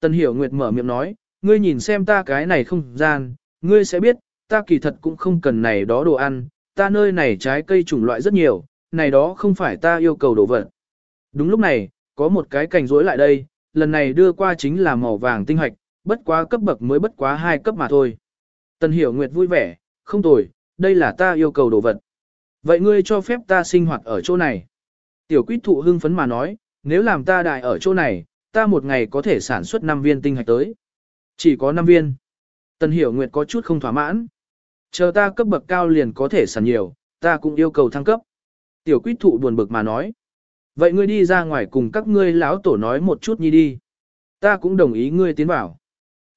Tần Hiểu Nguyệt mở miệng nói, ngươi nhìn xem ta cái này không gian, ngươi sẽ biết, ta kỳ thật cũng không cần này đó đồ ăn, ta nơi này trái cây chủng loại rất nhiều, này đó không phải ta yêu cầu đồ vật. Đúng lúc này, có một cái cành rối lại đây, lần này đưa qua chính là màu vàng tinh hạch, bất quá cấp bậc mới bất quá hai cấp mà thôi. Tần Hiểu Nguyệt vui vẻ, không tồi, đây là ta yêu cầu đồ vật. Vậy ngươi cho phép ta sinh hoạt ở chỗ này. Tiểu quýt thụ hưng phấn mà nói, nếu làm ta đại ở chỗ này, ta một ngày có thể sản xuất 5 viên tinh hạch tới. Chỉ có 5 viên. Tần Hiểu Nguyệt có chút không thỏa mãn. Chờ ta cấp bậc cao liền có thể sản nhiều, ta cũng yêu cầu thăng cấp. Tiểu quýt thụ buồn bực mà nói. Vậy ngươi đi ra ngoài cùng các ngươi lão tổ nói một chút nhi đi. Ta cũng đồng ý ngươi tiến vào.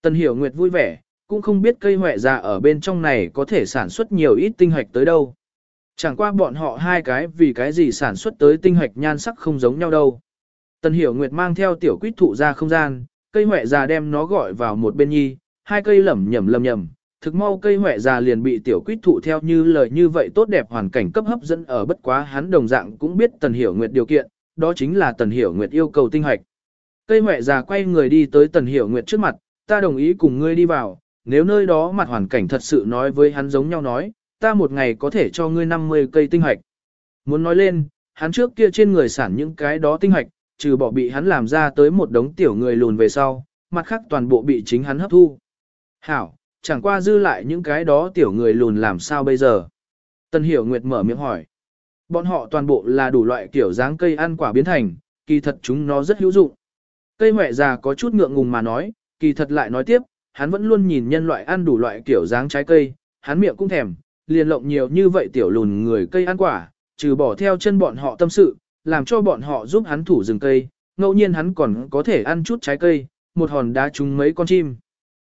Tần Hiểu Nguyệt vui vẻ, cũng không biết cây hoẹ già ở bên trong này có thể sản xuất nhiều ít tinh hạch tới đâu. Chẳng qua bọn họ hai cái vì cái gì sản xuất tới tinh hạch nhan sắc không giống nhau đâu. Tần Hiểu Nguyệt mang theo tiểu quýt thụ ra không gian, cây huệ già đem nó gọi vào một bên nhi, hai cây lẩm nhẩm lẩm nhẩm, thực mau cây huệ già liền bị tiểu quýt thụ theo như lời như vậy tốt đẹp hoàn cảnh cấp hấp dẫn ở bất quá hắn đồng dạng cũng biết Tần Hiểu Nguyệt điều kiện, đó chính là Tần Hiểu Nguyệt yêu cầu tinh hoạch. Cây huệ già quay người đi tới Tần Hiểu Nguyệt trước mặt, ta đồng ý cùng ngươi đi vào, nếu nơi đó mặt hoàn cảnh thật sự nói với hắn giống nhau nói, ta một ngày có thể cho ngươi 50 cây tinh hoạch. Muốn nói lên, hắn trước kia trên người sản những cái đó tinh hoạch trừ bỏ bị hắn làm ra tới một đống tiểu người lùn về sau, mặt khác toàn bộ bị chính hắn hấp thu. Hảo, chẳng qua dư lại những cái đó tiểu người lùn làm sao bây giờ? Tân Hiểu Nguyệt mở miệng hỏi. Bọn họ toàn bộ là đủ loại kiểu dáng cây ăn quả biến thành, kỳ thật chúng nó rất hữu dụng. Cây mẹ già có chút ngượng ngùng mà nói, kỳ thật lại nói tiếp, hắn vẫn luôn nhìn nhân loại ăn đủ loại kiểu dáng trái cây, hắn miệng cũng thèm, liền lộng nhiều như vậy tiểu lùn người cây ăn quả, trừ bỏ theo chân bọn họ tâm sự, làm cho bọn họ giúp hắn thủ rừng cây, ngẫu nhiên hắn còn có thể ăn chút trái cây, một hòn đá trúng mấy con chim.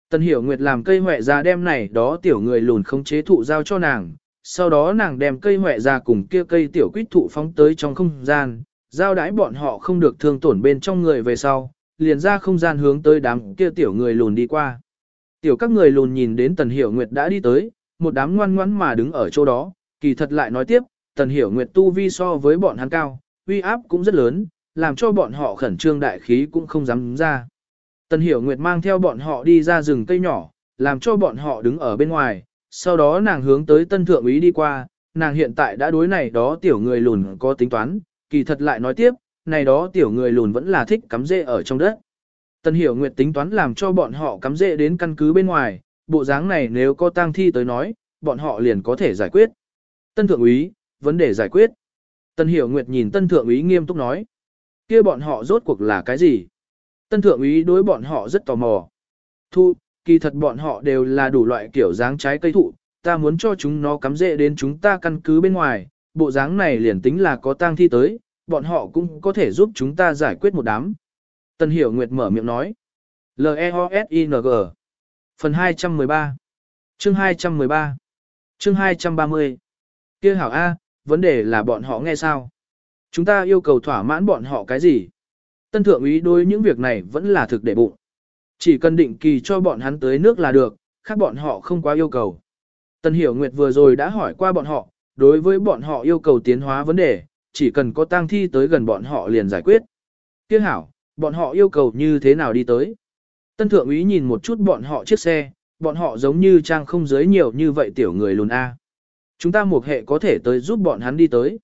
Tần Hiểu Nguyệt làm cây hoẹ ra đem này đó tiểu người lùn không chế thụ giao cho nàng, sau đó nàng đem cây hoẹ ra cùng kia cây tiểu quýt thụ phóng tới trong không gian, giao đãi bọn họ không được thương tổn bên trong người về sau, liền ra không gian hướng tới đám kia tiểu người lùn đi qua. Tiểu các người lùn nhìn đến Tần Hiểu Nguyệt đã đi tới, một đám ngoan ngoãn mà đứng ở chỗ đó, kỳ thật lại nói tiếp, Tần Hiểu Nguyệt tu vi so với bọn hắn cao, uy áp cũng rất lớn, làm cho bọn họ khẩn trương đại khí cũng không dám ra. Tần Hiểu Nguyệt mang theo bọn họ đi ra rừng cây nhỏ, làm cho bọn họ đứng ở bên ngoài, sau đó nàng hướng tới tân thượng úy đi qua, nàng hiện tại đã đối này đó tiểu người lùn có tính toán, kỳ thật lại nói tiếp, này đó tiểu người lùn vẫn là thích cắm rễ ở trong đất. Tần Hiểu Nguyệt tính toán làm cho bọn họ cắm rễ đến căn cứ bên ngoài, bộ dáng này nếu có tang thi tới nói, bọn họ liền có thể giải quyết. Tân thượng úy, vấn đề giải quyết. Tân Hiểu Nguyệt nhìn tân thượng úy nghiêm túc nói. kia bọn họ rốt cuộc là cái gì? Tân thượng úy đối bọn họ rất tò mò. Thu, kỳ thật bọn họ đều là đủ loại kiểu dáng trái cây thụ, ta muốn cho chúng nó cắm rễ đến chúng ta căn cứ bên ngoài, bộ dáng này liền tính là có tang thi tới, bọn họ cũng có thể giúp chúng ta giải quyết một đám. Tân Hiểu Nguyệt mở miệng nói. L-E-O-S-I-N-G Phần 213 Chương 213 Chương 230 kia hảo A, vấn đề là bọn họ nghe sao? Chúng ta yêu cầu thỏa mãn bọn họ cái gì? Tân thượng úy đối những việc này vẫn là thực để bụng. Chỉ cần định kỳ cho bọn hắn tới nước là được, khác bọn họ không quá yêu cầu. Tân Hiểu Nguyệt vừa rồi đã hỏi qua bọn họ, đối với bọn họ yêu cầu tiến hóa vấn đề, chỉ cần có tang thi tới gần bọn họ liền giải quyết. Tiếc hảo, bọn họ yêu cầu như thế nào đi tới? Tân thượng úy nhìn một chút bọn họ chiếc xe, bọn họ giống như trang không giới nhiều như vậy tiểu người lùn A. Chúng ta một hệ có thể tới giúp bọn hắn đi tới.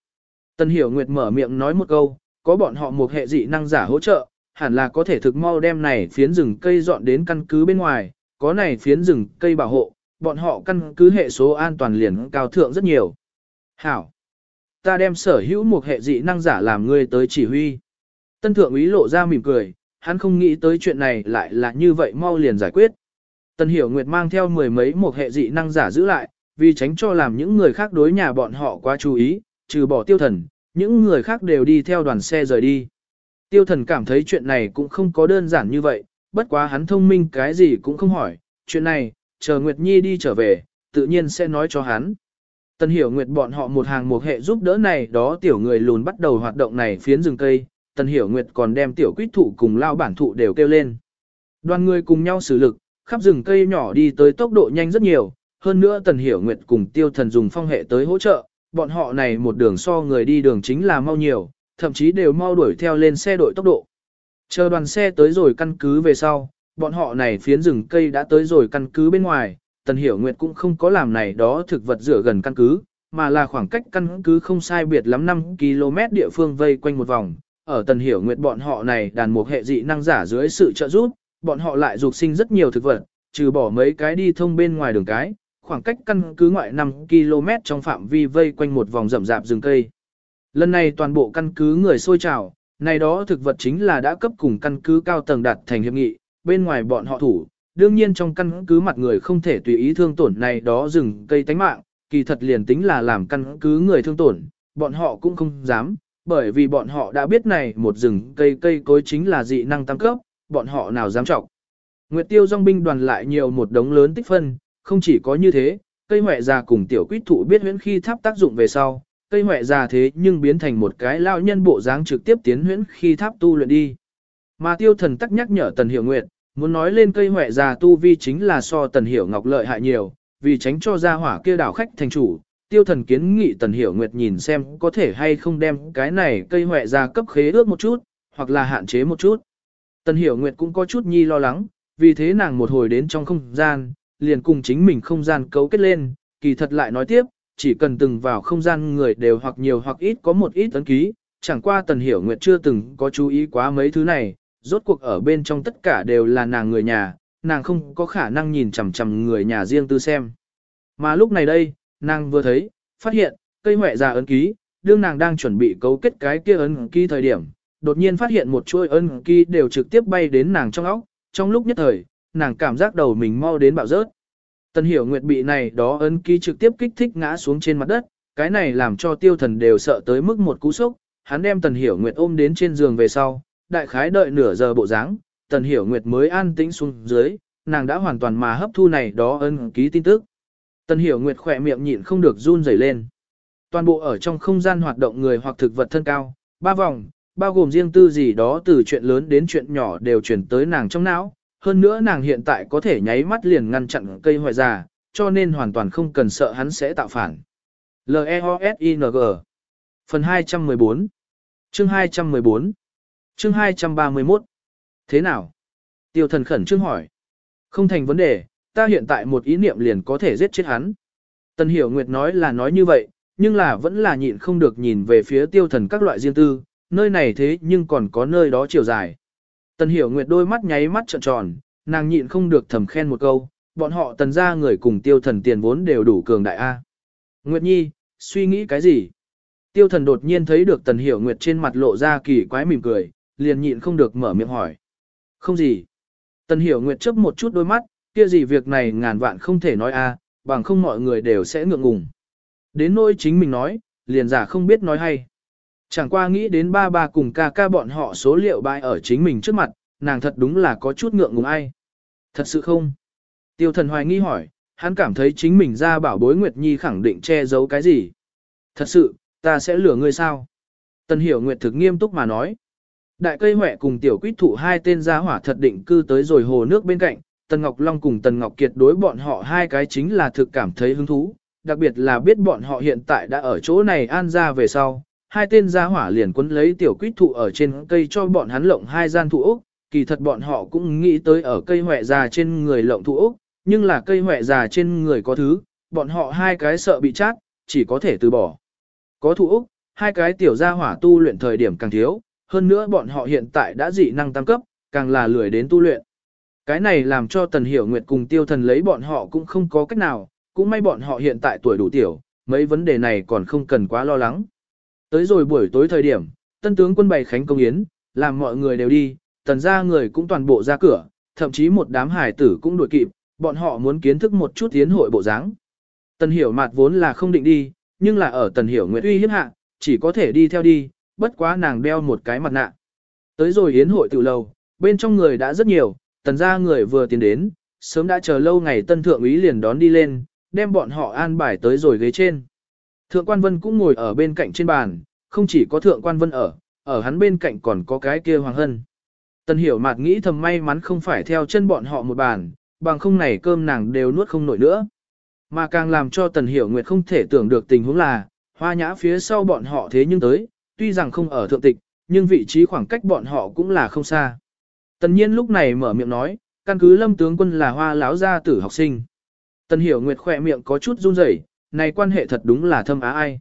Tần Hiểu Nguyệt mở miệng nói một câu, có bọn họ một hệ dị năng giả hỗ trợ, hẳn là có thể thực mau đem này phiến rừng cây dọn đến căn cứ bên ngoài, có này phiến rừng cây bảo hộ, bọn họ căn cứ hệ số an toàn liền cao thượng rất nhiều. Hảo! Ta đem sở hữu một hệ dị năng giả làm người tới chỉ huy. Tân thượng úy lộ ra mỉm cười, hắn không nghĩ tới chuyện này lại là như vậy mau liền giải quyết. Tân Hiểu Nguyệt mang theo mười mấy một hệ dị năng giả giữ lại, vì tránh cho làm những người khác đối nhà bọn họ quá chú ý, trừ bỏ tiêu thần, những người khác đều đi theo đoàn xe rời đi. Tiêu thần cảm thấy chuyện này cũng không có đơn giản như vậy, bất quá hắn thông minh cái gì cũng không hỏi, chuyện này, chờ Nguyệt Nhi đi trở về, tự nhiên sẽ nói cho hắn. Tân hiểu Nguyệt bọn họ một hàng một hệ giúp đỡ này đó tiểu người lùn bắt đầu hoạt động này phiến rừng cây, Tân hiểu Nguyệt còn đem tiểu quýt thụ cùng lao bản thụ đều kêu lên. Đoàn người cùng nhau xử lực, khắp rừng cây nhỏ đi tới tốc độ nhanh rất nhiều, hơn nữa Tần Hiểu Nguyệt cùng Tiêu Thần dùng phong hệ tới hỗ trợ, bọn họ này một đường so người đi đường chính là mau nhiều, thậm chí đều mau đuổi theo lên xe đội tốc độ. Chờ đoàn xe tới rồi căn cứ về sau, bọn họ này phiến rừng cây đã tới rồi căn cứ bên ngoài, Tần Hiểu Nguyệt cũng không có làm này đó thực vật rửa gần căn cứ, mà là khoảng cách căn cứ không sai biệt lắm 5 km địa phương vây quanh một vòng. Ở Tần Hiểu Nguyệt bọn họ này đàn một hệ dị năng giả dưới sự trợ giúp, bọn họ lại dục sinh rất nhiều thực vật, trừ bỏ mấy cái đi thông bên ngoài đường cái, khoảng cách căn cứ ngoại 5 km trong phạm vi vây quanh một vòng rậm rạp rừng cây. Lần này toàn bộ căn cứ người sôi trào, này đó thực vật chính là đã cấp cùng căn cứ cao tầng đạt thành hiệp nghị, bên ngoài bọn họ thủ, đương nhiên trong căn cứ mặt người không thể tùy ý thương tổn này đó rừng cây tánh mạng, kỳ thật liền tính là làm căn cứ người thương tổn, bọn họ cũng không dám, bởi vì bọn họ đã biết này một rừng cây cây cối chính là dị năng tăng cấp, bọn họ nào dám trọng. Nguyệt tiêu dòng binh đoàn lại nhiều một đống lớn tích phân, không chỉ có như thế, cây mẹ già cùng tiểu quýt thụ biết huyễn khi tháp tác dụng về sau, cây mẹ già thế nhưng biến thành một cái lao nhân bộ dáng trực tiếp tiến huyễn khi tháp tu luyện đi. Mà tiêu thần tắc nhắc nhở tần hiểu nguyệt, muốn nói lên cây mẹ già tu vi chính là so tần hiểu ngọc lợi hại nhiều, vì tránh cho gia hỏa kia đảo khách thành chủ. Tiêu thần kiến nghị tần hiểu nguyệt nhìn xem có thể hay không đem cái này cây mẹ già cấp khế ước một chút, hoặc là hạn chế một chút. Tần hiểu nguyệt cũng có chút nhi lo lắng, vì thế nàng một hồi đến trong không gian, liền cùng chính mình không gian cấu kết lên, kỳ thật lại nói tiếp, chỉ cần từng vào không gian người đều hoặc nhiều hoặc ít có một ít ấn ký, chẳng qua Tần Hiểu Nguyệt chưa từng có chú ý quá mấy thứ này, rốt cuộc ở bên trong tất cả đều là nàng người nhà, nàng không có khả năng nhìn chằm chằm người nhà riêng tư xem. Mà lúc này đây, nàng vừa thấy, phát hiện, cây mẹ già ấn ký, đương nàng đang chuẩn bị cấu kết cái kia ấn ký thời điểm, đột nhiên phát hiện một chuỗi ấn ký đều trực tiếp bay đến nàng trong óc, trong lúc nhất thời, nàng cảm giác đầu mình mau đến bạo rớt. Tần hiểu nguyệt bị này đó ấn ký trực tiếp kích thích ngã xuống trên mặt đất, cái này làm cho tiêu thần đều sợ tới mức một cú sốc, hắn đem tần hiểu nguyệt ôm đến trên giường về sau, đại khái đợi nửa giờ bộ dáng, tần hiểu nguyệt mới an tĩnh xuống dưới, nàng đã hoàn toàn mà hấp thu này đó ấn ký tin tức. Tần hiểu nguyệt khỏe miệng nhịn không được run rẩy lên. Toàn bộ ở trong không gian hoạt động người hoặc thực vật thân cao, ba vòng, bao gồm riêng tư gì đó từ chuyện lớn đến chuyện nhỏ đều chuyển tới nàng trong não, hơn nữa nàng hiện tại có thể nháy mắt liền ngăn chặn cây hoại già, cho nên hoàn toàn không cần sợ hắn sẽ tạo phản. L-E-O-S-I-N-G Phần 214 Chương 214 Chương 231 Thế nào? Tiêu thần khẩn trương hỏi. Không thành vấn đề, ta hiện tại một ý niệm liền có thể giết chết hắn. Tần Hiểu Nguyệt nói là nói như vậy, nhưng là vẫn là nhịn không được nhìn về phía tiêu thần các loại riêng tư, nơi này thế nhưng còn có nơi đó chiều dài. Tần Hiểu Nguyệt đôi mắt nháy mắt trợn tròn, nàng nhịn không được thầm khen một câu, bọn họ tần ra người cùng tiêu thần tiền vốn đều đủ cường đại A. À. Nguyệt Nhi, suy nghĩ cái gì? Tiêu thần đột nhiên thấy được tần Hiểu Nguyệt trên mặt lộ ra kỳ quái mỉm cười, liền nhịn không được mở miệng hỏi. Không gì. Tần Hiểu Nguyệt chớp một chút đôi mắt, kia gì việc này ngàn vạn không thể nói A, à, bằng không mọi người đều sẽ ngượng ngùng. Đến nỗi chính mình nói, liền giả không biết nói hay. Chẳng qua nghĩ đến ba ba cùng ca ca bọn họ số liệu bại ở chính mình trước mặt, nàng thật đúng là có chút ngượng ngùng ai. Thật sự không? Tiêu thần hoài nghi hỏi, hắn cảm thấy chính mình ra bảo bối Nguyệt Nhi khẳng định che giấu cái gì. Thật sự, ta sẽ lừa ngươi sao? Tần hiểu Nguyệt thực nghiêm túc mà nói. Đại cây huệ cùng tiểu quýt thụ hai tên gia hỏa thật định cư tới rồi hồ nước bên cạnh, Tần Ngọc Long cùng Tần Ngọc Kiệt đối bọn họ hai cái chính là thực cảm thấy hứng thú, đặc biệt là biết bọn họ hiện tại đã ở chỗ này an ra về sau, hai tên gia hỏa liền quấn lấy tiểu quýt thụ ở trên cây cho bọn hắn lộng hai gian thụ ốc, kỳ thật bọn họ cũng nghĩ tới ở cây hỏe già trên người lộng thụ ốc, nhưng là cây hỏe già trên người có thứ, bọn họ hai cái sợ bị chát, chỉ có thể từ bỏ. Có thụ ốc, hai cái tiểu gia hỏa tu luyện thời điểm càng thiếu, hơn nữa bọn họ hiện tại đã dị năng tăng cấp, càng là lười đến tu luyện. Cái này làm cho Tần Hiểu Nguyệt cùng tiêu thần lấy bọn họ cũng không có cách nào, cũng may bọn họ hiện tại tuổi đủ tiểu, mấy vấn đề này còn không cần quá lo lắng. Tới rồi buổi tối thời điểm, tân tướng quân bày khánh công yến, làm mọi người đều đi, tần gia người cũng toàn bộ ra cửa, thậm chí một đám hải tử cũng đuổi kịp, bọn họ muốn kiến thức một chút tiến hội bộ dáng. Tần hiểu mặt vốn là không định đi, nhưng là ở tần hiểu nguyện uy hiếp hạ, chỉ có thể đi theo đi, bất quá nàng đeo một cái mặt nạ. Tới rồi yến hội tự lầu, bên trong người đã rất nhiều, tần gia người vừa tiến đến, sớm đã chờ lâu ngày tân thượng úy liền đón đi lên, đem bọn họ an bài tới rồi ghế trên. Thượng quan vân cũng ngồi ở bên cạnh trên bàn, không chỉ có thượng quan vân ở, ở hắn bên cạnh còn có cái kia hoàng hân. Tần hiểu mạt nghĩ thầm may mắn không phải theo chân bọn họ một bàn, bằng không này cơm nàng đều nuốt không nổi nữa. Mà càng làm cho tần hiểu nguyệt không thể tưởng được tình huống là, hoa nhã phía sau bọn họ thế nhưng tới, tuy rằng không ở thượng tịch, nhưng vị trí khoảng cách bọn họ cũng là không xa. Tần nhiên lúc này mở miệng nói, căn cứ lâm tướng quân là hoa lão gia tử học sinh. Tần hiểu nguyệt khỏe miệng có chút run rẩy, này quan hệ thật đúng là thâm á ai.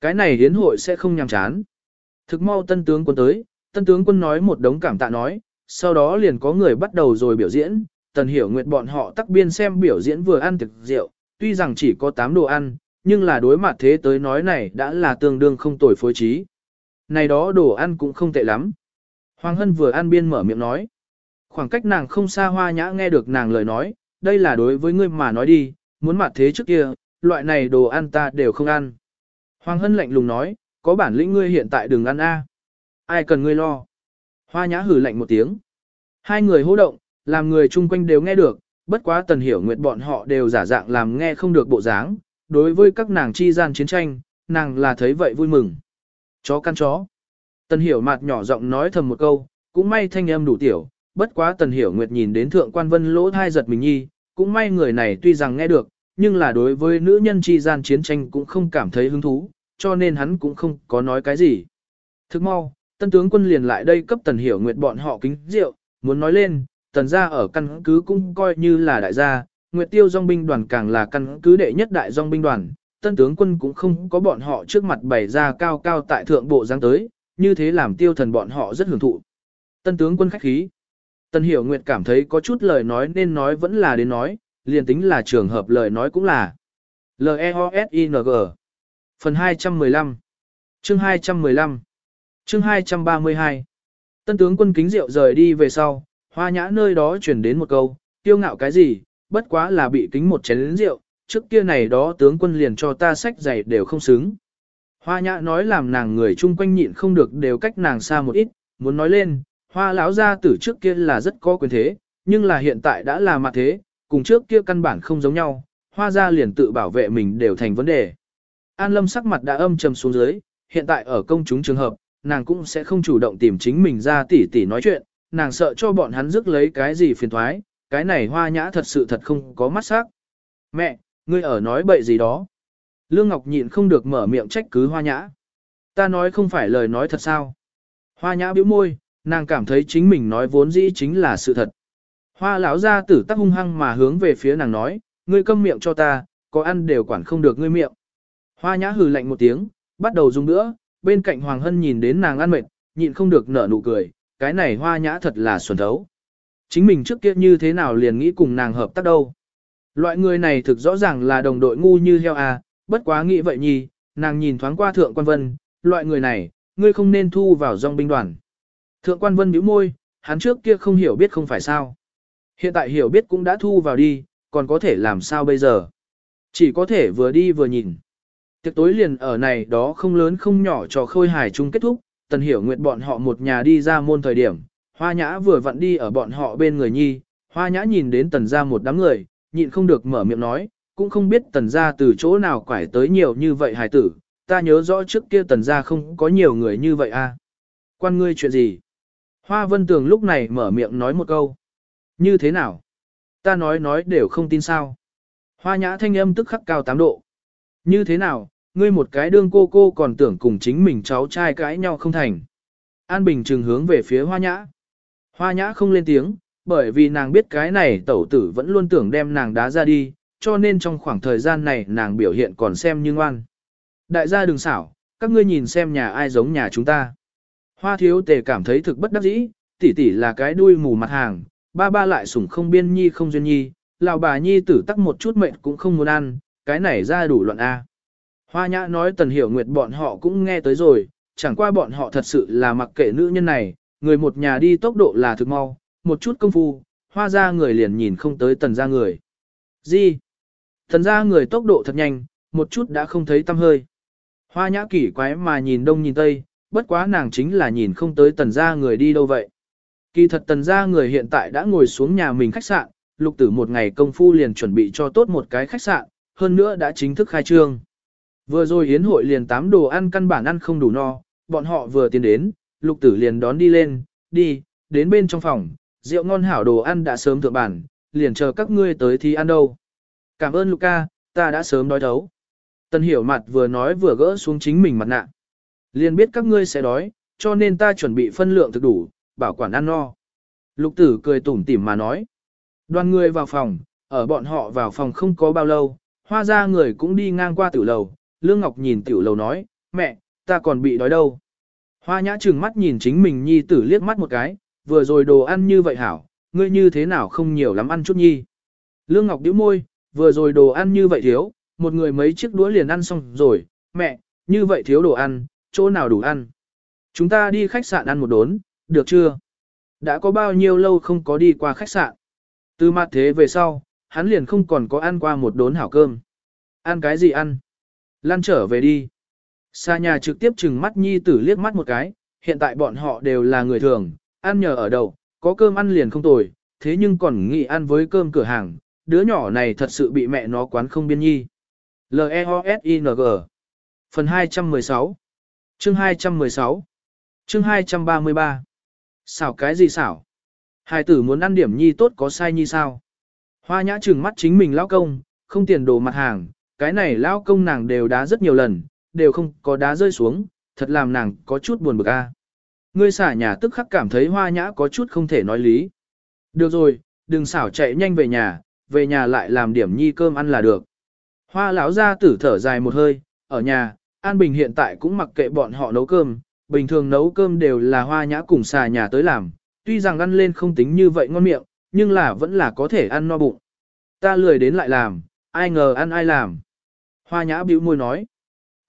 Cái này hiến hội sẽ không nhàm chán. Thực mau tân tướng quân tới, tân tướng quân nói một đống cảm tạ nói, sau đó liền có người bắt đầu rồi biểu diễn, tần hiểu nguyệt bọn họ tắc biên xem biểu diễn vừa ăn thực rượu, tuy rằng chỉ có 8 đồ ăn, nhưng là đối mặt thế tới nói này đã là tương đương không tồi phối trí. Này đó đồ ăn cũng không tệ lắm. Hoàng Hân vừa ăn biên mở miệng nói. Khoảng cách nàng không xa hoa nhã nghe được nàng lời nói, đây là đối với ngươi mà nói đi, muốn mặt thế trước kia, loại này đồ ăn ta đều không ăn. Hoàng Hân lạnh lùng nói, có bản lĩnh ngươi hiện tại đừng ăn a. Ai cần ngươi lo. Hoa nhã hử lạnh một tiếng. Hai người hô động, làm người chung quanh đều nghe được, bất quá tần hiểu nguyệt bọn họ đều giả dạng làm nghe không được bộ dáng. Đối với các nàng chi gian chiến tranh, nàng là thấy vậy vui mừng. Chó căn chó. Tần hiểu mặt nhỏ giọng nói thầm một câu, cũng may thanh âm đủ tiểu, bất quá tần hiểu nguyệt nhìn đến thượng quan vân lỗ thai giật mình nhi, cũng may người này tuy rằng nghe được, nhưng là đối với nữ nhân chi gian chiến tranh cũng không cảm thấy hứng thú, cho nên hắn cũng không có nói cái gì. Thức mau, tân tướng quân liền lại đây cấp tần hiểu nguyệt bọn họ kính rượu, muốn nói lên, tần gia ở căn cứ cũng coi như là đại gia, nguyệt tiêu dòng binh đoàn càng là căn cứ đệ nhất đại dòng binh đoàn, tân tướng quân cũng không có bọn họ trước mặt bày ra cao cao tại thượng bộ giang tới, như thế làm tiêu thần bọn họ rất hưởng thụ. Tân tướng quân khách khí. Tân hiểu nguyệt cảm thấy có chút lời nói nên nói vẫn là đến nói, liền tính là trường hợp lời nói cũng là. L-E-O-S-I-N-G Phần 215 Chương 215 Chương 232 Tân tướng quân kính rượu rời đi về sau, hoa nhã nơi đó chuyển đến một câu, tiêu ngạo cái gì, bất quá là bị kính một chén rượu, trước kia này đó tướng quân liền cho ta sách giày đều không xứng. Hoa nhã nói làm nàng người chung quanh nhịn không được đều cách nàng xa một ít, muốn nói lên, hoa lão gia tử trước kia là rất có quyền thế, nhưng là hiện tại đã là mặt thế, cùng trước kia căn bản không giống nhau, hoa gia liền tự bảo vệ mình đều thành vấn đề. An lâm sắc mặt đã âm trầm xuống dưới, hiện tại ở công chúng trường hợp, nàng cũng sẽ không chủ động tìm chính mình ra tỉ tỉ nói chuyện, nàng sợ cho bọn hắn rước lấy cái gì phiền thoái, cái này hoa nhã thật sự thật không có mắt sắc. Mẹ, ngươi ở nói bậy gì đó. Lương Ngọc nhịn không được mở miệng trách cứ hoa nhã. Ta nói không phải lời nói thật sao. Hoa nhã bĩu môi, nàng cảm thấy chính mình nói vốn dĩ chính là sự thật. Hoa lão gia tử tắc hung hăng mà hướng về phía nàng nói, ngươi câm miệng cho ta, có ăn đều quản không được ngươi miệng. Hoa nhã hừ lạnh một tiếng, bắt đầu dùng nữa, bên cạnh Hoàng Hân nhìn đến nàng ăn mệt, nhịn không được nở nụ cười, cái này hoa nhã thật là xuẩn thấu. Chính mình trước kia như thế nào liền nghĩ cùng nàng hợp tác đâu. Loại người này thực rõ ràng là đồng đội ngu như heo à, bất quá nghĩ vậy nhì, nàng nhìn thoáng qua thượng quan vân, loại người này, ngươi không nên thu vào dòng binh đoàn. Thượng quan vân bĩu môi, hắn trước kia không hiểu biết không phải sao. Hiện tại hiểu biết cũng đã thu vào đi, còn có thể làm sao bây giờ. Chỉ có thể vừa đi vừa nhìn. Tiệc tối liền ở này đó không lớn không nhỏ cho khôi hài chung kết thúc, tần hiểu nguyện bọn họ một nhà đi ra môn thời điểm, hoa nhã vừa vặn đi ở bọn họ bên người nhi, hoa nhã nhìn đến tần ra một đám người, nhịn không được mở miệng nói, cũng không biết tần ra từ chỗ nào quải tới nhiều như vậy hài tử, ta nhớ rõ trước kia tần ra không có nhiều người như vậy a. À. Quan ngươi chuyện gì? Hoa vân tường lúc này mở miệng nói một câu. Như thế nào? Ta nói nói đều không tin sao. Hoa nhã thanh âm tức khắc cao tám độ. Như thế nào, ngươi một cái đương cô cô còn tưởng cùng chính mình cháu trai cãi nhau không thành. An Bình trừng hướng về phía hoa nhã. Hoa nhã không lên tiếng, bởi vì nàng biết cái này tẩu tử vẫn luôn tưởng đem nàng đá ra đi, cho nên trong khoảng thời gian này nàng biểu hiện còn xem như ngoan. Đại gia đừng xảo, các ngươi nhìn xem nhà ai giống nhà chúng ta. Hoa thiếu tề cảm thấy thực bất đắc dĩ, tỷ tỷ là cái đuôi mù mặt hàng, ba ba lại sủng không biên nhi không duyên nhi, lão bà nhi tử tắc một chút mệnh cũng không muốn ăn, cái này ra đủ luận A. Hoa nhã nói tần hiểu nguyệt bọn họ cũng nghe tới rồi, chẳng qua bọn họ thật sự là mặc kệ nữ nhân này, người một nhà đi tốc độ là thực mau, một chút công phu, hoa ra người liền nhìn không tới tần ra người. Gì? Tần ra người tốc độ thật nhanh, một chút đã không thấy tâm hơi. Hoa nhã kỳ quái mà nhìn đông nhìn tây, bất quá nàng chính là nhìn không tới tần ra người đi đâu vậy. Kỳ thật tần gia người hiện tại đã ngồi xuống nhà mình khách sạn, lục tử một ngày công phu liền chuẩn bị cho tốt một cái khách sạn, hơn nữa đã chính thức khai trương. Vừa rồi hiến hội liền tám đồ ăn căn bản ăn không đủ no, bọn họ vừa tiến đến, lục tử liền đón đi lên, đi, đến bên trong phòng, rượu ngon hảo đồ ăn đã sớm thượng bản, liền chờ các ngươi tới thì ăn đâu. Cảm ơn Luca, ta đã sớm đói đấu. Tân hiểu mặt vừa nói vừa gỡ xuống chính mình mặt nạ. Liền biết các ngươi sẽ đói, cho nên ta chuẩn bị phân lượng thực đủ, bảo quản ăn no. Lục tử cười tủm tỉm mà nói. Đoàn người vào phòng, ở bọn họ vào phòng không có bao lâu, hoa ra người cũng đi ngang qua tiểu lầu, Lương Ngọc nhìn tiểu lầu nói, mẹ, ta còn bị đói đâu. Hoa nhã trừng mắt nhìn chính mình nhi tử liếc mắt một cái, vừa rồi đồ ăn như vậy hảo, ngươi như thế nào không nhiều lắm ăn chút nhi. Lương Ngọc điếu môi, vừa rồi đồ ăn như vậy thiếu, một người mấy chiếc đũa liền ăn xong rồi, mẹ, như vậy thiếu đồ ăn, chỗ nào đủ ăn. Chúng ta đi khách sạn ăn một đốn, được chưa? Đã có bao nhiêu lâu không có đi qua khách sạn? Từ mặt thế về sau, hắn liền không còn có ăn qua một đốn hảo cơm. Ăn cái gì ăn? Lăn trở về đi. Xa nhà trực tiếp chừng mắt nhi tử liếc mắt một cái, hiện tại bọn họ đều là người thường, ăn nhờ ở đậu, có cơm ăn liền không tồi, thế nhưng còn nghĩ ăn với cơm cửa hàng, đứa nhỏ này thật sự bị mẹ nó quán không biên nhi. L-E-O-S-I-N-G Phần 216 Chương 216 Chương 233 Xảo cái gì xảo? Hai tử muốn ăn điểm nhi tốt có sai nhi sao? Hoa nhã trừng mắt chính mình lao công, không tiền đồ mặt hàng, cái này lao công nàng đều đá rất nhiều lần, đều không có đá rơi xuống, thật làm nàng có chút buồn bực a. Ngươi xả nhà tức khắc cảm thấy hoa nhã có chút không thể nói lý. Được rồi, đừng xảo chạy nhanh về nhà, về nhà lại làm điểm nhi cơm ăn là được. Hoa lão ra tử thở dài một hơi, ở nhà, An Bình hiện tại cũng mặc kệ bọn họ nấu cơm, bình thường nấu cơm đều là hoa nhã cùng xà nhà tới làm, tuy rằng ăn lên không tính như vậy ngon miệng, nhưng là vẫn là có thể ăn no bụng. Ta lười đến lại làm, ai ngờ ăn ai làm. Hoa nhã bĩu môi nói.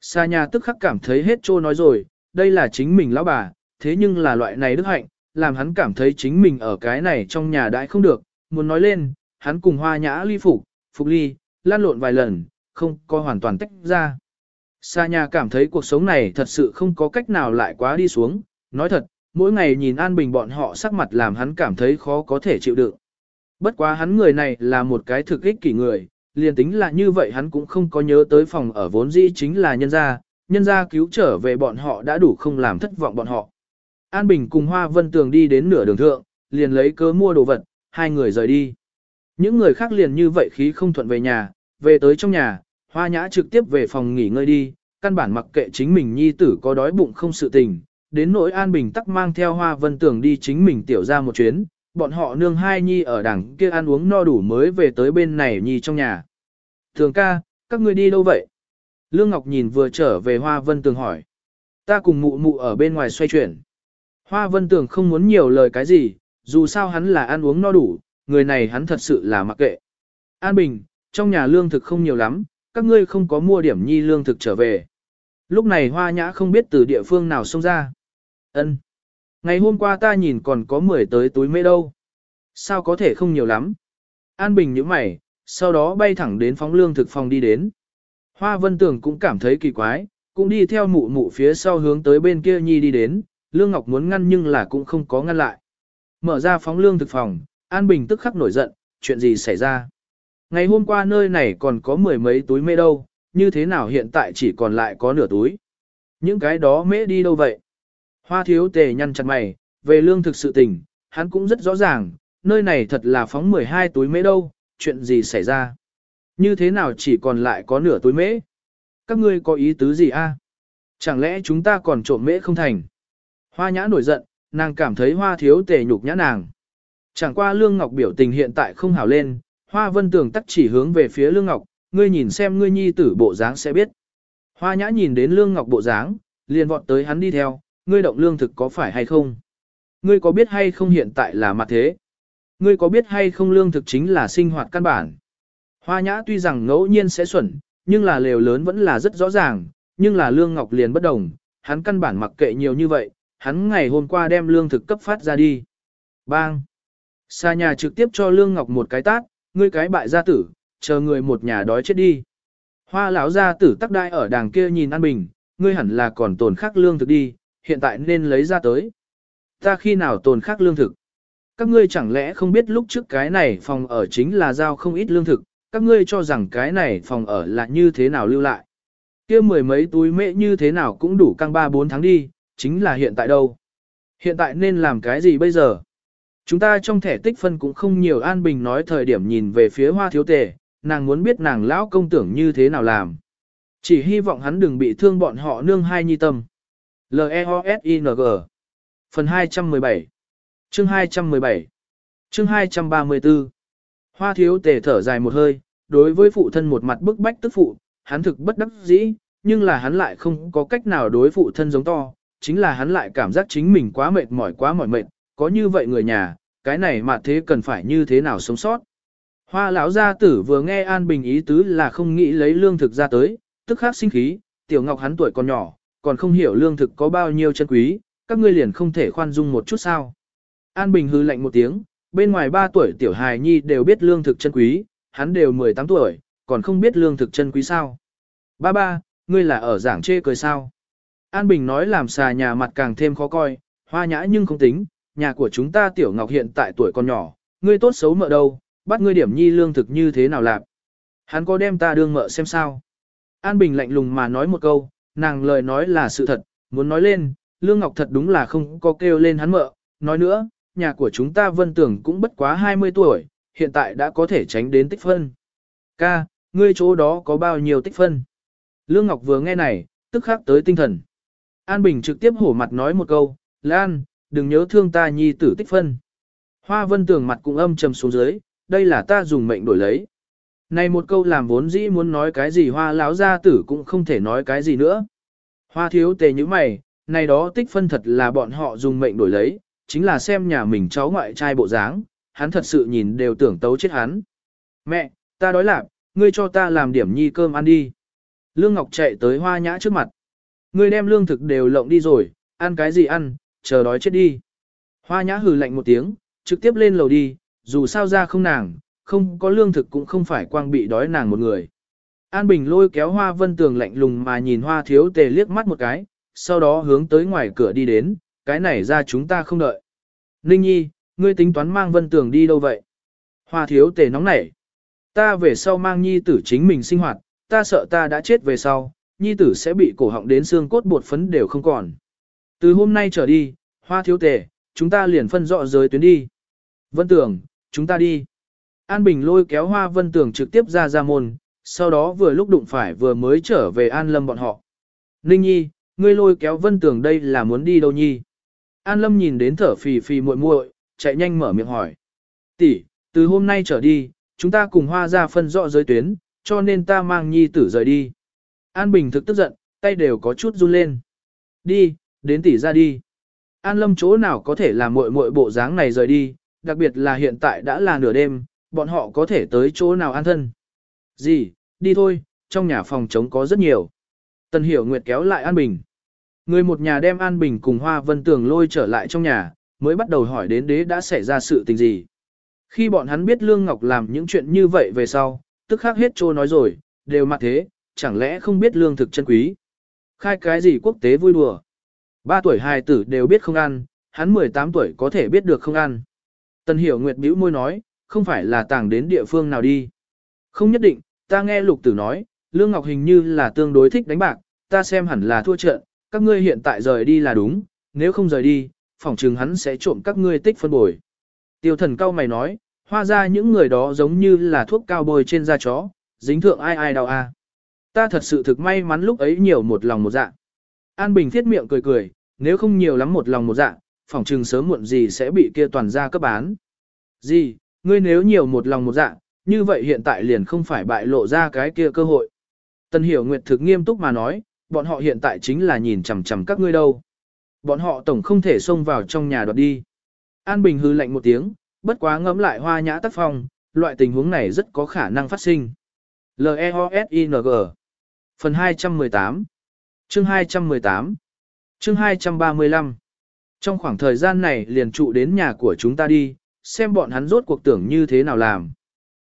Xà nhà tức khắc cảm thấy hết trô nói rồi, đây là chính mình lão bà, thế nhưng là loại này đức hạnh, làm hắn cảm thấy chính mình ở cái này trong nhà đãi không được, muốn nói lên, hắn cùng hoa nhã ly phục, phục ly, lan lộn vài lần, không có hoàn toàn tách ra. Sa nhà cảm thấy cuộc sống này thật sự không có cách nào lại quá đi xuống, nói thật, mỗi ngày nhìn An Bình bọn họ sắc mặt làm hắn cảm thấy khó có thể chịu đựng. Bất quá hắn người này là một cái thực ích kỷ người, liền tính là như vậy hắn cũng không có nhớ tới phòng ở vốn dĩ chính là nhân gia, nhân gia cứu trở về bọn họ đã đủ không làm thất vọng bọn họ. An Bình cùng Hoa Vân Tường đi đến nửa đường thượng, liền lấy cớ mua đồ vật, hai người rời đi. Những người khác liền như vậy khí không thuận về nhà, về tới trong nhà, Hoa Nhã trực tiếp về phòng nghỉ ngơi đi, căn bản mặc kệ chính mình nhi tử có đói bụng không sự tình, đến nỗi An Bình tắc mang theo Hoa Vân Tưởng đi chính mình tiểu ra một chuyến, bọn họ nương hai nhi ở đằng kia ăn uống no đủ mới về tới bên này nhi trong nhà. Thường ca, các ngươi đi đâu vậy? Lương Ngọc nhìn vừa trở về Hoa Vân Tường hỏi. Ta cùng mụ mụ ở bên ngoài xoay chuyển. Hoa Vân Tường không muốn nhiều lời cái gì, dù sao hắn là ăn uống no đủ, người này hắn thật sự là mặc kệ. An Bình, trong nhà lương thực không nhiều lắm, các ngươi không có mua điểm nhi lương thực trở về. Lúc này Hoa Nhã không biết từ địa phương nào xông ra. Ân. Ngày hôm qua ta nhìn còn có 10 tới túi mê đâu. Sao có thể không nhiều lắm. An Bình nhíu mày, sau đó bay thẳng đến phóng lương thực phòng đi đến. Hoa Vân Tường cũng cảm thấy kỳ quái, cũng đi theo mụ mụ phía sau hướng tới bên kia nhi đi đến, Lương Ngọc muốn ngăn nhưng là cũng không có ngăn lại. Mở ra phóng lương thực phòng, An Bình tức khắc nổi giận, chuyện gì xảy ra. Ngày hôm qua nơi này còn có mười mấy túi mê đâu, như thế nào hiện tại chỉ còn lại có nửa túi. Những cái đó mễ đi đâu vậy? Hoa thiếu tề nhăn chặt mày, về lương thực sự tình, hắn cũng rất rõ ràng, nơi này thật là phóng 12 túi mễ đâu, chuyện gì xảy ra? Như thế nào chỉ còn lại có nửa túi mễ? Các ngươi có ý tứ gì a? Chẳng lẽ chúng ta còn trộm mễ không thành? Hoa nhã nổi giận, nàng cảm thấy hoa thiếu tề nhục nhã nàng. Chẳng qua Lương Ngọc biểu tình hiện tại không hảo lên, hoa vân tường tắc chỉ hướng về phía Lương Ngọc, ngươi nhìn xem ngươi nhi tử bộ dáng sẽ biết. Hoa nhã nhìn đến Lương Ngọc bộ dáng, liền vọt tới hắn đi theo, ngươi động lương thực có phải hay không? Ngươi có biết hay không hiện tại là mặt thế? Ngươi có biết hay không lương thực chính là sinh hoạt căn bản? Hoa nhã tuy rằng ngẫu nhiên sẽ xuẩn, nhưng là lều lớn vẫn là rất rõ ràng, nhưng là Lương Ngọc liền bất đồng, hắn căn bản mặc kệ nhiều như vậy, hắn ngày hôm qua đem lương thực cấp phát ra đi. Bang! Xa nhà trực tiếp cho Lương Ngọc một cái tát, ngươi cái bại gia tử, chờ người một nhà đói chết đi. Hoa lão gia tử tắc đai ở đàng kia nhìn An Bình, ngươi hẳn là còn tồn khắc lương thực đi, hiện tại nên lấy ra tới. Ta khi nào tồn khắc lương thực? Các ngươi chẳng lẽ không biết lúc trước cái này phòng ở chính là giao không ít lương thực, các ngươi cho rằng cái này phòng ở là như thế nào lưu lại. kia mười mấy túi mễ như thế nào cũng đủ căng 3-4 tháng đi, chính là hiện tại đâu. Hiện tại nên làm cái gì bây giờ? Chúng ta trong thẻ tích phân cũng không nhiều An Bình nói thời điểm nhìn về phía hoa thiếu tề, nàng muốn biết nàng lão công tưởng như thế nào làm. Chỉ hy vọng hắn đừng bị thương bọn họ nương hai nhi tâm. L-E-O-S-I-N-G Phần 217 Chương 217 Chương 234 Hoa thiếu tề thở dài một hơi, đối với phụ thân một mặt bức bách tức phụ, hắn thực bất đắc dĩ, nhưng là hắn lại không có cách nào đối phụ thân giống to, chính là hắn lại cảm giác chính mình quá mệt mỏi quá mỏi mệt, có như vậy người nhà, cái này mà thế cần phải như thế nào sống sót. Hoa lão gia tử vừa nghe An Bình ý tứ là không nghĩ lấy lương thực ra tới, tức khắc sinh khí, tiểu ngọc hắn tuổi còn nhỏ, còn không hiểu lương thực có bao nhiêu chân quý, các ngươi liền không thể khoan dung một chút sao. An Bình hư lạnh một tiếng, bên ngoài 3 tuổi tiểu hài nhi đều biết lương thực chân quý, hắn đều 18 tuổi, còn không biết lương thực chân quý sao. Ba ba, ngươi là ở giảng chê cười sao. An Bình nói làm xà nhà mặt càng thêm khó coi, hoa nhã nhưng không tính, nhà của chúng ta tiểu ngọc hiện tại tuổi còn nhỏ, ngươi tốt xấu mợ đâu, bắt ngươi điểm nhi lương thực như thế nào làm. Hắn có đem ta đương mợ xem sao. An Bình lạnh lùng mà nói một câu, nàng lời nói là sự thật, muốn nói lên, Lương Ngọc thật đúng là không có kêu lên hắn mợ, nói nữa, nhà của chúng ta vân tưởng cũng bất quá 20 tuổi, hiện tại đã có thể tránh đến tích phân. Ca, ngươi chỗ đó có bao nhiêu tích phân? Lương Ngọc vừa nghe này, tức khắc tới tinh thần. An Bình trực tiếp hổ mặt nói một câu, Lan, đừng nhớ thương ta nhi tử tích phân. Hoa vân tưởng mặt cũng âm trầm xuống dưới, đây là ta dùng mệnh đổi lấy. Này một câu làm vốn dĩ muốn nói cái gì hoa lão gia tử cũng không thể nói cái gì nữa. Hoa thiếu tề như mày, này đó tích phân thật là bọn họ dùng mệnh đổi lấy, chính là xem nhà mình cháu ngoại trai bộ dáng, hắn thật sự nhìn đều tưởng tấu chết hắn. Mẹ, ta đói lạc, ngươi cho ta làm điểm nhi cơm ăn đi. Lương Ngọc chạy tới hoa nhã trước mặt. Ngươi đem lương thực đều lộng đi rồi, ăn cái gì ăn, chờ đói chết đi. Hoa nhã hừ lạnh một tiếng, trực tiếp lên lầu đi, dù sao ra không nàng, không có lương thực cũng không phải quang bị đói nàng một người. An Bình lôi kéo hoa vân tường lạnh lùng mà nhìn hoa thiếu tề liếc mắt một cái, sau đó hướng tới ngoài cửa đi đến, cái này ra chúng ta không đợi. Ninh nhi, ngươi tính toán mang vân tường đi đâu vậy? Hoa thiếu tề nóng nảy. Ta về sau mang nhi tử chính mình sinh hoạt, ta sợ ta đã chết về sau, nhi tử sẽ bị cổ họng đến xương cốt bột phấn đều không còn. Từ hôm nay trở đi, hoa thiếu tể, chúng ta liền phân rõ giới tuyến đi. Vân Tưởng, chúng ta đi. An Bình lôi kéo hoa vân Tưởng trực tiếp ra ra môn, sau đó vừa lúc đụng phải vừa mới trở về An Lâm bọn họ. Ninh nhi, ngươi lôi kéo vân Tưởng đây là muốn đi đâu nhi? An Lâm nhìn đến thở phì phì muội muội, chạy nhanh mở miệng hỏi. Tỷ, từ hôm nay trở đi, chúng ta cùng hoa ra phân rõ giới tuyến, cho nên ta mang nhi tử rời đi. An Bình thực tức giận, tay đều có chút run lên. Đi, đến tỷ ra đi. An Lâm chỗ nào có thể làm muội muội bộ dáng này rời đi, đặc biệt là hiện tại đã là nửa đêm, bọn họ có thể tới chỗ nào an thân. Gì, đi thôi, trong nhà phòng trống có rất nhiều. Tần Hiểu Nguyệt kéo lại An Bình. Người một nhà đem An Bình cùng Hoa Vân Tường lôi trở lại trong nhà, mới bắt đầu hỏi đến đế đã xảy ra sự tình gì. Khi bọn hắn biết Lương Ngọc làm những chuyện như vậy về sau, tức khắc hết trô nói rồi, đều mặt thế, chẳng lẽ không biết lương thực chân quý. Khai cái gì quốc tế vui đùa. Ba tuổi hài tử đều biết không ăn, hắn 18 tuổi có thể biết được không ăn. Tần Hiểu Nguyệt bĩu môi nói, không phải là tàng đến địa phương nào đi. Không nhất định, ta nghe lục tử nói, Lương Ngọc hình như là tương đối thích đánh bạc, ta xem hẳn là thua trận, các ngươi hiện tại rời đi là đúng, nếu không rời đi, phỏng chừng hắn sẽ trộm các ngươi tích phân bồi. Tiêu thần cao mày nói, hoa ra những người đó giống như là thuốc cao bôi trên da chó, dính thượng ai ai đau a. À. Ta thật sự thực may mắn lúc ấy nhiều một lòng một dạ. An Bình thiết miệng cười cười, nếu không nhiều lắm một lòng một dạ, phỏng trừng sớm muộn gì sẽ bị kia toàn gia cấp bán. Gì, ngươi nếu nhiều một lòng một dạ, như vậy hiện tại liền không phải bại lộ ra cái kia cơ hội. tân Hiểu Nguyệt thực nghiêm túc mà nói, bọn họ hiện tại chính là nhìn chằm chằm các ngươi đâu. Bọn họ tổng không thể xông vào trong nhà đoạt đi. An Bình hư lạnh một tiếng, bất quá ngẫm lại hoa nhã tác phong, loại tình huống này rất có khả năng phát sinh. L-E-O-S-I-N-G Phần 218 Chương 218 Chương 235 Trong khoảng thời gian này liền trụ đến nhà của chúng ta đi, xem bọn hắn rốt cuộc tưởng như thế nào làm.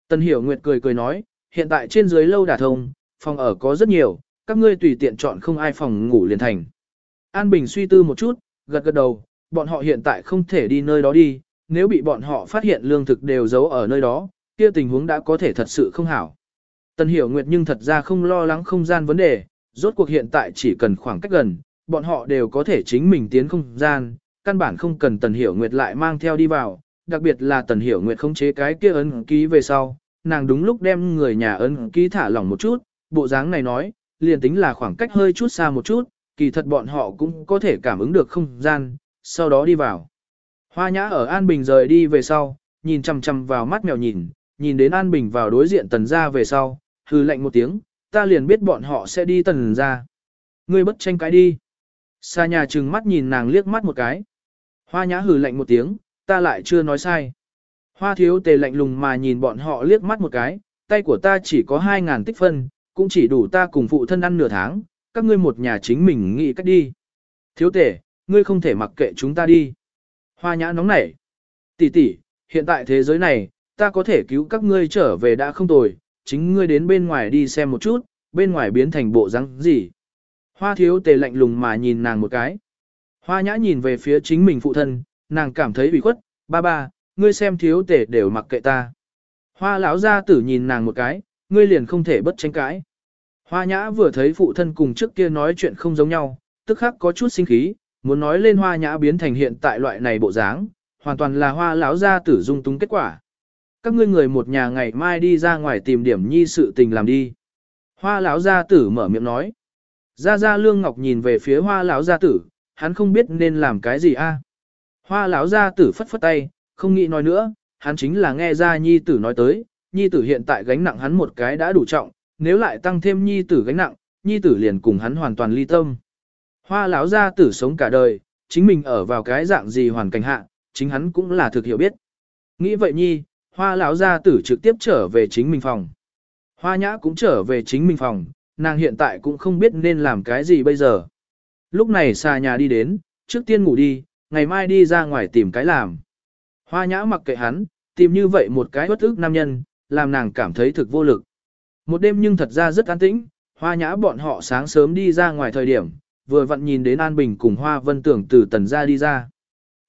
Tân Hiểu Nguyệt cười cười nói, hiện tại trên dưới lâu đà thông, phòng ở có rất nhiều, các ngươi tùy tiện chọn không ai phòng ngủ liền thành. An Bình suy tư một chút, gật gật đầu, bọn họ hiện tại không thể đi nơi đó đi, nếu bị bọn họ phát hiện lương thực đều giấu ở nơi đó, kia tình huống đã có thể thật sự không hảo. Tân Hiểu Nguyệt nhưng thật ra không lo lắng không gian vấn đề, rốt cuộc hiện tại chỉ cần khoảng cách gần, bọn họ đều có thể chính mình tiến không gian, căn bản không cần Tần Hiểu Nguyệt lại mang theo đi vào, đặc biệt là Tần Hiểu Nguyệt không chế cái kia ấn ký về sau, nàng đúng lúc đem người nhà ấn ký thả lỏng một chút, bộ dáng này nói, liền tính là khoảng cách hơi chút xa một chút, kỳ thật bọn họ cũng có thể cảm ứng được không gian, sau đó đi vào. Hoa nhã ở An Bình rời đi về sau, nhìn chằm chằm vào mắt mèo nhìn, nhìn đến An Bình vào đối diện tần gia về sau, hư lạnh một tiếng, ta liền biết bọn họ sẽ đi tần gia. Ngươi bất tranh cãi đi. Xa nhà trừng mắt nhìn nàng liếc mắt một cái. Hoa nhã hừ lạnh một tiếng, ta lại chưa nói sai. Hoa thiếu tề lạnh lùng mà nhìn bọn họ liếc mắt một cái, tay của ta chỉ có 2.000 tích phân, cũng chỉ đủ ta cùng phụ thân ăn nửa tháng, các ngươi một nhà chính mình nghĩ cách đi. Thiếu tề, ngươi không thể mặc kệ chúng ta đi. Hoa nhã nóng nảy. Tỷ tỷ, hiện tại thế giới này, ta có thể cứu các ngươi trở về đã không tồi, chính ngươi đến bên ngoài đi xem một chút, bên ngoài biến thành bộ răng gì. Hoa thiếu tề lạnh lùng mà nhìn nàng một cái. Hoa nhã nhìn về phía chính mình phụ thân, nàng cảm thấy bị khuất, ba ba, ngươi xem thiếu tề đều mặc kệ ta. Hoa lão gia tử nhìn nàng một cái, ngươi liền không thể bất tranh cãi. Hoa nhã vừa thấy phụ thân cùng trước kia nói chuyện không giống nhau, tức khắc có chút sinh khí, muốn nói lên hoa nhã biến thành hiện tại loại này bộ dáng, hoàn toàn là hoa lão gia tử dung túng kết quả. Các ngươi người một nhà ngày mai đi ra ngoài tìm điểm nhi sự tình làm đi. Hoa lão gia tử mở miệng nói. Gia Gia Lương Ngọc nhìn về phía hoa lão gia tử, hắn không biết nên làm cái gì a. Hoa lão gia tử phất phất tay, không nghĩ nói nữa, hắn chính là nghe ra nhi tử nói tới, nhi tử hiện tại gánh nặng hắn một cái đã đủ trọng, nếu lại tăng thêm nhi tử gánh nặng, nhi tử liền cùng hắn hoàn toàn ly tâm. Hoa lão gia tử sống cả đời, chính mình ở vào cái dạng gì hoàn cảnh hạ, chính hắn cũng là thực hiểu biết. Nghĩ vậy nhi, hoa lão gia tử trực tiếp trở về chính mình phòng. Hoa nhã cũng trở về chính mình phòng, nàng hiện tại cũng không biết nên làm cái gì bây giờ. Lúc này xa nhà đi đến, trước tiên ngủ đi, ngày mai đi ra ngoài tìm cái làm. Hoa nhã mặc kệ hắn, tìm như vậy một cái bất ức nam nhân, làm nàng cảm thấy thực vô lực. Một đêm nhưng thật ra rất an tĩnh, hoa nhã bọn họ sáng sớm đi ra ngoài thời điểm, vừa vặn nhìn đến An Bình cùng Hoa Vân Tưởng từ tần ra đi ra.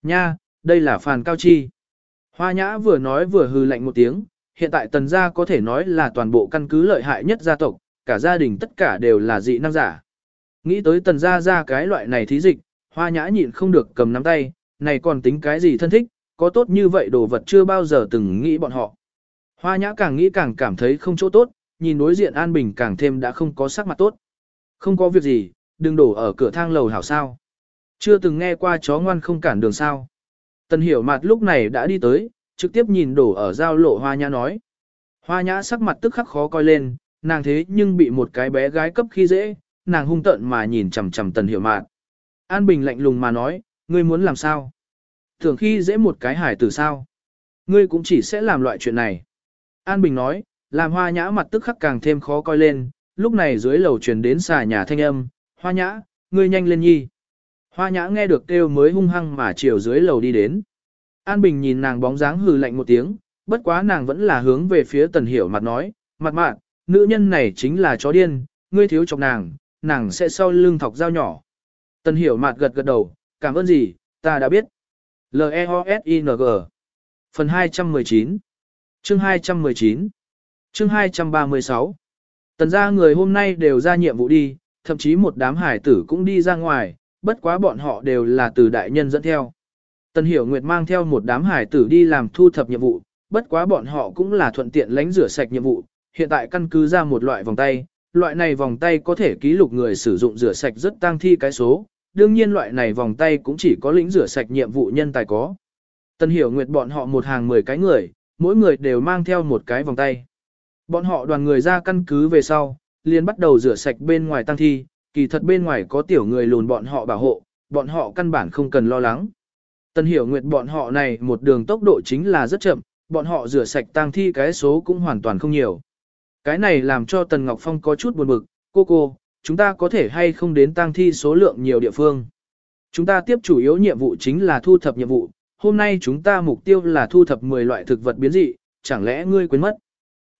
Nha, đây là phàn cao chi. Hoa nhã vừa nói vừa hư lạnh một tiếng, hiện tại tần gia có thể nói là toàn bộ căn cứ lợi hại nhất gia tộc, cả gia đình tất cả đều là dị năng giả. Nghĩ tới tần gia ra cái loại này thí dịch, hoa nhã nhịn không được cầm nắm tay, này còn tính cái gì thân thích, có tốt như vậy đồ vật chưa bao giờ từng nghĩ bọn họ. Hoa nhã càng nghĩ càng cảm thấy không chỗ tốt, nhìn đối diện An Bình càng thêm đã không có sắc mặt tốt. Không có việc gì, đừng đổ ở cửa thang lầu hảo sao. Chưa từng nghe qua chó ngoan không cản đường sao. Tần hiểu mặt lúc này đã đi tới, trực tiếp nhìn đổ ở giao lộ hoa nhã nói. Hoa nhã sắc mặt tức khắc khó coi lên, nàng thế nhưng bị một cái bé gái cấp khi dễ, nàng hung tợn mà nhìn chằm chằm tần hiểu mạn. An Bình lạnh lùng mà nói, ngươi muốn làm sao? Thường khi dễ một cái hải tử sao? Ngươi cũng chỉ sẽ làm loại chuyện này. An Bình nói, làm hoa nhã mặt tức khắc càng thêm khó coi lên, lúc này dưới lầu truyền đến xà nhà thanh âm, hoa nhã, ngươi nhanh lên nhi. Hoa nhã nghe được kêu mới hung hăng mà chiều dưới lầu đi đến. An Bình nhìn nàng bóng dáng hừ lạnh một tiếng, bất quá nàng vẫn là hướng về phía tần hiểu mặt nói, mặt mạn, nữ nhân này chính là chó điên, ngươi thiếu chọc nàng, nàng sẽ sau lưng thọc dao nhỏ. Tần hiểu mạt gật gật đầu, cảm ơn gì, ta đã biết. L-E-O-S-I-N-G Phần 219 Chương 219 Chương 236 Tần gia người hôm nay đều ra nhiệm vụ đi, thậm chí một đám hải tử cũng đi ra ngoài, bất quá bọn họ đều là từ đại nhân dẫn theo. Tần Hiểu Nguyệt mang theo một đám hải tử đi làm thu thập nhiệm vụ, bất quá bọn họ cũng là thuận tiện lánh rửa sạch nhiệm vụ, hiện tại căn cứ ra một loại vòng tay, loại này vòng tay có thể ký lục người sử dụng rửa sạch rất tang thi cái số, đương nhiên loại này vòng tay cũng chỉ có lĩnh rửa sạch nhiệm vụ nhân tài có. Tần Hiểu Nguyệt bọn họ một hàng 10 cái người, mỗi người đều mang theo một cái vòng tay. Bọn họ đoàn người ra căn cứ về sau, liền bắt đầu rửa sạch bên ngoài tăng thi, kỳ thật bên ngoài có tiểu người lùn bọn họ bảo hộ, bọn họ căn bản không cần lo lắng. Tần Hiểu Nguyệt bọn họ này một đường tốc độ chính là rất chậm, bọn họ rửa sạch tăng thi cái số cũng hoàn toàn không nhiều. Cái này làm cho Tần Ngọc Phong có chút buồn bực, cô cô, chúng ta có thể hay không đến tang thi số lượng nhiều địa phương. Chúng ta tiếp chủ yếu nhiệm vụ chính là thu thập nhiệm vụ, hôm nay chúng ta mục tiêu là thu thập 10 loại thực vật biến dị, chẳng lẽ ngươi quên mất.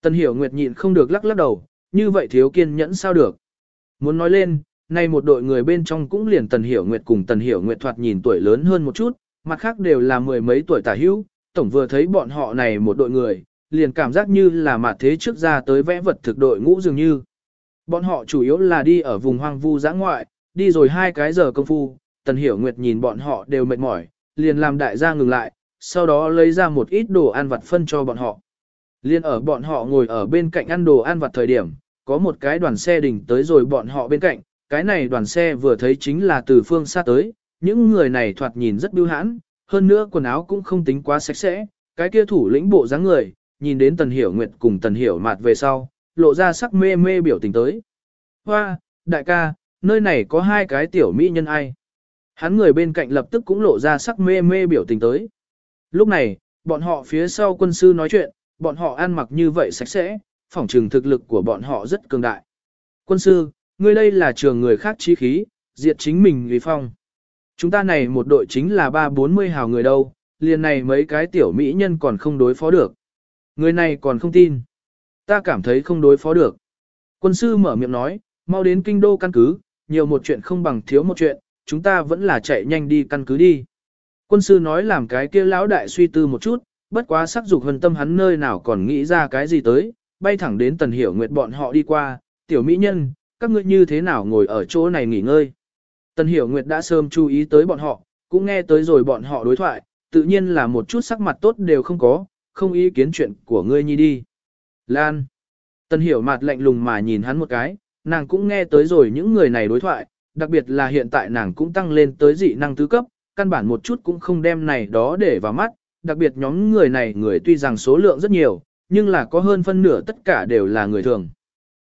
Tần Hiểu Nguyệt nhịn không được lắc lắc đầu, như vậy thiếu kiên nhẫn sao được. Muốn nói lên, nay một đội người bên trong cũng liền Tần Hiểu Nguyệt cùng Tần Hiểu Nguyệt thoạt nhìn tuổi lớn hơn một chút, mặt khác đều là mười mấy tuổi tả hữu, tổng vừa thấy bọn họ này một đội người, liền cảm giác như là mặt thế trước ra tới vẽ vật thực đội ngũ dường như. Bọn họ chủ yếu là đi ở vùng hoang vu giã ngoại, đi rồi hai cái giờ công phu, Tần Hiểu Nguyệt nhìn bọn họ đều mệt mỏi, liền làm đại gia ngừng lại, sau đó lấy ra một ít đồ ăn vặt phân cho bọn họ. Liên ở bọn họ ngồi ở bên cạnh ăn đồ ăn vặt thời điểm, có một cái đoàn xe đỉnh tới rồi bọn họ bên cạnh, cái này đoàn xe vừa thấy chính là từ phương xa tới, những người này thoạt nhìn rất biêu hãn, hơn nữa quần áo cũng không tính quá sạch sẽ, cái kia thủ lĩnh bộ dáng người, nhìn đến Tần Hiểu Nguyệt cùng Tần Hiểu Mạt về sau, lộ ra sắc mê mê biểu tình tới. Hoa, đại ca, nơi này có hai cái tiểu mỹ nhân ai. Hắn người bên cạnh lập tức cũng lộ ra sắc mê mê biểu tình tới. Lúc này, bọn họ phía sau quân sư nói chuyện, bọn họ ăn mặc như vậy sạch sẽ, phỏng trừng thực lực của bọn họ rất cường đại. Quân sư, ngươi đây là trường người khác chí khí, diệt chính mình vì phong. Chúng ta này một đội chính là ba bốn mươi hào người đâu, liền này mấy cái tiểu mỹ nhân còn không đối phó được. Người này còn không tin. Ta cảm thấy không đối phó được. Quân sư mở miệng nói, mau đến kinh đô căn cứ, nhiều một chuyện không bằng thiếu một chuyện, chúng ta vẫn là chạy nhanh đi căn cứ đi. Quân sư nói làm cái kia lão đại suy tư một chút, bất quá sắc dục hân tâm hắn nơi nào còn nghĩ ra cái gì tới, bay thẳng đến tần hiểu nguyệt bọn họ đi qua, tiểu mỹ nhân, các ngươi như thế nào ngồi ở chỗ này nghỉ ngơi. Tần hiểu nguyệt đã sớm chú ý tới bọn họ, cũng nghe tới rồi bọn họ đối thoại, tự nhiên là một chút sắc mặt tốt đều không có, không ý kiến chuyện của ngươi nhi đi. Lan. Tần hiểu mặt lạnh lùng mà nhìn hắn một cái, nàng cũng nghe tới rồi những người này đối thoại, đặc biệt là hiện tại nàng cũng tăng lên tới dị năng tứ cấp, căn bản một chút cũng không đem này đó để vào mắt, đặc biệt nhóm người này người tuy rằng số lượng rất nhiều, nhưng là có hơn phân nửa tất cả đều là người thường.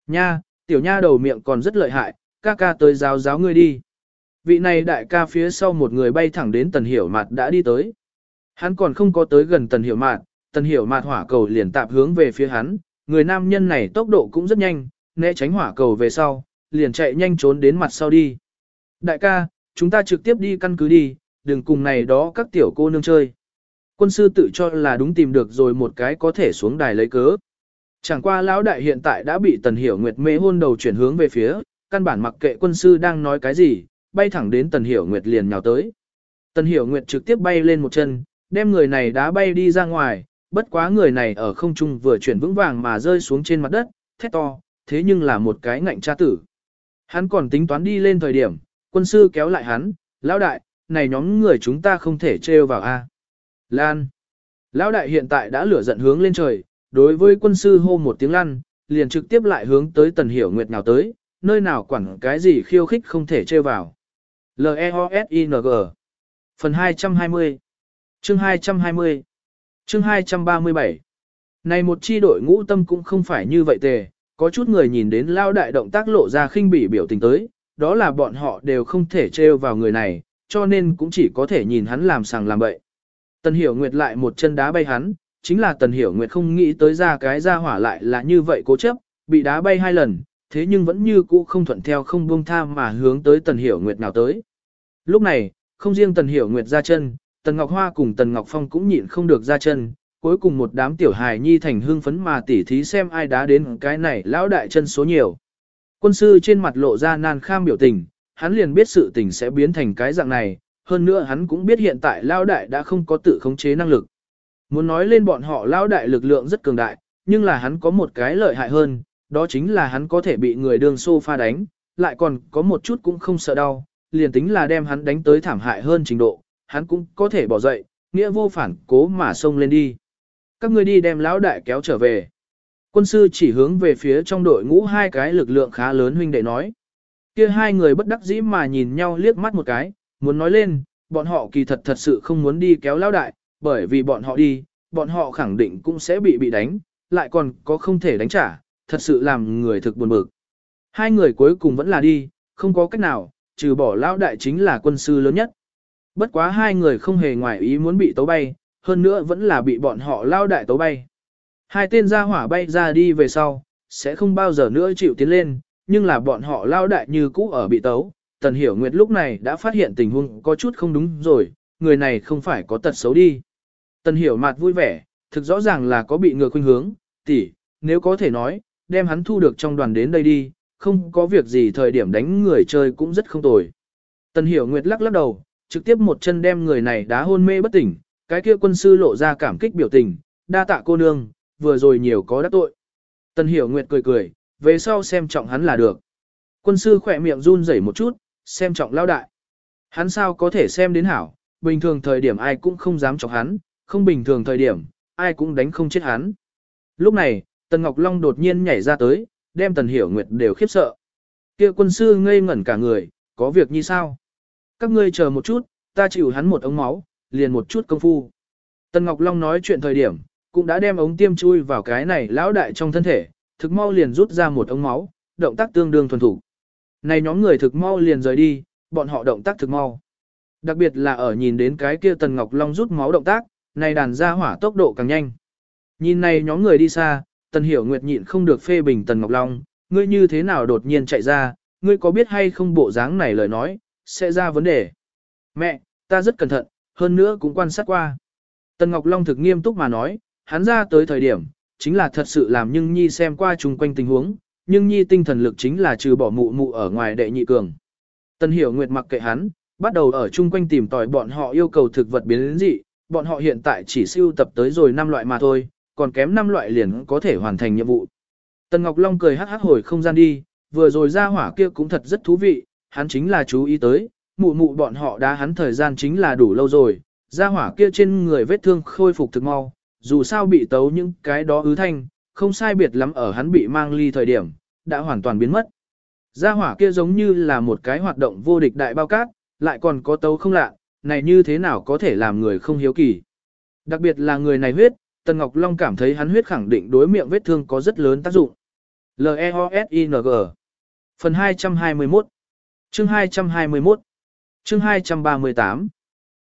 Nha, tiểu nha đầu miệng còn rất lợi hại, ca ca tới giáo giáo ngươi đi. Vị này đại ca phía sau một người bay thẳng đến tần hiểu mặt đã đi tới. Hắn còn không có tới gần tần hiểu mạt, tần hiểu mạt hỏa cầu liền tạp hướng về phía hắn, người nam nhân này tốc độ cũng rất nhanh, né tránh hỏa cầu về sau, liền chạy nhanh trốn đến mặt sau đi. Đại ca, chúng ta trực tiếp đi căn cứ đi, đừng cùng này đó các tiểu cô nương chơi. Quân sư tự cho là đúng tìm được rồi một cái có thể xuống đài lấy cớ. Chẳng qua lão đại hiện tại đã bị tần hiểu nguyệt mê hôn đầu chuyển hướng về phía, căn bản mặc kệ quân sư đang nói cái gì, bay thẳng đến tần hiểu nguyệt liền nhào tới. Tần hiểu nguyệt trực tiếp bay lên một chân, đem người này đá bay đi ra ngoài, bất quá người này ở không trung vừa chuyển vững vàng mà rơi xuống trên mặt đất, thét to, thế nhưng là một cái ngạnh cha tử. Hắn còn tính toán đi lên thời điểm, quân sư kéo lại hắn, lão đại, này nhóm người chúng ta không thể trêu vào a. Lan. Lão đại hiện tại đã lửa giận hướng lên trời, đối với quân sư hô một tiếng lăn, liền trực tiếp lại hướng tới tần hiểu nguyệt nào tới, nơi nào quản cái gì khiêu khích không thể trêu vào. L-E-O-S-I-N-G Phần 220 Chương 220 Chương 237 Này một chi đội ngũ tâm cũng không phải như vậy tề, có chút người nhìn đến lao đại động tác lộ ra khinh bỉ biểu tình tới, đó là bọn họ đều không thể trêu vào người này, cho nên cũng chỉ có thể nhìn hắn làm sàng làm bậy. Tần Hiểu Nguyệt lại một chân đá bay hắn, chính là Tần Hiểu Nguyệt không nghĩ tới ra cái ra hỏa lại là như vậy cố chấp, bị đá bay hai lần, thế nhưng vẫn như cũ không thuận theo không buông tha mà hướng tới Tần Hiểu Nguyệt nào tới. Lúc này, không riêng Tần Hiểu Nguyệt ra chân, Tần Ngọc Hoa cùng Tần Ngọc Phong cũng nhịn không được ra chân, cuối cùng một đám tiểu hài nhi thành hưng phấn mà tỉ thí xem ai đá đến cái này lão đại chân số nhiều. Quân sư trên mặt lộ ra nan kham biểu tình, hắn liền biết sự tình sẽ biến thành cái dạng này, hơn nữa hắn cũng biết hiện tại lão đại đã không có tự khống chế năng lực. Muốn nói lên bọn họ lão đại lực lượng rất cường đại, nhưng là hắn có một cái lợi hại hơn, đó chính là hắn có thể bị người đường sofa đánh, lại còn có một chút cũng không sợ đau, liền tính là đem hắn đánh tới thảm hại hơn trình độ, hắn cũng có thể bỏ dậy, nghĩa vô phản cố mà xông lên đi. Các ngươi đi đem lão đại kéo trở về. Quân sư chỉ hướng về phía trong đội ngũ hai cái lực lượng khá lớn huynh đệ nói. Kia hai người bất đắc dĩ mà nhìn nhau liếc mắt một cái, muốn nói lên, bọn họ kỳ thật thật sự không muốn đi kéo lão đại, bởi vì bọn họ đi, bọn họ khẳng định cũng sẽ bị bị đánh, lại còn có không thể đánh trả, thật sự làm người thực buồn bực. Hai người cuối cùng vẫn là đi, không có cách nào, trừ bỏ lão đại chính là quân sư lớn nhất. Bất quá hai người không hề ngoài ý muốn bị tấu bay, hơn nữa vẫn là bị bọn họ lao đại tấu bay. Hai tên gia hỏa bay ra đi về sau, sẽ không bao giờ nữa chịu tiến lên, nhưng là bọn họ lao đại như cũ ở bị tấu. Tần Hiểu Nguyệt lúc này đã phát hiện tình huống có chút không đúng rồi, người này không phải có tật xấu đi. Tần Hiểu mặt vui vẻ, thực rõ ràng là có bị ngược khuynh hướng, tỷ, nếu có thể nói, đem hắn thu được trong đoàn đến đây đi, không có việc gì thời điểm đánh người chơi cũng rất không tồi. Tần Hiểu Nguyệt lắc lắc đầu, trực tiếp một chân đem người này đá hôn mê bất tỉnh, cái kia quân sư lộ ra cảm kích biểu tình, đa tạ cô nương, vừa rồi nhiều có đắc tội. Tần Hiểu Nguyệt cười cười, về sau xem trọng hắn là được. Quân sư khỏe miệng run rẩy một chút, xem trọng lao đại. Hắn sao có thể xem đến hảo, bình thường thời điểm ai cũng không dám chọc hắn, không bình thường thời điểm, ai cũng đánh không chết hắn. Lúc này, Tần Ngọc Long đột nhiên nhảy ra tới, đem Tần Hiểu Nguyệt đều khiếp sợ. Kia quân sư ngây ngẩn cả người, có việc như sao? Các ngươi chờ một chút, ta chịu hắn một ống máu, liền một chút công phu. Tần Ngọc Long nói chuyện thời điểm, cũng đã đem ống tiêm chui vào cái này lão đại trong thân thể, thực mau liền rút ra một ống máu, động tác tương đương thuần thủ. Này nhóm người thực mau liền rời đi, bọn họ động tác thực mau. Đặc biệt là ở nhìn đến cái kia Tần Ngọc Long rút máu động tác, này đàn ra hỏa tốc độ càng nhanh. Nhìn này nhóm người đi xa, Tần Hiểu Nguyệt nhịn không được phê bình Tần Ngọc Long, ngươi như thế nào đột nhiên chạy ra, ngươi có biết hay không bộ dáng này lời nói, sẽ ra vấn đề. Mẹ, ta rất cẩn thận, hơn nữa cũng quan sát qua. Tần Ngọc Long thực nghiêm túc mà nói, hắn ra tới thời điểm, chính là thật sự làm nhưng nhi xem qua chung quanh tình huống, nhưng nhi tinh thần lực chính là trừ bỏ mụ mụ ở ngoài đệ nhị cường. Tần Hiểu Nguyệt mặc kệ hắn, bắt đầu ở chung quanh tìm tòi bọn họ yêu cầu thực vật biến dị, bọn họ hiện tại chỉ siêu tập tới rồi 5 loại mà thôi, còn kém 5 loại liền có thể hoàn thành nhiệm vụ. Tần Ngọc Long cười hắc hắc hồi không gian đi, vừa rồi ra hỏa kia cũng thật rất thú vị, hắn chính là chú ý tới, mụ mụ bọn họ đã hắn thời gian chính là đủ lâu rồi, ra hỏa kia trên người vết thương khôi phục thực mau, dù sao bị tấu những cái đó ứ thanh, không sai biệt lắm ở hắn bị mang ly thời điểm, đã hoàn toàn biến mất. Ra hỏa kia giống như là một cái hoạt động vô địch đại bao cát, lại còn có tấu không lạ, này như thế nào có thể làm người không hiếu kỳ. Đặc biệt là người này huyết, Tần Ngọc Long cảm thấy hắn huyết khẳng định đối miệng vết thương có rất lớn tác dụng. L-E-O-S-I-N-G Phần 221 Chương 221 Chương 238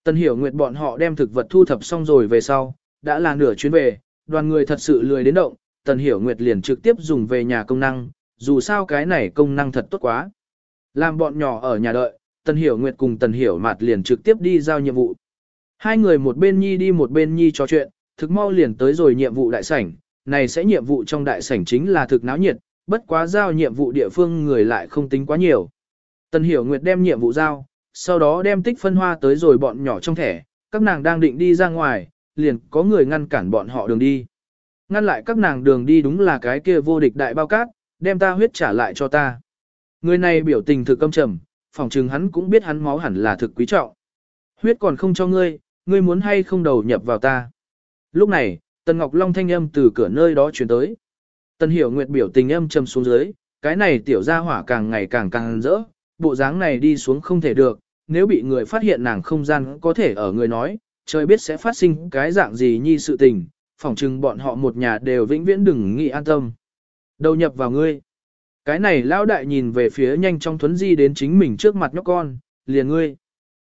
Tần Hiểu Nguyệt bọn họ đem thực vật thu thập xong rồi về sau, đã là nửa chuyến về, đoàn người thật sự lười đến động, Tần Hiểu Nguyệt liền trực tiếp dùng về nhà công năng, dù sao cái này công năng thật tốt quá. Làm bọn nhỏ ở nhà đợi, Tần Hiểu Nguyệt cùng Tần Hiểu Mạt liền trực tiếp đi giao nhiệm vụ. Hai người một bên nhi đi một bên nhi trò chuyện, thực mau liền tới rồi nhiệm vụ đại sảnh, này sẽ nhiệm vụ trong đại sảnh chính là thực náo nhiệt, bất quá giao nhiệm vụ địa phương người lại không tính quá nhiều. Tần Hiểu Nguyệt đem nhiệm vụ giao, sau đó đem tích phân hoa tới rồi bọn nhỏ trong thẻ, các nàng đang định đi ra ngoài, liền có người ngăn cản bọn họ đường đi. Ngăn lại các nàng đường đi đúng là cái kia vô địch đại bao cát, đem ta huyết trả lại cho ta. Người này biểu tình thực căm trầm, phỏng chừng hắn cũng biết hắn máu hẳn là thực quý trọng. Huyết còn không cho ngươi, ngươi muốn hay không đầu nhập vào ta. Lúc này, Tần Ngọc Long thanh âm từ cửa nơi đó truyền tới. Tần Hiểu Nguyệt biểu tình âm trầm xuống dưới, cái này tiểu gia hỏa càng ngày càng càng rỡ, bộ dáng này đi xuống không thể được, nếu bị người phát hiện nàng không gian có thể ở người nói, trời biết sẽ phát sinh cái dạng gì nhi sự tình, phỏng chừng bọn họ một nhà đều vĩnh viễn đừng nghĩ an tâm. Đầu nhập vào ngươi. Cái này lão đại nhìn về phía nhanh trong thuấn di đến chính mình trước mặt nhóc con, liền ngươi.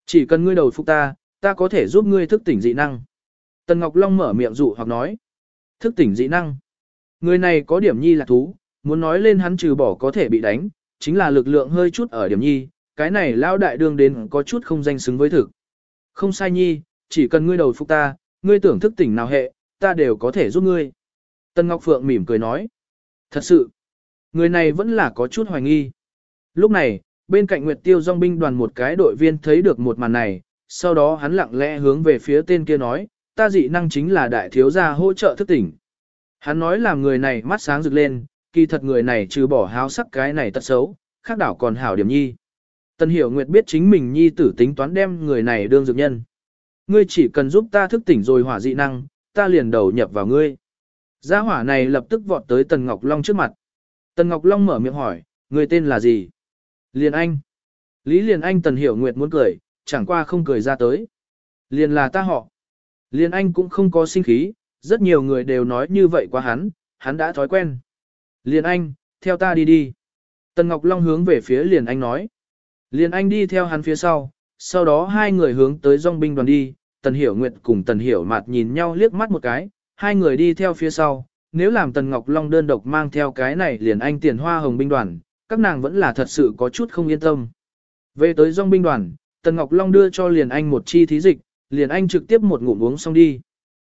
Chỉ cần ngươi đầu phục ta, ta có thể giúp ngươi thức tỉnh dị năng. Tần Ngọc Long mở miệng dụ hoặc nói. Thức tỉnh dị năng. Người này có điểm nhi là thú, muốn nói lên hắn trừ bỏ có thể bị đánh, chính là lực lượng hơi chút ở điểm nhi, cái này lão đại đương đến có chút không danh xứng với thực. Không sai nhi, chỉ cần ngươi đầu phục ta, ngươi tưởng thức tỉnh nào hệ, ta đều có thể giúp ngươi. Tân Ngọc Phượng mỉm cười nói. Thật sự, người này vẫn là có chút hoài nghi. Lúc này, bên cạnh Nguyệt Tiêu Dòng binh đoàn một cái đội viên thấy được một màn này, sau đó hắn lặng lẽ hướng về phía tên kia nói, ta dị năng chính là đại thiếu gia hỗ trợ thức tỉnh. Hắn nói làm người này mắt sáng rực lên, kỳ thật người này trừ bỏ háo sắc cái này tật xấu, khác đảo còn hảo điểm nhi. Tần Hiểu Nguyệt biết chính mình nhi tử tính toán đem người này đương dược nhân. Ngươi chỉ cần giúp ta thức tỉnh rồi hỏa dị năng, ta liền đầu nhập vào ngươi. Gia hỏa này lập tức vọt tới Tần Ngọc Long trước mặt. Tần Ngọc Long mở miệng hỏi, người tên là gì? Liên Anh. Lý Liên Anh Tần Hiểu Nguyệt muốn cười, chẳng qua không cười ra tới. Liên là ta họ. Liên Anh cũng không có sinh khí, rất nhiều người đều nói như vậy qua hắn, hắn đã thói quen. Liên Anh, theo ta đi đi. Tần Ngọc Long hướng về phía Liên Anh nói. Liên Anh đi theo hắn phía sau, sau đó hai người hướng tới dòng binh đoàn đi, Tần Hiểu Nguyệt cùng Tần Hiểu Mạt nhìn nhau liếc mắt một cái, hai người đi theo phía sau, nếu làm Tần Ngọc Long đơn độc mang theo cái này liền anh tiền hoa hồng binh đoàn, các nàng vẫn là thật sự có chút không yên tâm. Về tới dòng binh đoàn, Tần Ngọc Long đưa cho liền anh một chi thí dịch, liền anh trực tiếp một ngụm uống xong đi.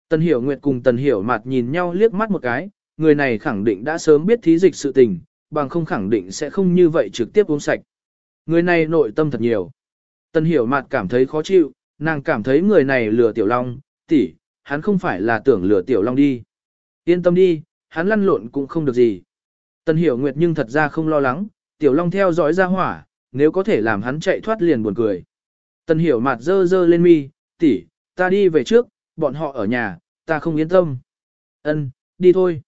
Tần Hiểu Nguyệt cùng Tần Hiểu Mạt nhìn nhau liếc mắt một cái, người này khẳng định đã sớm biết thí dịch sự tình, bằng không khẳng định sẽ không như vậy trực tiếp uống sạch. Người này nội tâm thật nhiều. tân Hiểu mặt cảm thấy khó chịu, nàng cảm thấy người này lừa Tiểu Long, tỷ, hắn không phải là tưởng lừa Tiểu Long đi. Yên tâm đi, hắn lăn lộn cũng không được gì. tân Hiểu Nguyệt nhưng thật ra không lo lắng, Tiểu Long theo dõi ra hỏa, nếu có thể làm hắn chạy thoát liền buồn cười. tân Hiểu mặt dơ dơ lên mi, tỷ, ta đi về trước, bọn họ ở nhà, ta không yên tâm. Ân, đi thôi.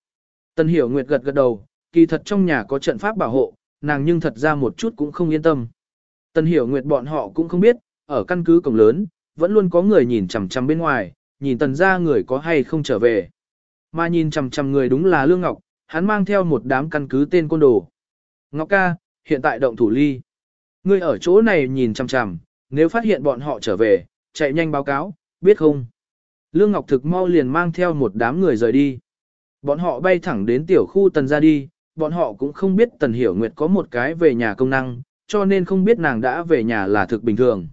Tần Hiểu Nguyệt gật gật đầu, kỳ thật trong nhà có trận pháp bảo hộ, nàng nhưng thật ra một chút cũng không yên tâm. Tần Hiểu Nguyệt bọn họ cũng không biết, ở căn cứ cổng lớn, vẫn luôn có người nhìn chằm chằm bên ngoài, nhìn tần ra người có hay không trở về. Mà nhìn chằm chằm người đúng là Lương Ngọc, hắn mang theo một đám căn cứ tên côn đồ. Ngọc ca, hiện tại động thủ ly. Ngươi ở chỗ này nhìn chằm chằm, nếu phát hiện bọn họ trở về, chạy nhanh báo cáo, biết không? Lương Ngọc thực mau liền mang theo một đám người rời đi. Bọn họ bay thẳng đến tiểu khu tần ra đi, bọn họ cũng không biết tần hiểu nguyệt có một cái về nhà công năng, cho nên không biết nàng đã về nhà là thực bình thường.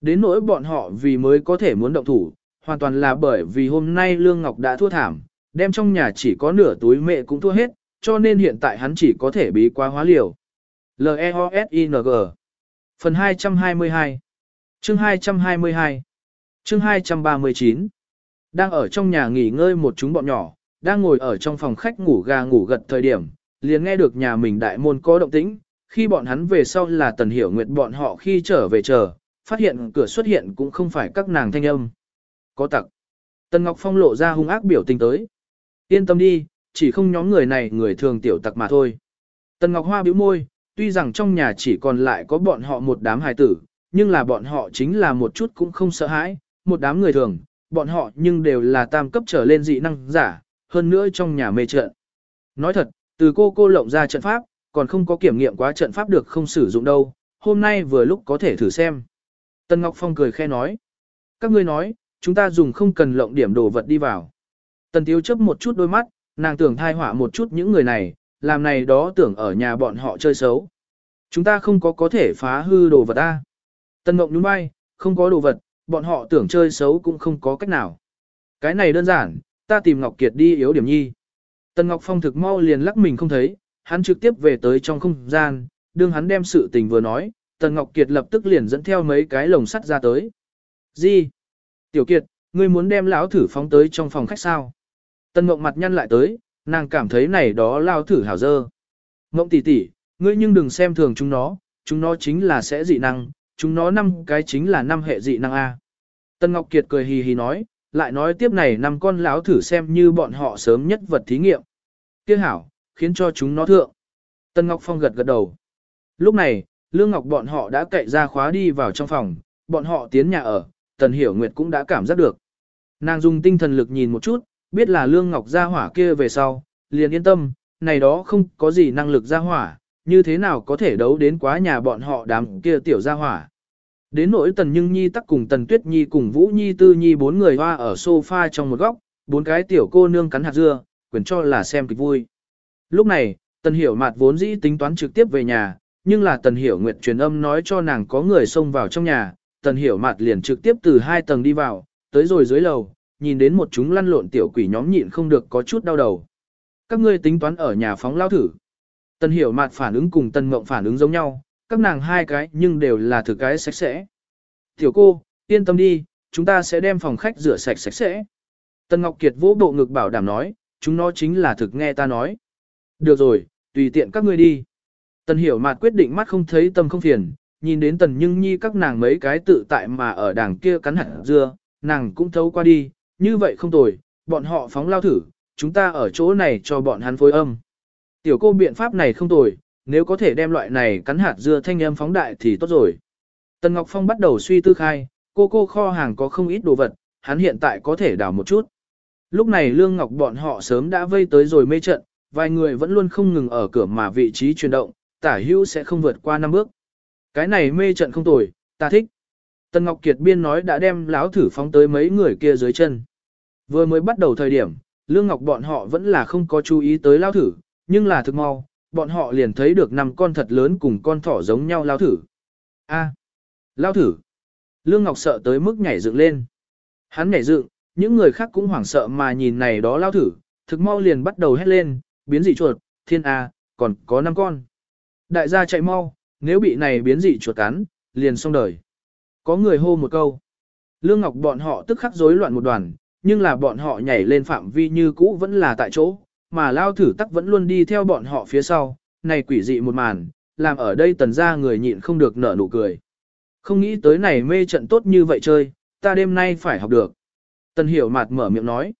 Đến nỗi bọn họ vì mới có thể muốn động thủ, hoàn toàn là bởi vì hôm nay Lương Ngọc đã thua thảm, đem trong nhà chỉ có nửa túi mẹ cũng thua hết, cho nên hiện tại hắn chỉ có thể bí quá hóa liều. L-E-O-S-I-N-G Phần 222 Chương 222 Chương 239 Đang ở trong nhà nghỉ ngơi một chúng bọn nhỏ, đang ngồi ở trong phòng khách ngủ gà ngủ gật thời điểm, liền nghe được nhà mình đại môn có động tĩnh, khi bọn hắn về sau là tần hiểu nguyệt bọn họ khi trở về chờ, phát hiện cửa xuất hiện cũng không phải các nàng thanh âm. Có tặc. Tần Ngọc Phong lộ ra hung ác biểu tình tới. Yên tâm đi, chỉ không nhóm người này người thường tiểu tặc mà thôi. Tần Ngọc Hoa bĩu môi, tuy rằng trong nhà chỉ còn lại có bọn họ một đám hài tử, nhưng là bọn họ chính là một chút cũng không sợ hãi, một đám người thường, bọn họ nhưng đều là tam cấp trở lên dị năng giả, hơn nữa trong nhà mê trận. Nói thật, từ cô cô lộng ra trận pháp, còn không có kiểm nghiệm quá trận pháp được không sử dụng đâu, hôm nay vừa lúc có thể thử xem. Tân Ngọc Phong cười khe nói. Các ngươi nói, chúng ta dùng không cần lộng điểm đồ vật đi vào. Tần Tiếu chấp một chút đôi mắt, nàng tưởng thai họa một chút những người này, làm này đó tưởng ở nhà bọn họ chơi xấu. Chúng ta không có có thể phá hư đồ vật ta. Tần Ngọc nhún vai, không có đồ vật, bọn họ tưởng chơi xấu cũng không có cách nào. Cái này đơn giản, ta tìm Ngọc Kiệt đi yếu điểm nhi. Tần Ngọc Phong thực mau liền lắc mình không thấy, hắn trực tiếp về tới trong không gian, đương hắn đem sự tình vừa nói, Tần Ngọc Kiệt lập tức liền dẫn theo mấy cái lồng sắt ra tới. Gì? Tiểu Kiệt, ngươi muốn đem lão thử phóng tới trong phòng khách sao? Tần Ngọc mặt nhăn lại tới, nàng cảm thấy này đó lao thử hảo dơ. Ngộng tỷ tỷ, ngươi nhưng đừng xem thường chúng nó, chúng nó chính là sẽ dị năng, chúng nó năm cái chính là năm hệ dị năng A. Tần Ngọc Kiệt cười hì hì nói, lại nói tiếp này năm con lão thử xem như bọn họ sớm nhất vật thí nghiệm. Kiếc hảo, khiến cho chúng nó thượng. Tân Ngọc Phong gật gật đầu. Lúc này, Lương Ngọc bọn họ đã cậy ra khóa đi vào trong phòng, bọn họ tiến nhà ở, Tần Hiểu Nguyệt cũng đã cảm giác được. Nàng dùng tinh thần lực nhìn một chút, biết là Lương Ngọc ra hỏa kia về sau, liền yên tâm, này đó không có gì năng lực ra hỏa, như thế nào có thể đấu đến quá nhà bọn họ đám kia tiểu ra hỏa. Đến nỗi Tần Nhưng Nhi tắc cùng Tần Tuyết Nhi cùng Vũ Nhi Tư Nhi bốn người hoa ở sofa trong một góc, bốn cái tiểu cô nương cắn hạt dưa, quyền cho là xem kịch vui. Lúc này, Tần Hiểu Mạt vốn dĩ tính toán trực tiếp về nhà, nhưng là Tần Hiểu Nguyệt truyền âm nói cho nàng có người xông vào trong nhà, Tần Hiểu Mạt liền trực tiếp từ hai tầng đi vào, tới rồi dưới lầu, nhìn đến một chúng lăn lộn tiểu quỷ nhóm nhịn không được có chút đau đầu. Các ngươi tính toán ở nhà phóng lao thử. Tần Hiểu Mạt phản ứng cùng Tần Mộng phản ứng giống nhau, các nàng hai cái nhưng đều là thực cái sạch sẽ. Tiểu cô, yên tâm đi, chúng ta sẽ đem phòng khách rửa sạch sạch sẽ. Tần Ngọc Kiệt vỗ bộ ngực bảo đảm nói, chúng nó chính là thực nghe ta nói. Được rồi, tùy tiện các ngươi đi. Tần hiểu mạt quyết định mắt không thấy tâm không phiền, nhìn đến tần nhưng nhi các nàng mấy cái tự tại mà ở đàng kia cắn hẳn dưa, nàng cũng thấu qua đi, như vậy không tồi, bọn họ phóng lao thử, chúng ta ở chỗ này cho bọn hắn phối âm. Tiểu cô biện pháp này không tồi, nếu có thể đem loại này cắn hạt dưa thanh âm phóng đại thì tốt rồi. Tần Ngọc Phong bắt đầu suy tư khai, cô cô kho hàng có không ít đồ vật, hắn hiện tại có thể đào một chút. Lúc này Lương Ngọc bọn họ sớm đã vây tới rồi mê trận, vài người vẫn luôn không ngừng ở cửa mà vị trí chuyển động, tả hữu sẽ không vượt qua năm bước. Cái này mê trận không tồi, ta thích. Tần Ngọc Kiệt biên nói đã đem láo thử phóng tới mấy người kia dưới chân. Vừa mới bắt đầu thời điểm, Lương Ngọc bọn họ vẫn là không có chú ý tới lao thử, nhưng là thực mau, bọn họ liền thấy được năm con thật lớn cùng con thỏ giống nhau lao thử. A, lao thử. Lương Ngọc sợ tới mức nhảy dựng lên. Hắn nhảy dựng, những người khác cũng hoảng sợ mà nhìn này đó lao thử, thực mau liền bắt đầu hét lên, biến dị chuột, thiên A, còn có năm con. Đại gia chạy mau, nếu bị này biến dị chuột cắn, liền xong đời. Có người hô một câu. Lương Ngọc bọn họ tức khắc rối loạn một đoàn, nhưng là bọn họ nhảy lên phạm vi như cũ vẫn là tại chỗ, mà lao thử tắc vẫn luôn đi theo bọn họ phía sau, này quỷ dị một màn, làm ở đây tần ra người nhịn không được nở nụ cười. Không nghĩ tới này mê trận tốt như vậy chơi, ta đêm nay phải học được. Tần hiểu mặt mở miệng nói.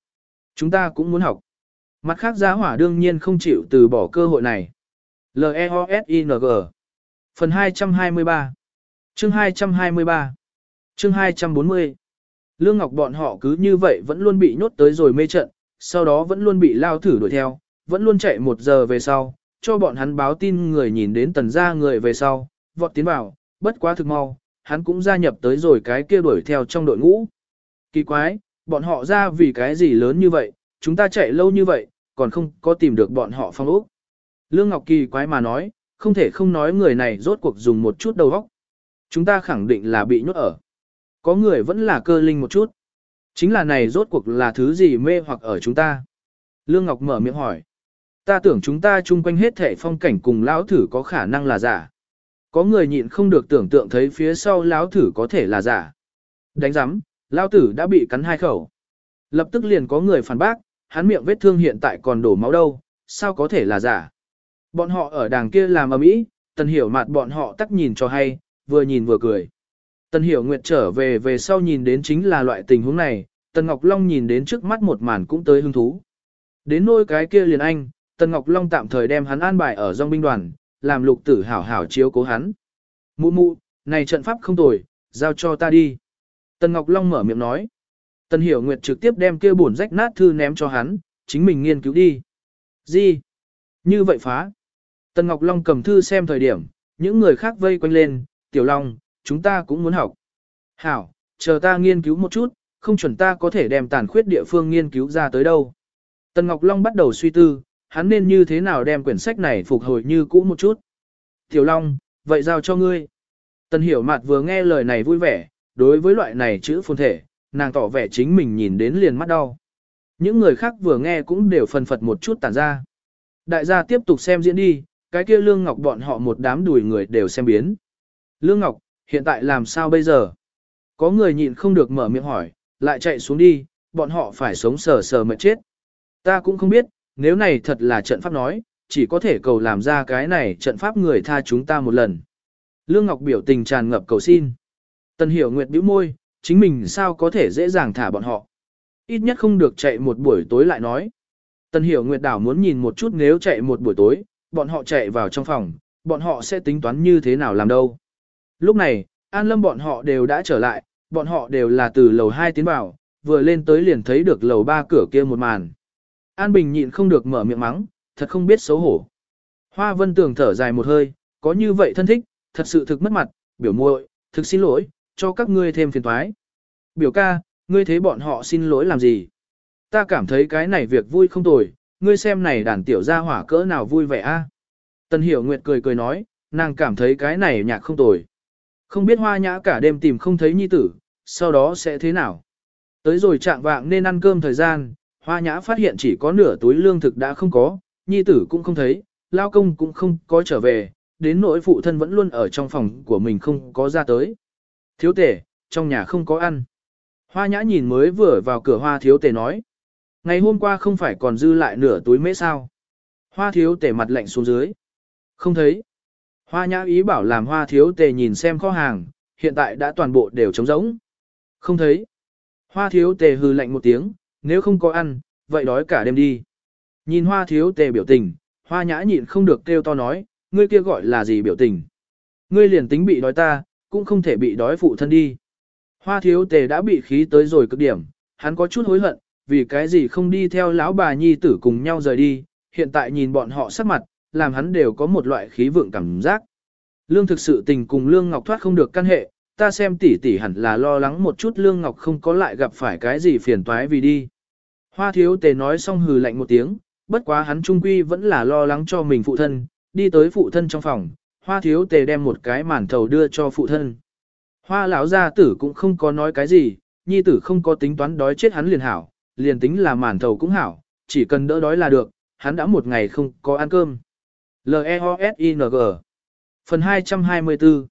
Chúng ta cũng muốn học. Mặt khác giá hỏa đương nhiên không chịu từ bỏ cơ hội này. L-E-O-S-I-N-G Phần 223 Chương 223 Chương 240 Lương Ngọc bọn họ cứ như vậy vẫn luôn bị nhốt tới rồi mê trận, sau đó vẫn luôn bị lao thử đuổi theo, vẫn luôn chạy một giờ về sau, cho bọn hắn báo tin người nhìn đến tần gia người về sau, vọt tiến vào, bất quá thực mau, hắn cũng gia nhập tới rồi cái kia đuổi theo trong đội ngũ. Kỳ quái, bọn họ ra vì cái gì lớn như vậy, chúng ta chạy lâu như vậy, còn không có tìm được bọn họ phong ốc. Lương Ngọc Kỳ quái mà nói, không thể không nói người này rốt cuộc dùng một chút đầu óc. Chúng ta khẳng định là bị nhốt ở. Có người vẫn là cơ linh một chút. Chính là này rốt cuộc là thứ gì mê hoặc ở chúng ta. Lương Ngọc mở miệng hỏi. Ta tưởng chúng ta chung quanh hết thể phong cảnh cùng lão thử có khả năng là giả. Có người nhịn không được tưởng tượng thấy phía sau lão thử có thể là giả. Đánh giám, lão tử đã bị cắn hai khẩu. Lập tức liền có người phản bác, hắn miệng vết thương hiện tại còn đổ máu đâu, sao có thể là giả. Bọn họ ở đàng kia làm ầm ĩ, tần hiểu mặt bọn họ tắc nhìn cho hay, vừa nhìn vừa cười. Tần hiểu nguyệt trở về về sau nhìn đến chính là loại tình huống này, tần Ngọc Long nhìn đến trước mắt một màn cũng tới hứng thú. Đến nôi cái kia liền anh, tần Ngọc Long tạm thời đem hắn an bài ở dòng binh đoàn, làm lục tử hảo hảo chiếu cố hắn. Mụ mụ, này trận pháp không tồi, giao cho ta đi. Tần Ngọc Long mở miệng nói. Tần Hiểu Nguyệt trực tiếp đem kia bổn rách nát thư ném cho hắn, chính mình nghiên cứu đi. Gì? Như vậy phá. Tần Ngọc Long cầm thư xem thời điểm, những người khác vây quanh lên, Tiểu Long, chúng ta cũng muốn học. Hảo, chờ ta nghiên cứu một chút, không chuẩn ta có thể đem tàn khuyết địa phương nghiên cứu ra tới đâu. Tần Ngọc Long bắt đầu suy tư, hắn nên như thế nào đem quyển sách này phục hồi như cũ một chút. Tiểu Long, vậy giao cho ngươi. Tần Hiểu Mạt vừa nghe lời này vui vẻ, đối với loại này chữ phồn thể, nàng tỏ vẻ chính mình nhìn đến liền mắt đau. Những người khác vừa nghe cũng đều phần phật một chút tản ra. Đại gia tiếp tục xem diễn đi, cái kia Lương Ngọc bọn họ một đám đùi người đều xem biến. Lương Ngọc, hiện tại làm sao bây giờ? Có người nhịn không được mở miệng hỏi, lại chạy xuống đi, bọn họ phải sống sờ sờ mệt chết. Ta cũng không biết, nếu này thật là trận pháp nói, chỉ có thể cầu làm ra cái này trận pháp người tha chúng ta một lần. Lương Ngọc biểu tình tràn ngập cầu xin. Tần Hiểu Nguyệt bĩu môi, chính mình sao có thể dễ dàng thả bọn họ. Ít nhất không được chạy một buổi tối lại nói. Tần Hiểu Nguyệt đảo muốn nhìn một chút nếu chạy một buổi tối, bọn họ chạy vào trong phòng, bọn họ sẽ tính toán như thế nào làm đâu. Lúc này, An Lâm bọn họ đều đã trở lại, bọn họ đều là từ lầu 2 tiến vào, vừa lên tới liền thấy được lầu 3 cửa kia một màn. An Bình nhịn không được mở miệng mắng, thật không biết xấu hổ. Hoa Vân Tường thở dài một hơi, có như vậy thân thích, thật sự thực mất mặt, biểu muội, thực xin lỗi, cho các ngươi thêm phiền toái. Biểu ca, ngươi thấy bọn họ xin lỗi làm gì? Ta cảm thấy cái này việc vui không tồi, ngươi xem này đàn tiểu gia hỏa cỡ nào vui vẻ a? Tần Hiểu Nguyệt cười cười nói, nàng cảm thấy cái này nhạc không tồi. Không biết hoa nhã cả đêm tìm không thấy nhi tử, sau đó sẽ thế nào? Tới rồi trạng vạng nên ăn cơm thời gian, hoa nhã phát hiện chỉ có nửa túi lương thực đã không có, nhi tử cũng không thấy, lao công cũng không có trở về, đến nỗi phụ thân vẫn luôn ở trong phòng của mình không có ra tới. Thiếu tể, trong nhà không có ăn. Hoa nhã nhìn mới vừa vào cửa hoa thiếu tể nói. Ngày hôm qua không phải còn dư lại nửa túi mễ sao. Hoa thiếu tể mặt lạnh xuống dưới. Không thấy. Hoa nhã ý bảo làm hoa thiếu tề nhìn xem kho hàng, hiện tại đã toàn bộ đều trống rỗng. Không thấy. Hoa thiếu tề hư lạnh một tiếng, nếu không có ăn, vậy đói cả đêm đi. Nhìn hoa thiếu tề biểu tình, hoa nhã nhịn không được kêu to nói, ngươi kia gọi là gì biểu tình. Ngươi liền tính bị đói ta, cũng không thể bị đói phụ thân đi. Hoa thiếu tề đã bị khí tới rồi cực điểm, hắn có chút hối hận, vì cái gì không đi theo lão bà nhi tử cùng nhau rời đi, hiện tại nhìn bọn họ sắc mặt, làm hắn đều có một loại khí vượng cảm giác. Lương thực sự tình cùng Lương Ngọc thoát không được căn hệ, ta xem tỷ tỷ hẳn là lo lắng một chút Lương Ngọc không có lại gặp phải cái gì phiền toái vì đi. Hoa thiếu tề nói xong hừ lạnh một tiếng, bất quá hắn trung quy vẫn là lo lắng cho mình phụ thân, đi tới phụ thân trong phòng, hoa thiếu tề đem một cái màn thầu đưa cho phụ thân. Hoa lão gia tử cũng không có nói cái gì, nhi tử không có tính toán đói chết hắn liền hảo, liền tính là màn thầu cũng hảo, chỉ cần đỡ đói là được, hắn đã một ngày không có ăn cơm. L-E-O-S-I-N-G Phần 224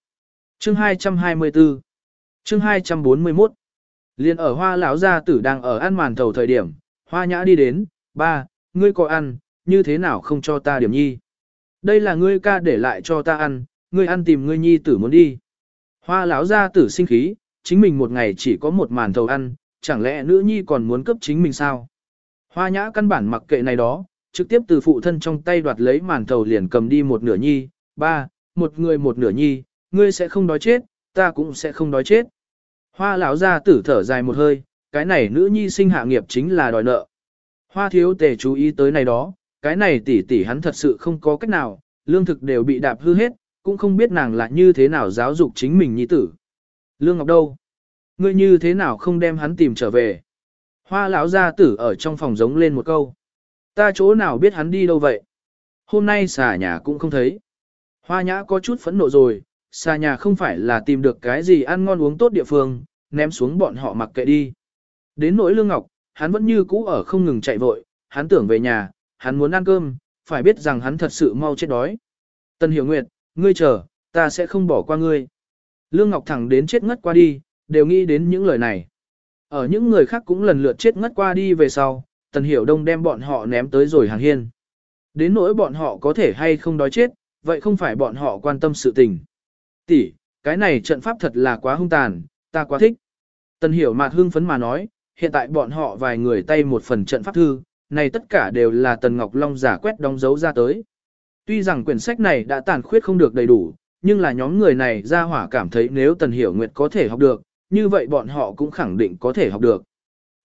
Chương 224 Chương 241 Liên ở hoa lão gia tử đang ở ăn màn thầu thời điểm, hoa nhã đi đến, ba, ngươi có ăn, như thế nào không cho ta điểm nhi. Đây là ngươi ca để lại cho ta ăn, ngươi ăn tìm ngươi nhi tử muốn đi. Hoa lão gia tử sinh khí, chính mình một ngày chỉ có một màn thầu ăn, chẳng lẽ nữ nhi còn muốn cấp chính mình sao? Hoa nhã căn bản mặc kệ này đó, trực tiếp từ phụ thân trong tay đoạt lấy màn thầu liền cầm đi một nửa nhi, ba, một người một nửa nhi, ngươi sẽ không đói chết, ta cũng sẽ không đói chết. Hoa lão gia tử thở dài một hơi, cái này nữ nhi sinh hạ nghiệp chính là đòi nợ. Hoa thiếu tề chú ý tới này đó, cái này tỷ tỷ hắn thật sự không có cách nào, lương thực đều bị đạp hư hết, cũng không biết nàng là như thế nào giáo dục chính mình nhi tử. Lương Ngọc đâu? Ngươi như thế nào không đem hắn tìm trở về? Hoa lão gia tử ở trong phòng giống lên một câu. Ta chỗ nào biết hắn đi đâu vậy? Hôm nay xà nhà cũng không thấy. Hoa nhã có chút phẫn nộ rồi, xà nhà không phải là tìm được cái gì ăn ngon uống tốt địa phương, ném xuống bọn họ mặc kệ đi. Đến nỗi lương ngọc, hắn vẫn như cũ ở không ngừng chạy vội, hắn tưởng về nhà, hắn muốn ăn cơm, phải biết rằng hắn thật sự mau chết đói. Tân Hiểu Nguyệt, ngươi chờ, ta sẽ không bỏ qua ngươi. Lương Ngọc thẳng đến chết ngất qua đi, đều nghĩ đến những lời này. Ở những người khác cũng lần lượt chết ngất qua đi về sau, Tần Hiểu Đông đem bọn họ ném tới rồi hàng hiên. Đến nỗi bọn họ có thể hay không đói chết, vậy không phải bọn họ quan tâm sự tình. Tỷ, cái này trận pháp thật là quá hung tàn, ta quá thích. Tần Hiểu mạt hưng phấn mà nói, hiện tại bọn họ vài người tay một phần trận pháp thư, này tất cả đều là Tần Ngọc Long giả quét đóng dấu ra tới. Tuy rằng quyển sách này đã tàn khuyết không được đầy đủ, nhưng là nhóm người này ra hỏa cảm thấy nếu Tần Hiểu Nguyệt có thể học được, như vậy bọn họ cũng khẳng định có thể học được.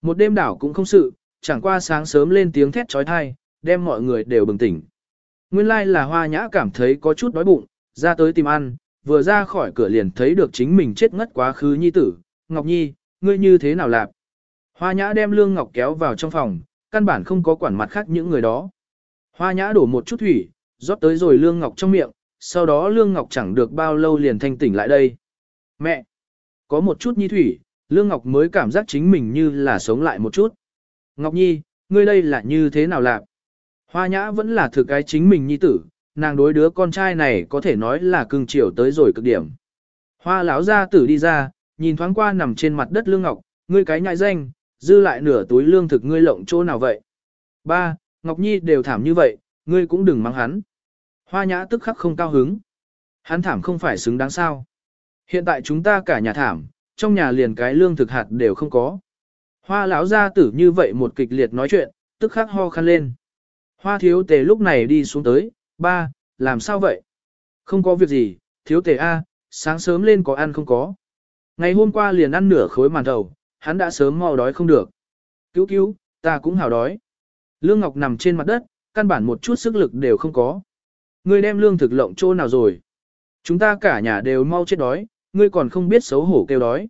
Một đêm đảo cũng không sự, chẳng qua sáng sớm lên tiếng thét trói thai, đem mọi người đều bừng tỉnh. Nguyên lai like là hoa nhã cảm thấy có chút đói bụng, ra tới tìm ăn, vừa ra khỏi cửa liền thấy được chính mình chết ngất quá khứ nhi tử, Ngọc Nhi, ngươi như thế nào lạp? Hoa nhã đem Lương Ngọc kéo vào trong phòng, căn bản không có quản mặt khác những người đó. Hoa nhã đổ một chút thủy, rót tới rồi Lương Ngọc trong miệng, sau đó Lương Ngọc chẳng được bao lâu liền thanh tỉnh lại đây. Mẹ! Có một chút nhi thủy, Lương Ngọc mới cảm giác chính mình như là sống lại một chút. Ngọc Nhi, ngươi đây là như thế nào lạc? Hoa nhã vẫn là thực cái chính mình nhi tử, nàng đối đứa con trai này có thể nói là cưng chiều tới rồi cực điểm. Hoa lão gia tử đi ra, nhìn thoáng qua nằm trên mặt đất Lương Ngọc, ngươi cái nhại danh, dư lại nửa túi lương thực ngươi lộng chỗ nào vậy? Ba, Ngọc Nhi đều thảm như vậy, ngươi cũng đừng mắng hắn. Hoa nhã tức khắc không cao hứng. Hắn thảm không phải xứng đáng sao. Hiện tại chúng ta cả nhà thảm, trong nhà liền cái lương thực hạt đều không có. Hoa lão gia tử như vậy một kịch liệt nói chuyện, tức khắc ho khăn lên. Hoa thiếu tề lúc này đi xuống tới, ba, làm sao vậy? Không có việc gì, thiếu tề A, sáng sớm lên có ăn không có. Ngày hôm qua liền ăn nửa khối màn thầu, hắn đã sớm mau đói không được. Cứu cứu, ta cũng hào đói. Lương Ngọc nằm trên mặt đất, căn bản một chút sức lực đều không có. Ngươi đem lương thực lộng chỗ nào rồi? Chúng ta cả nhà đều mau chết đói, ngươi còn không biết xấu hổ kêu đói.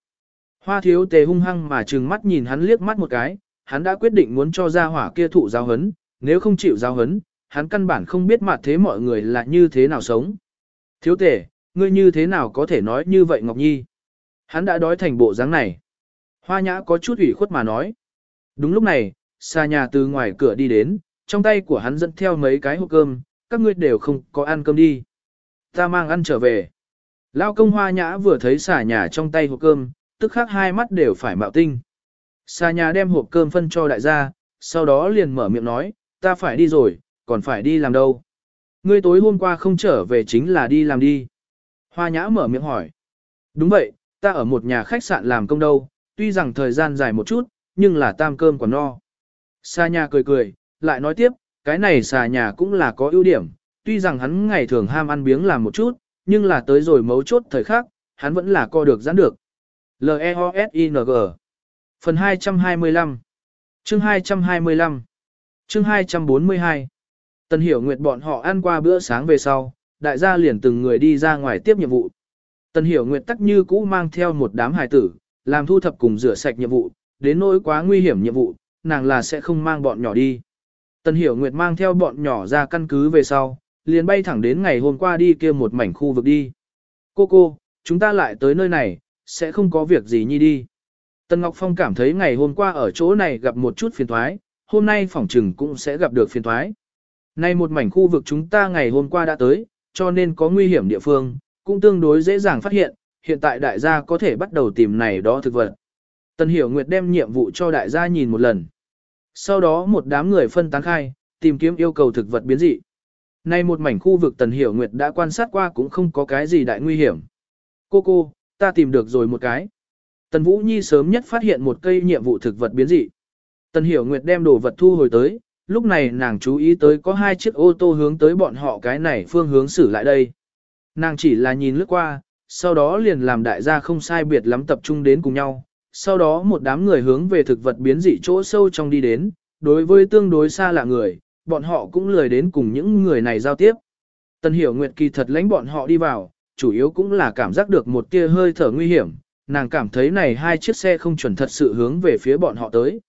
Hoa thiếu tề hung hăng mà trừng mắt nhìn hắn liếc mắt một cái, hắn đã quyết định muốn cho ra hỏa kia thụ giáo hấn, nếu không chịu giáo hấn, hắn căn bản không biết mặt thế mọi người là như thế nào sống. Thiếu tề, ngươi như thế nào có thể nói như vậy Ngọc Nhi? Hắn đã đói thành bộ dáng này. Hoa nhã có chút ủy khuất mà nói. Đúng lúc này, xa nhà từ ngoài cửa đi đến, trong tay của hắn dẫn theo mấy cái hộp cơm, các ngươi đều không có ăn cơm đi. Ta mang ăn trở về. Lao công hoa nhã vừa thấy xà nhà trong tay hộp cơm, tức khắc hai mắt đều phải mạo tinh. Xa nhà đem hộp cơm phân cho đại gia, sau đó liền mở miệng nói, ta phải đi rồi, còn phải đi làm đâu. Ngươi tối hôm qua không trở về chính là đi làm đi. Hoa nhã mở miệng hỏi. Đúng vậy, ta ở một nhà khách sạn làm công đâu, tuy rằng thời gian dài một chút, nhưng là tam cơm còn no. Xa nhà cười cười, lại nói tiếp, cái này xà nhà cũng là có ưu điểm, tuy rằng hắn ngày thường ham ăn biếng làm một chút, nhưng là tới rồi mấu chốt thời khắc, hắn vẫn là co được giãn được. L-E-O-S-I-N-G Phần 225 Chương 225 Chương 242 Tần Hiểu Nguyệt bọn họ ăn qua bữa sáng về sau, đại gia liền từng người đi ra ngoài tiếp nhiệm vụ. Tần Hiểu Nguyệt tắc như cũ mang theo một đám hài tử, làm thu thập cùng rửa sạch nhiệm vụ, đến nỗi quá nguy hiểm nhiệm vụ, nàng là sẽ không mang bọn nhỏ đi. Tần Hiểu Nguyệt mang theo bọn nhỏ ra căn cứ về sau, liền bay thẳng đến ngày hôm qua đi kia một mảnh khu vực đi. Cô cô, chúng ta lại tới nơi này, sẽ không có việc gì nhi đi. Tần Ngọc Phong cảm thấy ngày hôm qua ở chỗ này gặp một chút phiền thoái, hôm nay phỏng trừng cũng sẽ gặp được phiền thoái. Nay một mảnh khu vực chúng ta ngày hôm qua đã tới, cho nên có nguy hiểm địa phương, cũng tương đối dễ dàng phát hiện, hiện tại đại gia có thể bắt đầu tìm này đó thực vật. Tần Hiểu Nguyệt đem nhiệm vụ cho đại gia nhìn một lần. Sau đó một đám người phân tán khai, tìm kiếm yêu cầu thực vật biến dị. Nay một mảnh khu vực Tần Hiểu Nguyệt đã quan sát qua cũng không có cái gì đại nguy hiểm. Cô cô, ta tìm được rồi một cái. Tần Vũ Nhi sớm nhất phát hiện một cây nhiệm vụ thực vật biến dị. Tần Hiểu Nguyệt đem đồ vật thu hồi tới, lúc này nàng chú ý tới có hai chiếc ô tô hướng tới bọn họ cái này phương hướng xử lại đây. Nàng chỉ là nhìn lướt qua, sau đó liền làm đại gia không sai biệt lắm tập trung đến cùng nhau. Sau đó một đám người hướng về thực vật biến dị chỗ sâu trong đi đến, đối với tương đối xa lạ người, bọn họ cũng lười đến cùng những người này giao tiếp. Tần Hiểu Nguyệt kỳ thật lãnh bọn họ đi vào, chủ yếu cũng là cảm giác được một tia hơi thở nguy hiểm, nàng cảm thấy này hai chiếc xe không chuẩn thật sự hướng về phía bọn họ tới.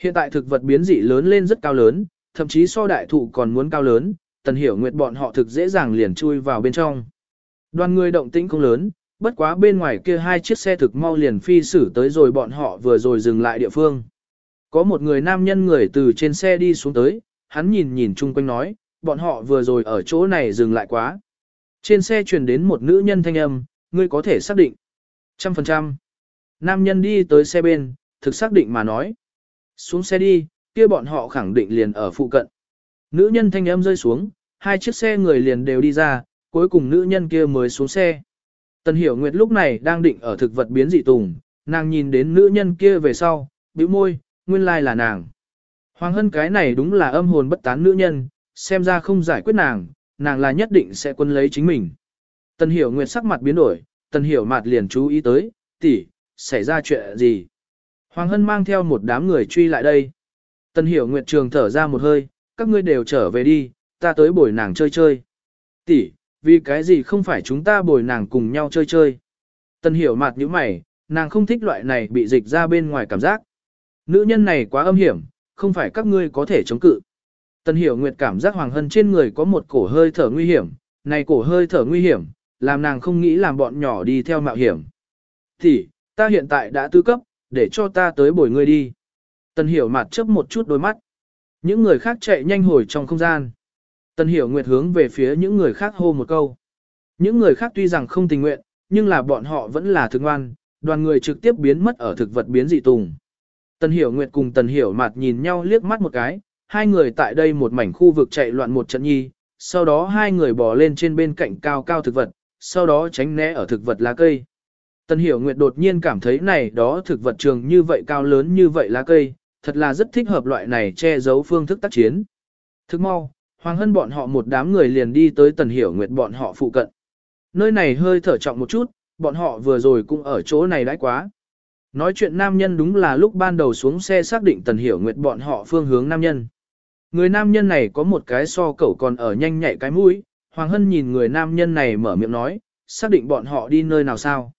Hiện tại thực vật biến dị lớn lên rất cao lớn, thậm chí so đại thụ còn muốn cao lớn, Tần Hiểu Nguyệt bọn họ thực dễ dàng liền chui vào bên trong. Đoàn người động tĩnh không lớn, bất quá bên ngoài kia hai chiếc xe thực mau liền phi xử tới rồi bọn họ vừa rồi dừng lại địa phương. Có một người nam nhân người từ trên xe đi xuống tới, hắn nhìn nhìn chung quanh nói, bọn họ vừa rồi ở chỗ này dừng lại quá. Trên xe truyền đến một nữ nhân thanh âm, ngươi có thể xác định. Trăm phần trăm. Nam nhân đi tới xe bên, thực xác định mà nói. Xuống xe đi, kia bọn họ khẳng định liền ở phụ cận. Nữ nhân thanh âm rơi xuống, hai chiếc xe người liền đều đi ra, cuối cùng nữ nhân kia mới xuống xe. Tần Hiểu Nguyệt lúc này đang định ở thực vật biến dị tùng, nàng nhìn đến nữ nhân kia về sau, bĩu môi, nguyên lai là nàng. Hoàng Hân cái này đúng là âm hồn bất tán nữ nhân, xem ra không giải quyết nàng, nàng là nhất định sẽ quân lấy chính mình. Tần Hiểu Nguyệt sắc mặt biến đổi, Tần Hiểu mặt liền chú ý tới, tỷ, xảy ra chuyện gì? Hoàng Hân mang theo một đám người truy lại đây. Tần Hiểu Nguyệt trường thở ra một hơi, các ngươi đều trở về đi, ta tới bồi nàng chơi chơi. Tỷ, vì cái gì không phải chúng ta bồi nàng cùng nhau chơi chơi? Tần Hiểu mặt như mày, nàng không thích loại này bị dịch ra bên ngoài cảm giác. Nữ nhân này quá âm hiểm, không phải các ngươi có thể chống cự. Tần Hiểu Nguyệt cảm giác Hoàng Hân trên người có một cổ hơi thở nguy hiểm, này cổ hơi thở nguy hiểm, làm nàng không nghĩ làm bọn nhỏ đi theo mạo hiểm. Thì, ta hiện tại đã tư cấp, để cho ta tới bồi ngươi đi. Tần Hiểu mặt chớp một chút đôi mắt. Những người khác chạy nhanh hồi trong không gian. Tần Hiểu Nguyệt hướng về phía những người khác hô một câu. Những người khác tuy rằng không tình nguyện, nhưng là bọn họ vẫn là thực ngoan, đoàn người trực tiếp biến mất ở thực vật biến dị tùng. Tần Hiểu Nguyệt cùng Tần Hiểu Mạt nhìn nhau liếc mắt một cái, hai người tại đây một mảnh khu vực chạy loạn một trận nhi, sau đó hai người bò lên trên bên cạnh cao cao thực vật, sau đó tránh né ở thực vật lá cây. Tần Hiểu Nguyệt đột nhiên cảm thấy này đó thực vật trường như vậy cao lớn như vậy lá cây, thật là rất thích hợp loại này che giấu phương thức tác chiến. Thức mau, Hoàng Hân bọn họ một đám người liền đi tới Tần Hiểu Nguyệt bọn họ phụ cận. Nơi này hơi thở trọng một chút, bọn họ vừa rồi cũng ở chỗ này đãi quá. Nói chuyện nam nhân đúng là lúc ban đầu xuống xe xác định Tần Hiểu Nguyệt bọn họ phương hướng nam nhân. Người nam nhân này có một cái so cẩu còn ở nhanh nhạy cái mũi, Hoàng Hân nhìn người nam nhân này mở miệng nói, xác định bọn họ đi nơi nào sao.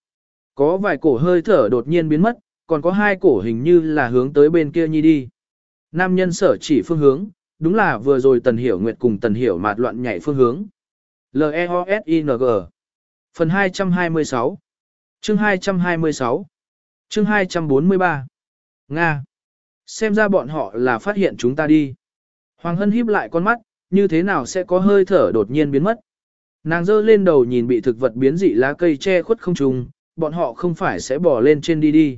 Có vài cổ hơi thở đột nhiên biến mất, còn có hai cổ hình như là hướng tới bên kia nhi đi. Nam nhân sở chỉ phương hướng, đúng là vừa rồi Tần Hiểu Nguyệt cùng Tần Hiểu mạt loạn nhảy phương hướng. L-E-O-S-I-N-G Phần 226 Chương 226 Chương 243 Nga Xem ra bọn họ là phát hiện chúng ta đi. Hoàng Hân híp lại con mắt, như thế nào sẽ có hơi thở đột nhiên biến mất. Nàng giơ lên đầu nhìn bị thực vật biến dị lá cây che khuất không trùng, bọn họ không phải sẽ bỏ lên trên đi đi.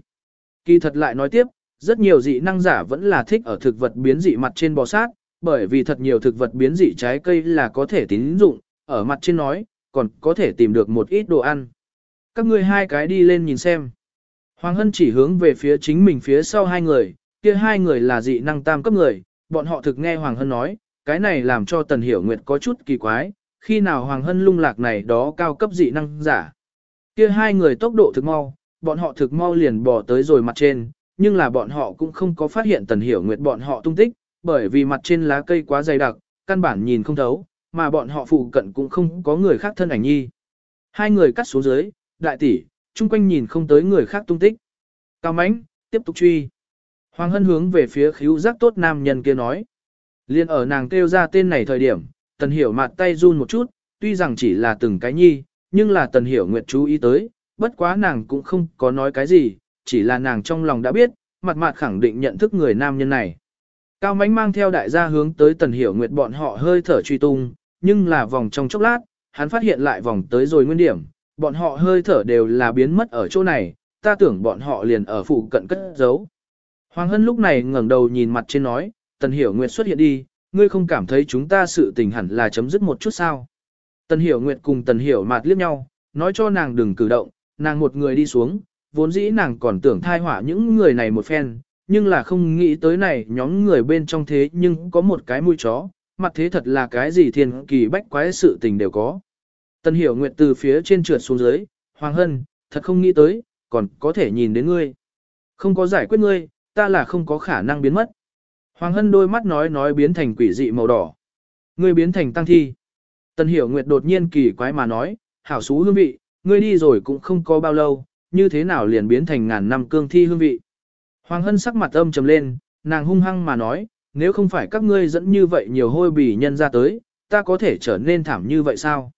Kỳ thật lại nói tiếp, rất nhiều dị năng giả vẫn là thích ở thực vật biến dị mặt trên bò sát, bởi vì thật nhiều thực vật biến dị trái cây là có thể tín dụng, ở mặt trên nói, còn có thể tìm được một ít đồ ăn. Các ngươi hai cái đi lên nhìn xem. Hoàng Hân chỉ hướng về phía chính mình phía sau hai người, kia hai người là dị năng tam cấp người, bọn họ thực nghe Hoàng Hân nói, cái này làm cho Tần Hiểu Nguyệt có chút kỳ quái, khi nào Hoàng Hân lung lạc này đó cao cấp dị năng giả. Kia hai người tốc độ thực mau, bọn họ thực mau liền bỏ tới rồi mặt trên, nhưng là bọn họ cũng không có phát hiện Tần Hiểu Nguyệt bọn họ tung tích, bởi vì mặt trên lá cây quá dày đặc, căn bản nhìn không thấu, mà bọn họ phụ cận cũng không có người khác thân ảnh nhi. Hai người cắt xuống dưới, đại tỷ, chung quanh nhìn không tới người khác tung tích. Cao mãnh, tiếp tục truy. Hoàng Hân hướng về phía khíu giác tốt nam nhân kia nói. Liên ở nàng kêu ra tên này thời điểm, tần hiểu mặt tay run một chút, tuy rằng chỉ là từng cái nhi, nhưng là tần hiểu nguyệt chú ý tới, bất quá nàng cũng không có nói cái gì, chỉ là nàng trong lòng đã biết, mặt mặt khẳng định nhận thức người nam nhân này. Cao mánh mang theo đại gia hướng tới tần hiểu nguyệt bọn họ hơi thở truy tung, nhưng là vòng trong chốc lát, hắn phát hiện lại vòng tới rồi nguyên điểm, bọn họ hơi thở đều là biến mất ở chỗ này, ta tưởng bọn họ liền ở phụ cận cất giấu. Hoàng Hân lúc này ngẩng đầu nhìn mặt trên nói, Tần Hiểu Nguyệt xuất hiện đi, ngươi không cảm thấy chúng ta sự tình hẳn là chấm dứt một chút sao. Tần Hiểu Nguyệt cùng Tần Hiểu mạt liếc nhau, nói cho nàng đừng cử động, nàng một người đi xuống, vốn dĩ nàng còn tưởng thai hỏa những người này một phen, nhưng là không nghĩ tới này nhóm người bên trong thế nhưng có một cái mũi chó, mặt thế thật là cái gì thiên kỳ bách quái sự tình đều có. Tần Hiểu Nguyệt từ phía trên trượt xuống dưới, Hoàng Hân, thật không nghĩ tới, còn có thể nhìn đến ngươi. Không có giải quyết ngươi, ta là không có khả năng biến mất. Hoàng Hân đôi mắt nói nói biến thành quỷ dị màu đỏ. Ngươi biến thành tăng thi. Tần Hiểu Nguyệt đột nhiên kỳ quái mà nói, hảo xú hương vị, ngươi đi rồi cũng không có bao lâu, như thế nào liền biến thành ngàn năm cương thi hương vị. Hoàng Hân sắc mặt âm trầm lên, nàng hung hăng mà nói, nếu không phải các ngươi dẫn như vậy nhiều hôi bỉ nhân ra tới, ta có thể trở nên thảm như vậy sao?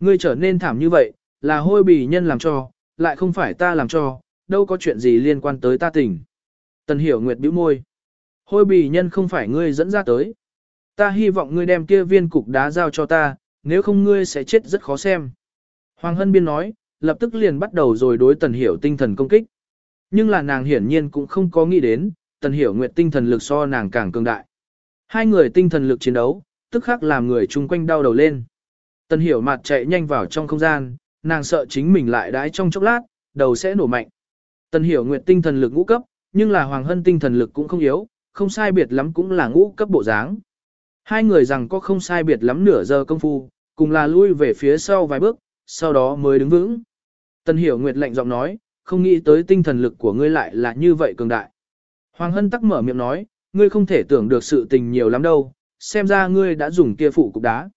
Ngươi trở nên thảm như vậy, là hôi bì nhân làm cho, lại không phải ta làm cho, đâu có chuyện gì liên quan tới ta tình. Tần Hiểu Nguyệt bĩu môi. Hôi bì nhân không phải ngươi dẫn ra tới. Ta hy vọng ngươi đem kia viên cục đá giao cho ta, nếu không ngươi sẽ chết rất khó xem. Hoàng Hân Biên nói, lập tức liền bắt đầu rồi đối Tần Hiểu tinh thần công kích. Nhưng là nàng hiển nhiên cũng không có nghĩ đến, Tần Hiểu Nguyệt tinh thần lực so nàng càng cường đại. Hai người tinh thần lực chiến đấu, tức khắc làm người chung quanh đau đầu lên. Tần Hiểu mặt chạy nhanh vào trong không gian, nàng sợ chính mình lại đái trong chốc lát, đầu sẽ nổ mạnh. Tần Hiểu Nguyệt tinh thần lực ngũ cấp, nhưng là Hoàng Hân tinh thần lực cũng không yếu, không sai biệt lắm cũng là ngũ cấp bộ dáng. Hai người rằng có không sai biệt lắm nửa giờ công phu, cùng là lui về phía sau vài bước, sau đó mới đứng vững. Tần Hiểu Nguyệt lạnh giọng nói, không nghĩ tới tinh thần lực của ngươi lại là như vậy cường đại. Hoàng Hân tắc mở miệng nói, ngươi không thể tưởng được sự tình nhiều lắm đâu, xem ra ngươi đã dùng kia phụ cục đá.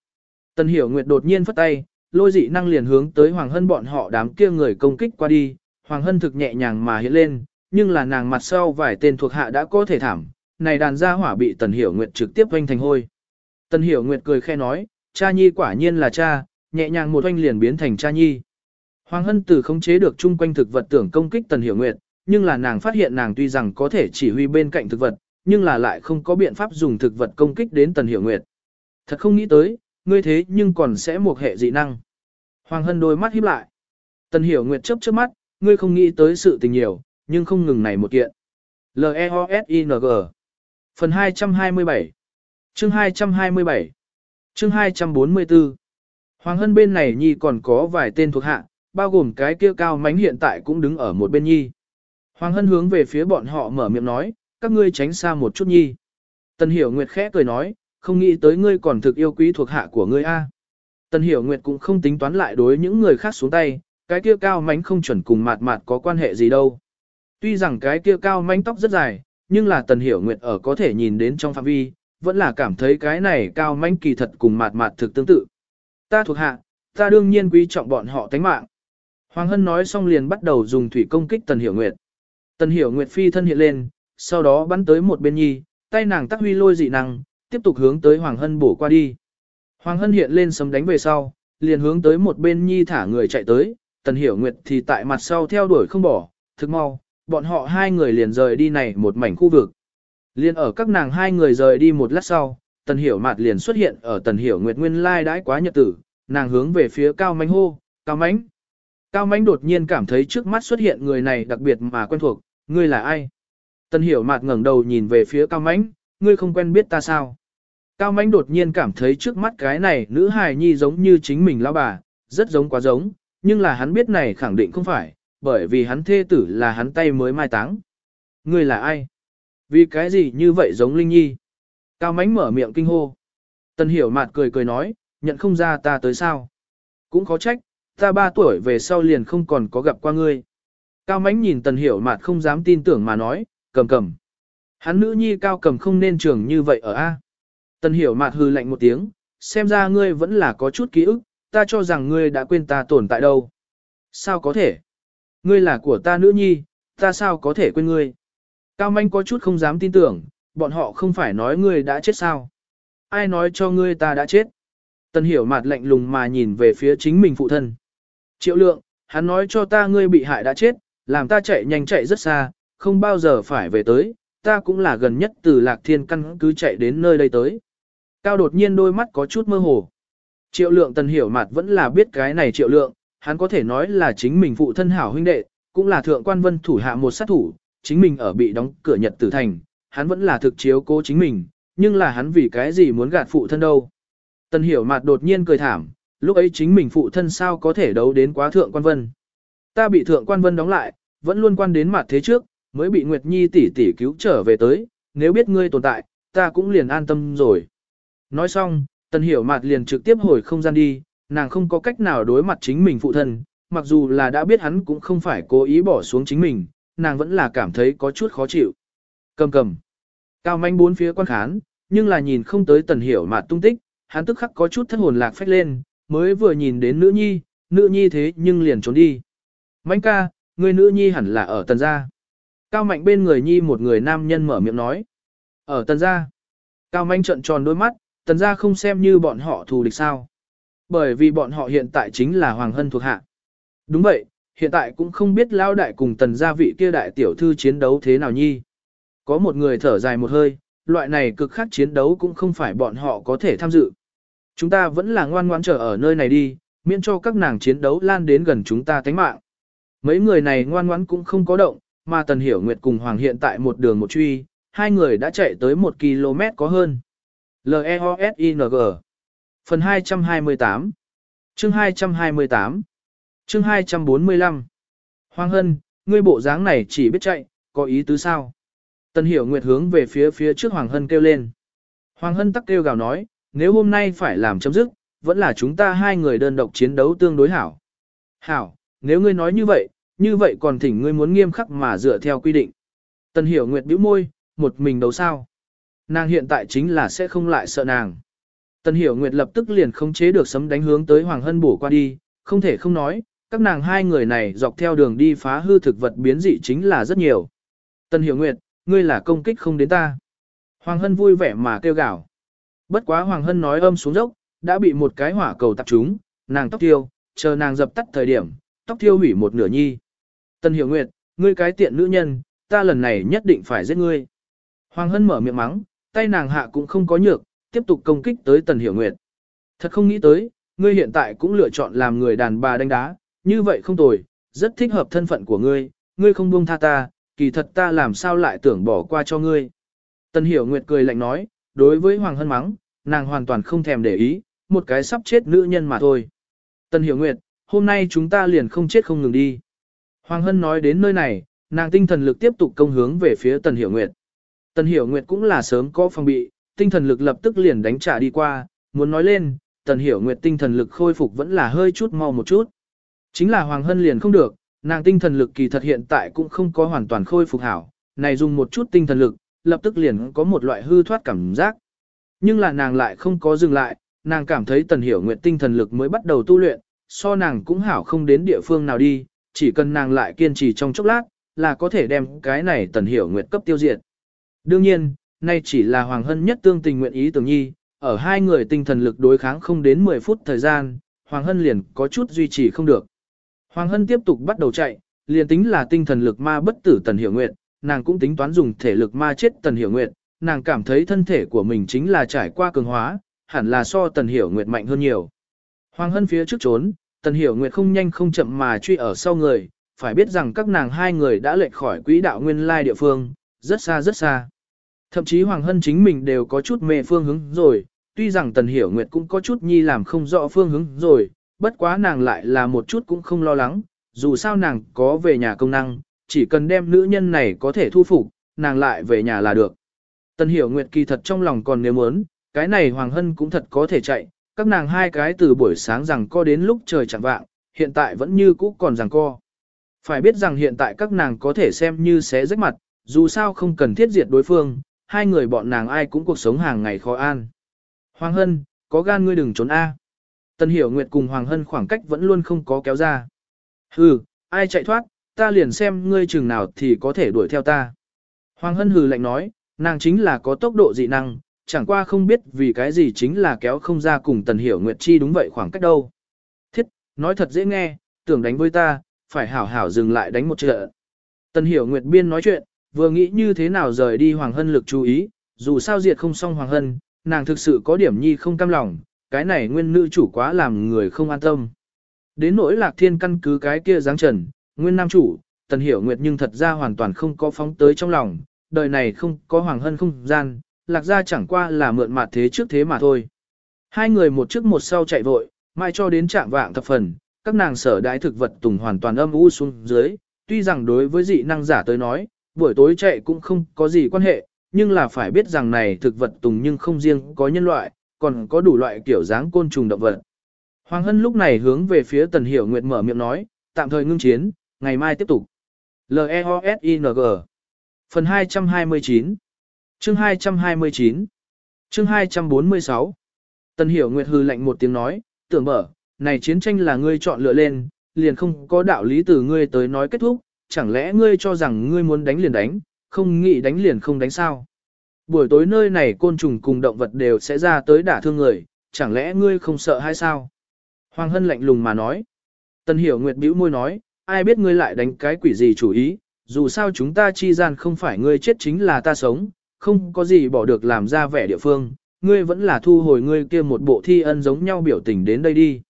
Tần Hiểu Nguyệt đột nhiên phất tay, lôi dị năng liền hướng tới Hoàng Hân bọn họ đám kia người công kích qua đi, Hoàng Hân thực nhẹ nhàng mà hiện lên, nhưng là nàng mặt sau vài tên thuộc hạ đã có thể thảm, này đàn gia hỏa bị Tần Hiểu Nguyệt trực tiếp vênh thành hôi. Tần Hiểu Nguyệt cười khe nói, cha nhi quả nhiên là cha, nhẹ nhàng một oanh liền biến thành cha nhi. Hoàng Hân Tử khống chế được chung quanh thực vật tưởng công kích Tần Hiểu Nguyệt, nhưng là nàng phát hiện nàng tuy rằng có thể chỉ huy bên cạnh thực vật, nhưng là lại không có biện pháp dùng thực vật công kích đến Tần Hiểu Nguyệt. Thật không nghĩ tới, ngươi thế nhưng còn sẽ một hệ dị năng. Hoàng Hân đôi mắt híp lại. Tần Hiểu Nguyệt chớp chớp mắt, ngươi không nghĩ tới sự tình nhiều, nhưng không ngừng này một kiện. L-E-O-S-I-N-G Phần 227 Chương 227 Chương 244 Hoàng Hân bên này nhi còn có vài tên thuộc hạ, bao gồm cái kia cao mánh hiện tại cũng đứng ở một bên nhi. Hoàng Hân hướng về phía bọn họ mở miệng nói, các ngươi tránh xa một chút nhi. Tần Hiểu Nguyệt khẽ cười nói, không nghĩ tới ngươi còn thực yêu quý thuộc hạ của ngươi a. Tần Hiểu Nguyệt cũng không tính toán lại đối những người khác xuống tay, cái kia cao mánh không chuẩn cùng mạt mạt có quan hệ gì đâu. Tuy rằng cái kia cao mánh tóc rất dài, nhưng là Tần Hiểu Nguyệt ở có thể nhìn đến trong phạm vi, vẫn là cảm thấy cái này cao mánh kỳ thật cùng mạt mạt thực tương tự. Ta thuộc hạ, ta đương nhiên quý trọng bọn họ tánh mạng. Hoàng Hân nói xong liền bắt đầu dùng thủy công kích Tần Hiểu Nguyệt. Tần Hiểu Nguyệt phi thân hiện lên, sau đó bắn tới một bên nhi, tay nàng tắc huy lôi dị năng, tiếp tục hướng tới Hoàng Hân bổ qua đi. Hoàng Hân hiện lên sấm đánh về sau, liền hướng tới một bên nhi thả người chạy tới, Tần Hiểu Nguyệt thì tại mặt sau theo đuổi không bỏ, thực mau, bọn họ hai người liền rời đi này một mảnh khu vực. Liên ở các nàng hai người rời đi một lát sau, Tần Hiểu Mạt liền xuất hiện ở Tần Hiểu Nguyệt nguyên lai đãi quá nhật tử, nàng hướng về phía Cao Mánh hô, Cao Mánh. Cao Mánh đột nhiên cảm thấy trước mắt xuất hiện người này đặc biệt mà quen thuộc, ngươi là ai? Tần Hiểu Mạt ngẩng đầu nhìn về phía Cao Mánh, ngươi không quen biết ta sao? Cao Mánh đột nhiên cảm thấy trước mắt cái này nữ hài nhi giống như chính mình lão bà, rất giống quá giống, nhưng là hắn biết này khẳng định không phải, bởi vì hắn thê tử là hắn tay mới mai táng. Ngươi là ai? Vì cái gì như vậy giống Linh Nhi? Cao Mánh mở miệng kinh hô. Tần Hiểu Mạt cười cười nói, nhận không ra ta tới sao? Cũng khó trách, ta ba tuổi về sau liền không còn có gặp qua ngươi. Cao Mánh nhìn Tần Hiểu Mạt không dám tin tưởng mà nói, cầm cầm. Hắn nữ nhi cao cầm không nên trường như vậy ở A. Tần Hiểu Mạt hư lạnh một tiếng, xem ra ngươi vẫn là có chút ký ức, ta cho rằng ngươi đã quên ta tồn tại đâu. Sao có thể? Ngươi là của ta nữ nhi, ta sao có thể quên ngươi? Cao Manh có chút không dám tin tưởng, bọn họ không phải nói ngươi đã chết sao? Ai nói cho ngươi ta đã chết? Tần hiểu mặt lạnh lùng mà nhìn về phía chính mình phụ thân. Triệu lượng, hắn nói cho ta ngươi bị hại đã chết, làm ta chạy nhanh chạy rất xa, không bao giờ phải về tới, ta cũng là gần nhất từ lạc thiên căn cứ chạy đến nơi đây tới. Cao đột nhiên đôi mắt có chút mơ hồ. Triệu lượng tần hiểu mặt vẫn là biết cái này triệu lượng, hắn có thể nói là chính mình phụ thân hảo huynh đệ, cũng là thượng quan vân thủ hạ một sát thủ, chính mình ở bị đóng cửa nhật tử thành, hắn vẫn là thực chiếu cố chính mình, nhưng là hắn vì cái gì muốn gạt phụ thân đâu. Tần hiểu mặt đột nhiên cười thảm, lúc ấy chính mình phụ thân sao có thể đấu đến quá thượng quan vân. Ta bị thượng quan vân đóng lại, vẫn luôn quan đến mặt thế trước, mới bị Nguyệt Nhi tỷ tỷ cứu trở về tới, nếu biết ngươi tồn tại, ta cũng liền an tâm rồi. Nói xong, tần hiểu Mạt liền trực tiếp hồi không gian đi, nàng không có cách nào đối mặt chính mình phụ thân, mặc dù là đã biết hắn cũng không phải cố ý bỏ xuống chính mình, nàng vẫn là cảm thấy có chút khó chịu. Cầm cầm. Cao manh bốn phía quan khán, nhưng là nhìn không tới tần hiểu Mạt tung tích, hắn tức khắc có chút thất hồn lạc phách lên, mới vừa nhìn đến nữ nhi, nữ nhi thế nhưng liền trốn đi. Manh ca, người nữ nhi hẳn là ở tần gia. Cao mạnh bên người nhi một người nam nhân mở miệng nói. Ở tần gia. Cao mạnh trợn tròn đôi mắt, tần gia không xem như bọn họ thù địch sao. Bởi vì bọn họ hiện tại chính là Hoàng Hân thuộc hạ. Đúng vậy, hiện tại cũng không biết lao đại cùng tần gia vị kia đại tiểu thư chiến đấu thế nào nhi. Có một người thở dài một hơi, loại này cực khắc chiến đấu cũng không phải bọn họ có thể tham dự. Chúng ta vẫn là ngoan ngoãn chờ ở nơi này đi, miễn cho các nàng chiến đấu lan đến gần chúng ta tánh mạng. Mấy người này ngoan ngoãn cũng không có động, mà Tần Hiểu Nguyệt cùng Hoàng hiện tại một đường một truy, hai người đã chạy tới một km có hơn. L-E-O-S-I-N-G Phần 228 Chương 228 Chương 245 Hoàng Hân, ngươi bộ dáng này chỉ biết chạy, có ý tứ sao? Tần Hiểu Nguyệt hướng về phía phía trước Hoàng Hân kêu lên. Hoàng Hân tắc kêu gào nói, nếu hôm nay phải làm chấm dứt, vẫn là chúng ta hai người đơn độc chiến đấu tương đối hảo. Hảo, nếu ngươi nói như vậy, như vậy còn thỉnh ngươi muốn nghiêm khắc mà dựa theo quy định. Tần Hiểu Nguyệt bĩu môi, một mình đấu sao. Nàng hiện tại chính là sẽ không lại sợ nàng. Tần Hiểu Nguyệt lập tức liền không chế được sấm đánh hướng tới Hoàng Hân bổ qua đi, không thể không nói, các nàng hai người này dọc theo đường đi phá hư thực vật biến dị chính là rất nhiều. Tần Hiểu Nguyệt, ngươi là công kích không đến ta. Hoàng Hân vui vẻ mà kêu gào. Bất quá Hoàng Hân nói âm xuống dốc, đã bị một cái hỏa cầu tập trúng, nàng tóc tiêu, chờ nàng dập tắt thời điểm, tóc tiêu hủy một nửa nhi. Tần Hiểu Nguyệt, ngươi cái tiện nữ nhân, ta lần này nhất định phải giết ngươi. Hoàng Hân mở miệng mắng, tay nàng hạ cũng không có nhược, tiếp tục công kích tới Tần Hiểu Nguyệt. Thật không nghĩ tới, ngươi hiện tại cũng lựa chọn làm người đàn bà đánh đá, như vậy không tồi, rất thích hợp thân phận của ngươi, ngươi không buông tha ta, kỳ thật ta làm sao lại tưởng bỏ qua cho ngươi. Tần Hiểu Nguyệt cười lạnh nói, đối với Hoàng Hân mắng, nàng hoàn toàn không thèm để ý, một cái sắp chết nữ nhân mà thôi. Tần Hiểu Nguyệt, hôm nay chúng ta liền không chết không ngừng đi. Hoàng Hân nói đến nơi này, nàng tinh thần lực tiếp tục công hướng về phía Tần Hiểu Nguyệt. Tần Hiểu Nguyệt cũng là sớm có phòng bị, tinh thần lực lập tức liền đánh trả đi qua, muốn nói lên, Tần Hiểu Nguyệt tinh thần lực khôi phục vẫn là hơi chút mau một chút. Chính là Hoàng Hân liền không được, nàng tinh thần lực kỳ thật hiện tại cũng không có hoàn toàn khôi phục hảo, này dùng một chút tinh thần lực, lập tức liền có một loại hư thoát cảm giác. Nhưng là nàng lại không có dừng lại, nàng cảm thấy Tần Hiểu Nguyệt tinh thần lực mới bắt đầu tu luyện, so nàng cũng hảo không đến địa phương nào đi, chỉ cần nàng lại kiên trì trong chốc lát, là có thể đem cái này Tần Hiểu Nguyệt cấp tiêu diệt. Đương nhiên, nay chỉ là Hoàng Hân nhất tương tình nguyện ý tưởng nhi, ở hai người tinh thần lực đối kháng không đến 10 phút thời gian, Hoàng Hân liền có chút duy trì không được. Hoàng Hân tiếp tục bắt đầu chạy, liền tính là tinh thần lực ma bất tử Tần Hiểu Nguyệt, nàng cũng tính toán dùng thể lực ma chết Tần Hiểu Nguyệt, nàng cảm thấy thân thể của mình chính là trải qua cường hóa, hẳn là so Tần Hiểu Nguyệt mạnh hơn nhiều. Hoàng Hân phía trước trốn, Tần Hiểu Nguyệt không nhanh không chậm mà truy ở sau người, phải biết rằng các nàng hai người đã lệch khỏi quỹ đạo nguyên lai địa phương, rất xa rất xa. Thậm chí Hoàng Hân chính mình đều có chút mê phương hướng rồi, tuy rằng Tần Hiểu Nguyệt cũng có chút nhi làm không rõ phương hướng rồi, bất quá nàng lại là một chút cũng không lo lắng, dù sao nàng có về nhà công năng, chỉ cần đem nữ nhân này có thể thu phục, nàng lại về nhà là được. Tần Hiểu Nguyệt kỳ thật trong lòng còn nếu muốn, cái này Hoàng Hân cũng thật có thể chạy, các nàng hai cái từ buổi sáng rằng co đến lúc trời chẳng vạng, hiện tại vẫn như cũ còn rằng co. Phải biết rằng hiện tại các nàng có thể xem như xé rách mặt, dù sao không cần thiết diệt đối phương, hai người bọn nàng ai cũng cuộc sống hàng ngày khó an. Hoàng Hân, có gan ngươi đừng trốn A. tân Hiểu Nguyệt cùng Hoàng Hân khoảng cách vẫn luôn không có kéo ra. Hừ, ai chạy thoát, ta liền xem ngươi chừng nào thì có thể đuổi theo ta. Hoàng Hân hừ lạnh nói, nàng chính là có tốc độ dị năng, chẳng qua không biết vì cái gì chính là kéo không ra cùng Tần Hiểu Nguyệt chi đúng vậy khoảng cách đâu. Thiết, nói thật dễ nghe, tưởng đánh với ta, phải hảo hảo dừng lại đánh một trận. Tần Hiểu Nguyệt biên nói chuyện, vừa nghĩ như thế nào rời đi Hoàng Hân lực chú ý, dù sao diệt không xong Hoàng Hân, nàng thực sự có điểm nhi không cam lòng, cái này nguyên nữ chủ quá làm người không an tâm. Đến nỗi lạc thiên căn cứ cái kia dáng trần, nguyên nam chủ, Tần Hiểu Nguyệt nhưng thật ra hoàn toàn không có phóng tới trong lòng, đời này không có Hoàng Hân không gian, lạc gia chẳng qua là mượn mặt thế trước thế mà thôi. Hai người một trước một sau chạy vội, mai cho đến trạng vạng thập phần, các nàng sở đái thực vật tùng hoàn toàn âm u xuống dưới, tuy rằng đối với dị năng giả tới nói, buổi tối chạy cũng không có gì quan hệ, nhưng là phải biết rằng này thực vật tùng nhưng không riêng có nhân loại, còn có đủ loại kiểu dáng côn trùng động vật. Hoàng Hân lúc này hướng về phía Tần Hiểu Nguyệt mở miệng nói, tạm thời ngưng chiến, ngày mai tiếp tục. L-E-O-S-I-N-G Phần 229 Chương 229 Chương 246 Tần Hiểu Nguyệt hư lạnh một tiếng nói, tưởng mở, này chiến tranh là ngươi chọn lựa lên, liền không có đạo lý từ ngươi tới nói kết thúc, chẳng lẽ ngươi cho rằng ngươi muốn đánh liền đánh, không nghĩ đánh liền không đánh sao. Buổi tối nơi này côn trùng cùng động vật đều sẽ ra tới đả thương người, chẳng lẽ ngươi không sợ hay sao? Hoàng Hân lạnh lùng mà nói. Tần Hiểu Nguyệt bĩu môi nói, ai biết ngươi lại đánh cái quỷ gì chủ ý, dù sao chúng ta chi gian không phải ngươi chết chính là ta sống, không có gì bỏ được làm ra vẻ địa phương, ngươi vẫn là thu hồi ngươi kia một bộ thi ân giống nhau biểu tình đến đây đi.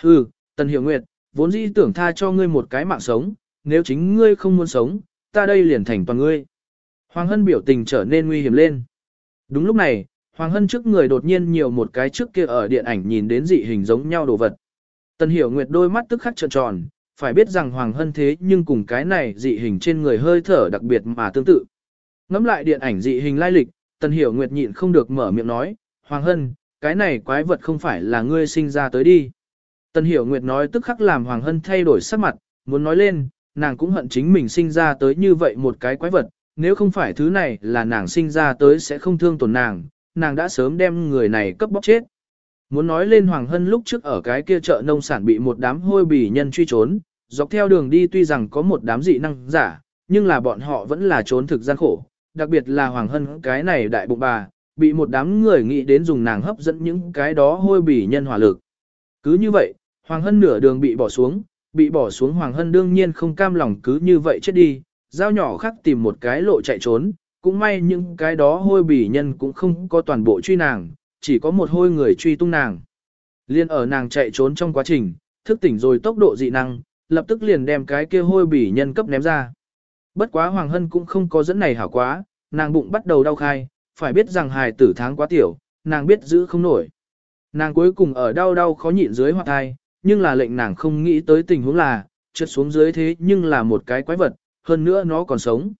Hừ, Tần Hiểu Nguyệt, vốn dĩ tưởng tha cho ngươi một cái mạng sống, nếu chính ngươi không muốn sống, ta đây liền thành toàn ngươi. Hoàng Hân biểu tình trở nên nguy hiểm lên. Đúng lúc này, Hoàng Hân trước người đột nhiên nhiều một cái trước kia ở điện ảnh nhìn đến dị hình giống nhau đồ vật. Tần Hiểu Nguyệt đôi mắt tức khắc trợn tròn, phải biết rằng Hoàng Hân thế nhưng cùng cái này dị hình trên người hơi thở đặc biệt mà tương tự. Ngắm lại điện ảnh dị hình lai lịch, Tần Hiểu Nguyệt nhịn không được mở miệng nói, Hoàng Hân, cái này quái vật không phải là ngươi sinh ra tới đi. Tần Hiểu Nguyệt nói tức khắc làm Hoàng Hân thay đổi sắc mặt, muốn nói lên, nàng cũng hận chính mình sinh ra tới như vậy một cái quái vật, nếu không phải thứ này là nàng sinh ra tới sẽ không thương tổn nàng, nàng đã sớm đem người này cấp bóc chết. Muốn nói lên Hoàng Hân lúc trước ở cái kia chợ nông sản bị một đám hôi bì nhân truy trốn, dọc theo đường đi tuy rằng có một đám dị năng giả, nhưng là bọn họ vẫn là trốn thực gian khổ, đặc biệt là Hoàng Hân cái này đại bụng bà, bị một đám người nghĩ đến dùng nàng hấp dẫn những cái đó hôi bỉ nhân hỏa lực. Cứ như vậy, Hoàng Hân nửa đường bị bỏ xuống, bị bỏ xuống Hoàng Hân đương nhiên không cam lòng cứ như vậy chết đi, dao nhỏ khác tìm một cái lộ chạy trốn, cũng may những cái đó hôi bỉ nhân cũng không có toàn bộ truy nàng, chỉ có một hôi người truy tung nàng. Liên ở nàng chạy trốn trong quá trình, thức tỉnh rồi tốc độ dị năng, lập tức liền đem cái kia hôi bỉ nhân cấp ném ra. Bất quá Hoàng Hân cũng không có dẫn này hảo quá, nàng bụng bắt đầu đau khai, phải biết rằng hài tử tháng quá tiểu, nàng biết giữ không nổi. Nàng cuối cùng ở đau đau khó nhịn dưới hoặc thai, nhưng là lệnh nàng không nghĩ tới tình huống là, trượt xuống dưới thế nhưng là một cái quái vật, hơn nữa nó còn sống.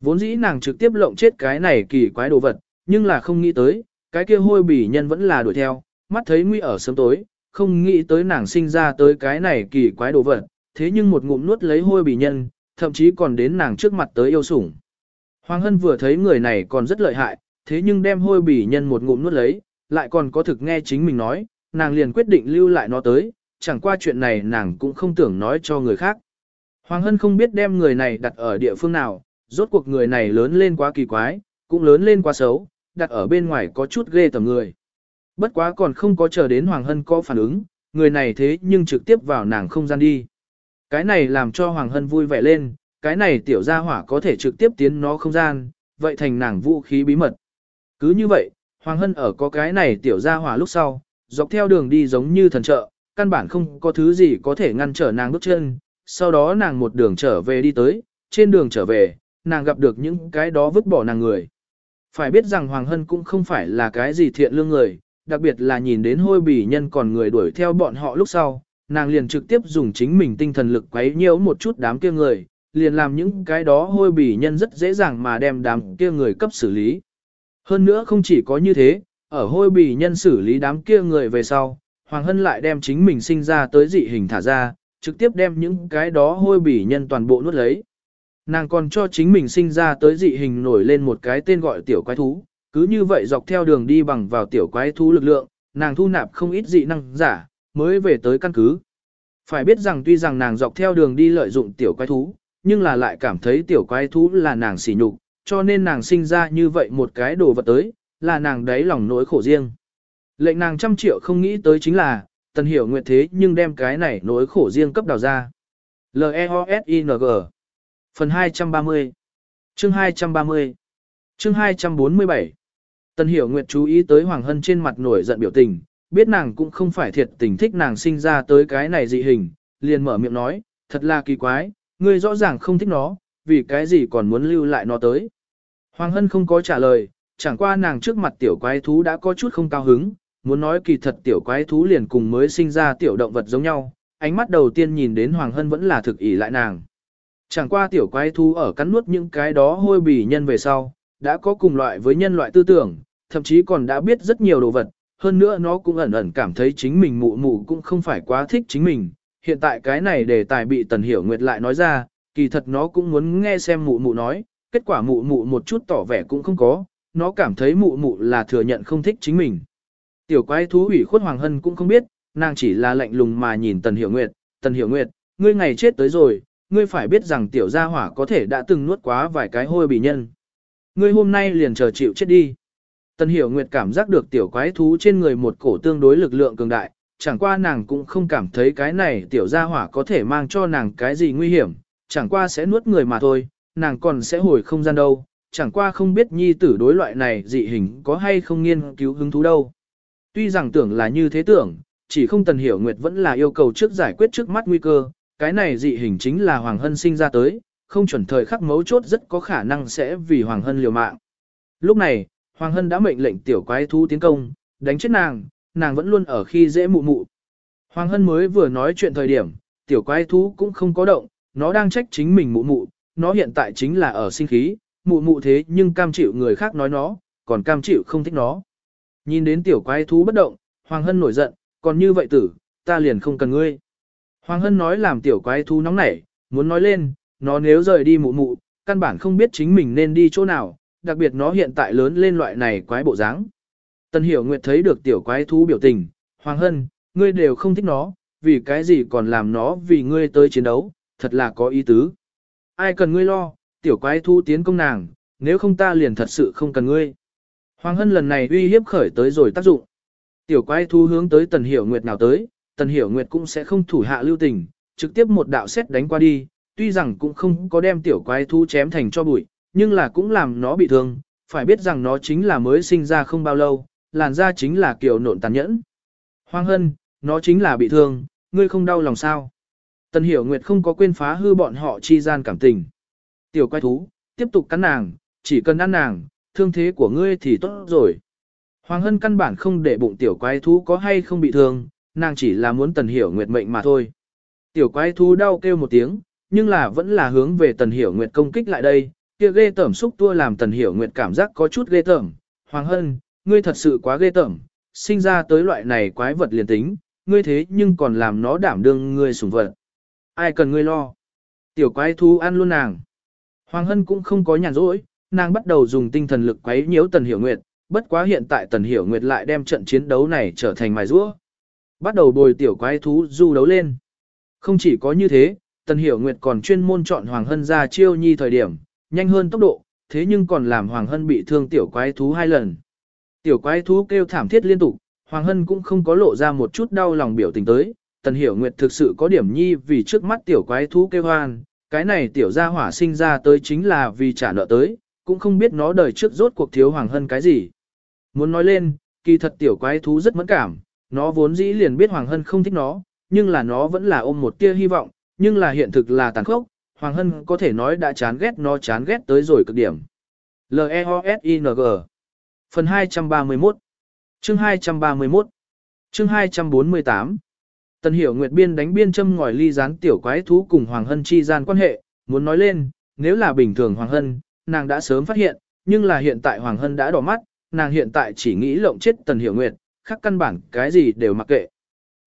Vốn dĩ nàng trực tiếp lộng chết cái này kỳ quái đồ vật, nhưng là không nghĩ tới, cái kia hôi bỉ nhân vẫn là đuổi theo, mắt thấy nguy ở sớm tối, không nghĩ tới nàng sinh ra tới cái này kỳ quái đồ vật, thế nhưng một ngụm nuốt lấy hôi bỉ nhân, thậm chí còn đến nàng trước mặt tới yêu sủng. Hoàng Hân vừa thấy người này còn rất lợi hại, thế nhưng đem hôi bỉ nhân một ngụm nuốt lấy, lại còn có thực nghe chính mình nói, nàng liền quyết định lưu lại nó tới, chẳng qua chuyện này nàng cũng không tưởng nói cho người khác. Hoàng Hân không biết đem người này đặt ở địa phương nào, rốt cuộc người này lớn lên quá kỳ quái, cũng lớn lên quá xấu, đặt ở bên ngoài có chút ghê tầm người. Bất quá còn không có chờ đến Hoàng Hân có phản ứng, người này thế nhưng trực tiếp vào nàng không gian đi. Cái này làm cho Hoàng Hân vui vẻ lên, cái này tiểu gia hỏa có thể trực tiếp tiến nó không gian, vậy thành nàng vũ khí bí mật. Cứ như vậy, Hoàng Hân ở có cái này tiểu gia hỏa lúc sau, dọc theo đường đi giống như thần trợ, căn bản không có thứ gì có thể ngăn trở nàng bước chân, sau đó nàng một đường trở về đi tới, trên đường trở về, nàng gặp được những cái đó vứt bỏ nàng người. Phải biết rằng Hoàng Hân cũng không phải là cái gì thiện lương người, đặc biệt là nhìn đến hôi bỉ nhân còn người đuổi theo bọn họ lúc sau, nàng liền trực tiếp dùng chính mình tinh thần lực quấy nhiễu một chút đám kia người, liền làm những cái đó hôi bỉ nhân rất dễ dàng mà đem đám kia người cấp xử lý. Hơn nữa không chỉ có như thế, ở hôi bỉ nhân xử lý đám kia người về sau, Hoàng Hân lại đem chính mình sinh ra tới dị hình thả ra, trực tiếp đem những cái đó hôi bỉ nhân toàn bộ nuốt lấy. Nàng còn cho chính mình sinh ra tới dị hình nổi lên một cái tên gọi tiểu quái thú, cứ như vậy dọc theo đường đi bằng vào tiểu quái thú lực lượng, nàng thu nạp không ít dị năng giả, mới về tới căn cứ. Phải biết rằng tuy rằng nàng dọc theo đường đi lợi dụng tiểu quái thú, nhưng là lại cảm thấy tiểu quái thú là nàng sỉ nhục, cho nên nàng sinh ra như vậy một cái đồ vật tới, là nàng đấy lòng nỗi khổ riêng. Lệnh nàng trăm triệu không nghĩ tới chính là, tần hiểu nguyện thế nhưng đem cái này nỗi khổ riêng cấp đào ra. L-E-O-S-I-N-G Phần 230 Chương 230 Chương 247 Tần Hiểu Nguyệt chú ý tới Hoàng Hân trên mặt nổi giận biểu tình, biết nàng cũng không phải thiệt tình thích nàng sinh ra tới cái này dị hình, liền mở miệng nói, thật là kỳ quái, ngươi rõ ràng không thích nó, vì cái gì còn muốn lưu lại nó tới. Hoàng Hân không có trả lời, chẳng qua nàng trước mặt tiểu quái thú đã có chút không cao hứng, muốn nói kỳ thật tiểu quái thú liền cùng mới sinh ra tiểu động vật giống nhau, ánh mắt đầu tiên nhìn đến Hoàng Hân vẫn là thực ỷ lại nàng. Chẳng qua tiểu quái thú ở cắn nuốt những cái đó hôi bỉ nhân về sau, đã có cùng loại với nhân loại tư tưởng, thậm chí còn đã biết rất nhiều đồ vật, hơn nữa nó cũng ẩn ẩn cảm thấy chính mình mụ mụ cũng không phải quá thích chính mình. Hiện tại cái này đề tài bị Tần Hiểu Nguyệt lại nói ra, kỳ thật nó cũng muốn nghe xem mụ mụ nói, kết quả mụ mụ một chút tỏ vẻ cũng không có, nó cảm thấy mụ mụ là thừa nhận không thích chính mình. Tiểu quái thú ủy khuất Hoàng Hân cũng không biết, nàng chỉ là lạnh lùng mà nhìn Tần Hiểu Nguyệt, Tần Hiểu Nguyệt, ngươi ngày chết tới rồi, ngươi phải biết rằng tiểu gia hỏa có thể đã từng nuốt quá vài cái hôi bị nhân. Ngươi hôm nay liền chờ chịu chết đi. Tần Hiểu Nguyệt cảm giác được tiểu quái thú trên người một cổ tương đối lực lượng cường đại, chẳng qua nàng cũng không cảm thấy cái này tiểu gia hỏa có thể mang cho nàng cái gì nguy hiểm, chẳng qua sẽ nuốt người mà thôi, nàng còn sẽ hồi không gian đâu, chẳng qua không biết nhi tử đối loại này dị hình có hay không nghiên cứu hứng thú đâu. Tuy rằng tưởng là như thế tưởng, chỉ không Tần Hiểu Nguyệt vẫn là yêu cầu trước giải quyết trước mắt nguy cơ, cái này dị hình chính là Hoàng Hân sinh ra tới, không chuẩn thời khắc mấu chốt rất có khả năng sẽ vì Hoàng Hân liều mạng. Lúc này, Hoàng Hân đã mệnh lệnh tiểu quái thú tiến công, đánh chết nàng, nàng vẫn luôn ở khi dễ mụ mụ. Hoàng Hân mới vừa nói chuyện thời điểm, tiểu quái thú cũng không có động, nó đang trách chính mình mụ mụ, nó hiện tại chính là ở sinh khí, mụ mụ thế nhưng cam chịu người khác nói nó, còn cam chịu không thích nó. Nhìn đến tiểu quái thú bất động, Hoàng Hân nổi giận, còn như vậy tử, ta liền không cần ngươi. Hoàng Hân nói làm tiểu quái thú nóng nảy, muốn nói lên, nó nếu rời đi mụ mụ, căn bản không biết chính mình nên đi chỗ nào, đặc biệt nó hiện tại lớn lên loại này quái bộ dáng. Tần Hiểu Nguyệt thấy được tiểu quái thú biểu tình, Hoàng Hân, ngươi đều không thích nó, vì cái gì còn làm nó vì ngươi tới chiến đấu, thật là có ý tứ. Ai cần ngươi lo, tiểu quái thú tiến công nàng, nếu không ta liền thật sự không cần ngươi. Hoàng Hân lần này uy hiếp khởi tới rồi tác dụng. Tiểu quái thú hướng tới Tần Hiểu Nguyệt nào tới, Tần Hiểu Nguyệt cũng sẽ không thủ hạ lưu tình, trực tiếp một đạo xét đánh qua đi, tuy rằng cũng không có đem tiểu quái thú chém thành cho bụi, nhưng là cũng làm nó bị thương, phải biết rằng nó chính là mới sinh ra không bao lâu, làn da chính là kiểu nộn tàn nhẫn. Hoàng Hân, nó chính là bị thương, ngươi không đau lòng sao. Tần Hiểu Nguyệt không có quên phá hư bọn họ chi gian cảm tình. Tiểu quái thú, tiếp tục cắn nàng, chỉ cần ăn nàng, thương thế của ngươi thì tốt rồi. Hoàng Hân căn bản không để bụng tiểu quái thú có hay không bị thương, nàng chỉ là muốn Tần Hiểu Nguyệt mệnh mà thôi. Tiểu quái thú đau kêu một tiếng, nhưng là vẫn là hướng về Tần Hiểu Nguyệt công kích lại đây, kia ghê tởm xúc tua làm Tần Hiểu Nguyệt cảm giác có chút ghê tởm. Hoàng Hân, ngươi thật sự quá ghê tởm, sinh ra tới loại này quái vật liền tính, ngươi thế nhưng còn làm nó đảm đương ngươi sủng vật. Ai cần ngươi lo? Tiểu quái thú ăn luôn nàng. Hoàng Hân cũng không có nhàn rỗi, nàng bắt đầu dùng tinh thần lực quấy nhiễu Tần Hiểu Nguyệt, bất quá hiện tại Tần Hiểu Nguyệt lại đem trận chiến đấu này trở thành mài rũa. Bắt đầu bồi tiểu quái thú du đấu lên. Không chỉ có như thế, Tần Hiểu Nguyệt còn chuyên môn chọn Hoàng Hân ra chiêu nhi thời điểm, nhanh hơn tốc độ, thế nhưng còn làm Hoàng Hân bị thương tiểu quái thú hai lần. Tiểu quái thú kêu thảm thiết liên tục, Hoàng Hân cũng không có lộ ra một chút đau lòng biểu tình tới. Tần Hiểu Nguyệt thực sự có điểm nhi vì trước mắt tiểu quái thú kêu hoan, cái này tiểu gia hỏa sinh ra tới chính là vì trả nợ tới, cũng không biết nó đời trước rốt cuộc thiếu Hoàng Hân cái gì. Muốn nói lên, kỳ thật tiểu quái thú rất mẫn cảm, nó vốn dĩ liền biết Hoàng Hân không thích nó, nhưng là nó vẫn là ôm một tia hy vọng, nhưng là hiện thực là tàn khốc, Hoàng Hân có thể nói đã chán ghét nó chán ghét tới rồi cực điểm. L-E-O-S-I-N-G Phần 231 Chương 231 Chương 248 Tần Hiểu Nguyệt Biên đánh biên châm ngòi ly gián tiểu quái thú cùng Hoàng Hân chi gian quan hệ, muốn nói lên, nếu là bình thường Hoàng Hân, nàng đã sớm phát hiện, nhưng là hiện tại Hoàng Hân đã đỏ mắt, nàng hiện tại chỉ nghĩ lộng chết Tần Hiểu Nguyệt, khác căn bản cái gì đều mặc kệ.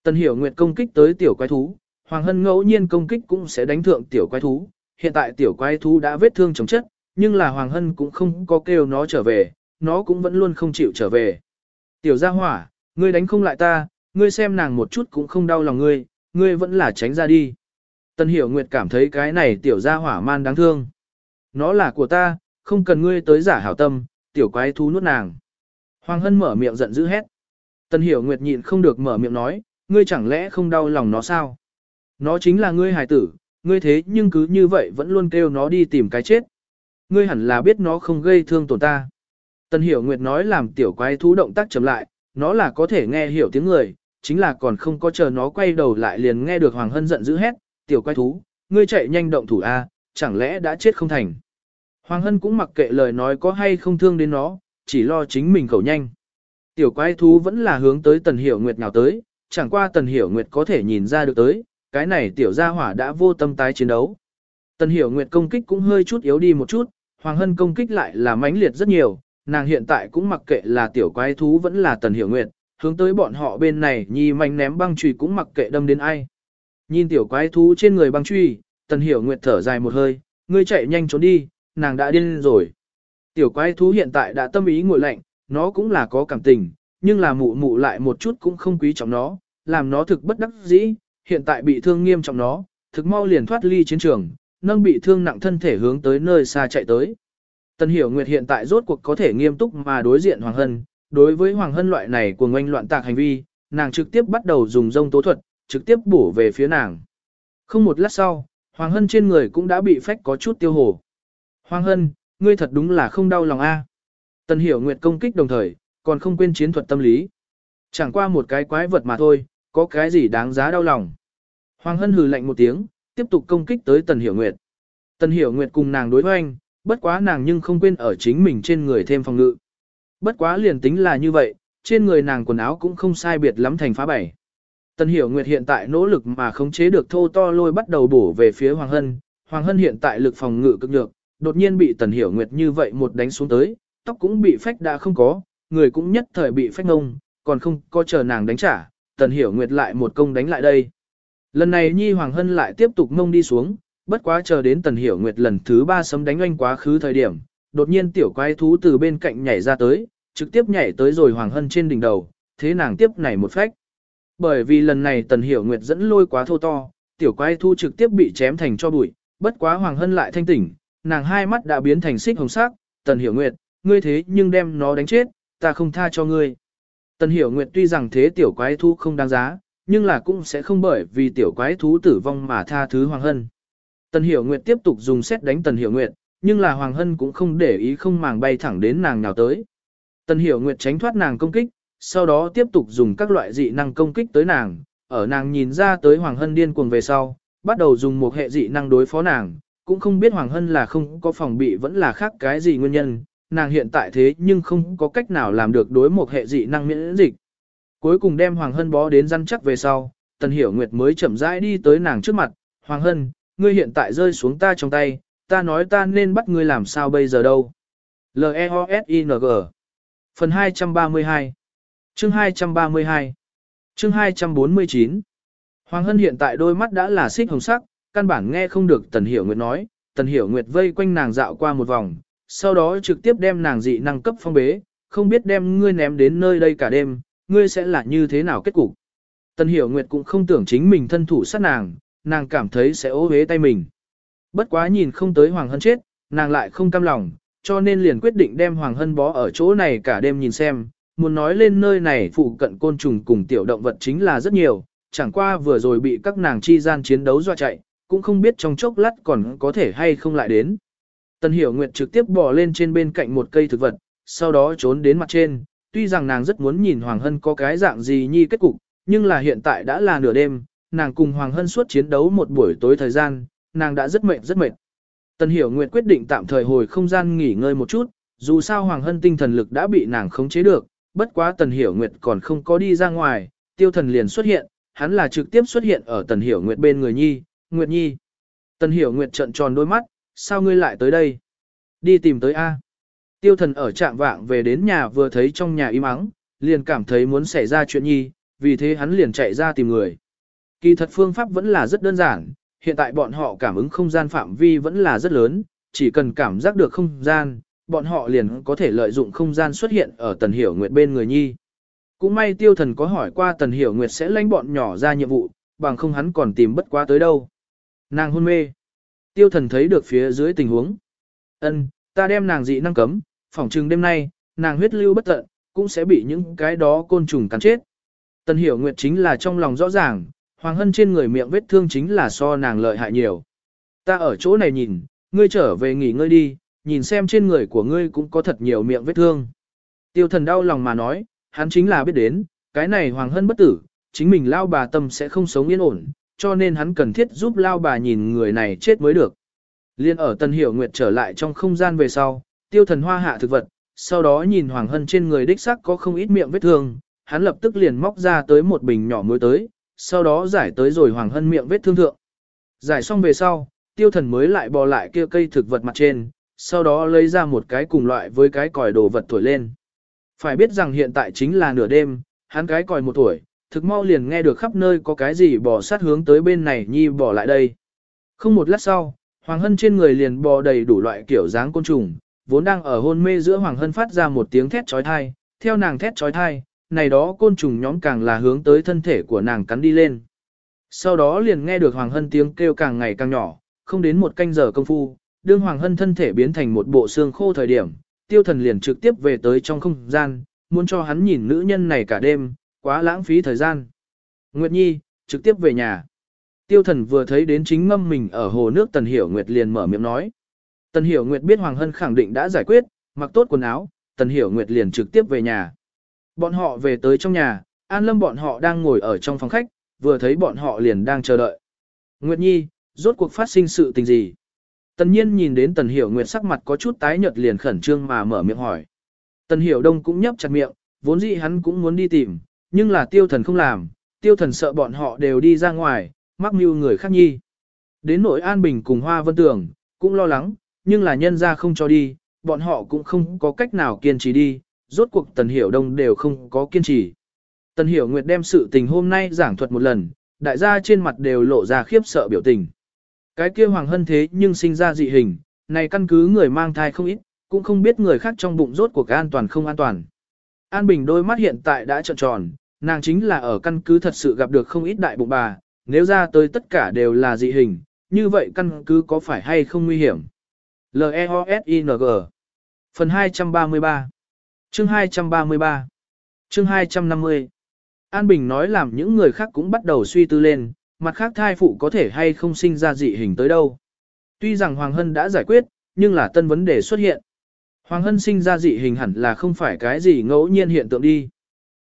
Tần Hiểu Nguyệt công kích tới tiểu quái thú, Hoàng Hân ngẫu nhiên công kích cũng sẽ đánh thượng tiểu quái thú, hiện tại tiểu quái thú đã vết thương chống chất, nhưng là Hoàng Hân cũng không có kêu nó trở về, nó cũng vẫn luôn không chịu trở về. Tiểu gia hỏa, ngươi đánh không lại ta, ngươi xem nàng một chút cũng không đau lòng ngươi, ngươi vẫn là tránh ra đi. Tần Hiểu Nguyệt cảm thấy cái này tiểu gia hỏa man đáng thương. Nó là của ta, không cần ngươi tới giả hảo tâm, tiểu quái thú nuốt nàng. Hoàng Hân mở miệng giận dữ hét. Tần Hiểu Nguyệt nhịn không được mở miệng nói, ngươi chẳng lẽ không đau lòng nó sao? Nó chính là ngươi hài tử, ngươi thế nhưng cứ như vậy vẫn luôn kêu nó đi tìm cái chết. Ngươi hẳn là biết nó không gây thương tổn ta. Tần Hiểu Nguyệt nói làm tiểu quái thú động tác chậm lại, nó là có thể nghe hiểu tiếng người, chính là còn không có chờ nó quay đầu lại liền nghe được Hoàng Hân giận dữ hét, tiểu quái thú, ngươi chạy nhanh động thủ A, chẳng lẽ đã chết không thành. Hoàng Hân cũng mặc kệ lời nói có hay không thương đến nó, chỉ lo chính mình khẩu nhanh. Tiểu quái thú vẫn là hướng tới Tần Hiểu Nguyệt nào tới, chẳng qua Tần Hiểu Nguyệt có thể nhìn ra được tới, cái này tiểu gia hỏa đã vô tâm tái chiến đấu. Tần Hiểu Nguyệt công kích cũng hơi chút yếu đi một chút, Hoàng Hân công kích lại là mãnh liệt rất nhiều, nàng hiện tại cũng mặc kệ là tiểu quái thú vẫn là Tần Hiểu Nguyệt, hướng tới bọn họ bên này nhi manh ném băng chùy cũng mặc kệ đâm đến ai. Nhìn tiểu quái thú trên người băng truy, Tần Hiểu Nguyệt thở dài một hơi, ngươi chạy nhanh trốn đi, nàng đã điên rồi. Tiểu quái thú hiện tại đã tâm ý ngồi lạnh, nó cũng là có cảm tình, nhưng là mụ mụ lại một chút cũng không quý trọng nó, làm nó thực bất đắc dĩ, hiện tại bị thương nghiêm trọng nó, thực mau liền thoát ly chiến trường, nâng bị thương nặng thân thể hướng tới nơi xa chạy tới. Tần Hiểu Nguyệt hiện tại rốt cuộc có thể nghiêm túc mà đối diện Hoàng Hân, đối với Hoàng Hân loại này của ngoanh loạn tạc hành vi, nàng trực tiếp bắt đầu dùng rông tố thuật, trực tiếp bổ về phía nàng. Không một lát sau, Hoàng Hân trên người cũng đã bị phách có chút tiêu hổ. Hoàng Hân, ngươi thật đúng là không đau lòng a. Tần Hiểu Nguyệt công kích đồng thời, còn không quên chiến thuật tâm lý. Chẳng qua một cái quái vật mà thôi, có cái gì đáng giá đau lòng. Hoàng Hân hừ lạnh một tiếng, tiếp tục công kích tới Tần Hiểu Nguyệt. Tần Hiểu Nguyệt cùng nàng đối hoành, bất quá nàng nhưng không quên ở chính mình trên người thêm phòng ngự. Bất quá liền tính là như vậy, trên người nàng quần áo cũng không sai biệt lắm thành phá bảy. Tần Hiểu Nguyệt hiện tại nỗ lực mà khống chế được thô to lôi bắt đầu bổ về phía Hoàng Hân. Hoàng Hân hiện tại lực phòng ngự cực nhược, đột nhiên bị Tần Hiểu Nguyệt như vậy một đánh xuống tới, tóc cũng bị phách đã không có, người cũng nhất thời bị phách ngông, còn không có chờ nàng đánh trả, Tần Hiểu Nguyệt lại một công đánh lại đây. Lần này Nhi Hoàng Hân lại tiếp tục ngông đi xuống, bất quá chờ đến Tần Hiểu Nguyệt lần thứ ba sấm đánh oanh quá khứ thời điểm, đột nhiên tiểu quái thú từ bên cạnh nhảy ra tới, trực tiếp nhảy tới rồi Hoàng Hân trên đỉnh đầu, thế nàng tiếp này một phách. Bởi vì lần này Tần Hiểu Nguyệt dẫn lôi quá thô to, tiểu quái thú trực tiếp bị chém thành cho bụi, bất quá Hoàng Hân lại thanh tỉnh, nàng hai mắt đã biến thành xích hồng sắc, Tần Hiểu Nguyệt, ngươi thế nhưng đem nó đánh chết, ta không tha cho ngươi. Tần Hiểu Nguyệt tuy rằng thế tiểu quái thú không đáng giá, nhưng là cũng sẽ không bởi vì tiểu quái thú tử vong mà tha thứ Hoàng Hân. Tần Hiểu Nguyệt tiếp tục dùng xét đánh Tần Hiểu Nguyệt, nhưng là Hoàng Hân cũng không để ý không màng bay thẳng đến nàng nào tới. Tần Hiểu Nguyệt tránh thoát nàng công kích, sau đó tiếp tục dùng các loại dị năng công kích tới nàng, ở nàng nhìn ra tới Hoàng Hân điên cuồng về sau, bắt đầu dùng một hệ dị năng đối phó nàng, cũng không biết Hoàng Hân là không có phòng bị vẫn là khác cái gì nguyên nhân, nàng hiện tại thế nhưng không có cách nào làm được đối một hệ dị năng miễn dịch. Cuối cùng đem Hoàng Hân bó đến răn chắc về sau, Tần Hiểu Nguyệt mới chậm rãi đi tới nàng trước mặt, Hoàng Hân, ngươi hiện tại rơi xuống ta trong tay, ta nói ta nên bắt ngươi làm sao bây giờ đâu. L-E-O-S-I-N-G Phần 232 Chương 232 Chương 249 Hoàng Hân hiện tại đôi mắt đã là xích hồng sắc, căn bản nghe không được Tần Hiểu Nguyệt nói, Tần Hiểu Nguyệt vây quanh nàng dạo qua một vòng, sau đó trực tiếp đem nàng dị năng cấp phong bế, không biết đem ngươi ném đến nơi đây cả đêm, ngươi sẽ là như thế nào kết cục. Tần Hiểu Nguyệt cũng không tưởng chính mình thân thủ sát nàng, nàng cảm thấy sẽ ố hế tay mình. Bất quá nhìn không tới Hoàng Hân chết, nàng lại không cam lòng, cho nên liền quyết định đem Hoàng Hân bó ở chỗ này cả đêm nhìn xem, muốn nói lên nơi này phụ cận côn trùng cùng tiểu động vật chính là rất nhiều, chẳng qua vừa rồi bị các nàng chi gian chiến đấu dọa chạy, cũng không biết trong chốc lát còn có thể hay không lại đến. Tần Hiểu Nguyệt trực tiếp bò lên trên bên cạnh một cây thực vật, sau đó trốn đến mặt trên, tuy rằng nàng rất muốn nhìn Hoàng Hân có cái dạng gì nhi kết cục, nhưng là hiện tại đã là nửa đêm, nàng cùng Hoàng Hân suốt chiến đấu một buổi tối thời gian, nàng đã rất mệt rất mệt. Tần Hiểu Nguyệt quyết định tạm thời hồi không gian nghỉ ngơi một chút, dù sao Hoàng Hân tinh thần lực đã bị nàng khống chế được, bất quá Tần Hiểu Nguyệt còn không có đi ra ngoài, tiêu thần liền xuất hiện, hắn là trực tiếp xuất hiện ở Tần Hiểu Nguyệt bên người Nhi, Nguyệt Nhi. Tần Hiểu Nguyệt trợn tròn đôi mắt, sao ngươi lại tới đây? Đi tìm tới A. Tiêu thần ở trạng vạng về đến nhà vừa thấy trong nhà im ắng, liền cảm thấy muốn xảy ra chuyện nhi, vì thế hắn liền chạy ra tìm người. Kỳ thật phương pháp vẫn là rất đơn giản, hiện tại bọn họ cảm ứng không gian phạm vi vẫn là rất lớn, chỉ cần cảm giác được không gian, bọn họ liền có thể lợi dụng không gian xuất hiện ở Tần Hiểu Nguyệt bên người nhi. Cũng may tiêu thần có hỏi qua Tần Hiểu Nguyệt sẽ lãnh bọn nhỏ ra nhiệm vụ, bằng không hắn còn tìm bất quá tới đâu. Nàng hôn mê. Tiêu thần thấy được phía dưới tình huống. ân ta đem nàng dị năng cấm, phỏng chừng đêm nay, nàng huyết lưu bất tận, cũng sẽ bị những cái đó côn trùng cắn chết. Tần Hiểu Nguyệt chính là trong lòng rõ ràng, Hoàng Hân trên người miệng vết thương chính là so nàng lợi hại nhiều. Ta ở chỗ này nhìn, ngươi trở về nghỉ ngơi đi, nhìn xem trên người của ngươi cũng có thật nhiều miệng vết thương. Tiêu thần đau lòng mà nói, hắn chính là biết đến, cái này Hoàng Hân bất tử, chính mình lao bà tâm sẽ không sống yên ổn, cho nên hắn cần thiết giúp lao bà nhìn người này chết mới được. Liên ở Tân Hiểu Nguyệt trở lại trong không gian về sau, tiêu thần hoa hạ thực vật, sau đó nhìn Hoàng Hân trên người đích sắc có không ít miệng vết thương, hắn lập tức liền móc ra tới một bình nhỏ muối tới, sau đó giải tới rồi Hoàng Hân miệng vết thương thượng. Giải xong về sau, tiêu thần mới lại bò lại kia cây thực vật mặt trên, sau đó lấy ra một cái cùng loại với cái còi đồ vật thổi lên. Phải biết rằng hiện tại chính là nửa đêm, hắn cái còi một tuổi, thực mau liền nghe được khắp nơi có cái gì bò sát hướng tới bên này nhi bỏ lại đây. Không một lát sau, Hoàng Hân trên người liền bò đầy đủ loại kiểu dáng côn trùng, vốn đang ở hôn mê giữa Hoàng Hân phát ra một tiếng thét trói thai, theo nàng thét trói thai, này đó côn trùng nhóm càng là hướng tới thân thể của nàng cắn đi lên. Sau đó liền nghe được Hoàng Hân tiếng kêu càng ngày càng nhỏ, không đến một canh giờ công phu, đương Hoàng Hân thân thể biến thành một bộ xương khô thời điểm, tiêu thần liền trực tiếp về tới trong không gian, muốn cho hắn nhìn nữ nhân này cả đêm, quá lãng phí thời gian. Nguyệt Nhi, trực tiếp về nhà. Tiêu thần vừa thấy đến chính ngâm mình ở hồ nước Tần Hiểu Nguyệt liền mở miệng nói. Tần Hiểu Nguyệt biết Hoàng Hân khẳng định đã giải quyết, mặc tốt quần áo, Tần Hiểu Nguyệt liền trực tiếp về nhà. Bọn họ về tới trong nhà, An Lâm bọn họ đang ngồi ở trong phòng khách, vừa thấy bọn họ liền đang chờ đợi. Nguyệt Nhi, rốt cuộc phát sinh sự tình gì? Tần nhiên nhìn đến Tần Hiểu Nguyệt sắc mặt có chút tái nhợt liền khẩn trương mà mở miệng hỏi. Tần Hiểu Đông cũng nhấp chặt miệng, vốn dĩ hắn cũng muốn đi tìm, nhưng là tiêu thần không làm, tiêu thần sợ bọn họ đều đi ra ngoài, mắc mưu người khác nhi. Đến nội An Bình cùng Hoa Vân Tường, cũng lo lắng, nhưng là nhân ra không cho đi, bọn họ cũng không có cách nào kiên trì đi, rốt cuộc Tần Hiểu Đông đều không có kiên trì. Tần Hiểu Nguyệt đem sự tình hôm nay giảng thuật một lần, đại gia trên mặt đều lộ ra khiếp sợ biểu tình. Cái kia Hoàng Hân thế nhưng sinh ra dị hình, này căn cứ người mang thai không ít, cũng không biết người khác trong bụng rốt cuộc an toàn không an toàn. An Bình đôi mắt hiện tại đã trợn tròn, nàng chính là ở căn cứ thật sự gặp được không ít đại bụng bà, nếu ra tới tất cả đều là dị hình, như vậy căn cứ có phải hay không nguy hiểm. L-E-O-S-I-N-G Phần 233 Chương 233 Chương 250 An Bình nói làm những người khác cũng bắt đầu suy tư lên, mặt khác thai phụ có thể hay không sinh ra dị hình tới đâu. Tuy rằng Hoàng Hân đã giải quyết, nhưng là tân vấn đề xuất hiện. Hoàng Hân sinh ra dị hình hẳn là không phải cái gì ngẫu nhiên hiện tượng đi.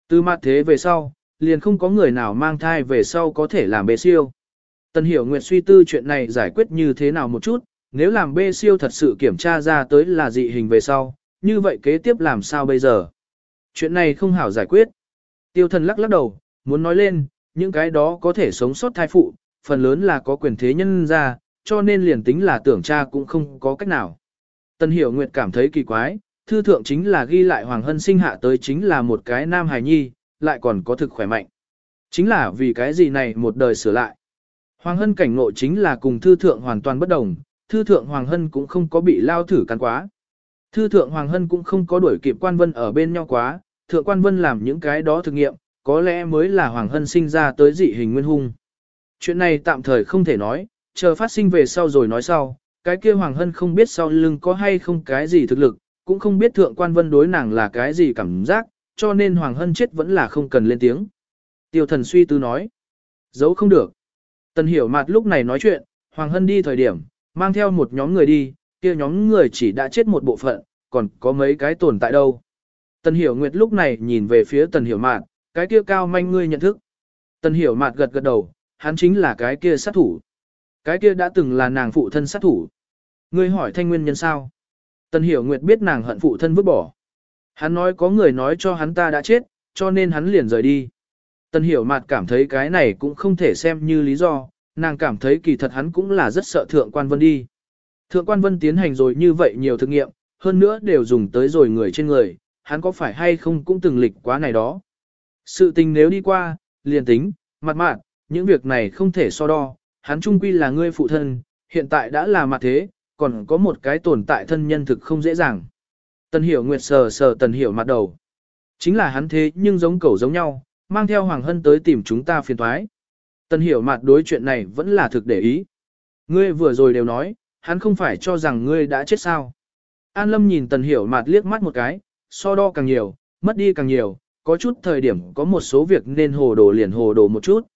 Từ mặt thế về sau, liền không có người nào mang thai về sau có thể làm bê siêu. Tân Hiểu Nguyệt suy tư chuyện này giải quyết như thế nào một chút, nếu làm bê siêu thật sự kiểm tra ra tới là dị hình về sau, như vậy kế tiếp làm sao bây giờ? Chuyện này không hảo giải quyết. Tiêu thần lắc lắc đầu, muốn nói lên, những cái đó có thể sống sót thai phụ, phần lớn là có quyền thế nhân ra, cho nên liền tính là tưởng cha cũng không có cách nào. tân Hiểu Nguyệt cảm thấy kỳ quái, thư thượng chính là ghi lại Hoàng Hân sinh hạ tới chính là một cái nam hài nhi, lại còn có thực khỏe mạnh. Chính là vì cái gì này một đời sửa lại. Hoàng Hân cảnh ngộ chính là cùng thư thượng hoàn toàn bất đồng, thư thượng Hoàng Hân cũng không có bị lao thử cắn quá. Thư thượng Hoàng Hân cũng không có đuổi kịp quan vân ở bên nhau quá, thượng quan vân làm những cái đó thực nghiệm, có lẽ mới là Hoàng Hân sinh ra tới dị hình nguyên hung. Chuyện này tạm thời không thể nói, chờ phát sinh về sau rồi nói sau, cái kia Hoàng Hân không biết sau lưng có hay không cái gì thực lực, cũng không biết thượng quan vân đối nàng là cái gì cảm giác, cho nên Hoàng Hân chết vẫn là không cần lên tiếng. Tiêu thần suy tư nói, giấu không được. Tần hiểu mặt lúc này nói chuyện, Hoàng Hân đi thời điểm, mang theo một nhóm người đi, kia nhóm người chỉ đã chết một bộ phận, còn có mấy cái tồn tại đâu. Tần hiểu nguyệt lúc này nhìn về phía tần hiểu mạn, cái kia cao manh ngươi nhận thức. Tần hiểu mạt gật gật đầu, hắn chính là cái kia sát thủ. Cái kia đã từng là nàng phụ thân sát thủ. Ngươi hỏi thanh nguyên nhân sao? Tần hiểu nguyệt biết nàng hận phụ thân vứt bỏ. Hắn nói có người nói cho hắn ta đã chết, cho nên hắn liền rời đi. Tần hiểu mạt cảm thấy cái này cũng không thể xem như lý do, nàng cảm thấy kỳ thật hắn cũng là rất sợ thượng quan vân đi. Thượng quan vân tiến hành rồi như vậy nhiều thực nghiệm, hơn nữa đều dùng tới rồi người trên người, hắn có phải hay không cũng từng lịch quá này đó. Sự tình nếu đi qua, liền tính, mặt mạn, những việc này không thể so đo, hắn trung quy là ngươi phụ thân, hiện tại đã là mặt thế, còn có một cái tồn tại thân nhân thực không dễ dàng. Tần hiểu nguyệt sờ sờ tần hiểu mặt đầu. Chính là hắn thế nhưng giống cẩu giống nhau, mang theo Hoàng Hân tới tìm chúng ta phiền thoái. Tần hiểu mặt đối chuyện này vẫn là thực để ý. Ngươi vừa rồi đều nói, hắn không phải cho rằng ngươi đã chết sao. An Lâm nhìn tần hiểu mạt liếc mắt một cái, so đo càng nhiều, mất đi càng nhiều, có chút thời điểm có một số việc nên hồ đồ liền hồ đồ một chút.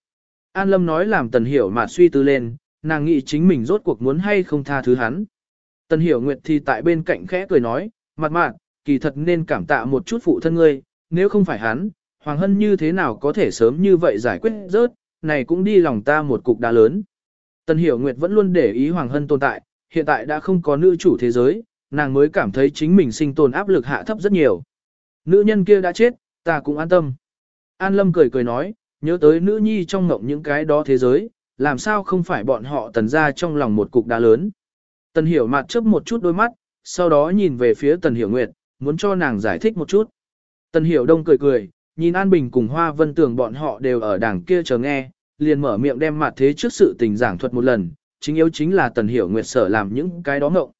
An Lâm nói làm Tần Hiểu Mạt suy tư lên, nàng nghĩ chính mình rốt cuộc muốn hay không tha thứ hắn. Tần Hiểu Nguyệt thì tại bên cạnh khẽ cười nói, mặt mạn, kỳ thật nên cảm tạ một chút phụ thân ngươi, nếu không phải hắn, Hoàng Hân như thế nào có thể sớm như vậy giải quyết rớt, này cũng đi lòng ta một cục đá lớn. Tần Hiểu Nguyệt vẫn luôn để ý Hoàng Hân tồn tại, hiện tại đã không có nữ chủ thế giới, nàng mới cảm thấy chính mình sinh tồn áp lực hạ thấp rất nhiều. Nữ nhân kia đã chết, ta cũng an tâm. An Lâm cười cười nói, nhớ tới nữ nhi trong ngộng những cái đó thế giới, làm sao không phải bọn họ tần ra trong lòng một cục đá lớn. Tần hiểu mặt chớp một chút đôi mắt, sau đó nhìn về phía tần hiểu nguyệt, muốn cho nàng giải thích một chút. Tần hiểu đông cười cười, nhìn An Bình cùng Hoa Vân Tường bọn họ đều ở đảng kia chờ nghe, liền mở miệng đem mặt thế trước sự tình giảng thuật một lần, chính yếu chính là tần hiểu nguyệt sở làm những cái đó ngộng.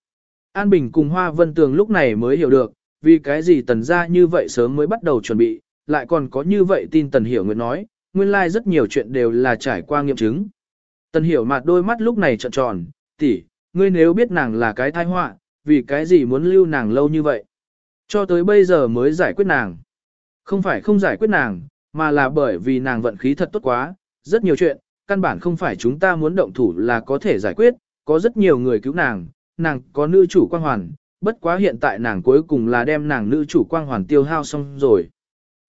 An Bình cùng Hoa Vân Tường lúc này mới hiểu được, vì cái gì tần gia như vậy sớm mới bắt đầu chuẩn bị, lại còn có như vậy tin tần hiểu nguyệt nói, nguyên lai like rất nhiều chuyện đều là trải qua nghiệm chứng. Tần hiểu mặt đôi mắt lúc này trợn tròn, tỷ, ngươi nếu biết nàng là cái thai họa, vì cái gì muốn lưu nàng lâu như vậy? Cho tới bây giờ mới giải quyết nàng. Không phải không giải quyết nàng, mà là bởi vì nàng vận khí thật tốt quá, rất nhiều chuyện, căn bản không phải chúng ta muốn động thủ là có thể giải quyết, có rất nhiều người cứu nàng, nàng có nữ chủ quang hoàn, bất quá hiện tại nàng cuối cùng là đem nàng nữ chủ quang hoàn tiêu hao xong rồi.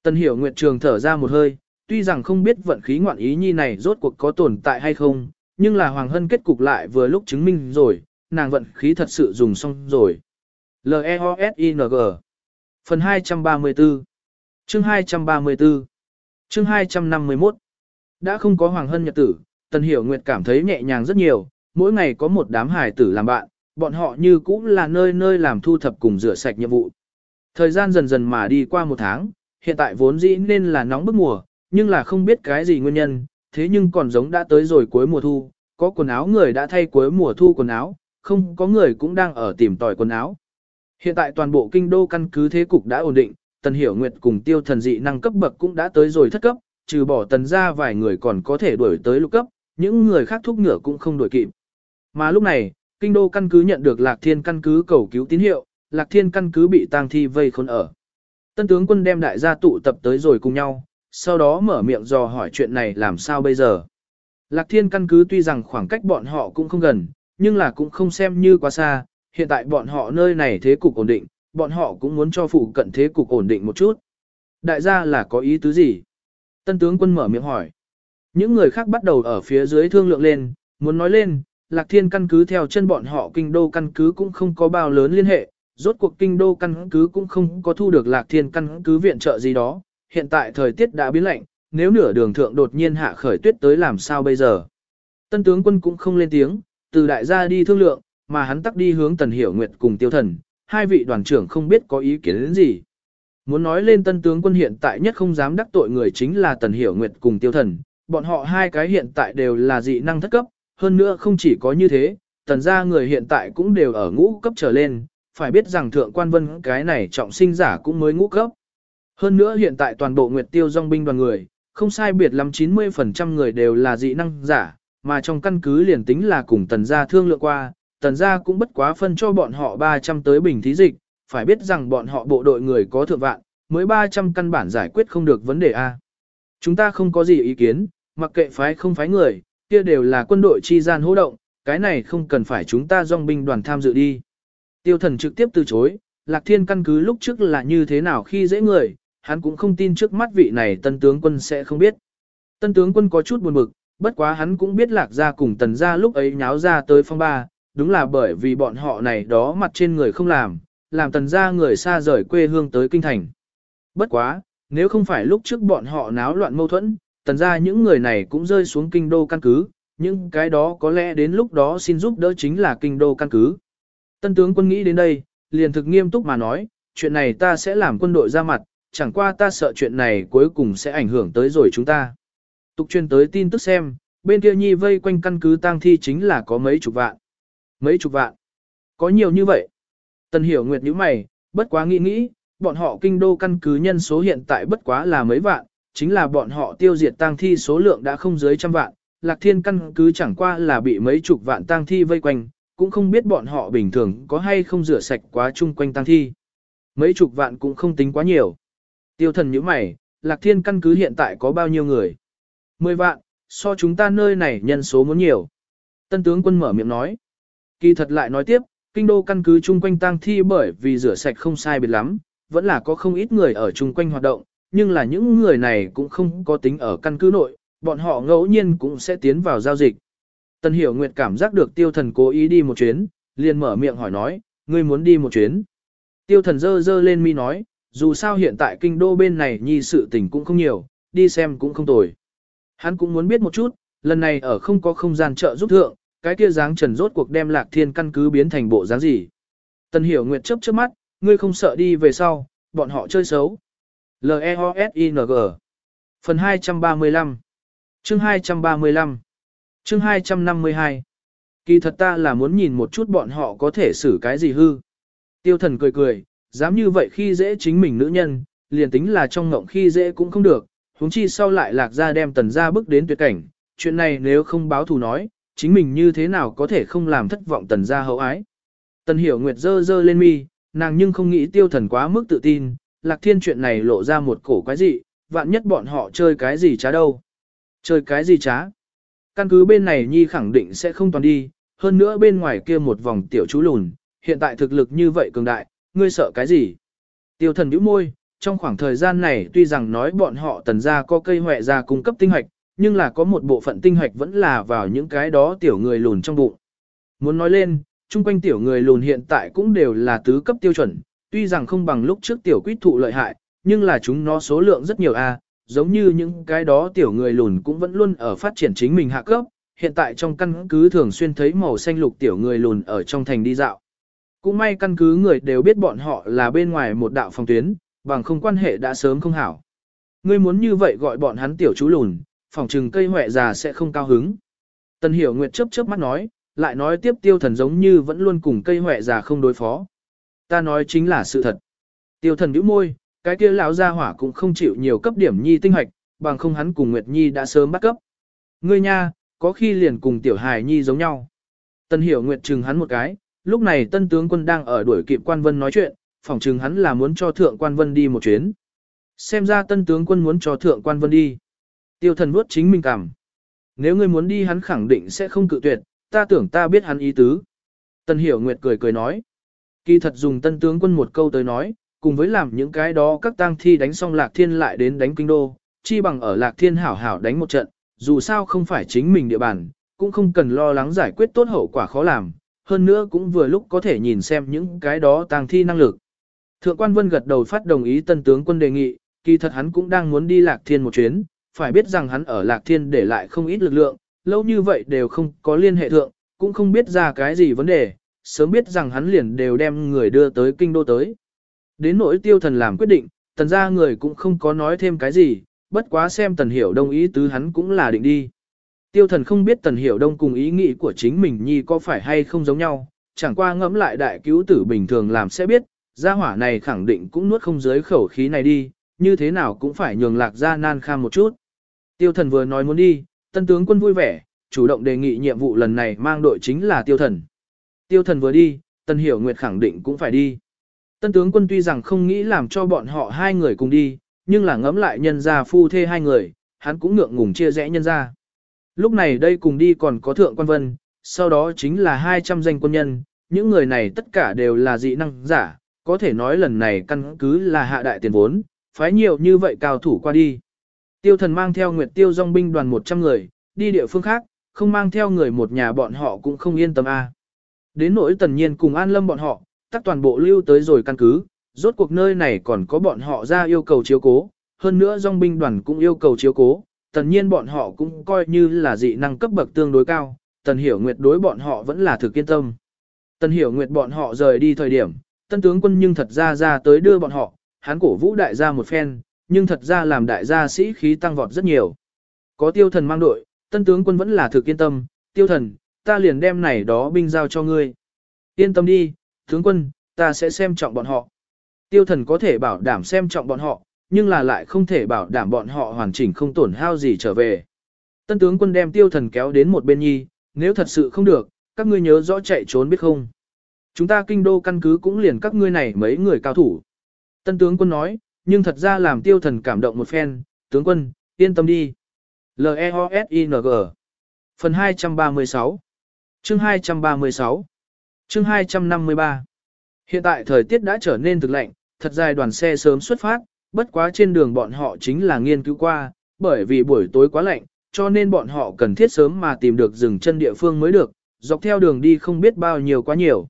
Tân hiểu Nguyệt Trường thở ra một hơi, tuy rằng không biết vận khí ngoạn ý nhi này rốt cuộc có tồn tại hay không, nhưng là Hoàng Hân kết cục lại vừa lúc chứng minh rồi, nàng vận khí thật sự dùng xong rồi. L-E-O-S-I-N-G Phần 234 Chương 234 Chương 251 đã không có Hoàng Hân nhật tử, Tần Hiểu Nguyệt cảm thấy nhẹ nhàng rất nhiều, mỗi ngày có một đám hài tử làm bạn, bọn họ như cũng là nơi nơi làm thu thập cùng rửa sạch nhiệm vụ. Thời gian dần dần mà đi qua một tháng, hiện tại vốn dĩ nên là nóng bức mùa, nhưng là không biết cái gì nguyên nhân, thế nhưng còn giống đã tới rồi cuối mùa thu, có quần áo người đã thay cuối mùa thu quần áo, không có người cũng đang ở tìm tòi quần áo. Hiện tại toàn bộ kinh đô căn cứ thế cục đã ổn định, Tần Hiểu Nguyệt cùng tiêu thần dị năng cấp bậc cũng đã tới rồi thất cấp, trừ bỏ tần ra vài người còn có thể đuổi tới lục cấp, những người khác thúc ngựa cũng không đuổi kịp. Mà lúc này, kinh đô căn cứ nhận được Lạc Thiên căn cứ cầu cứu tín hiệu, Lạc Thiên căn cứ bị tang thi vây khốn ở. Tân tướng quân đem đại gia tụ tập tới rồi cùng nhau, sau đó mở miệng dò hỏi chuyện này làm sao bây giờ. Lạc Thiên căn cứ tuy rằng khoảng cách bọn họ cũng không gần, nhưng là cũng không xem như quá xa, hiện tại bọn họ nơi này thế cục ổn định, bọn họ cũng muốn cho phụ cận thế cục ổn định một chút. Đại gia là có ý tứ gì? Tân tướng quân mở miệng hỏi. Những người khác bắt đầu ở phía dưới thương lượng lên, muốn nói lên, Lạc Thiên căn cứ theo chân bọn họ kinh đô căn cứ cũng không có bao lớn liên hệ, rốt cuộc kinh đô căn cứ cũng không có thu được Lạc Thiên căn cứ viện trợ gì đó, hiện tại thời tiết đã biến lạnh, nếu nửa đường thượng đột nhiên hạ khởi tuyết tới làm sao bây giờ. Tân tướng quân cũng không lên tiếng, từ đại gia đi thương lượng, mà hắn tắc đi hướng Tần Hiểu Nguyệt cùng Tiêu Thần, hai vị đoàn trưởng không biết có ý kiến đến gì. Muốn nói lên tân tướng quân hiện tại nhất không dám đắc tội người chính là Tần Hiểu Nguyệt cùng Tiêu Thần, bọn họ hai cái hiện tại đều là dị năng thất cấp, hơn nữa không chỉ có như thế, tần gia người hiện tại cũng đều ở ngũ cấp trở lên, phải biết rằng thượng quan vân cái này trọng sinh giả cũng mới ngũ cấp. Hơn nữa hiện tại toàn bộ Nguyệt Tiêu dòng binh đoàn người, không sai biệt lắm 90% người đều là dị năng giả, mà trong căn cứ liền tính là cùng tần gia thương lượng qua, tần gia cũng bất quá phân cho bọn họ 300 tới bình thí dịch, phải biết rằng bọn họ bộ đội người có thượng vạn, mới 300 căn bản giải quyết không được vấn đề A. Chúng ta không có gì ý kiến, mặc kệ phái không phái người, kia đều là quân đội chi gian hỗ động, cái này không cần phải chúng ta dòng binh đoàn tham dự đi. Tiêu thần trực tiếp từ chối, Lạc Thiên căn cứ lúc trước là như thế nào khi dễ người, hắn cũng không tin trước mắt vị này tân tướng quân sẽ không biết. Tân tướng quân có chút buồn bực, bất quá hắn cũng biết Lạc gia cùng tần gia lúc ấy nháo ra tới phong ba, đúng là bởi vì bọn họ này đó mặt trên người không làm, làm tần gia người xa rời quê hương tới kinh thành. Bất quá, nếu không phải lúc trước bọn họ náo loạn mâu thuẫn, tần gia những người này cũng rơi xuống kinh đô căn cứ, nhưng cái đó có lẽ đến lúc đó xin giúp đỡ chính là kinh đô căn cứ. Tân tướng quân nghĩ đến đây, liền thực nghiêm túc mà nói, chuyện này ta sẽ làm quân đội ra mặt, chẳng qua ta sợ chuyện này cuối cùng sẽ ảnh hưởng tới rồi chúng ta. Tục truyền tới tin tức xem, bên kia nhi vây quanh căn cứ tang thi chính là có mấy chục vạn. Mấy chục vạn. Có nhiều như vậy. Tần hiểu nguyệt nhíu mày, bất quá nghĩ nghĩ, bọn họ kinh đô căn cứ nhân số hiện tại bất quá là mấy vạn, chính là bọn họ tiêu diệt tang thi số lượng đã không dưới trăm vạn, lạc thiên căn cứ chẳng qua là bị mấy chục vạn tang thi vây quanh, cũng không biết bọn họ bình thường có hay không rửa sạch quá chung quanh tang thi. Mấy chục vạn cũng không tính quá nhiều. Tiêu thần nhíu mày, lạc thiên căn cứ hiện tại có bao nhiêu người? Mười vạn, so chúng ta nơi này nhân số muốn nhiều. Tân tướng quân mở miệng nói. Kỳ thật lại nói tiếp, kinh đô căn cứ chung quanh tang thi bởi vì rửa sạch không sai biệt lắm, vẫn là có không ít người ở chung quanh hoạt động, nhưng là những người này cũng không có tính ở căn cứ nội, bọn họ ngẫu nhiên cũng sẽ tiến vào giao dịch. Tần Hiểu Nguyệt cảm giác được tiêu thần cố ý đi một chuyến, liền mở miệng hỏi nói, ngươi muốn đi một chuyến. Tiêu thần dơ dơ lên mi nói, dù sao hiện tại kinh đô bên này nhi sự tình cũng không nhiều, đi xem cũng không tồi. Hắn cũng muốn biết một chút, lần này ở không có không gian trợ giúp thượng, cái kia dáng trần rốt cuộc đem lạc thiên căn cứ biến thành bộ dáng gì. Tần Hiểu Nguyệt chớp chớp mắt, ngươi không sợ đi về sau, bọn họ chơi xấu. L-E-O-S-I-N-G Phần 235 Chương 235 Chương 252 Kỳ thật ta là muốn nhìn một chút bọn họ có thể xử cái gì hư. Tiêu thần cười cười, dám như vậy khi dễ chính mình nữ nhân, liền tính là trong ngộng khi dễ cũng không được, huống chi sau lại lạc ra đem tần ra bước đến tuyệt cảnh, chuyện này nếu không báo thù nói, chính mình như thế nào có thể không làm thất vọng tần gia hậu ái. Tần hiểu nguyệt dơ dơ lên mi, nàng nhưng không nghĩ tiêu thần quá mức tự tin, lạc thiên chuyện này lộ ra một cổ quái gì, vạn nhất bọn họ chơi cái gì trá đâu. Chơi cái gì trá? Căn cứ bên này Nhi khẳng định sẽ không toàn đi, hơn nữa bên ngoài kia một vòng tiểu chú lùn, hiện tại thực lực như vậy cường đại, ngươi sợ cái gì? Tiêu thần nhíu môi, trong khoảng thời gian này tuy rằng nói bọn họ tần gia có cây hoẹ ra cung cấp tinh hoạch, nhưng là có một bộ phận tinh hoạch vẫn là vào những cái đó tiểu người lùn trong bụng. Muốn nói lên, chung quanh tiểu người lùn hiện tại cũng đều là tứ cấp tiêu chuẩn, tuy rằng không bằng lúc trước tiểu quýt thụ lợi hại, nhưng là chúng nó số lượng rất nhiều a, giống như những cái đó tiểu người lùn cũng vẫn luôn ở phát triển chính mình hạ cấp, hiện tại trong căn cứ thường xuyên thấy màu xanh lục tiểu người lùn ở trong thành đi dạo. Cũng may căn cứ người đều biết bọn họ là bên ngoài một đạo phòng tuyến, bằng không quan hệ đã sớm không hảo. Ngươi muốn như vậy gọi bọn hắn tiểu chú lùn, phòng trừng cây huệ già sẽ không cao hứng. Tần hiểu nguyệt chớp chớp mắt nói, lại nói tiếp tiêu thần giống như vẫn luôn cùng cây huệ già không đối phó. Ta nói chính là sự thật. Tiêu thần nhíu môi, cái kia lão gia hỏa cũng không chịu nhiều cấp điểm nhi tinh hoạch, bằng không hắn cùng Nguyệt Nhi đã sớm bắt cấp. Ngươi nha, có khi liền cùng tiểu hài nhi giống nhau. Tân hiểu Nguyệt chừng hắn một cái, lúc này tân tướng quân đang ở đuổi kịp quan vân nói chuyện, phỏng chừng hắn là muốn cho thượng quan vân đi một chuyến. Xem ra tân tướng quân muốn cho thượng quan vân đi. Tiêu thần vuốt chính mình cảm. Nếu ngươi muốn đi hắn khẳng định sẽ không cự tuyệt, ta tưởng ta biết hắn ý tứ. Tân hiểu Nguyệt cười cười nói. Kỳ thật dùng tân tướng quân một câu tới nói, cùng với làm những cái đó các tang thi đánh xong lạc thiên lại đến đánh kinh đô, chi bằng ở lạc thiên hảo hảo đánh một trận, dù sao không phải chính mình địa bàn, cũng không cần lo lắng giải quyết tốt hậu quả khó làm, hơn nữa cũng vừa lúc có thể nhìn xem những cái đó tang thi năng lực. Thượng quan Vân gật đầu phát đồng ý tân tướng quân đề nghị, kỳ thật hắn cũng đang muốn đi lạc thiên một chuyến, phải biết rằng hắn ở lạc thiên để lại không ít lực lượng, lâu như vậy đều không có liên hệ thượng, cũng không biết ra cái gì vấn đề, sớm biết rằng hắn liền đều đem người đưa tới kinh đô tới. Đến nỗi tiêu thần làm quyết định, tần ra người cũng không có nói thêm cái gì, bất quá xem tần hiểu đông ý tứ hắn cũng là định đi. Tiêu thần không biết tần hiểu đông cùng ý nghĩ của chính mình nhi có phải hay không giống nhau, chẳng qua ngẫm lại đại cứu tử bình thường làm sẽ biết, gia hỏa này khẳng định cũng nuốt không dưới khẩu khí này đi, như thế nào cũng phải nhường lạc ra nan kham một chút. Tiêu thần vừa nói muốn đi, tân tướng quân vui vẻ, chủ động đề nghị nhiệm vụ lần này mang đội chính là tiêu thần. Tiêu thần vừa đi, tân hiểu nguyệt khẳng định cũng phải đi. Tân tướng quân tuy rằng không nghĩ làm cho bọn họ hai người cùng đi, nhưng là ngẫm lại nhân gia phu thê hai người, hắn cũng ngượng ngùng chia rẽ nhân gia. Lúc này đây cùng đi còn có thượng quan vân, sau đó chính là 200 danh quân nhân, những người này tất cả đều là dị năng giả, có thể nói lần này căn cứ là hạ đại tiền vốn, phái nhiều như vậy cao thủ qua đi. Tiêu thần mang theo Nguyệt Tiêu dòng binh đoàn 100 người, đi địa phương khác, không mang theo người một nhà bọn họ cũng không yên tâm a. Đến nỗi tần nhiên cùng an lâm bọn họ, tắt toàn bộ lưu tới rồi căn cứ, rốt cuộc nơi này còn có bọn họ ra yêu cầu chiếu cố, hơn nữa dòng binh đoàn cũng yêu cầu chiếu cố, tần nhiên bọn họ cũng coi như là dị năng cấp bậc tương đối cao, tần hiểu nguyệt đối bọn họ vẫn là thực kiên tâm. Tần hiểu nguyệt bọn họ rời đi thời điểm, tân tướng quân nhưng thật ra ra tới đưa bọn họ, hắn cổ vũ đại gia một phen, nhưng thật ra làm đại gia sĩ khí tăng vọt rất nhiều. Có tiêu thần mang đội, tân tướng quân vẫn là thực yên tâm, tiêu thần, ta liền đem này đó binh giao cho ngươi. Yên tâm đi, tướng quân, ta sẽ xem trọng bọn họ. Tiêu thần có thể bảo đảm xem trọng bọn họ, nhưng là lại không thể bảo đảm bọn họ hoàn chỉnh không tổn hao gì trở về. Tân tướng quân đem tiêu thần kéo đến một bên nhi, nếu thật sự không được, các ngươi nhớ rõ chạy trốn biết không. Chúng ta kinh đô căn cứ cũng liền các ngươi này mấy người cao thủ. Tân tướng quân nói, nhưng thật ra làm tiêu thần cảm động một phen, tướng quân, yên tâm đi. L-E-O-S-I-N-G Phần 236 Chương 236 Chương 253 Hiện tại thời tiết đã trở nên thực lạnh, thật dài đoàn xe sớm xuất phát, bất quá trên đường bọn họ chính là nghiên cứu qua, bởi vì buổi tối quá lạnh, cho nên bọn họ cần thiết sớm mà tìm được rừng chân địa phương mới được, dọc theo đường đi không biết bao nhiêu quá nhiều.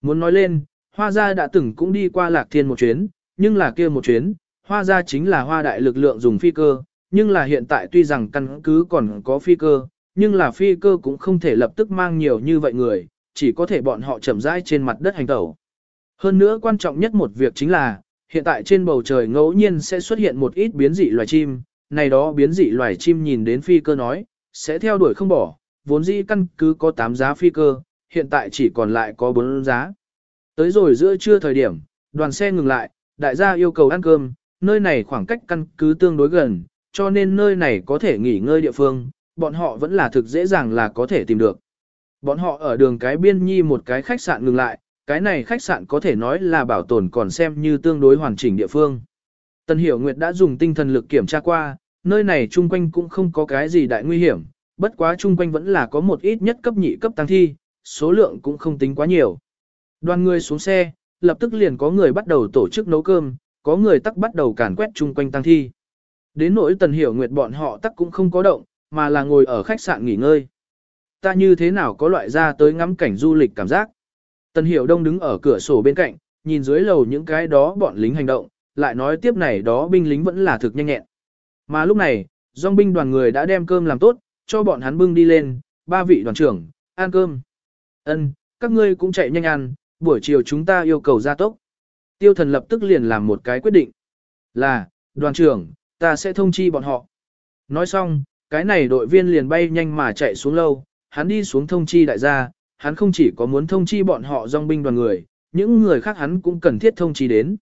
Muốn nói lên, hoa gia đã từng cũng đi qua lạc thiên một chuyến, nhưng là kia một chuyến, hoa gia chính là hoa đại lực lượng dùng phi cơ, nhưng là hiện tại tuy rằng căn cứ còn có phi cơ, nhưng là phi cơ cũng không thể lập tức mang nhiều như vậy người, chỉ có thể bọn họ chậm rãi trên mặt đất hành tẩu. Hơn nữa quan trọng nhất một việc chính là, hiện tại trên bầu trời ngẫu nhiên sẽ xuất hiện một ít biến dị loài chim, này đó biến dị loài chim nhìn đến phi cơ nói, sẽ theo đuổi không bỏ, vốn dĩ căn cứ có 8 giá phi cơ, hiện tại chỉ còn lại có 4 giá. Tới rồi giữa trưa thời điểm, đoàn xe ngừng lại, đại gia yêu cầu ăn cơm, nơi này khoảng cách căn cứ tương đối gần, cho nên nơi này có thể nghỉ ngơi địa phương, bọn họ vẫn là thực dễ dàng là có thể tìm được. Bọn họ ở đường cái biên nhi một cái khách sạn ngừng lại, cái này khách sạn có thể nói là bảo tồn còn xem như tương đối hoàn chỉnh địa phương. Tần Hiểu Nguyệt đã dùng tinh thần lực kiểm tra qua, nơi này chung quanh cũng không có cái gì đại nguy hiểm, bất quá chung quanh vẫn là có một ít nhất cấp nhị cấp tăng thi, số lượng cũng không tính quá nhiều. Đoàn người xuống xe, lập tức liền có người bắt đầu tổ chức nấu cơm, có người tắc bắt đầu càn quét chung quanh tăng thi. Đến nỗi Tần Hiểu Nguyệt bọn họ tắc cũng không có động, mà là ngồi ở khách sạn nghỉ ngơi. Ta như thế nào có loại ra tới ngắm cảnh du lịch cảm giác. Tần Hiểu Đông đứng ở cửa sổ bên cạnh, nhìn dưới lầu những cái đó bọn lính hành động, lại nói tiếp này đó binh lính vẫn là thực nhanh nhẹn. Mà lúc này, dòng binh đoàn người đã đem cơm làm tốt, cho bọn hắn bưng đi lên, ba vị đoàn trưởng, ăn cơm. Ân, các ngươi cũng chạy nhanh ăn, buổi chiều chúng ta yêu cầu gia tốc. Tiêu thần lập tức liền làm một cái quyết định. Là, đoàn trưởng, ta sẽ thông chi bọn họ. Nói xong, cái này đội viên liền bay nhanh mà chạy xuống lâu, hắn đi xuống thông chi đại gia, hắn không chỉ có muốn thông chi bọn họ dòng binh đoàn người, những người khác hắn cũng cần thiết thông chi đến.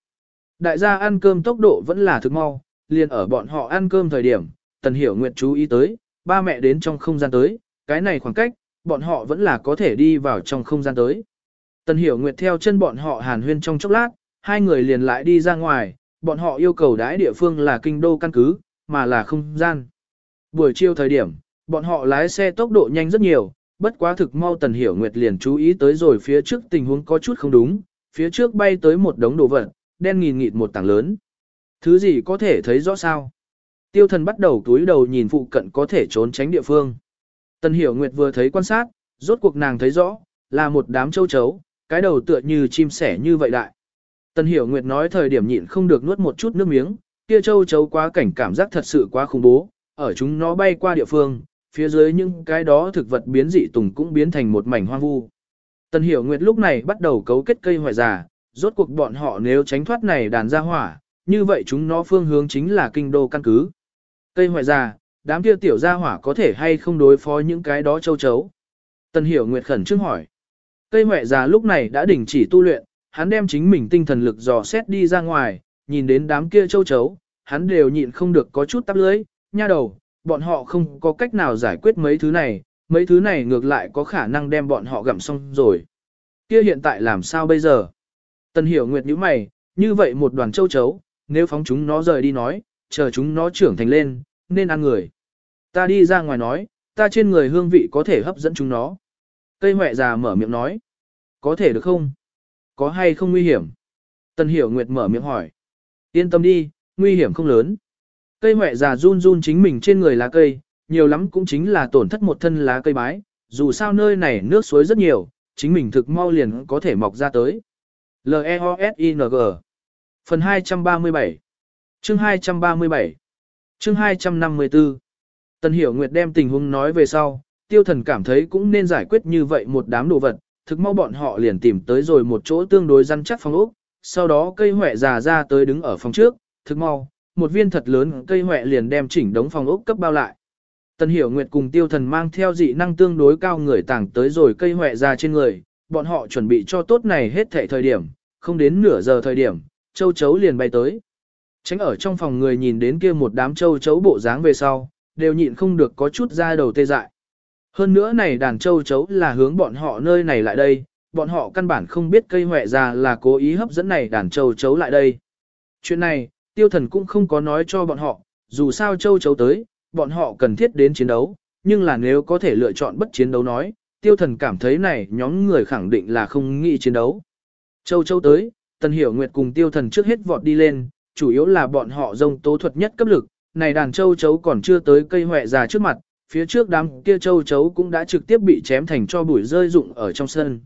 Đại gia ăn cơm tốc độ vẫn là thực mau, liền ở bọn họ ăn cơm thời điểm, Tần Hiểu Nguyệt chú ý tới, ba mẹ đến trong không gian tới, cái này khoảng cách, bọn họ vẫn là có thể đi vào trong không gian tới. Tần Hiểu Nguyệt theo chân bọn họ hàn huyên trong chốc lát, hai người liền lại đi ra ngoài, bọn họ yêu cầu đãi địa phương là kinh đô căn cứ, mà là không gian. Buổi chiều thời điểm, bọn họ lái xe tốc độ nhanh rất nhiều, bất quá thực mau Tần Hiểu Nguyệt liền chú ý tới rồi phía trước tình huống có chút không đúng, phía trước bay tới một đống đồ vật, đen nghìn nghịt một tảng lớn. Thứ gì có thể thấy rõ sao? Tiêu thần bắt đầu túi đầu nhìn phụ cận có thể trốn tránh địa phương. Tần Hiểu Nguyệt vừa thấy quan sát, rốt cuộc nàng thấy rõ, là một đám châu chấu, cái đầu tựa như chim sẻ như vậy đại. Tần Hiểu Nguyệt nói thời điểm nhịn không được nuốt một chút nước miếng, kia châu chấu quá cảnh cảm giác thật sự quá khủng bố, ở chúng nó bay qua địa phương, phía dưới những cái đó thực vật biến dị tùng cũng biến thành một mảnh hoang vu. Tần Hiểu Nguyệt lúc này bắt đầu cấu kết cây hoại già, rốt cuộc bọn họ nếu tránh thoát này đàn ra hỏa, như vậy chúng nó phương hướng chính là kinh đô căn cứ. Cây hoại già, đám kia tiểu gia hỏa có thể hay không đối phó những cái đó châu chấu. Tần Hiểu Nguyệt khẩn trương hỏi. Cây mẹ già lúc này đã đình chỉ tu luyện, hắn đem chính mình tinh thần lực dò xét đi ra ngoài, nhìn đến đám kia châu chấu, hắn đều nhịn không được có chút tắp lưới, nha đầu, bọn họ không có cách nào giải quyết mấy thứ này, mấy thứ này ngược lại có khả năng đem bọn họ gặm xong rồi. Kia hiện tại làm sao bây giờ? Tần hiểu nguyệt như mày, như vậy một đoàn châu chấu, nếu phóng chúng nó rời đi nói, chờ chúng nó trưởng thành lên, nên ăn người. Ta đi ra ngoài nói, ta trên người hương vị có thể hấp dẫn chúng nó. Cây mẹ già mở miệng nói, có thể được không? Có hay không nguy hiểm? Tần hiểu nguyệt mở miệng hỏi. Yên tâm đi, nguy hiểm không lớn. Cây mẹ già run run chính mình trên người lá cây, nhiều lắm cũng chính là tổn thất một thân lá cây bái, dù sao nơi này nước suối rất nhiều, chính mình thực mau liền có thể mọc ra tới. L-E-O-S-I-N-G Phần 237 Chương 237 Chương 254 Tần Hiểu Nguyệt đem tình huống nói về sau, tiêu thần cảm thấy cũng nên giải quyết như vậy một đám đồ vật, thực mau bọn họ liền tìm tới rồi một chỗ tương đối rắn chắc phòng ốc, sau đó cây huệ già ra tới đứng ở phòng trước, thực mau, một viên thật lớn cây huệ liền đem chỉnh đống phòng ốc cấp bao lại. Tần Hiểu Nguyệt cùng tiêu thần mang theo dị năng tương đối cao người tàng tới rồi cây huệ già trên người, bọn họ chuẩn bị cho tốt này hết thệ thời điểm, không đến nửa giờ thời điểm, châu chấu liền bay tới. Tránh ở trong phòng người nhìn đến kia một đám châu chấu bộ dáng về sau, đều nhịn không được có chút ra đầu tê dại. Hơn nữa này đàn châu chấu là hướng bọn họ nơi này lại đây, bọn họ căn bản không biết cây huệ già là cố ý hấp dẫn này đàn châu chấu lại đây. Chuyện này, tiêu thần cũng không có nói cho bọn họ, dù sao châu chấu tới, bọn họ cần thiết đến chiến đấu, nhưng là nếu có thể lựa chọn bất chiến đấu nói, tiêu thần cảm thấy này nhóm người khẳng định là không nghĩ chiến đấu. Châu châu tới, tần hiểu nguyệt cùng tiêu thần trước hết vọt đi lên, chủ yếu là bọn họ dông tố thuật nhất cấp lực, này đàn châu chấu còn chưa tới cây hoẹ già trước mặt, phía trước đám kia châu chấu cũng đã trực tiếp bị chém thành cho bụi rơi rụng ở trong sân.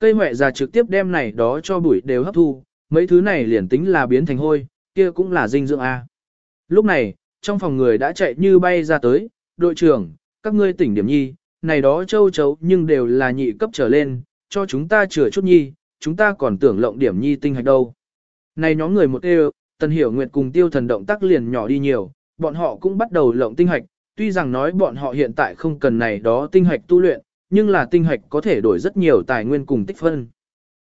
Cây mẹ già trực tiếp đem này đó cho bụi đều hấp thu, mấy thứ này liền tính là biến thành hôi, kia cũng là dinh dưỡng A. Lúc này, trong phòng người đã chạy như bay ra tới, đội trưởng, các ngươi tỉnh điểm nhi, này đó châu chấu nhưng đều là nhị cấp trở lên, cho chúng ta chừa chút nhi, chúng ta còn tưởng lộng điểm nhi tinh hạch đâu. Này nhóm người một đều, Tần Hiểu Nguyệt cùng tiêu thần động tác liền nhỏ đi nhiều, bọn họ cũng bắt đầu lộng tinh hạch, Tuy rằng nói bọn họ hiện tại không cần này đó tinh hạch tu luyện, nhưng là tinh hạch có thể đổi rất nhiều tài nguyên cùng tích phân.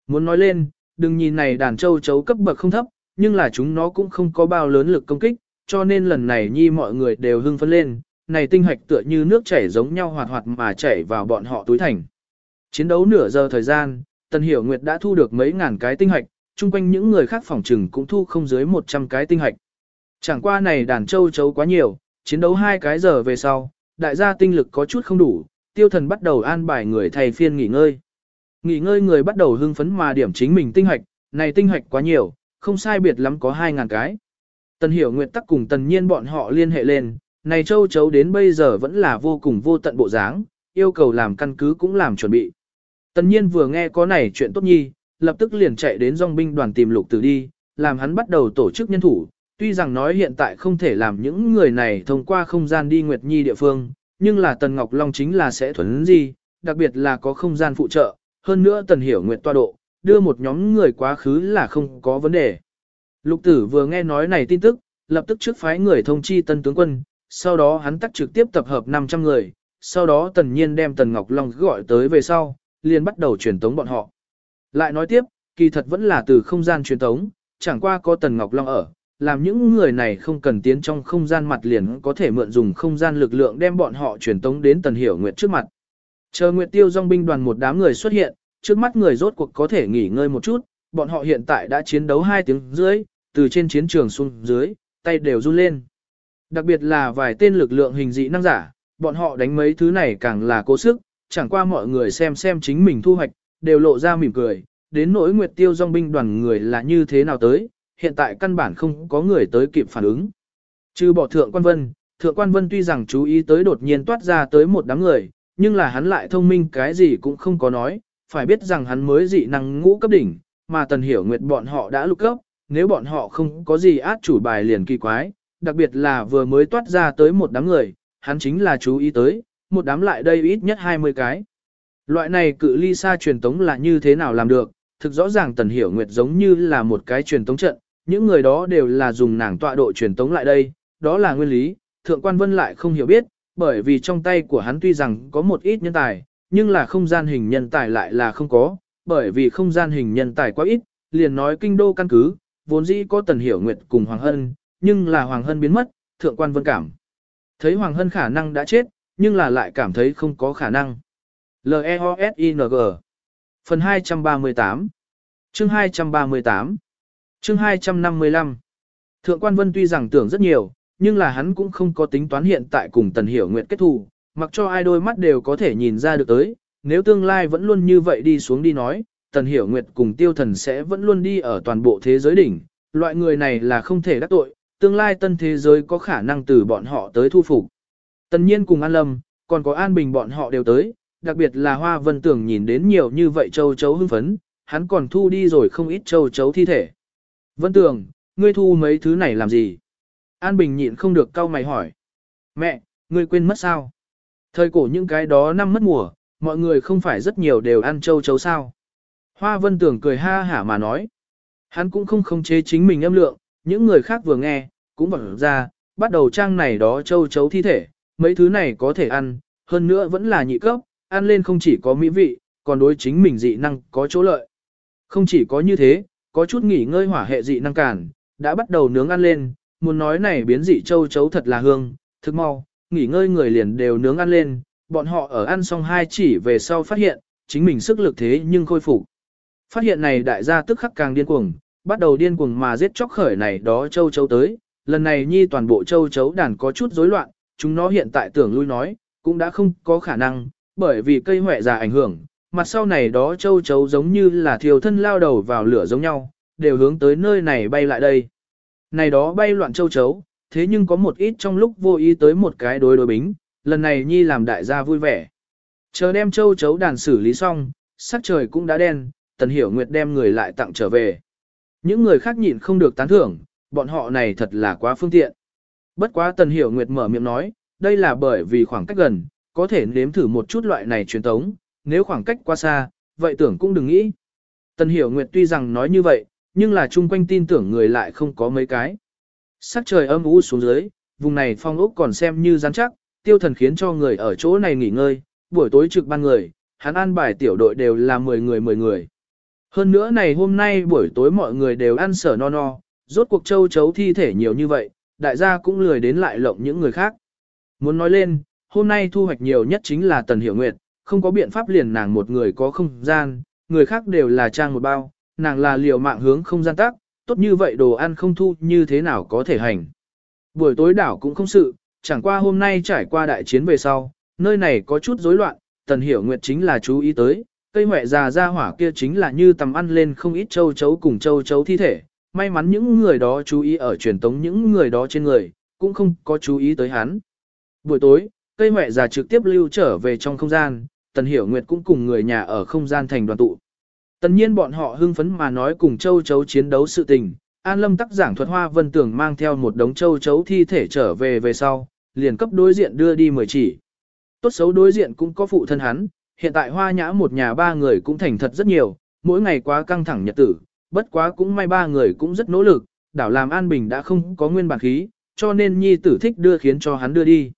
Muốn nói lên, đừng nhìn này đàn châu chấu cấp bậc không thấp, nhưng là chúng nó cũng không có bao lớn lực công kích, cho nên lần này nhi mọi người đều hưng phấn lên, này tinh hạch tựa như nước chảy giống nhau hoạt hoạt mà chảy vào bọn họ túi thành. Chiến đấu nửa giờ thời gian, Tần Hiểu Nguyệt đã thu được mấy ngàn cái tinh hạch, chung quanh những người khác phòng trừng cũng thu không dưới 100 cái tinh hạch. Chẳng qua này đàn châu chấu quá nhiều, chiến đấu hai cái giờ về sau, đại gia tinh lực có chút không đủ, tiêu thần bắt đầu an bài người thầy phiên nghỉ ngơi. Nghỉ ngơi người bắt đầu hưng phấn mà điểm chính mình tinh hạch, này tinh hạch quá nhiều, không sai biệt lắm có 2.000 cái. Tần hiểu nguyện tắc cùng tần nhiên bọn họ liên hệ lên, này châu chấu đến bây giờ vẫn là vô cùng vô tận bộ dáng, yêu cầu làm căn cứ cũng làm chuẩn bị. Tần nhiên vừa nghe có này chuyện tốt nhi, lập tức liền chạy đến dòng binh đoàn tìm lục tử đi, làm hắn bắt đầu tổ chức nhân thủ, tuy rằng nói hiện tại không thể làm những người này thông qua không gian đi Nguyệt Nhi địa phương, nhưng là Tần Ngọc Long chính là sẽ thuấn gì, đặc biệt là có không gian phụ trợ, hơn nữa Tần Hiểu Nguyệt toa độ, đưa một nhóm người quá khứ là không có vấn đề. Lục tử vừa nghe nói này tin tức, lập tức trước phái người thông chi tân tướng quân, sau đó hắn tắt trực tiếp tập hợp 500 người, sau đó tần nhiên đem Tần Ngọc Long gọi tới về sau, liền bắt đầu truyền tống bọn họ. Lại nói tiếp, kỳ thật vẫn là từ không gian truyền tống, chẳng qua có Tần Ngọc Long ở, làm những người này không cần tiến trong không gian mặt liền có thể mượn dùng không gian lực lượng đem bọn họ truyền tống đến Tần Hiểu Nguyệt trước mặt. Chờ Nguyệt Tiêu Dòng binh đoàn một đám người xuất hiện, trước mắt người rốt cuộc có thể nghỉ ngơi một chút, bọn họ hiện tại đã chiến đấu 2 tiếng dưới, từ trên chiến trường xuống dưới, tay đều run lên. Đặc biệt là vài tên lực lượng hình dị năng giả, bọn họ đánh mấy thứ này càng là cố sức, chẳng qua mọi người xem xem chính mình thu hoạch, đều lộ ra mỉm cười, đến nỗi Nguyệt Tiêu Dòng binh đoàn người là như thế nào tới, hiện tại căn bản không có người tới kịp phản ứng. Trừ bỏ thượng quan vân, thượng quan vân tuy rằng chú ý tới đột nhiên toát ra tới một đám người, nhưng là hắn lại thông minh cái gì cũng không có nói, phải biết rằng hắn mới dị năng ngũ cấp đỉnh, mà tần hiểu nguyệt bọn họ đã lục cấp, nếu bọn họ không có gì át chủ bài liền kỳ quái, đặc biệt là vừa mới toát ra tới một đám người, hắn chính là chú ý tới, một đám lại đây ít nhất 20 cái. Loại này cự ly xa truyền tống là như thế nào làm được, thực rõ ràng tần hiểu nguyệt giống như là một cái truyền tống trận, những người đó đều là dùng nàng tọa độ truyền tống lại đây, đó là nguyên lý, thượng quan vân lại không hiểu biết, bởi vì trong tay của hắn tuy rằng có một ít nhân tài, nhưng là không gian hình nhân tài lại là không có, bởi vì không gian hình nhân tài quá ít, liền nói kinh đô căn cứ, vốn dĩ có tần hiểu nguyệt cùng Hoàng Hân, nhưng là Hoàng Hân biến mất, thượng quan vân cảm. Thấy Hoàng Hân khả năng đã chết, nhưng là lại cảm thấy không có khả năng. L-E-O-S-I-N-G Phần 238 Chương 238 Chương 255 Thượng quan Vân tuy rằng tưởng rất nhiều, nhưng là hắn cũng không có tính toán hiện tại cùng Tần Hiểu Nguyệt kết thù, mặc cho ai đôi mắt đều có thể nhìn ra được tới, nếu tương lai vẫn luôn như vậy đi xuống đi nói, Tần Hiểu Nguyệt cùng Tiêu Thần sẽ vẫn luôn đi ở toàn bộ thế giới đỉnh, loại người này là không thể đắc tội, tương lai tân thế giới có khả năng từ bọn họ tới thu phục. Tần Nhiên cùng An Lâm, còn có An Bình bọn họ đều tới, đặc biệt là Hoa Vân Tưởng nhìn đến nhiều như vậy châu chấu hưng phấn, hắn còn thu đi rồi không ít châu chấu thi thể. Vân Tường, ngươi thu mấy thứ này làm gì? An Bình nhịn không được cau mày hỏi. Mẹ, ngươi quên mất sao? Thời cổ những cái đó năm mất mùa, mọi người không phải rất nhiều đều ăn châu chấu sao? Hoa Vân Tường cười ha hả mà nói. Hắn cũng không khống chế chính mình âm lượng, những người khác vừa nghe, cũng bảo ra, bắt đầu trang này đó châu chấu thi thể, mấy thứ này có thể ăn, hơn nữa vẫn là nhị cấp, ăn lên không chỉ có mỹ vị, còn đối chính mình dị năng có chỗ lợi. Không chỉ có như thế, có chút nghỉ ngơi hỏa hệ dị năng cản, đã bắt đầu nướng ăn lên, muốn nói này biến dị châu chấu thật là hương, thức mau, nghỉ ngơi người liền đều nướng ăn lên, bọn họ ở ăn xong hai chỉ về sau phát hiện, chính mình sức lực thế nhưng khôi phục. Phát hiện này đại gia tức khắc càng điên cuồng, bắt đầu điên cuồng mà giết chóc khởi này đó châu chấu tới, lần này nhi toàn bộ châu chấu đàn có chút rối loạn, chúng nó hiện tại tưởng lui nói, cũng đã không có khả năng, bởi vì cây hỏe già ảnh hưởng, mặt sau này đó châu chấu giống như là thiều thân lao đầu vào lửa giống nhau, đều hướng tới nơi này bay lại đây. Này đó bay loạn châu chấu, thế nhưng có một ít trong lúc vô ý tới một cái đối đối bính, lần này nhi làm đại gia vui vẻ. Chờ đem châu chấu đàn xử lý xong, sắc trời cũng đã đen, tần hiểu nguyệt đem người lại tặng trở về. Những người khác nhịn không được tán thưởng, bọn họ này thật là quá phương tiện. Bất quá tần hiểu nguyệt mở miệng nói, đây là bởi vì khoảng cách gần, có thể nếm thử một chút loại này truyền tống, nếu khoảng cách quá xa, vậy tưởng cũng đừng nghĩ. Tần Hiểu Nguyệt tuy rằng nói như vậy, nhưng là chung quanh tin tưởng người lại không có mấy cái. Sắc trời âm u xuống dưới, vùng này phong ốc còn xem như rắn chắc, tiêu thần khiến cho người ở chỗ này nghỉ ngơi, buổi tối trực ban người, hắn an bài tiểu đội đều là 10 người 10 người. Hơn nữa này hôm nay buổi tối mọi người đều ăn sở no no, rốt cuộc châu chấu thi thể nhiều như vậy, đại gia cũng lười đến lại lộng những người khác. Muốn nói lên, hôm nay thu hoạch nhiều nhất chính là Tần Hiểu Nguyệt, không có biện pháp liền nàng một người có không gian, người khác đều là trang một bao, nàng là liều mạng hướng không gian tác, tốt như vậy đồ ăn không thu như thế nào có thể hành. Buổi tối đảo cũng không sự, chẳng qua hôm nay trải qua đại chiến về sau, nơi này có chút rối loạn, Tần Hiểu Nguyệt chính là chú ý tới, cây mẹ già ra hỏa kia chính là như tầm ăn lên không ít châu chấu cùng châu chấu thi thể, may mắn những người đó chú ý ở truyền tống những người đó trên người, cũng không có chú ý tới hắn. Buổi tối, cây mẹ già trực tiếp lưu trở về trong không gian, Tần Hiểu Nguyệt cũng cùng người nhà ở không gian thành đoàn tụ. Tần nhiên bọn họ hưng phấn mà nói cùng châu chấu chiến đấu sự tình, An Lâm tác giảng thuật hoa vân tưởng mang theo một đống châu chấu thi thể trở về về sau, liền cấp đối diện đưa đi mười chỉ. Tốt xấu đối diện cũng có phụ thân hắn, hiện tại hoa nhã một nhà ba người cũng thành thật rất nhiều, mỗi ngày quá căng thẳng nhật tử, bất quá cũng may ba người cũng rất nỗ lực, đảo làm an bình đã không có nguyên bản khí, cho nên nhi tử thích đưa khiến cho hắn đưa đi.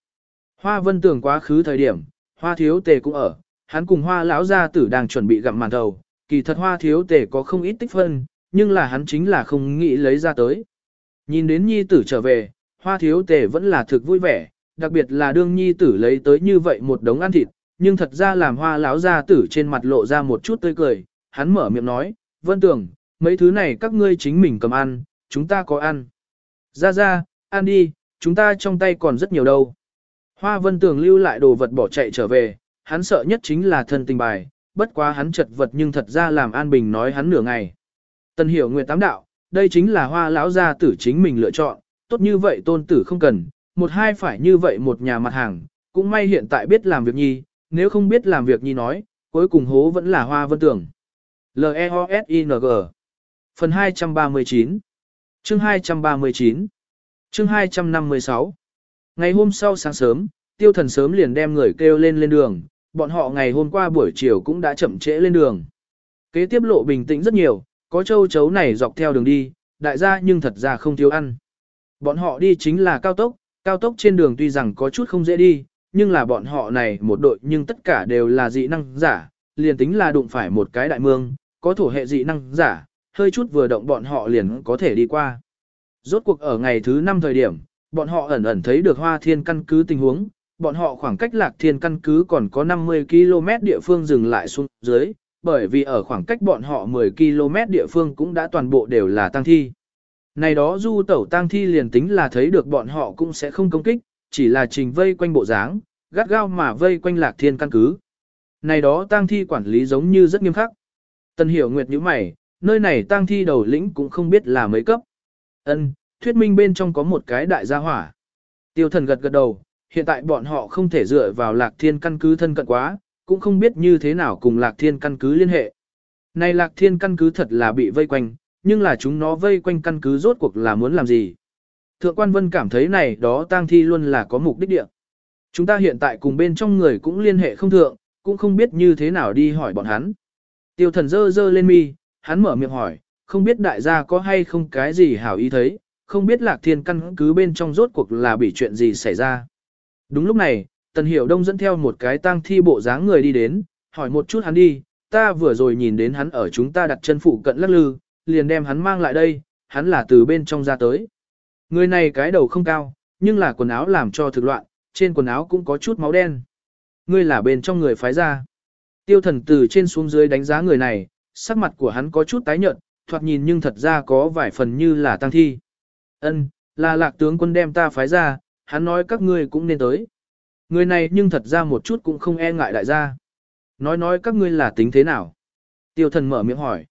Hoa vân tưởng quá khứ thời điểm, hoa thiếu tề cũng ở, hắn cùng hoa lão gia tử đang chuẩn bị gặm màn đầu, kỳ thật hoa thiếu tề có không ít tích phân, nhưng là hắn chính là không nghĩ lấy ra tới. Nhìn đến nhi tử trở về, hoa thiếu tề vẫn là thực vui vẻ, đặc biệt là đương nhi tử lấy tới như vậy một đống ăn thịt, nhưng thật ra làm hoa lão gia tử trên mặt lộ ra một chút tươi cười, hắn mở miệng nói, vân tưởng, mấy thứ này các ngươi chính mình cầm ăn, chúng ta có ăn. Ra ra, ăn đi, chúng ta trong tay còn rất nhiều đâu. Hoa vân tường lưu lại đồ vật bỏ chạy trở về, hắn sợ nhất chính là thân tình bài, bất quá hắn chật vật nhưng thật ra làm An Bình nói hắn nửa ngày. Tần hiểu nguyện tám đạo, đây chính là hoa lão gia tử chính mình lựa chọn, tốt như vậy tôn tử không cần, một hai phải như vậy một nhà mặt hàng, cũng may hiện tại biết làm việc nhi, nếu không biết làm việc nhi nói, cuối cùng hố vẫn là hoa vân tưởng. L-E-O-S-I-N-G Phần 239 Chương 239 Chương 256 Ngày hôm sau sáng sớm, tiêu thần sớm liền đem người kêu lên lên đường, bọn họ ngày hôm qua buổi chiều cũng đã chậm trễ lên đường. Kế tiếp lộ bình tĩnh rất nhiều, có châu chấu này dọc theo đường đi, đại gia nhưng thật ra không thiếu ăn. Bọn họ đi chính là cao tốc, cao tốc trên đường tuy rằng có chút không dễ đi, nhưng là bọn họ này một đội nhưng tất cả đều là dị năng giả, liền tính là đụng phải một cái đại mương, có thổ hệ dị năng giả, hơi chút vừa động bọn họ liền có thể đi qua. Rốt cuộc ở ngày thứ 5 thời điểm, bọn họ ẩn ẩn thấy được hoa thiên căn cứ tình huống, bọn họ khoảng cách lạc thiên căn cứ còn có 50 km địa phương dừng lại xuống dưới, bởi vì ở khoảng cách bọn họ 10 km địa phương cũng đã toàn bộ đều là tăng thi. Này đó du tẩu tăng thi liền tính là thấy được bọn họ cũng sẽ không công kích, chỉ là trình vây quanh bộ dáng, gắt gao mà vây quanh lạc thiên căn cứ. Này đó tăng thi quản lý giống như rất nghiêm khắc. Tần hiểu nguyệt như mày, nơi này tăng thi đầu lĩnh cũng không biết là mấy cấp. Ân, thuyết minh bên trong có một cái đại gia hỏa. Tiêu thần gật gật đầu, hiện tại bọn họ không thể dựa vào lạc thiên căn cứ thân cận quá, cũng không biết như thế nào cùng lạc thiên căn cứ liên hệ. Này lạc thiên căn cứ thật là bị vây quanh, nhưng là chúng nó vây quanh căn cứ rốt cuộc là muốn làm gì. Thượng quan vân cảm thấy này đó tang thi luôn là có mục đích địa. Chúng ta hiện tại cùng bên trong người cũng liên hệ không thượng, cũng không biết như thế nào đi hỏi bọn hắn. Tiêu thần dơ dơ lên mi, hắn mở miệng hỏi, không biết đại gia có hay không cái gì hảo ý thấy, không biết lạc thiên căn cứ bên trong rốt cuộc là bị chuyện gì xảy ra. Đúng lúc này, Tần Hiểu Đông dẫn theo một cái tang thi bộ dáng người đi đến, hỏi một chút hắn đi, ta vừa rồi nhìn đến hắn ở chúng ta đặt chân phụ cận lắc lư, liền đem hắn mang lại đây, hắn là từ bên trong ra tới. Người này cái đầu không cao, nhưng là quần áo làm cho thực loạn, trên quần áo cũng có chút máu đen. Ngươi là bên trong người phái ra. Tiêu thần từ trên xuống dưới đánh giá người này, sắc mặt của hắn có chút tái nhợt, thoạt nhìn nhưng thật ra có vài phần như là tăng thi. Ân, là lạc tướng quân đem ta phái ra, hắn nói các ngươi cũng nên tới. Người này nhưng thật ra một chút cũng không e ngại đại gia. Nói nói các ngươi là tính thế nào? Tiêu thần mở miệng hỏi.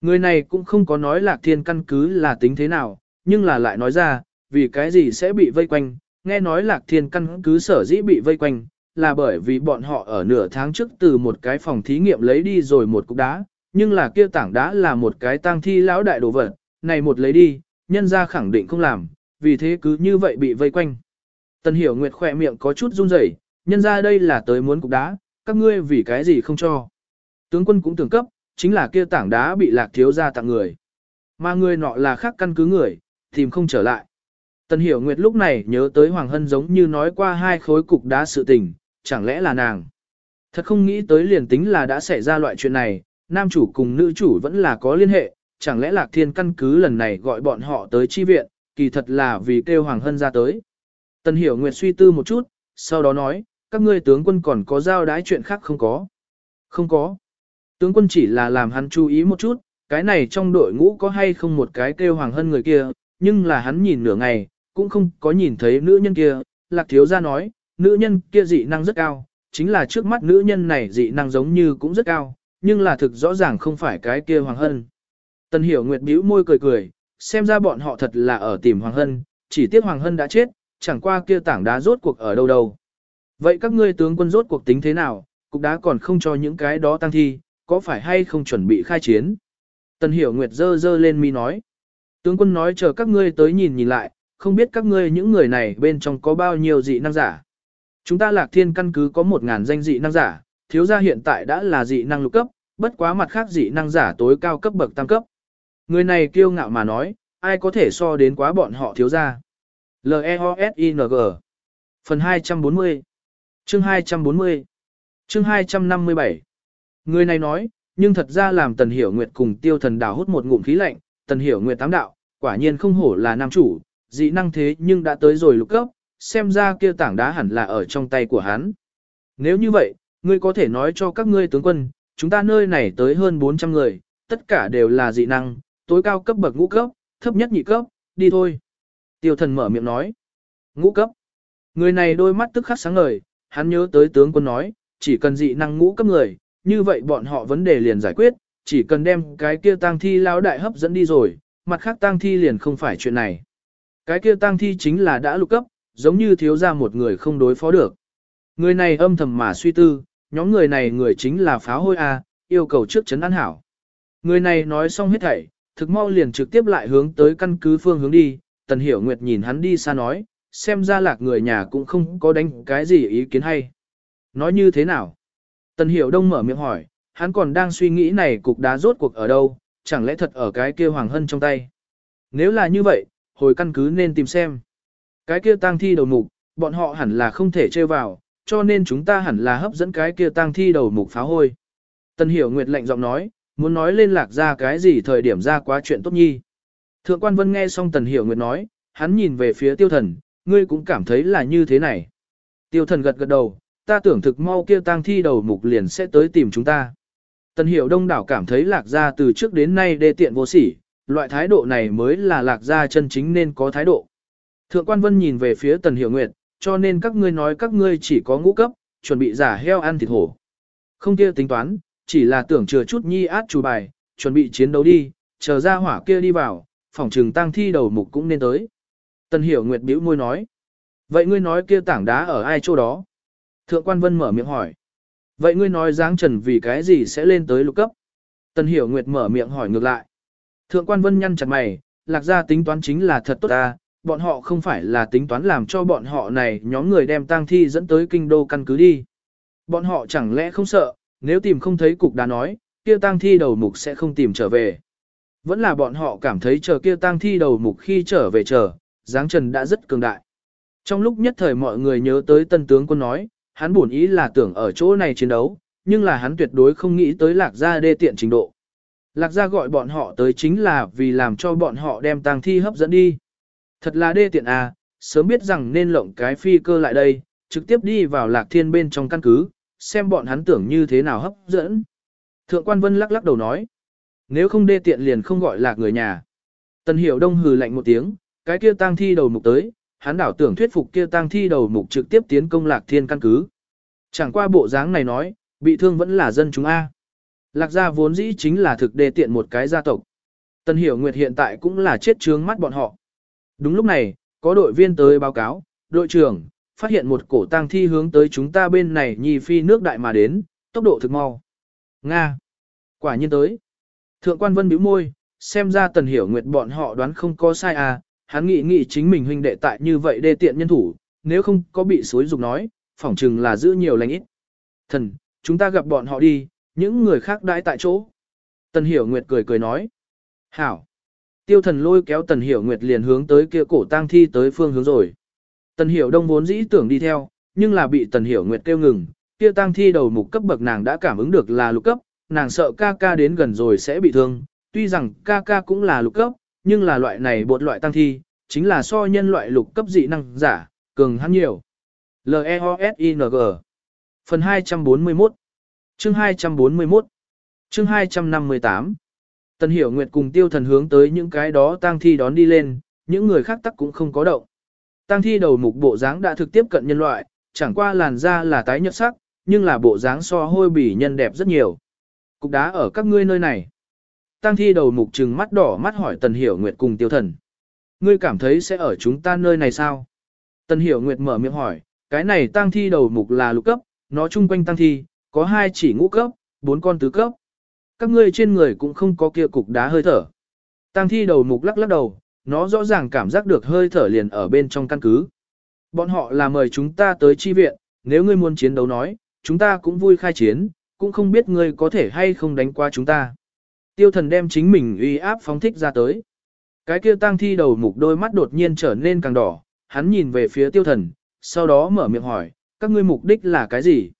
Người này cũng không có nói lạc thiên căn cứ là tính thế nào, nhưng là lại nói ra, vì cái gì sẽ bị vây quanh, nghe nói lạc thiên căn cứ sở dĩ bị vây quanh, là bởi vì bọn họ ở nửa tháng trước từ một cái phòng thí nghiệm lấy đi rồi một cục đá, nhưng là kia tảng đá là một cái tang thi lão đại đồ vật, này một lấy đi, nhân ra khẳng định không làm, vì thế cứ như vậy bị vây quanh. Tần hiểu nguyệt khỏe miệng có chút run rẩy, nhân ra đây là tới muốn cục đá, các ngươi vì cái gì không cho. Tướng quân cũng tưởng cấp, chính là kia tảng đá bị lạc thiếu ra tặng người. Mà người nọ là khác căn cứ người, tìm không trở lại. Tần Hiểu Nguyệt lúc này nhớ tới Hoàng Hân giống như nói qua hai khối cục đá sự tình, chẳng lẽ là nàng. Thật không nghĩ tới liền tính là đã xảy ra loại chuyện này, nam chủ cùng nữ chủ vẫn là có liên hệ, chẳng lẽ Lạc Thiên căn cứ lần này gọi bọn họ tới chi viện, kỳ thật là vì kêu Hoàng Hân ra tới. Tần Hiểu Nguyệt suy tư một chút, sau đó nói, các ngươi tướng quân còn có giao đái chuyện khác không có. Không có. Tướng quân chỉ là làm hắn chú ý một chút, cái này trong đội ngũ có hay không một cái kêu Hoàng Hân người kia, nhưng là hắn nhìn nửa ngày, cũng không có nhìn thấy nữ nhân kia. Lạc thiếu gia nói, nữ nhân kia dị năng rất cao, chính là trước mắt nữ nhân này dị năng giống như cũng rất cao, nhưng là thực rõ ràng không phải cái kia Hoàng Hân. Tần Hiểu Nguyệt bĩu môi cười cười, xem ra bọn họ thật là ở tìm Hoàng Hân, chỉ tiếc Hoàng Hân đã chết, chẳng qua kia tảng đá rốt cuộc ở đâu đâu. Vậy các ngươi tướng quân rốt cuộc tính thế nào, cục đá còn không cho những cái đó tăng thi, có phải hay không chuẩn bị khai chiến? Tần Hiểu Nguyệt dơ dơ lên mi nói. Tướng quân nói chờ các ngươi tới nhìn nhìn lại, không biết các ngươi những người này bên trong có bao nhiêu dị năng giả. Chúng ta lạc thiên căn cứ có một ngàn danh dị năng giả, thiếu gia hiện tại đã là dị năng lục cấp, bất quá mặt khác dị năng giả tối cao cấp bậc tam cấp. Người này kiêu ngạo mà nói, ai có thể so đến quá bọn họ thiếu gia. L-E-O-S-I-N-G Phần 240 Chương 240 Chương 257 Người này nói, nhưng thật ra làm Tần Hiểu Nguyệt cùng tiêu thần đào hút một ngụm khí lạnh, Tần Hiểu Nguyệt tám đạo, quả nhiên không hổ là nam chủ, dị năng thế nhưng đã tới rồi lục cấp, xem ra kia tảng đá hẳn là ở trong tay của hắn. Nếu như vậy, ngươi có thể nói cho các ngươi tướng quân, chúng ta nơi này tới hơn 400 người, tất cả đều là dị năng, tối cao cấp bậc ngũ cấp, thấp nhất nhị cấp, đi thôi. Tiêu thần mở miệng nói. Ngũ cấp. Người này đôi mắt tức khắc sáng ngời, hắn nhớ tới tướng quân nói, chỉ cần dị năng ngũ cấp người, như vậy bọn họ vấn đề liền giải quyết, chỉ cần đem cái kia tang thi lao đại hấp dẫn đi rồi, mặt khác tang thi liền không phải chuyện này. Cái kia tang thi chính là đã lục cấp, giống như thiếu ra một người không đối phó được. Người này âm thầm mà suy tư, nhóm người này người chính là pháo hôi A, yêu cầu trước chấn an hảo. Người này nói xong hết thảy, thực mau liền trực tiếp lại hướng tới căn cứ phương hướng đi, Tần Hiểu Nguyệt nhìn hắn đi xa nói, xem ra lạc người nhà cũng không có đánh cái gì ý kiến hay. Nói như thế nào? Tần Hiểu Đông mở miệng hỏi, hắn còn đang suy nghĩ này cục đá rốt cuộc ở đâu, chẳng lẽ thật ở cái kia Hoàng Hân trong tay. Nếu là như vậy, hồi căn cứ nên tìm xem. Cái kia tang thi đầu mục, bọn họ hẳn là không thể chơi vào, cho nên chúng ta hẳn là hấp dẫn cái kia tang thi đầu mục phá hôi. Tần Hiểu Nguyệt lạnh giọng nói, muốn nói lên lạc ra cái gì thời điểm ra quá chuyện tốt nhi. Thượng quan vân nghe xong Tần Hiểu Nguyệt nói, hắn nhìn về phía tiêu thần, ngươi cũng cảm thấy là như thế này. Tiêu thần gật gật đầu, ta tưởng thực mau kia tang thi đầu mục liền sẽ tới tìm chúng ta. Tần Hiểu Đông đảo cảm thấy lạc gia từ trước đến nay đê tiện vô sỉ, loại thái độ này mới là lạc gia chân chính nên có thái độ. Thượng quan vân nhìn về phía Tần Hiểu Nguyệt, cho nên các ngươi nói các ngươi chỉ có ngũ cấp, chuẩn bị giả heo ăn thịt hổ. Không kia tính toán, chỉ là tưởng chừa chút nhi át chủ bài, chuẩn bị chiến đấu đi, chờ ra hỏa kia đi vào, phòng trừng tang thi đầu mục cũng nên tới. Tần Hiểu Nguyệt bĩu môi nói. Vậy ngươi nói kia tảng đá ở ai chỗ đó? Thượng quan vân mở miệng hỏi. Vậy ngươi nói giáng trần vì cái gì sẽ lên tới lục cấp? Tần Hiểu Nguyệt mở miệng hỏi ngược lại. Thượng quan vân nhăn chặt mày, lạc ra tính toán chính là thật tốt ta, bọn họ không phải là tính toán làm cho bọn họ này nhóm người đem tang thi dẫn tới kinh đô căn cứ đi. Bọn họ chẳng lẽ không sợ, nếu tìm không thấy cục đá nói, kia tang thi đầu mục sẽ không tìm trở về. Vẫn là bọn họ cảm thấy chờ kia tang thi đầu mục khi trở về chờ, giáng trần đã rất cường đại. Trong lúc nhất thời mọi người nhớ tới tân tướng quân nói, hắn buồn ý là tưởng ở chỗ này chiến đấu, nhưng là hắn tuyệt đối không nghĩ tới lạc gia đê tiện trình độ. Lạc gia gọi bọn họ tới chính là vì làm cho bọn họ đem tang thi hấp dẫn đi. Thật là đê tiện à, sớm biết rằng nên lộng cái phi cơ lại đây, trực tiếp đi vào lạc thiên bên trong căn cứ, xem bọn hắn tưởng như thế nào hấp dẫn. Thượng quan vân lắc lắc đầu nói, nếu không đê tiện liền không gọi lạc người nhà. Tần hiểu đông hừ lạnh một tiếng, cái kia tang thi đầu mục tới, hắn đảo tưởng thuyết phục kia tang thi đầu mục trực tiếp tiến công lạc thiên căn cứ. Chẳng qua bộ dáng này nói, bị thương vẫn là dân chúng A. Lạc gia vốn dĩ chính là thực đề tiện một cái gia tộc. Tần Hiểu Nguyệt hiện tại cũng là chết trướng mắt bọn họ. Đúng lúc này, có đội viên tới báo cáo, đội trưởng, phát hiện một cổ tang thi hướng tới chúng ta bên này nhì phi nước đại mà đến, tốc độ thực mau. Nga. Quả nhiên tới. Thượng quan vân bĩu môi, xem ra tần hiểu nguyệt bọn họ đoán không có sai à, hắn nghĩ nghĩ chính mình huynh đệ tại như vậy đê tiện nhân thủ, nếu không có bị xối dục nói, phỏng chừng là giữ nhiều lành ít. Thần, chúng ta gặp bọn họ đi, những người khác đãi tại chỗ. Tần hiểu nguyệt cười cười nói. Hảo. Tiêu thần lôi kéo tần hiểu nguyệt liền hướng tới kia cổ tang thi tới phương hướng rồi. Tần hiểu đông vốn dĩ tưởng đi theo, nhưng là bị tần hiểu nguyệt kêu ngừng, kia tang thi đầu mục cấp bậc nàng đã cảm ứng được là lục cấp, nàng sợ ca ca đến gần rồi sẽ bị thương, tuy rằng ca ca cũng là lục cấp, nhưng là loại này bột loại tăng thi, chính là so nhân loại lục cấp dị năng giả, cường hắn nhiều. L-E-O-S-I-N-G Phần 241 Chương 241 Chương 258 Tần Hiểu Nguyệt cùng Tiêu Thần hướng tới những cái đó tang thi đón đi lên, những người khác tắc cũng không có động. Tang thi đầu mục bộ dáng đã thực tiếp cận nhân loại, chẳng qua làn da là tái nhợt sắc, nhưng là bộ dáng so hôi bỉ nhân đẹp rất nhiều. Cục đá ở các ngươi nơi này. Tang thi đầu mục trừng mắt đỏ mắt hỏi Tần Hiểu Nguyệt cùng Tiêu Thần. Ngươi cảm thấy sẽ ở chúng ta nơi này sao? Tần Hiểu Nguyệt mở miệng hỏi, cái này tang thi đầu mục là lục cấp, nó chung quanh tang thi, có hai chỉ ngũ cấp, bốn con tứ cấp. Các ngươi trên người cũng không có kia cục đá hơi thở. Tang thi đầu mục lắc lắc đầu, nó rõ ràng cảm giác được hơi thở liền ở bên trong căn cứ. Bọn họ là mời chúng ta tới chi viện, nếu ngươi muốn chiến đấu nói, chúng ta cũng vui khai chiến, cũng không biết ngươi có thể hay không đánh qua chúng ta. Tiêu thần đem chính mình uy áp phóng thích ra tới. Cái kia tang thi đầu mục đôi mắt đột nhiên trở nên càng đỏ, hắn nhìn về phía tiêu thần, sau đó mở miệng hỏi, các ngươi mục đích là cái gì?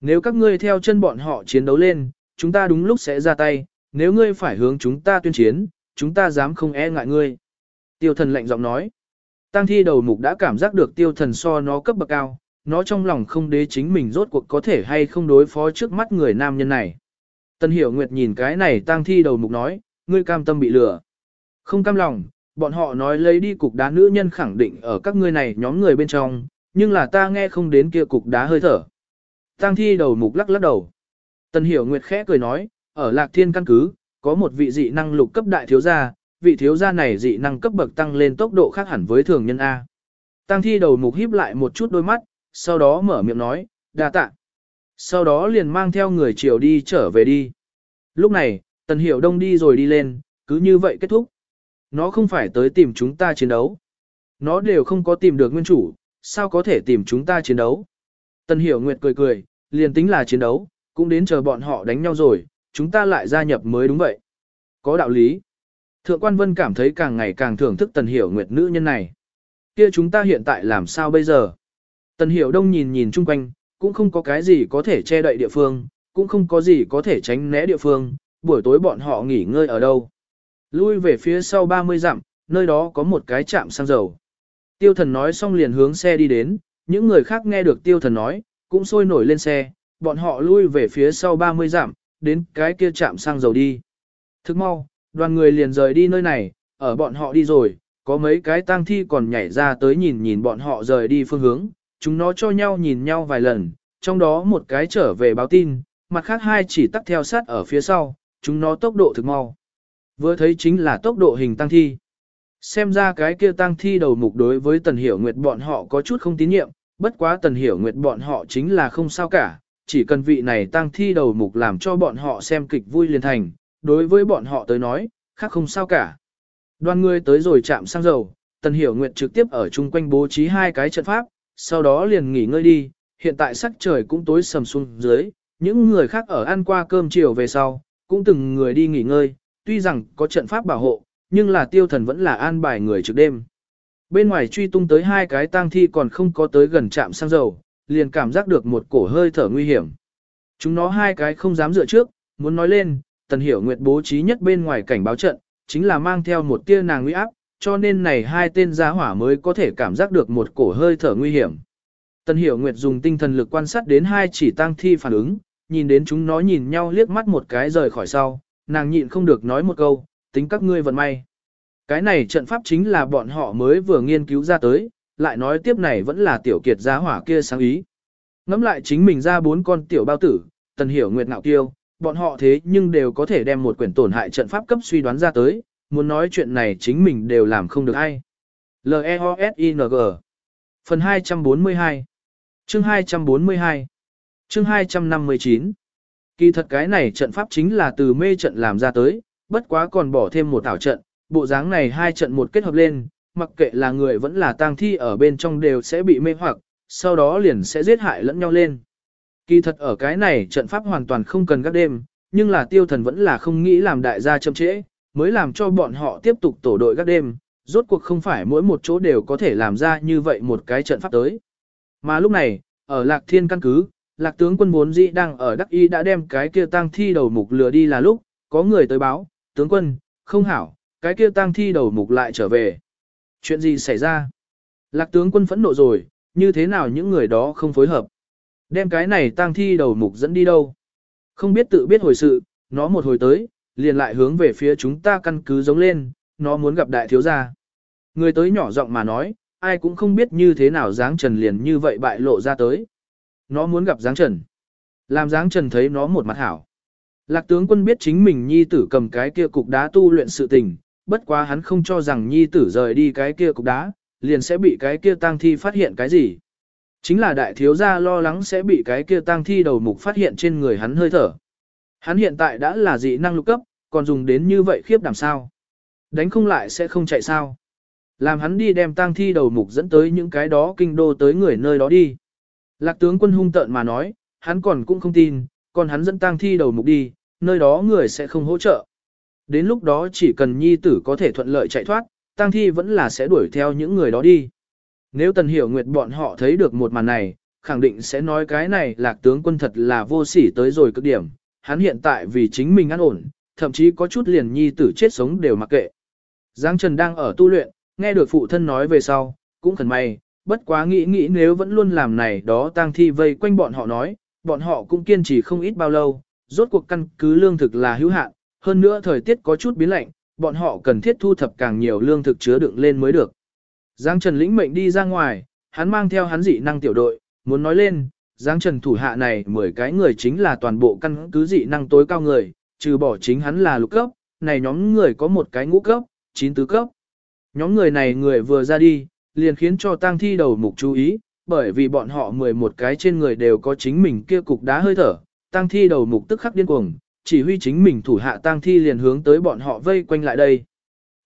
Nếu các ngươi theo chân bọn họ chiến đấu lên, chúng ta đúng lúc sẽ ra tay, nếu ngươi phải hướng chúng ta tuyên chiến, chúng ta dám không e ngại ngươi. Tiêu thần lạnh giọng nói. Tăng thi đầu mục đã cảm giác được tiêu thần so nó cấp bậc cao, nó trong lòng không đế chính mình rốt cuộc có thể hay không đối phó trước mắt người nam nhân này. Tân hiểu nguyệt nhìn cái này tăng thi đầu mục nói, ngươi cam tâm bị lừa. Không cam lòng, bọn họ nói lấy đi cục đá nữ nhân khẳng định ở các ngươi này nhóm người bên trong, nhưng là ta nghe không đến kia cục đá hơi thở. Tăng thi đầu mục lắc lắc đầu. Tần hiểu nguyệt khẽ cười nói, ở lạc thiên căn cứ, có một vị dị năng lục cấp đại thiếu gia, vị thiếu gia này dị năng cấp bậc tăng lên tốc độ khác hẳn với thường nhân A. Tăng thi đầu mục híp lại một chút đôi mắt, sau đó mở miệng nói, đa tạ. Sau đó liền mang theo người chiều đi trở về đi. Lúc này, tần hiểu đông đi rồi đi lên, cứ như vậy kết thúc. Nó không phải tới tìm chúng ta chiến đấu. Nó đều không có tìm được nguyên chủ, sao có thể tìm chúng ta chiến đấu. Tần hiểu nguyệt cười cười, liền tính là chiến đấu, cũng đến chờ bọn họ đánh nhau rồi, chúng ta lại gia nhập mới đúng vậy. Có đạo lý. Thượng quan vân cảm thấy càng ngày càng thưởng thức tần hiểu nguyệt nữ nhân này. Kia chúng ta hiện tại làm sao bây giờ? Tần hiểu đông nhìn nhìn chung quanh, cũng không có cái gì có thể che đậy địa phương, cũng không có gì có thể tránh né địa phương, buổi tối bọn họ nghỉ ngơi ở đâu. Lui về phía sau 30 dặm, nơi đó có một cái trạm xăng dầu. Tiêu thần nói xong liền hướng xe đi đến, những người khác nghe được tiêu thần nói, cũng sôi nổi lên xe, bọn họ lui về phía sau 30 dặm, đến cái kia trạm xăng dầu đi. Thức mau, đoàn người liền rời đi nơi này, ở bọn họ đi rồi, có mấy cái tang thi còn nhảy ra tới nhìn nhìn bọn họ rời đi phương hướng, chúng nó cho nhau nhìn nhau vài lần, trong đó một cái trở về báo tin, mặt khác hai chỉ tắt theo sát ở phía sau, chúng nó tốc độ thực mau. Vừa thấy chính là tốc độ hình tăng thi. Xem ra cái kia tăng thi đầu mục đối với Tần Hiểu Nguyệt bọn họ có chút không tín nhiệm, bất quá Tần Hiểu Nguyệt bọn họ chính là không sao cả, chỉ cần vị này tăng thi đầu mục làm cho bọn họ xem kịch vui liền thành, đối với bọn họ tới nói, khác không sao cả. Đoàn người tới rồi chạm sang dầu, Tần Hiểu Nguyệt trực tiếp ở chung quanh bố trí hai cái trận pháp, sau đó liền nghỉ ngơi đi, hiện tại sắc trời cũng tối sầm xuống dưới, những người khác ở ăn qua cơm chiều về sau, cũng từng người đi nghỉ ngơi, tuy rằng có trận pháp bảo hộ, nhưng là tiêu thần vẫn là an bài người trực đêm. Bên ngoài truy tung tới hai cái tang thi còn không có tới gần trạm xăng dầu, liền cảm giác được một cổ hơi thở nguy hiểm. Chúng nó hai cái không dám dựa trước, muốn nói lên, tần hiểu nguyệt bố trí nhất bên ngoài cảnh báo trận, chính là mang theo một tia nàng nguy áp, cho nên này hai tên giá hỏa mới có thể cảm giác được một cổ hơi thở nguy hiểm. Tần hiểu nguyệt dùng tinh thần lực quan sát đến hai chỉ tang thi phản ứng, nhìn đến chúng nó nhìn nhau liếc mắt một cái rời khỏi sau, nàng nhịn không được nói một câu, tính các ngươi vận may. Cái này trận pháp chính là bọn họ mới vừa nghiên cứu ra tới, lại nói tiếp này vẫn là tiểu kiệt giá hỏa kia sáng ý. Ngắm lại chính mình ra bốn con tiểu bao tử, tần hiểu nguyệt ngạo kiêu, bọn họ thế nhưng đều có thể đem một quyển tổn hại trận pháp cấp suy đoán ra tới, muốn nói chuyện này chính mình đều làm không được ai. L-E-O-S-I-N-G Phần 242 Chương 242 Chương 259 Kỳ thật cái này trận pháp chính là từ mê trận làm ra tới, bất quá còn bỏ thêm một thảo trận, bộ dáng này hai trận một kết hợp lên, mặc kệ là người vẫn là tang thi ở bên trong đều sẽ bị mê hoặc, sau đó liền sẽ giết hại lẫn nhau lên. Kỳ thật ở cái này trận pháp hoàn toàn không cần gác đêm, nhưng là tiêu thần vẫn là không nghĩ làm đại gia chậm trễ, mới làm cho bọn họ tiếp tục tổ đội gác đêm, rốt cuộc không phải mỗi một chỗ đều có thể làm ra như vậy một cái trận pháp tới. Mà lúc này, ở Lạc Thiên căn cứ, Lạc tướng quân vốn dĩ đang ở Đắc Y đã đem cái kia tang thi đầu mục lừa đi là lúc, có người tới báo, tướng quân, không hảo, cái kia tang thi đầu mục lại trở về. Chuyện gì xảy ra? Lạc tướng quân phẫn nộ rồi, như thế nào những người đó không phối hợp? Đem cái này tang thi đầu mục dẫn đi đâu? Không biết tự biết hồi sự, nó một hồi tới, liền lại hướng về phía chúng ta căn cứ giống lên, nó muốn gặp đại thiếu gia. Người tới nhỏ giọng mà nói, ai cũng không biết như thế nào dáng trần liền như vậy bại lộ ra tới. Nó muốn gặp dáng trần. Làm dáng trần thấy nó một mặt hảo. Lạc tướng quân biết chính mình nhi tử cầm cái kia cục đá tu luyện sự tình, bất quá hắn không cho rằng nhi tử rời đi cái kia cục đá, liền sẽ bị cái kia tang thi phát hiện cái gì. Chính là đại thiếu gia lo lắng sẽ bị cái kia tang thi đầu mục phát hiện trên người hắn hơi thở. Hắn hiện tại đã là dị năng lục cấp, còn dùng đến như vậy khiếp đảm sao. Đánh không lại sẽ không chạy sao. Làm hắn đi đem tang thi đầu mục dẫn tới những cái đó kinh đô tới người nơi đó đi. Lạc tướng quân hung tợn mà nói, hắn còn cũng không tin, còn hắn dẫn tang thi đầu mục đi, nơi đó người sẽ không hỗ trợ. Đến lúc đó chỉ cần nhi tử có thể thuận lợi chạy thoát, tang thi vẫn là sẽ đuổi theo những người đó đi. Nếu tần hiểu nguyệt bọn họ thấy được một màn này, khẳng định sẽ nói cái này lạc tướng quân thật là vô sỉ tới rồi cực điểm, hắn hiện tại vì chính mình ăn ổn, thậm chí có chút liền nhi tử chết sống đều mặc kệ. Giang Trần đang ở tu luyện, nghe được phụ thân nói về sau, cũng khẩn may, bất quá nghĩ nghĩ nếu vẫn luôn làm này đó tang thi vây quanh bọn họ nói, bọn họ cũng kiên trì không ít bao lâu, rốt cuộc căn cứ lương thực là hữu hạn, hơn nữa thời tiết có chút biến lạnh, bọn họ cần thiết thu thập càng nhiều lương thực chứa đựng lên mới được. Giang Trần lĩnh mệnh đi ra ngoài, hắn mang theo hắn dị năng tiểu đội, muốn nói lên, Giang Trần thủ hạ này 10 cái người chính là toàn bộ căn cứ dị năng tối cao người, trừ bỏ chính hắn là lục cấp, này nhóm người có một cái ngũ cấp, 9 tứ cấp. Nhóm người này người vừa ra đi, liền khiến cho tang thi đầu mục chú ý, bởi vì bọn họ 11 cái trên người đều có chính mình kia cục đá hơi thở, tang thi đầu mục tức khắc điên cuồng, chỉ huy chính mình thủ hạ tang thi liền hướng tới bọn họ vây quanh lại đây.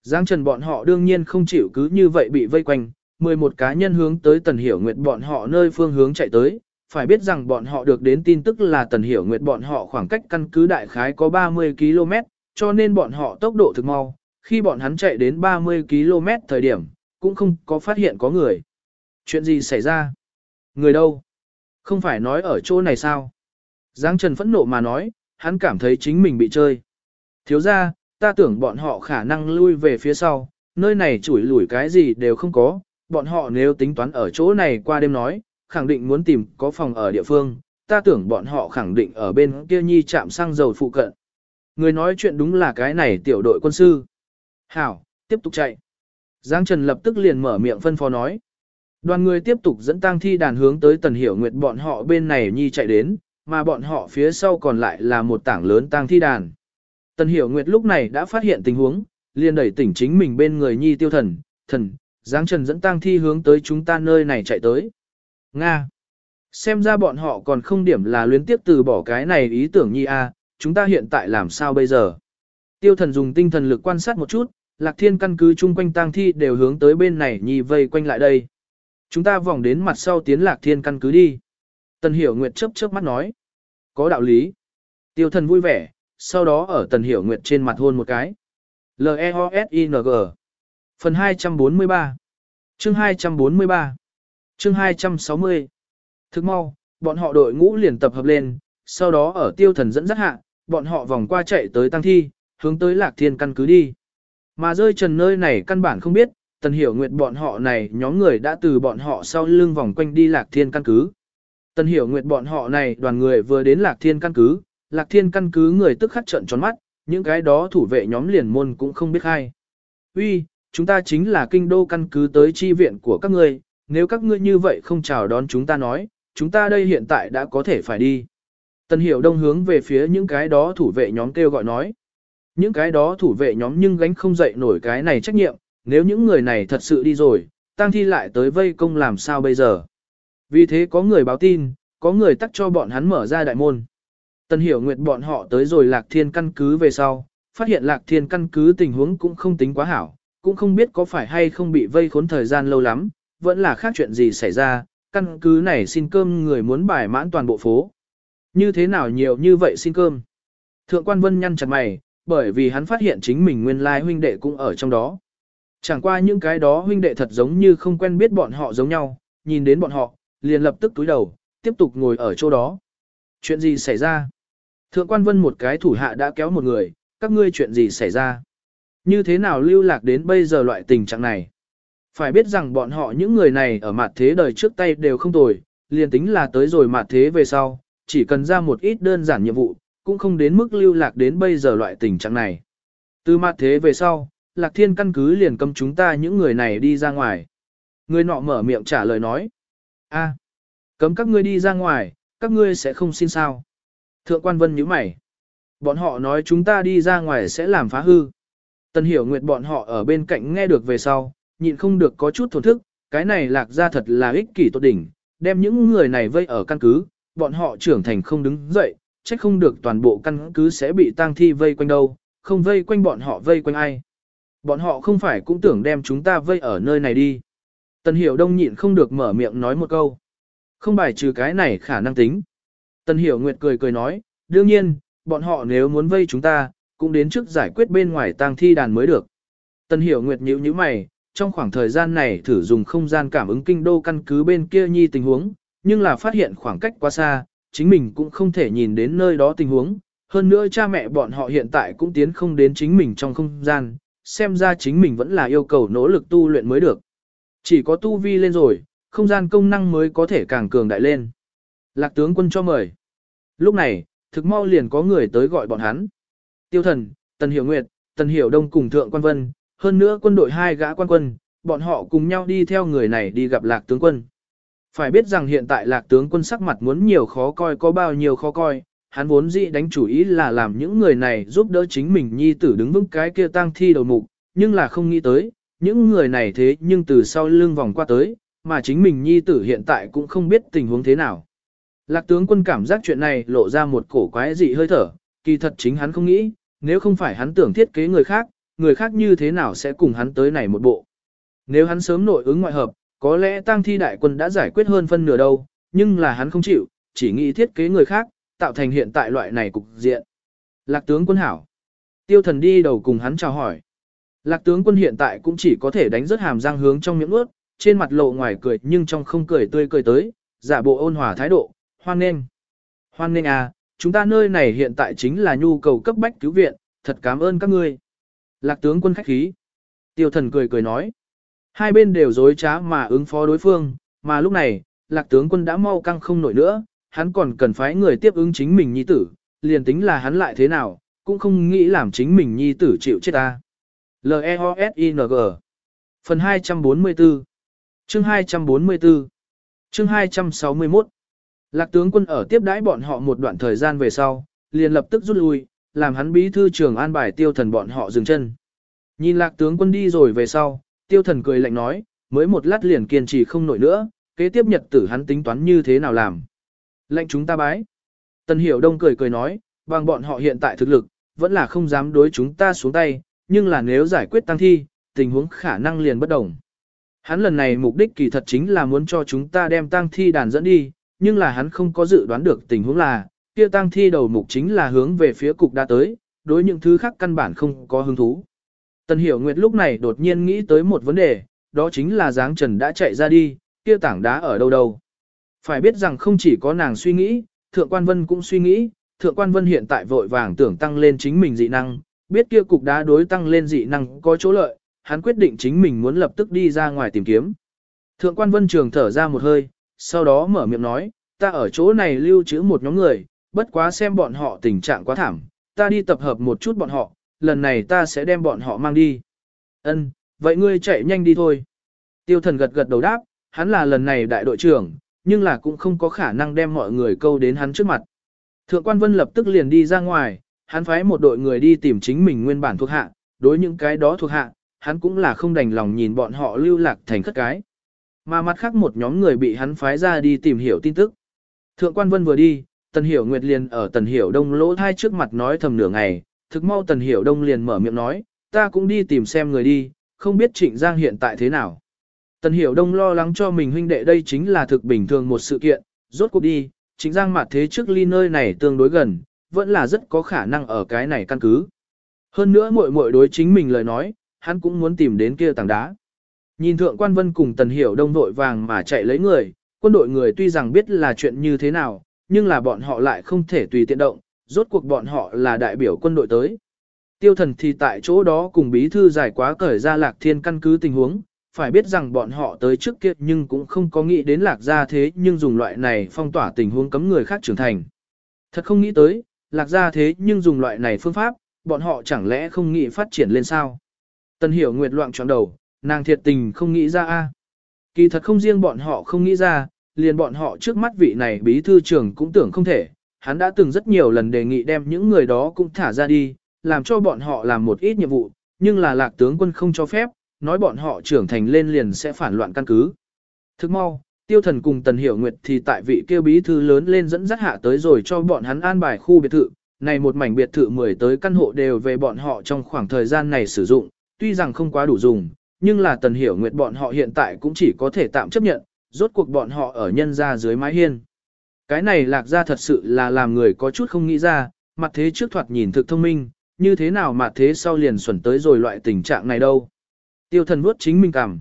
Giang Trần bọn họ đương nhiên không chịu cứ như vậy bị vây quanh, 11 cá nhân hướng tới Tần Hiểu Nguyệt bọn họ nơi phương hướng chạy tới, phải biết rằng bọn họ được đến tin tức là Tần Hiểu Nguyệt bọn họ khoảng cách căn cứ đại khái có 30 km, cho nên bọn họ tốc độ thực mau, khi bọn hắn chạy đến 30 km thời điểm, cũng không có phát hiện có người. Chuyện gì xảy ra? Người đâu? Không phải nói ở chỗ này sao? Giang Trần phẫn nộ mà nói, hắn cảm thấy chính mình bị chơi. Thiếu ra, ta tưởng bọn họ khả năng lui về phía sau, nơi này chủi lủi cái gì đều không có, bọn họ nếu tính toán ở chỗ này qua đêm nói, khẳng định muốn tìm có phòng ở địa phương, ta tưởng bọn họ khẳng định ở bên kia nhi chạm xăng dầu phụ cận. Người nói chuyện đúng là cái này tiểu đội quân sư. Hảo, tiếp tục chạy. Giang Trần lập tức liền mở miệng phân phó nói. Đoàn người tiếp tục dẫn tang thi đàn hướng tới Tần Hiểu Nguyệt bọn họ bên này nhi chạy đến, mà bọn họ phía sau còn lại là một tảng lớn tang thi đàn. Tần Hiểu Nguyệt lúc này đã phát hiện tình huống, liền đẩy tỉnh chính mình bên người nhi tiêu thần, thần, Giang Trần dẫn tang thi hướng tới chúng ta nơi này chạy tới. Nga. Xem ra bọn họ còn không điểm là luyến tiếp từ bỏ cái này ý tưởng nhi a, chúng ta hiện tại làm sao bây giờ? Tiêu thần dùng tinh thần lực quan sát một chút, lạc thiên căn cứ chung quanh tang thi đều hướng tới bên này nhi vây quanh lại đây. Chúng ta vòng đến mặt sau tiến lạc thiên căn cứ đi. Tần hiểu nguyệt chớp chớp mắt nói. Có đạo lý. Tiêu thần vui vẻ, sau đó ở tần hiểu nguyệt trên mặt hôn một cái. L-E-O-S-I-N-G Phần 243 Chương 243 Chương 260 Thức mau, bọn họ đội ngũ liền tập hợp lên, sau đó ở tiêu thần dẫn dắt hạ, bọn họ vòng qua chạy tới tăng thi, hướng tới lạc thiên căn cứ đi. Mà rơi trần nơi này căn bản không biết, tần hiểu nguyệt bọn họ này nhóm người đã từ bọn họ sau lưng vòng quanh đi lạc thiên căn cứ. Tần hiểu nguyệt bọn họ này đoàn người vừa đến lạc thiên căn cứ, lạc thiên căn cứ người tức khắc trận tròn mắt, những cái đó thủ vệ nhóm liền môn cũng không biết hay. Uy, chúng ta chính là kinh đô căn cứ tới chi viện của các ngươi, nếu các ngươi như vậy không chào đón chúng ta nói, chúng ta đây hiện tại đã có thể phải đi. Tần hiểu đông hướng về phía những cái đó thủ vệ nhóm kêu gọi nói. Những cái đó thủ vệ nhóm nhưng gánh không dậy nổi cái này trách nhiệm, nếu những người này thật sự đi rồi, tăng thi lại tới vây công làm sao bây giờ. Vì thế có người báo tin, có người tắt cho bọn hắn mở ra đại môn. Tần hiểu nguyệt bọn họ tới rồi lạc thiên căn cứ về sau, phát hiện lạc thiên căn cứ tình huống cũng không tính quá hảo, cũng không biết có phải hay không bị vây khốn thời gian lâu lắm, vẫn là khác chuyện gì xảy ra, căn cứ này xin cơm người muốn bài mãn toàn bộ phố. Như thế nào nhiều như vậy xin cơm. Thượng quan vân nhăn chặt mày, bởi vì hắn phát hiện chính mình nguyên lai huynh đệ cũng ở trong đó. Chẳng qua những cái đó huynh đệ thật giống như không quen biết bọn họ giống nhau, nhìn đến bọn họ, liền lập tức túi đầu, tiếp tục ngồi ở chỗ đó. Chuyện gì xảy ra? Thượng quan vân một cái thủ hạ đã kéo một người, các ngươi chuyện gì xảy ra? Như thế nào lưu lạc đến bây giờ loại tình trạng này? Phải biết rằng bọn họ những người này ở mặt thế đời trước tay đều không tồi, liền tính là tới rồi mặt thế về sau, chỉ cần ra một ít đơn giản nhiệm vụ, cũng không đến mức lưu lạc đến bây giờ loại tình trạng này. Từ mặt thế về sau, lạc thiên căn cứ liền cầm chúng ta những người này đi ra ngoài. Người nọ mở miệng trả lời nói. a cấm các ngươi đi ra ngoài, các ngươi sẽ không xin sao. Thượng quan vân nhíu mày. Bọn họ nói chúng ta đi ra ngoài sẽ làm phá hư. Tần hiểu nguyệt bọn họ ở bên cạnh nghe được về sau, nhịn không được có chút thổn thức, cái này lạc ra thật là ích kỷ tốt đỉnh, đem những người này vây ở căn cứ, bọn họ trưởng thành không đứng dậy, trách không được toàn bộ căn cứ sẽ bị tang thi vây quanh đâu, không vây quanh bọn họ vây quanh ai. Bọn họ không phải cũng tưởng đem chúng ta vây ở nơi này đi. Tần Hiểu Đông nhịn không được mở miệng nói một câu. Không bài trừ cái này khả năng tính. Tần Hiểu Nguyệt cười cười nói, đương nhiên, bọn họ nếu muốn vây chúng ta, cũng đến trước giải quyết bên ngoài tang thi đàn mới được. Tần Hiểu Nguyệt nhíu nhíu mày, trong khoảng thời gian này thử dùng không gian cảm ứng kinh đô căn cứ bên kia nhi tình huống, nhưng là phát hiện khoảng cách quá xa, chính mình cũng không thể nhìn đến nơi đó tình huống. Hơn nữa cha mẹ bọn họ hiện tại cũng tiến không đến chính mình trong không gian, xem ra chính mình vẫn là yêu cầu nỗ lực tu luyện mới được. Chỉ có tu vi lên rồi, không gian công năng mới có thể càng cường đại lên. Lạc tướng quân cho mời. Lúc này, thực mau liền có người tới gọi bọn hắn. Tiêu thần, Tần Hiểu Nguyệt, Tần Hiểu Đông cùng Thượng Quan Vân, hơn nữa quân đội hai gã quan quân, bọn họ cùng nhau đi theo người này đi gặp lạc tướng quân. Phải biết rằng hiện tại lạc tướng quân sắc mặt muốn nhiều khó coi có bao nhiêu khó coi, hắn vốn dĩ đánh chủ ý là làm những người này giúp đỡ chính mình nhi tử đứng vững cái kia tang thi đầu mục, nhưng là không nghĩ tới, những người này thế nhưng từ sau lưng vòng qua tới, mà chính mình nhi tử hiện tại cũng không biết tình huống thế nào. Lạc tướng quân cảm giác chuyện này lộ ra một cổ quái dị hơi thở, kỳ thật chính hắn không nghĩ, nếu không phải hắn tưởng thiết kế người khác, người khác như thế nào sẽ cùng hắn tới này một bộ. Nếu hắn sớm nội ứng ngoại hợp, có lẽ tang thi đại quân đã giải quyết hơn phân nửa đâu, nhưng là hắn không chịu, chỉ nghĩ thiết kế người khác, tạo thành hiện tại loại này cục diện. Lạc tướng quân hảo. Tiêu thần đi đầu cùng hắn chào hỏi. Lạc tướng quân hiện tại cũng chỉ có thể đánh rất hàm răng hướng trong miệng ướt, trên mặt lộ ngoài cười nhưng trong không cười tươi cười tới, giả bộ ôn hòa thái độ, hoan nghênh. Hoan nghênh à, chúng ta nơi này hiện tại chính là nhu cầu cấp bách cứu viện, thật cảm ơn các ngươi. Lạc tướng quân khách khí. Tiêu thần cười cười nói. Hai bên đều dối trá mà ứng phó đối phương, mà lúc này, lạc tướng quân đã mau căng không nổi nữa, hắn còn cần phái người tiếp ứng chính mình nhi tử, liền tính là hắn lại thế nào, cũng không nghĩ làm chính mình nhi tử chịu chết ta. L-E-O-S-I-N-G Phần 244 Chương 244 Chương 261 Lạc tướng quân ở tiếp đãi bọn họ một đoạn thời gian về sau, liền lập tức rút lui, làm hắn bí thư trưởng an bài tiêu thần bọn họ dừng chân. Nhìn lạc tướng quân đi rồi về sau, tiêu thần cười lạnh nói, mới một lát liền kiên trì không nổi nữa, kế tiếp nhật tử hắn tính toán như thế nào làm. Lệnh chúng ta bái. Tần hiểu đông cười cười nói, bằng bọn họ hiện tại thực lực, vẫn là không dám đối chúng ta xuống tay, nhưng là nếu giải quyết tăng thi, tình huống khả năng liền bất đồng. Hắn lần này mục đích kỳ thật chính là muốn cho chúng ta đem tăng thi đàn dẫn đi, nhưng là hắn không có dự đoán được tình huống là, kia tăng thi đầu mục chính là hướng về phía cục đã tới, đối những thứ khác căn bản không có hứng thú. Tần Hiểu Nguyệt lúc này đột nhiên nghĩ tới một vấn đề, đó chính là Giáng Trần đã chạy ra đi, kia tảng đá ở đâu đâu. Phải biết rằng không chỉ có nàng suy nghĩ, Thượng Quan Vân cũng suy nghĩ, Thượng Quan Vân hiện tại vội vàng tưởng tăng lên chính mình dị năng, biết kia cục đá đối tăng lên dị năng có chỗ lợi, hắn quyết định chính mình muốn lập tức đi ra ngoài tìm kiếm. Thượng Quan Vân Trường thở ra một hơi, sau đó mở miệng nói, ta ở chỗ này lưu trữ một nhóm người, bất quá xem bọn họ tình trạng quá thảm, ta đi tập hợp một chút bọn họ, lần này ta sẽ đem bọn họ mang đi. Ân, vậy ngươi chạy nhanh đi thôi. Tiêu thần gật gật đầu đáp, hắn là lần này đại đội trưởng, nhưng là cũng không có khả năng đem mọi người câu đến hắn trước mặt. Thượng quan vân lập tức liền đi ra ngoài, hắn phái một đội người đi tìm chính mình nguyên bản thuộc hạ, đối những cái đó thuộc hạ, hắn cũng là không đành lòng nhìn bọn họ lưu lạc thành khất cái. Mà mặt khác một nhóm người bị hắn phái ra đi tìm hiểu tin tức. Thượng quan vân vừa đi, Tần Hiểu Nguyệt liền ở Tần Hiểu Đông lỗ thai trước mặt nói thầm nửa ngày, thực mau Tần Hiểu Đông liền mở miệng nói, ta cũng đi tìm xem người đi, không biết Trịnh Giang hiện tại thế nào. Tần Hiểu Đông lo lắng cho mình huynh đệ đây chính là thực bình thường một sự kiện, rốt cuộc đi, Trịnh Giang mặt thế trước ly nơi này tương đối gần, vẫn là rất có khả năng ở cái này căn cứ. Hơn nữa muội muội đối chính mình lời nói, hắn cũng muốn tìm đến kia tảng đá. Nhìn thượng quan vân cùng tần hiểu đông vội vàng mà chạy lấy người, quân đội người tuy rằng biết là chuyện như thế nào, nhưng là bọn họ lại không thể tùy tiện động, rốt cuộc bọn họ là đại biểu quân đội tới. Tiêu thần thì tại chỗ đó cùng bí thư giải quá cởi ra lạc thiên căn cứ tình huống, phải biết rằng bọn họ tới trước kia nhưng cũng không có nghĩ đến lạc gia thế nhưng dùng loại này phong tỏa tình huống cấm người khác trưởng thành. Thật không nghĩ tới, lạc gia thế nhưng dùng loại này phương pháp, bọn họ chẳng lẽ không nghĩ phát triển lên sao? Tần hiểu nguyệt loạn tròn đầu, nàng thiệt tình không nghĩ ra a. Kỳ thật không riêng bọn họ không nghĩ ra, liền bọn họ trước mắt vị này bí thư trưởng cũng tưởng không thể, hắn đã từng rất nhiều lần đề nghị đem những người đó cũng thả ra đi, làm cho bọn họ làm một ít nhiệm vụ, nhưng là lạc tướng quân không cho phép, nói bọn họ trưởng thành lên liền sẽ phản loạn căn cứ. Thức mau, tiêu thần cùng tần hiểu nguyệt thì tại vị kêu bí thư lớn lên dẫn dắt hạ tới rồi cho bọn hắn an bài khu biệt thự, này một mảnh biệt thự mười tới căn hộ đều về bọn họ trong khoảng thời gian này sử dụng, tuy rằng không quá đủ dùng, nhưng là tần hiểu nguyệt bọn họ hiện tại cũng chỉ có thể tạm chấp nhận, rốt cuộc bọn họ ở nhân ra dưới mái hiên. Cái này lạc ra thật sự là làm người có chút không nghĩ ra, mặt thế trước thoạt nhìn thực thông minh, như thế nào mặt thế sau liền xuẩn tới rồi loại tình trạng này đâu. Tiêu thần vuốt chính mình cảm.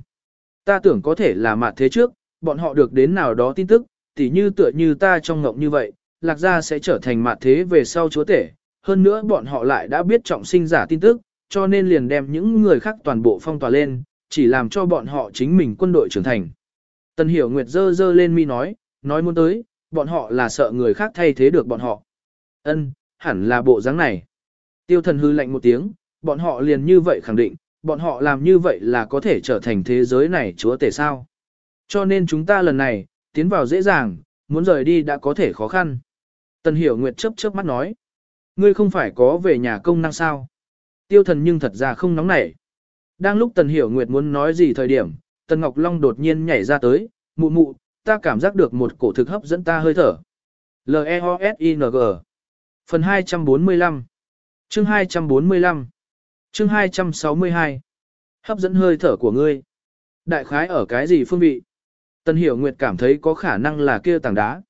Ta tưởng có thể là mặt thế trước, bọn họ được đến nào đó tin tức, tỉ như tựa như ta trong ngộng như vậy, lạc gia sẽ trở thành mặt thế về sau chúa tể. Hơn nữa bọn họ lại đã biết trọng sinh giả tin tức, cho nên liền đem những người khác toàn bộ phong tỏa lên, chỉ làm cho bọn họ chính mình quân đội trưởng thành. Tần Hiểu Nguyệt dơ dơ lên mi nói, nói muốn tới, bọn họ là sợ người khác thay thế được bọn họ. Ân, hẳn là bộ dáng này. Tiêu thần hư lạnh một tiếng, bọn họ liền như vậy khẳng định, bọn họ làm như vậy là có thể trở thành thế giới này chúa tể sao. Cho nên chúng ta lần này, tiến vào dễ dàng, muốn rời đi đã có thể khó khăn. Tần Hiểu Nguyệt chớp chớp mắt nói, ngươi không phải có về nhà công năng sao. Tiêu thần nhưng thật ra không nóng nảy. Đang lúc Tần Hiểu Nguyệt muốn nói gì thời điểm, Tần Ngọc Long đột nhiên nhảy ra tới, mụ mụ, ta cảm giác được một cổ thực hấp dẫn ta hơi thở. L-E-O-S-I-N-G Phần 245 Chương 245 Chương 262 Hấp dẫn hơi thở của ngươi. Đại khái ở cái gì phương vị? Tần Hiểu Nguyệt cảm thấy có khả năng là kia tảng đá.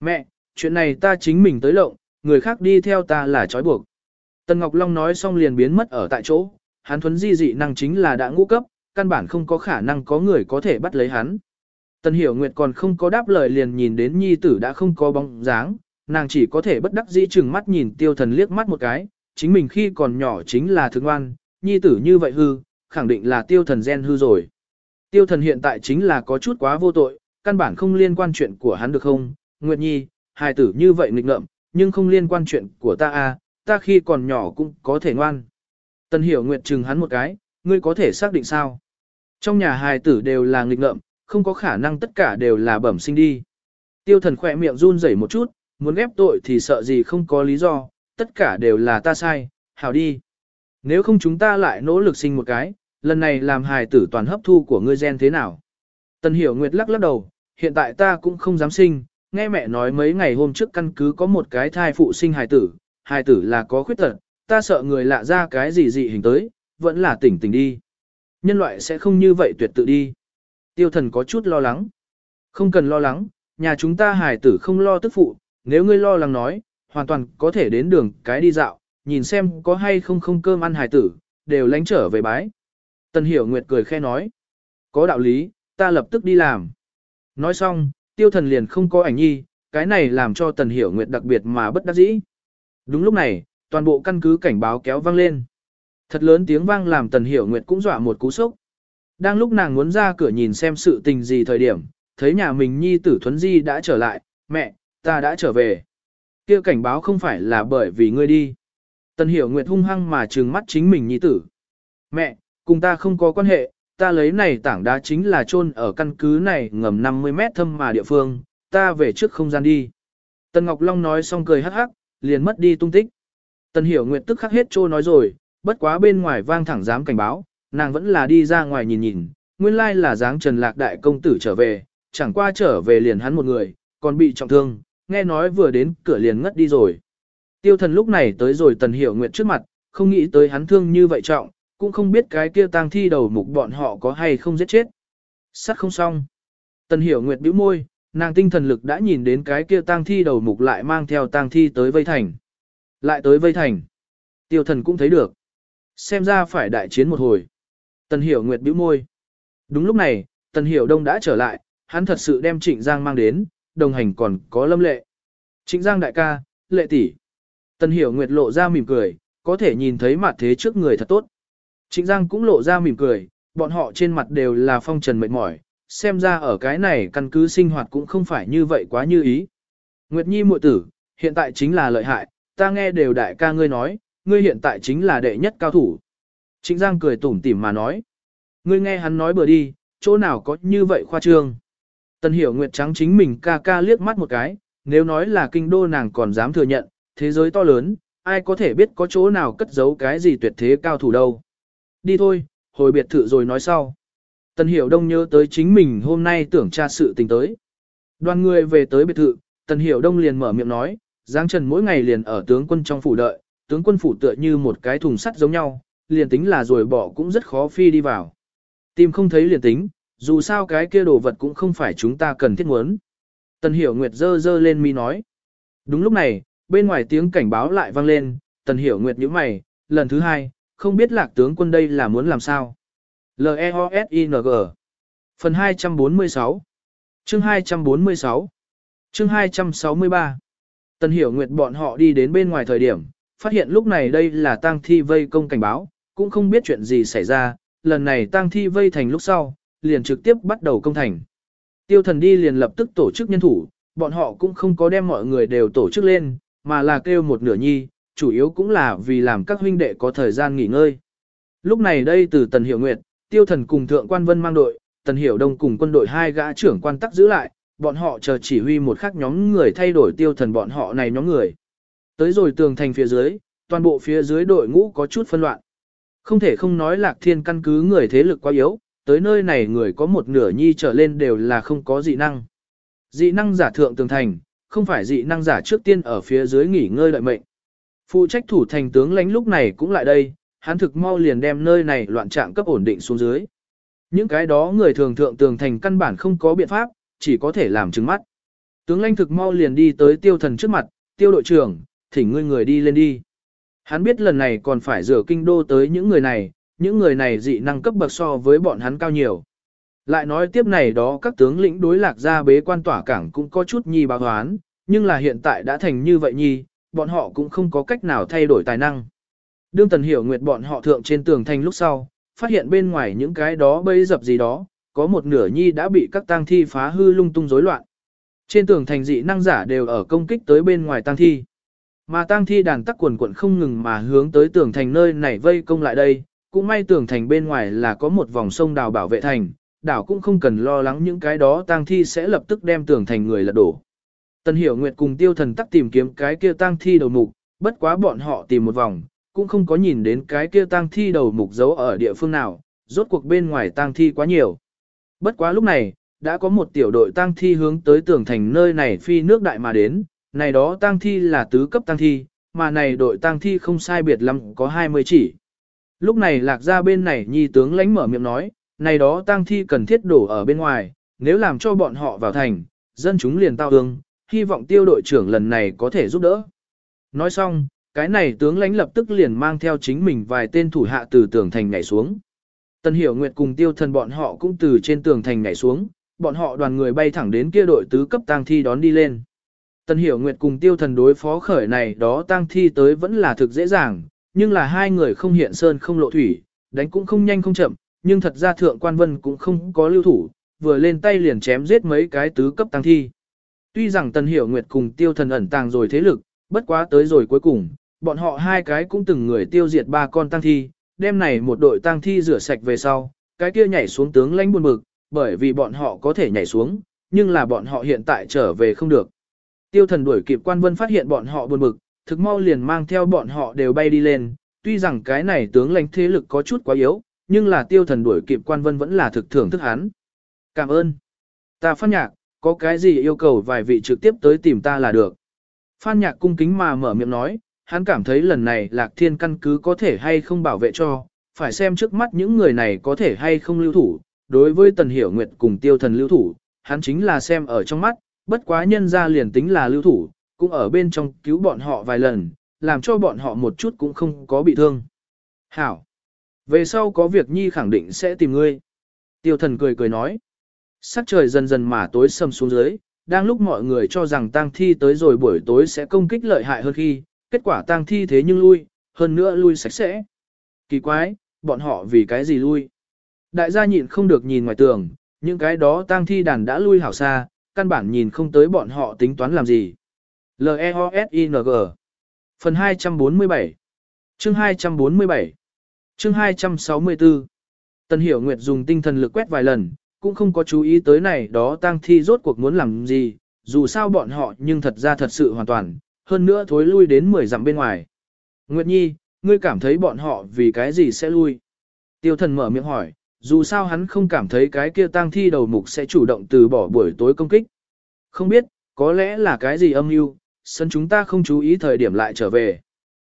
Mẹ, chuyện này ta chính mình tới lộng, người khác đi theo ta là trói buộc. Tần Ngọc Long nói xong liền biến mất ở tại chỗ, hắn thuấn di dị năng chính là đã ngũ cấp, căn bản không có khả năng có người có thể bắt lấy hắn. Tần Hiểu Nguyệt còn không có đáp lời liền nhìn đến nhi tử đã không có bóng dáng, nàng chỉ có thể bất đắc dĩ chừng mắt nhìn tiêu thần liếc mắt một cái, chính mình khi còn nhỏ chính là thương ngoan, nhi tử như vậy hư, khẳng định là tiêu thần gen hư rồi. Tiêu thần hiện tại chính là có chút quá vô tội, căn bản không liên quan chuyện của hắn được không, Nguyệt Nhi, hài tử như vậy nghịch ngợm, nhưng không liên quan chuyện của ta à, ta khi còn nhỏ cũng có thể ngoan. Tần hiểu Nguyệt chừng hắn một cái, ngươi có thể xác định sao? Trong nhà hài tử đều là nghịch ngợm, không có khả năng tất cả đều là bẩm sinh đi. Tiêu thần khỏe miệng run rẩy một chút, muốn ghép tội thì sợ gì không có lý do, tất cả đều là ta sai, hảo đi. Nếu không chúng ta lại nỗ lực sinh một cái, lần này làm hài tử toàn hấp thu của ngươi gen thế nào? Tần hiểu nguyệt lắc lắc đầu, hiện tại ta cũng không dám sinh, nghe mẹ nói mấy ngày hôm trước căn cứ có một cái thai phụ sinh hài tử, hài tử là có khuyết tật, ta sợ người lạ ra cái gì dị hình tới, vẫn là tỉnh tỉnh đi. Nhân loại sẽ không như vậy tuyệt tự đi. Tiêu thần có chút lo lắng. Không cần lo lắng, nhà chúng ta hài tử không lo tức phụ, nếu ngươi lo lắng nói, hoàn toàn có thể đến đường cái đi dạo, nhìn xem có hay không không cơm ăn hài tử, đều lánh trở về bái. Tần Hiểu Nguyệt cười khe nói. Có đạo lý, ta lập tức đi làm. Nói xong, tiêu thần liền không có ảnh nhi, cái này làm cho Tần Hiểu Nguyệt đặc biệt mà bất đắc dĩ. Đúng lúc này, toàn bộ căn cứ cảnh báo kéo vang lên. Thật lớn tiếng vang làm Tần Hiểu Nguyệt cũng dọa một cú sốc. Đang lúc nàng muốn ra cửa nhìn xem sự tình gì thời điểm, thấy nhà mình nhi tử Thuấn Di đã trở lại, mẹ, ta đã trở về. kia cảnh báo không phải là bởi vì ngươi đi. Tần Hiểu Nguyệt hung hăng mà trừng mắt chính mình nhi tử. Mẹ, cùng ta không có quan hệ, ta lấy này tảng đá chính là chôn ở căn cứ này ngầm 50 mét thâm mà địa phương, ta về trước không gian đi. Tần Ngọc Long nói xong cười hắc hắc, liền mất đi tung tích. Tần Hiểu Nguyệt tức khắc hết trô nói rồi, bất quá bên ngoài vang thẳng dám cảnh báo, nàng vẫn là đi ra ngoài nhìn nhìn, nguyên lai là dáng Trần Lạc đại công tử trở về, chẳng qua trở về liền hắn một người, còn bị trọng thương, nghe nói vừa đến cửa liền ngất đi rồi. Tiêu thần lúc này tới rồi Tần Hiểu Nguyệt trước mặt, không nghĩ tới hắn thương như vậy trọng, cũng không biết cái kia tang thi đầu mục bọn họ có hay không giết chết. Sát không xong. Tần Hiểu Nguyệt bĩu môi, nàng tinh thần lực đã nhìn đến cái kia tang thi đầu mục lại mang theo tang thi tới vây thành. Lại tới vây thành. Tiêu thần cũng thấy được. xem ra phải đại chiến một hồi. Tần Hiểu Nguyệt bĩu môi. Đúng lúc này, Tần Hiểu Đông đã trở lại, hắn thật sự đem Trịnh Giang mang đến, đồng hành còn có Lâm Lệ. Trịnh Giang đại ca, Lệ tỷ. Tần Hiểu Nguyệt lộ ra mỉm cười, có thể nhìn thấy mặt thế trước người thật tốt. Trịnh Giang cũng lộ ra mỉm cười, bọn họ trên mặt đều là phong trần mệt mỏi, xem ra ở cái này căn cứ sinh hoạt cũng không phải như vậy quá như ý. Nguyệt Nhi muội tử, hiện tại chính là lợi hại, ta nghe đều đại ca ngươi nói, ngươi hiện tại chính là đệ nhất cao thủ. Trịnh Giang cười tủm tỉm mà nói. Ngươi nghe hắn nói bừa đi, chỗ nào có như vậy khoa trương. Tần hiểu Nguyệt trắng chính mình ca ca liếc mắt một cái, nếu nói là kinh đô nàng còn dám thừa nhận, thế giới to lớn, ai có thể biết có chỗ nào cất giấu cái gì tuyệt thế cao thủ đâu. Đi thôi, hồi biệt thự rồi nói sau. Tần Hiểu Đông nhớ tới chính mình hôm nay tưởng tra sự tình tới. Đoàn người về tới biệt thự, Tần Hiểu Đông liền mở miệng nói, Giang Trần mỗi ngày liền ở tướng quân trong phủ đợi, tướng quân phủ tựa như một cái thùng sắt giống nhau, liền tính là rồi bỏ cũng rất khó phi đi vào. Tìm không thấy liền tính, dù sao cái kia đồ vật cũng không phải chúng ta cần thiết muốn. Tần Hiểu Nguyệt dơ dơ lên mi nói. Đúng lúc này, bên ngoài tiếng cảnh báo lại vang lên, Tần Hiểu Nguyệt nhíu mày, lần thứ hai, không biết lạc tướng quân đây là muốn làm sao. L-E-O-S-I-N-G Phần 246 Chương 246 Chương 263 Tần Hiểu Nguyệt bọn họ đi đến bên ngoài thời điểm, phát hiện lúc này đây là tang thi vây công cảnh báo, cũng không biết chuyện gì xảy ra, lần này tang thi vây thành lúc sau, liền trực tiếp bắt đầu công thành. Tiêu thần đi liền lập tức tổ chức nhân thủ, bọn họ cũng không có đem mọi người đều tổ chức lên, mà là kêu một nửa nhi, chủ yếu cũng là vì làm các huynh đệ có thời gian nghỉ ngơi. Lúc này đây từ Tần Hiểu Nguyệt, Tiêu Thần cùng Thượng Quan Vân mang đội, Tần Hiểu Đông cùng quân đội hai gã trưởng quan tắc giữ lại, bọn họ chờ chỉ huy một khắc nhóm người thay đổi Tiêu Thần bọn họ này nhóm người. Tới rồi tường thành phía dưới, toàn bộ phía dưới đội ngũ có chút phân loạn. Không thể không nói Lạc Thiên căn cứ người thế lực quá yếu, tới nơi này người có một nửa nhi trở lên đều là không có dị năng. Dị năng giả thượng tường thành, không phải dị năng giả trước tiên ở phía dưới nghỉ ngơi đợi mệnh. Phụ trách thủ thành tướng lãnh lúc này cũng lại đây, hắn thực mau liền đem nơi này loạn trạng cấp ổn định xuống dưới. Những cái đó người thường thượng tường thành căn bản không có biện pháp, chỉ có thể làm trứng mắt. Tướng lãnh thực mau liền đi tới tiêu thần trước mặt, tiêu đội trưởng, thỉnh ngươi người đi lên đi. Hắn biết lần này còn phải rửa kinh đô tới những người này, những người này dị năng cấp bậc so với bọn hắn cao nhiều. Lại nói tiếp này đó các tướng lĩnh đối lạc ra bế quan tỏa cảng cũng có chút nhi báo hoán, nhưng là hiện tại đã thành như vậy nhi, bọn họ cũng không có cách nào thay đổi tài năng. Đương Tần Hiểu Nguyệt bọn họ thượng trên tường thành lúc sau, phát hiện bên ngoài những cái đó bấy dập gì đó, có một nửa nhi đã bị các tang thi phá hư lung tung rối loạn. Trên tường thành dị năng giả đều ở công kích tới bên ngoài tang thi. Mà tang thi đàn tắc quần quận không ngừng mà hướng tới tường thành nơi này vây công lại đây, cũng may tường thành bên ngoài là có một vòng sông đào bảo vệ thành, đảo cũng không cần lo lắng những cái đó tang thi sẽ lập tức đem tường thành người lật đổ. Tần Hiểu Nguyệt cùng Tiêu Thần tắc tìm kiếm cái kia tang thi đầu mục, bất quá bọn họ tìm một vòng, cũng không có nhìn đến cái kia tang thi đầu mục dấu ở địa phương nào, rốt cuộc bên ngoài tang thi quá nhiều. Bất quá lúc này, đã có một tiểu đội tang thi hướng tới tường thành nơi này phi nước đại mà đến, này đó tang thi là tứ cấp tang thi, mà này đội tang thi không sai biệt lắm có 20 chỉ. Lúc này lạc ra bên này nhi tướng lãnh mở miệng nói, này đó tang thi cần thiết đổ ở bên ngoài, nếu làm cho bọn họ vào thành, dân chúng liền tao ương, hy vọng tiêu đội trưởng lần này có thể giúp đỡ. Nói xong, cái này tướng lãnh lập tức liền mang theo chính mình vài tên thủ hạ từ tường thành nhảy xuống. tân Hiểu Nguyệt cùng tiêu thần bọn họ cũng từ trên tường thành nhảy xuống, bọn họ đoàn người bay thẳng đến kia đội tứ cấp tang thi đón đi lên. tân Hiểu Nguyệt cùng tiêu thần đối phó khởi này đó tang thi tới vẫn là thực dễ dàng, nhưng là hai người không hiện sơn không lộ thủy, đánh cũng không nhanh không chậm, nhưng thật ra thượng quan vân cũng không có lưu thủ, vừa lên tay liền chém giết mấy cái tứ cấp tăng thi. Tuy rằng Tần Hiểu Nguyệt cùng tiêu thần ẩn tàng rồi thế lực, bất quá tới rồi cuối cùng, bọn họ hai cái cũng từng người tiêu diệt ba con tang thi, đêm này một đội tang thi rửa sạch về sau, cái kia nhảy xuống tướng lãnh buồn bực, bởi vì bọn họ có thể nhảy xuống, nhưng là bọn họ hiện tại trở về không được. Tiêu thần đuổi kịp quan vân phát hiện bọn họ buồn bực, thực mau liền mang theo bọn họ đều bay đi lên, tuy rằng cái này tướng lãnh thế lực có chút quá yếu, nhưng là tiêu thần đuổi kịp quan vân vẫn là thực thưởng thức hắn. Cảm ơn. Ta phát nhạc, có cái gì yêu cầu vài vị trực tiếp tới tìm ta là được. Phan nhạc cung kính mà mở miệng nói, hắn cảm thấy lần này lạc thiên căn cứ có thể hay không bảo vệ cho, phải xem trước mắt những người này có thể hay không lưu thủ. Đối với tần hiểu nguyệt cùng tiêu thần lưu thủ, hắn chính là xem ở trong mắt, bất quá nhân ra liền tính là lưu thủ, cũng ở bên trong cứu bọn họ vài lần, làm cho bọn họ một chút cũng không có bị thương. Hảo, Về sau có việc nhi khẳng định sẽ tìm ngươi. Tiêu thần cười cười nói. Sắc trời dần dần mà tối sầm xuống dưới, đang lúc mọi người cho rằng tang thi tới rồi buổi tối sẽ công kích lợi hại hơn khi, kết quả tang thi thế nhưng lui, hơn nữa lui sạch sẽ. Kỳ quái, bọn họ vì cái gì lui? Đại gia nhịn không được nhìn ngoài tường, những cái đó tang thi đàn đã lui hảo xa, căn bản nhìn không tới bọn họ tính toán làm gì. L-E-O-S-I-N-G Phần 247 Chương 247 Chương 264 Tần Hiểu Nguyệt dùng tinh thần lực quét vài lần, cũng không có chú ý tới này đó tang thi rốt cuộc muốn làm gì, dù sao bọn họ nhưng thật ra thật sự hoàn toàn, hơn nữa thối lui đến 10 dặm bên ngoài. Nguyệt Nhi, ngươi cảm thấy bọn họ vì cái gì sẽ lui? Tiêu thần mở miệng hỏi, dù sao hắn không cảm thấy cái kia tang thi đầu mục sẽ chủ động từ bỏ buổi tối công kích. Không biết, có lẽ là cái gì âm mưu, sân chúng ta không chú ý thời điểm lại trở về.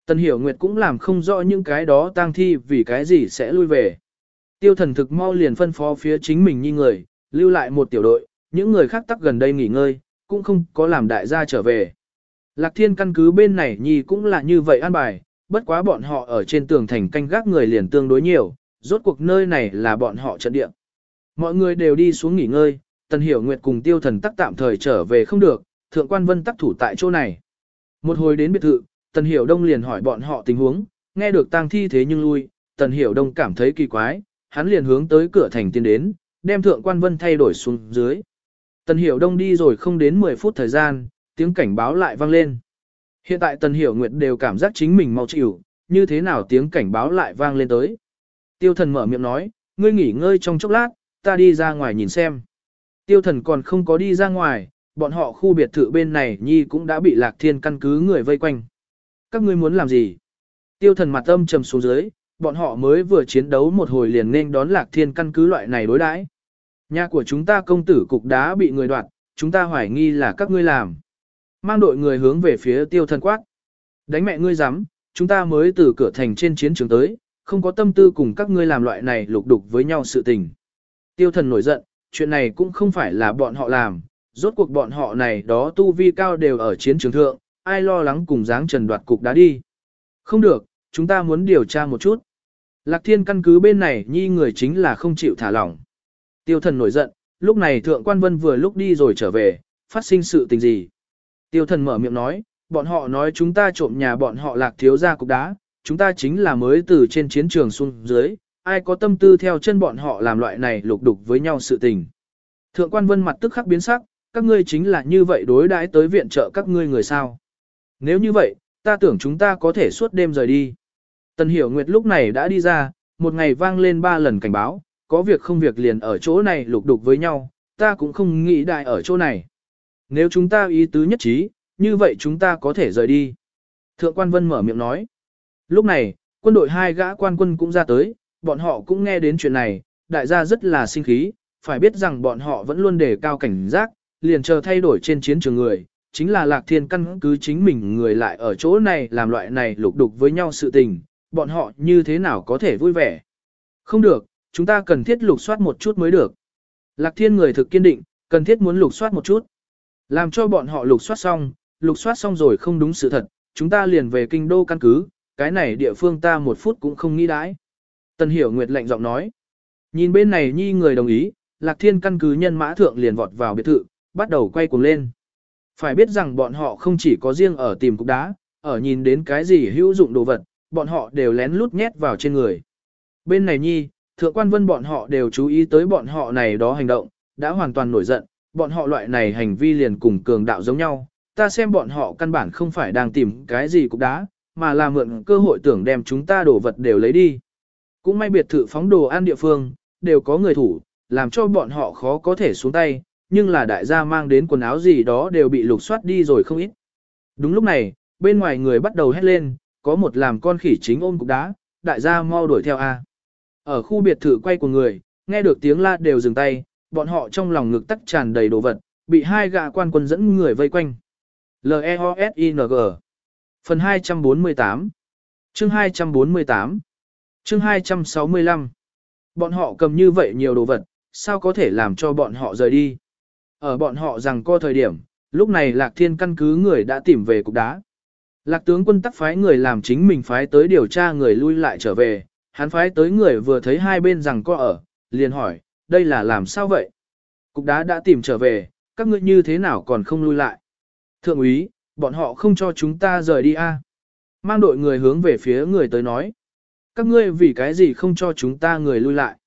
Tần Hiểu Nguyệt cũng làm không rõ những cái đó tang thi vì cái gì sẽ lui về. Tiêu thần thực mau liền phân phó phía chính mình như người, lưu lại một tiểu đội, những người khác tắc gần đây nghỉ ngơi, cũng không có làm đại gia trở về. Lạc thiên căn cứ bên này nhi cũng là như vậy an bài, bất quá bọn họ ở trên tường thành canh gác người liền tương đối nhiều, rốt cuộc nơi này là bọn họ trận địa. Mọi người đều đi xuống nghỉ ngơi, Tần Hiểu Nguyệt cùng tiêu thần tắc tạm thời trở về không được, Thượng quan Vân tắc thủ tại chỗ này. Một hồi đến biệt thự, Tần Hiểu Đông liền hỏi bọn họ tình huống, nghe được tang thi thế nhưng lui, Tần Hiểu Đông cảm thấy kỳ quái, hắn liền hướng tới cửa thành tiến đến, đem Thượng quan Vân thay đổi xuống dưới. Tần Hiểu Đông đi rồi không đến 10 phút thời gian, tiếng cảnh báo lại vang lên. Hiện tại Tần Hiểu Nguyệt đều cảm giác chính mình mau chịu, như thế nào tiếng cảnh báo lại vang lên tới. Tiêu thần mở miệng nói, ngươi nghỉ ngơi trong chốc lát, ta đi ra ngoài nhìn xem. Tiêu thần còn không có đi ra ngoài, bọn họ khu biệt thự bên này nhi cũng đã bị lạc thiên căn cứ người vây quanh. Các ngươi muốn làm gì? Tiêu thần mặt âm trầm xuống dưới, bọn họ mới vừa chiến đấu một hồi liền nên đón lạc thiên căn cứ loại này đối đãi. Nhà của chúng ta công tử cục đá bị người đoạt, chúng ta hoài nghi là các ngươi làm. Mang đội người hướng về phía tiêu thần quát. Đánh mẹ ngươi dám, chúng ta mới từ cửa thành trên chiến trường tới, không có tâm tư cùng các ngươi làm loại này lục đục với nhau sự tình. Tiêu thần nổi giận, chuyện này cũng không phải là bọn họ làm, rốt cuộc bọn họ này đó tu vi cao đều ở chiến trường thượng, ai lo lắng cùng dáng trần đoạt cục đá đi. Không được, chúng ta muốn điều tra một chút. Lạc thiên căn cứ bên này nhi người chính là không chịu thả lỏng. Tiêu thần nổi giận, lúc này thượng quan vân vừa lúc đi rồi trở về, phát sinh sự tình gì. Tiêu thần mở miệng nói, bọn họ nói chúng ta trộm nhà bọn họ lạc thiếu ra cục đá, chúng ta chính là mới từ trên chiến trường xuống dưới, ai có tâm tư theo chân bọn họ làm loại này lục đục với nhau sự tình. Thượng quan vân mặt tức khắc biến sắc, các ngươi chính là như vậy đối đãi tới viện trợ các ngươi người sao. Nếu như vậy, ta tưởng chúng ta có thể suốt đêm rời đi. Tần Hiểu Nguyệt lúc này đã đi ra, một ngày vang lên ba lần cảnh báo, có việc không việc liền ở chỗ này lục đục với nhau, ta cũng không nghĩ đại ở chỗ này. Nếu chúng ta ý tứ nhất trí, như vậy chúng ta có thể rời đi. Thượng quan Vân mở miệng nói. Lúc này, quân đội hai gã quan quân cũng ra tới, bọn họ cũng nghe đến chuyện này, đại gia rất là sinh khí, phải biết rằng bọn họ vẫn luôn đề cao cảnh giác, liền chờ thay đổi trên chiến trường người, chính là lạc thiên căn cứ chính mình người lại ở chỗ này làm loại này lục đục với nhau sự tình, bọn họ như thế nào có thể vui vẻ. Không được, chúng ta cần thiết lục soát một chút mới được. Lạc thiên người thực kiên định, cần thiết muốn lục soát một chút. Làm cho bọn họ lục soát xong, lục soát xong rồi không đúng sự thật, chúng ta liền về kinh đô căn cứ, cái này địa phương ta một phút cũng không nghĩ đãi. Tần Hiểu Nguyệt lạnh giọng nói. Nhìn bên này nhi người đồng ý, Lạc Thiên căn cứ nhân mã thượng liền vọt vào biệt thự, bắt đầu quay cuồng lên. Phải biết rằng bọn họ không chỉ có riêng ở tìm cục đá, ở nhìn đến cái gì hữu dụng đồ vật, bọn họ đều lén lút nhét vào trên người. Bên này nhi, thượng quan vân bọn họ đều chú ý tới bọn họ này đó hành động, đã hoàn toàn nổi giận, bọn họ loại này hành vi liền cùng cường đạo giống nhau, ta xem bọn họ căn bản không phải đang tìm cái gì cục đá, mà là mượn cơ hội tưởng đem chúng ta đồ vật đều lấy đi. Cũng may biệt thự phóng đồ ăn địa phương, đều có người thủ, làm cho bọn họ khó có thể xuống tay, nhưng là đại gia mang đến quần áo gì đó đều bị lục soát đi rồi không ít. Đúng lúc này, bên ngoài người bắt đầu hét lên, có một làm con khỉ chính ôm cục đá, đại gia mau đuổi theo A. Ở khu biệt thự quay của người, nghe được tiếng la đều dừng tay, bọn họ trong lòng ngực tắc tràn đầy đồ vật, bị hai gã quan quân dẫn người vây quanh. L-E-O-S-I-N-G Phần 248 Chương 248 Chương 265 Bọn họ cầm như vậy nhiều đồ vật, sao có thể làm cho bọn họ rời đi? Ở bọn họ rằng co thời điểm, lúc này Lạc Thiên căn cứ người đã tìm về cục đá. Lạc tướng quân tắc phái người làm chính mình phái tới điều tra người lui lại trở về, hắn phái tới người vừa thấy hai bên rằng có ở, liền hỏi, đây là làm sao vậy? Cục đá đã tìm trở về, các ngươi như thế nào còn không lui lại? Thượng úy, bọn họ không cho chúng ta rời đi a. Mang đội người hướng về phía người tới nói. Các ngươi vì cái gì không cho chúng ta người lui lại?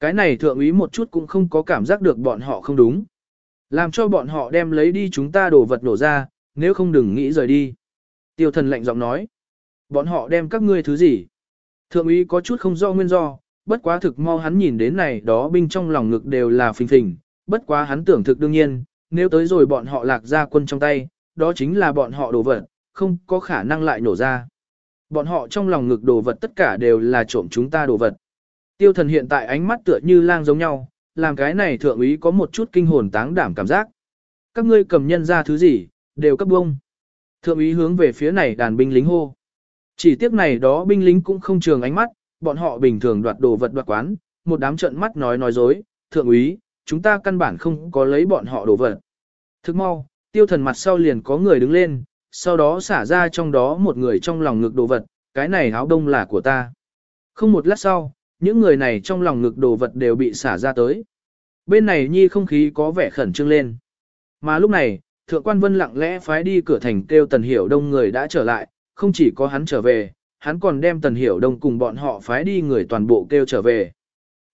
Cái này thượng úy một chút cũng không có cảm giác được bọn họ không đúng. Làm cho bọn họ đem lấy đi chúng ta đồ vật nổ ra, nếu không đừng nghĩ rời đi. Tiêu thần lạnh giọng nói. Bọn họ đem các ngươi thứ gì? Thượng úy có chút không do nguyên do, bất quá thực mau hắn nhìn đến này đó binh trong lòng ngực đều là phình phình, bất quá hắn tưởng thực đương nhiên, nếu tới rồi bọn họ lạc ra quân trong tay, đó chính là bọn họ đồ vật, không có khả năng lại nổ ra. Bọn họ trong lòng ngực đồ vật tất cả đều là trộm chúng ta đồ vật. Tiêu thần hiện tại ánh mắt tựa như lang giống nhau, làm cái này thượng úy có một chút kinh hồn táng đảm cảm giác. Các ngươi cầm nhân ra thứ gì, đều cấp bông. Thượng úy hướng về phía này đàn binh lính hô. Chỉ tiếc này đó binh lính cũng không trường ánh mắt, bọn họ bình thường đoạt đồ vật đoạt quán, một đám trận mắt nói nói dối, thượng úy, chúng ta căn bản không có lấy bọn họ đồ vật. Thức mau, tiêu thần mặt sau liền có người đứng lên, sau đó xả ra trong đó một người trong lòng ngực đồ vật, cái này áo đông là của ta. Không một lát sau, những người này trong lòng ngực đồ vật đều bị xả ra tới. Bên này nhi không khí có vẻ khẩn trương lên. Mà lúc này, thượng quan vân lặng lẽ phái đi cửa thành kêu tần hiểu đông người đã trở lại, không chỉ có hắn trở về, hắn còn đem tần hiểu đông cùng bọn họ phái đi người toàn bộ kêu trở về.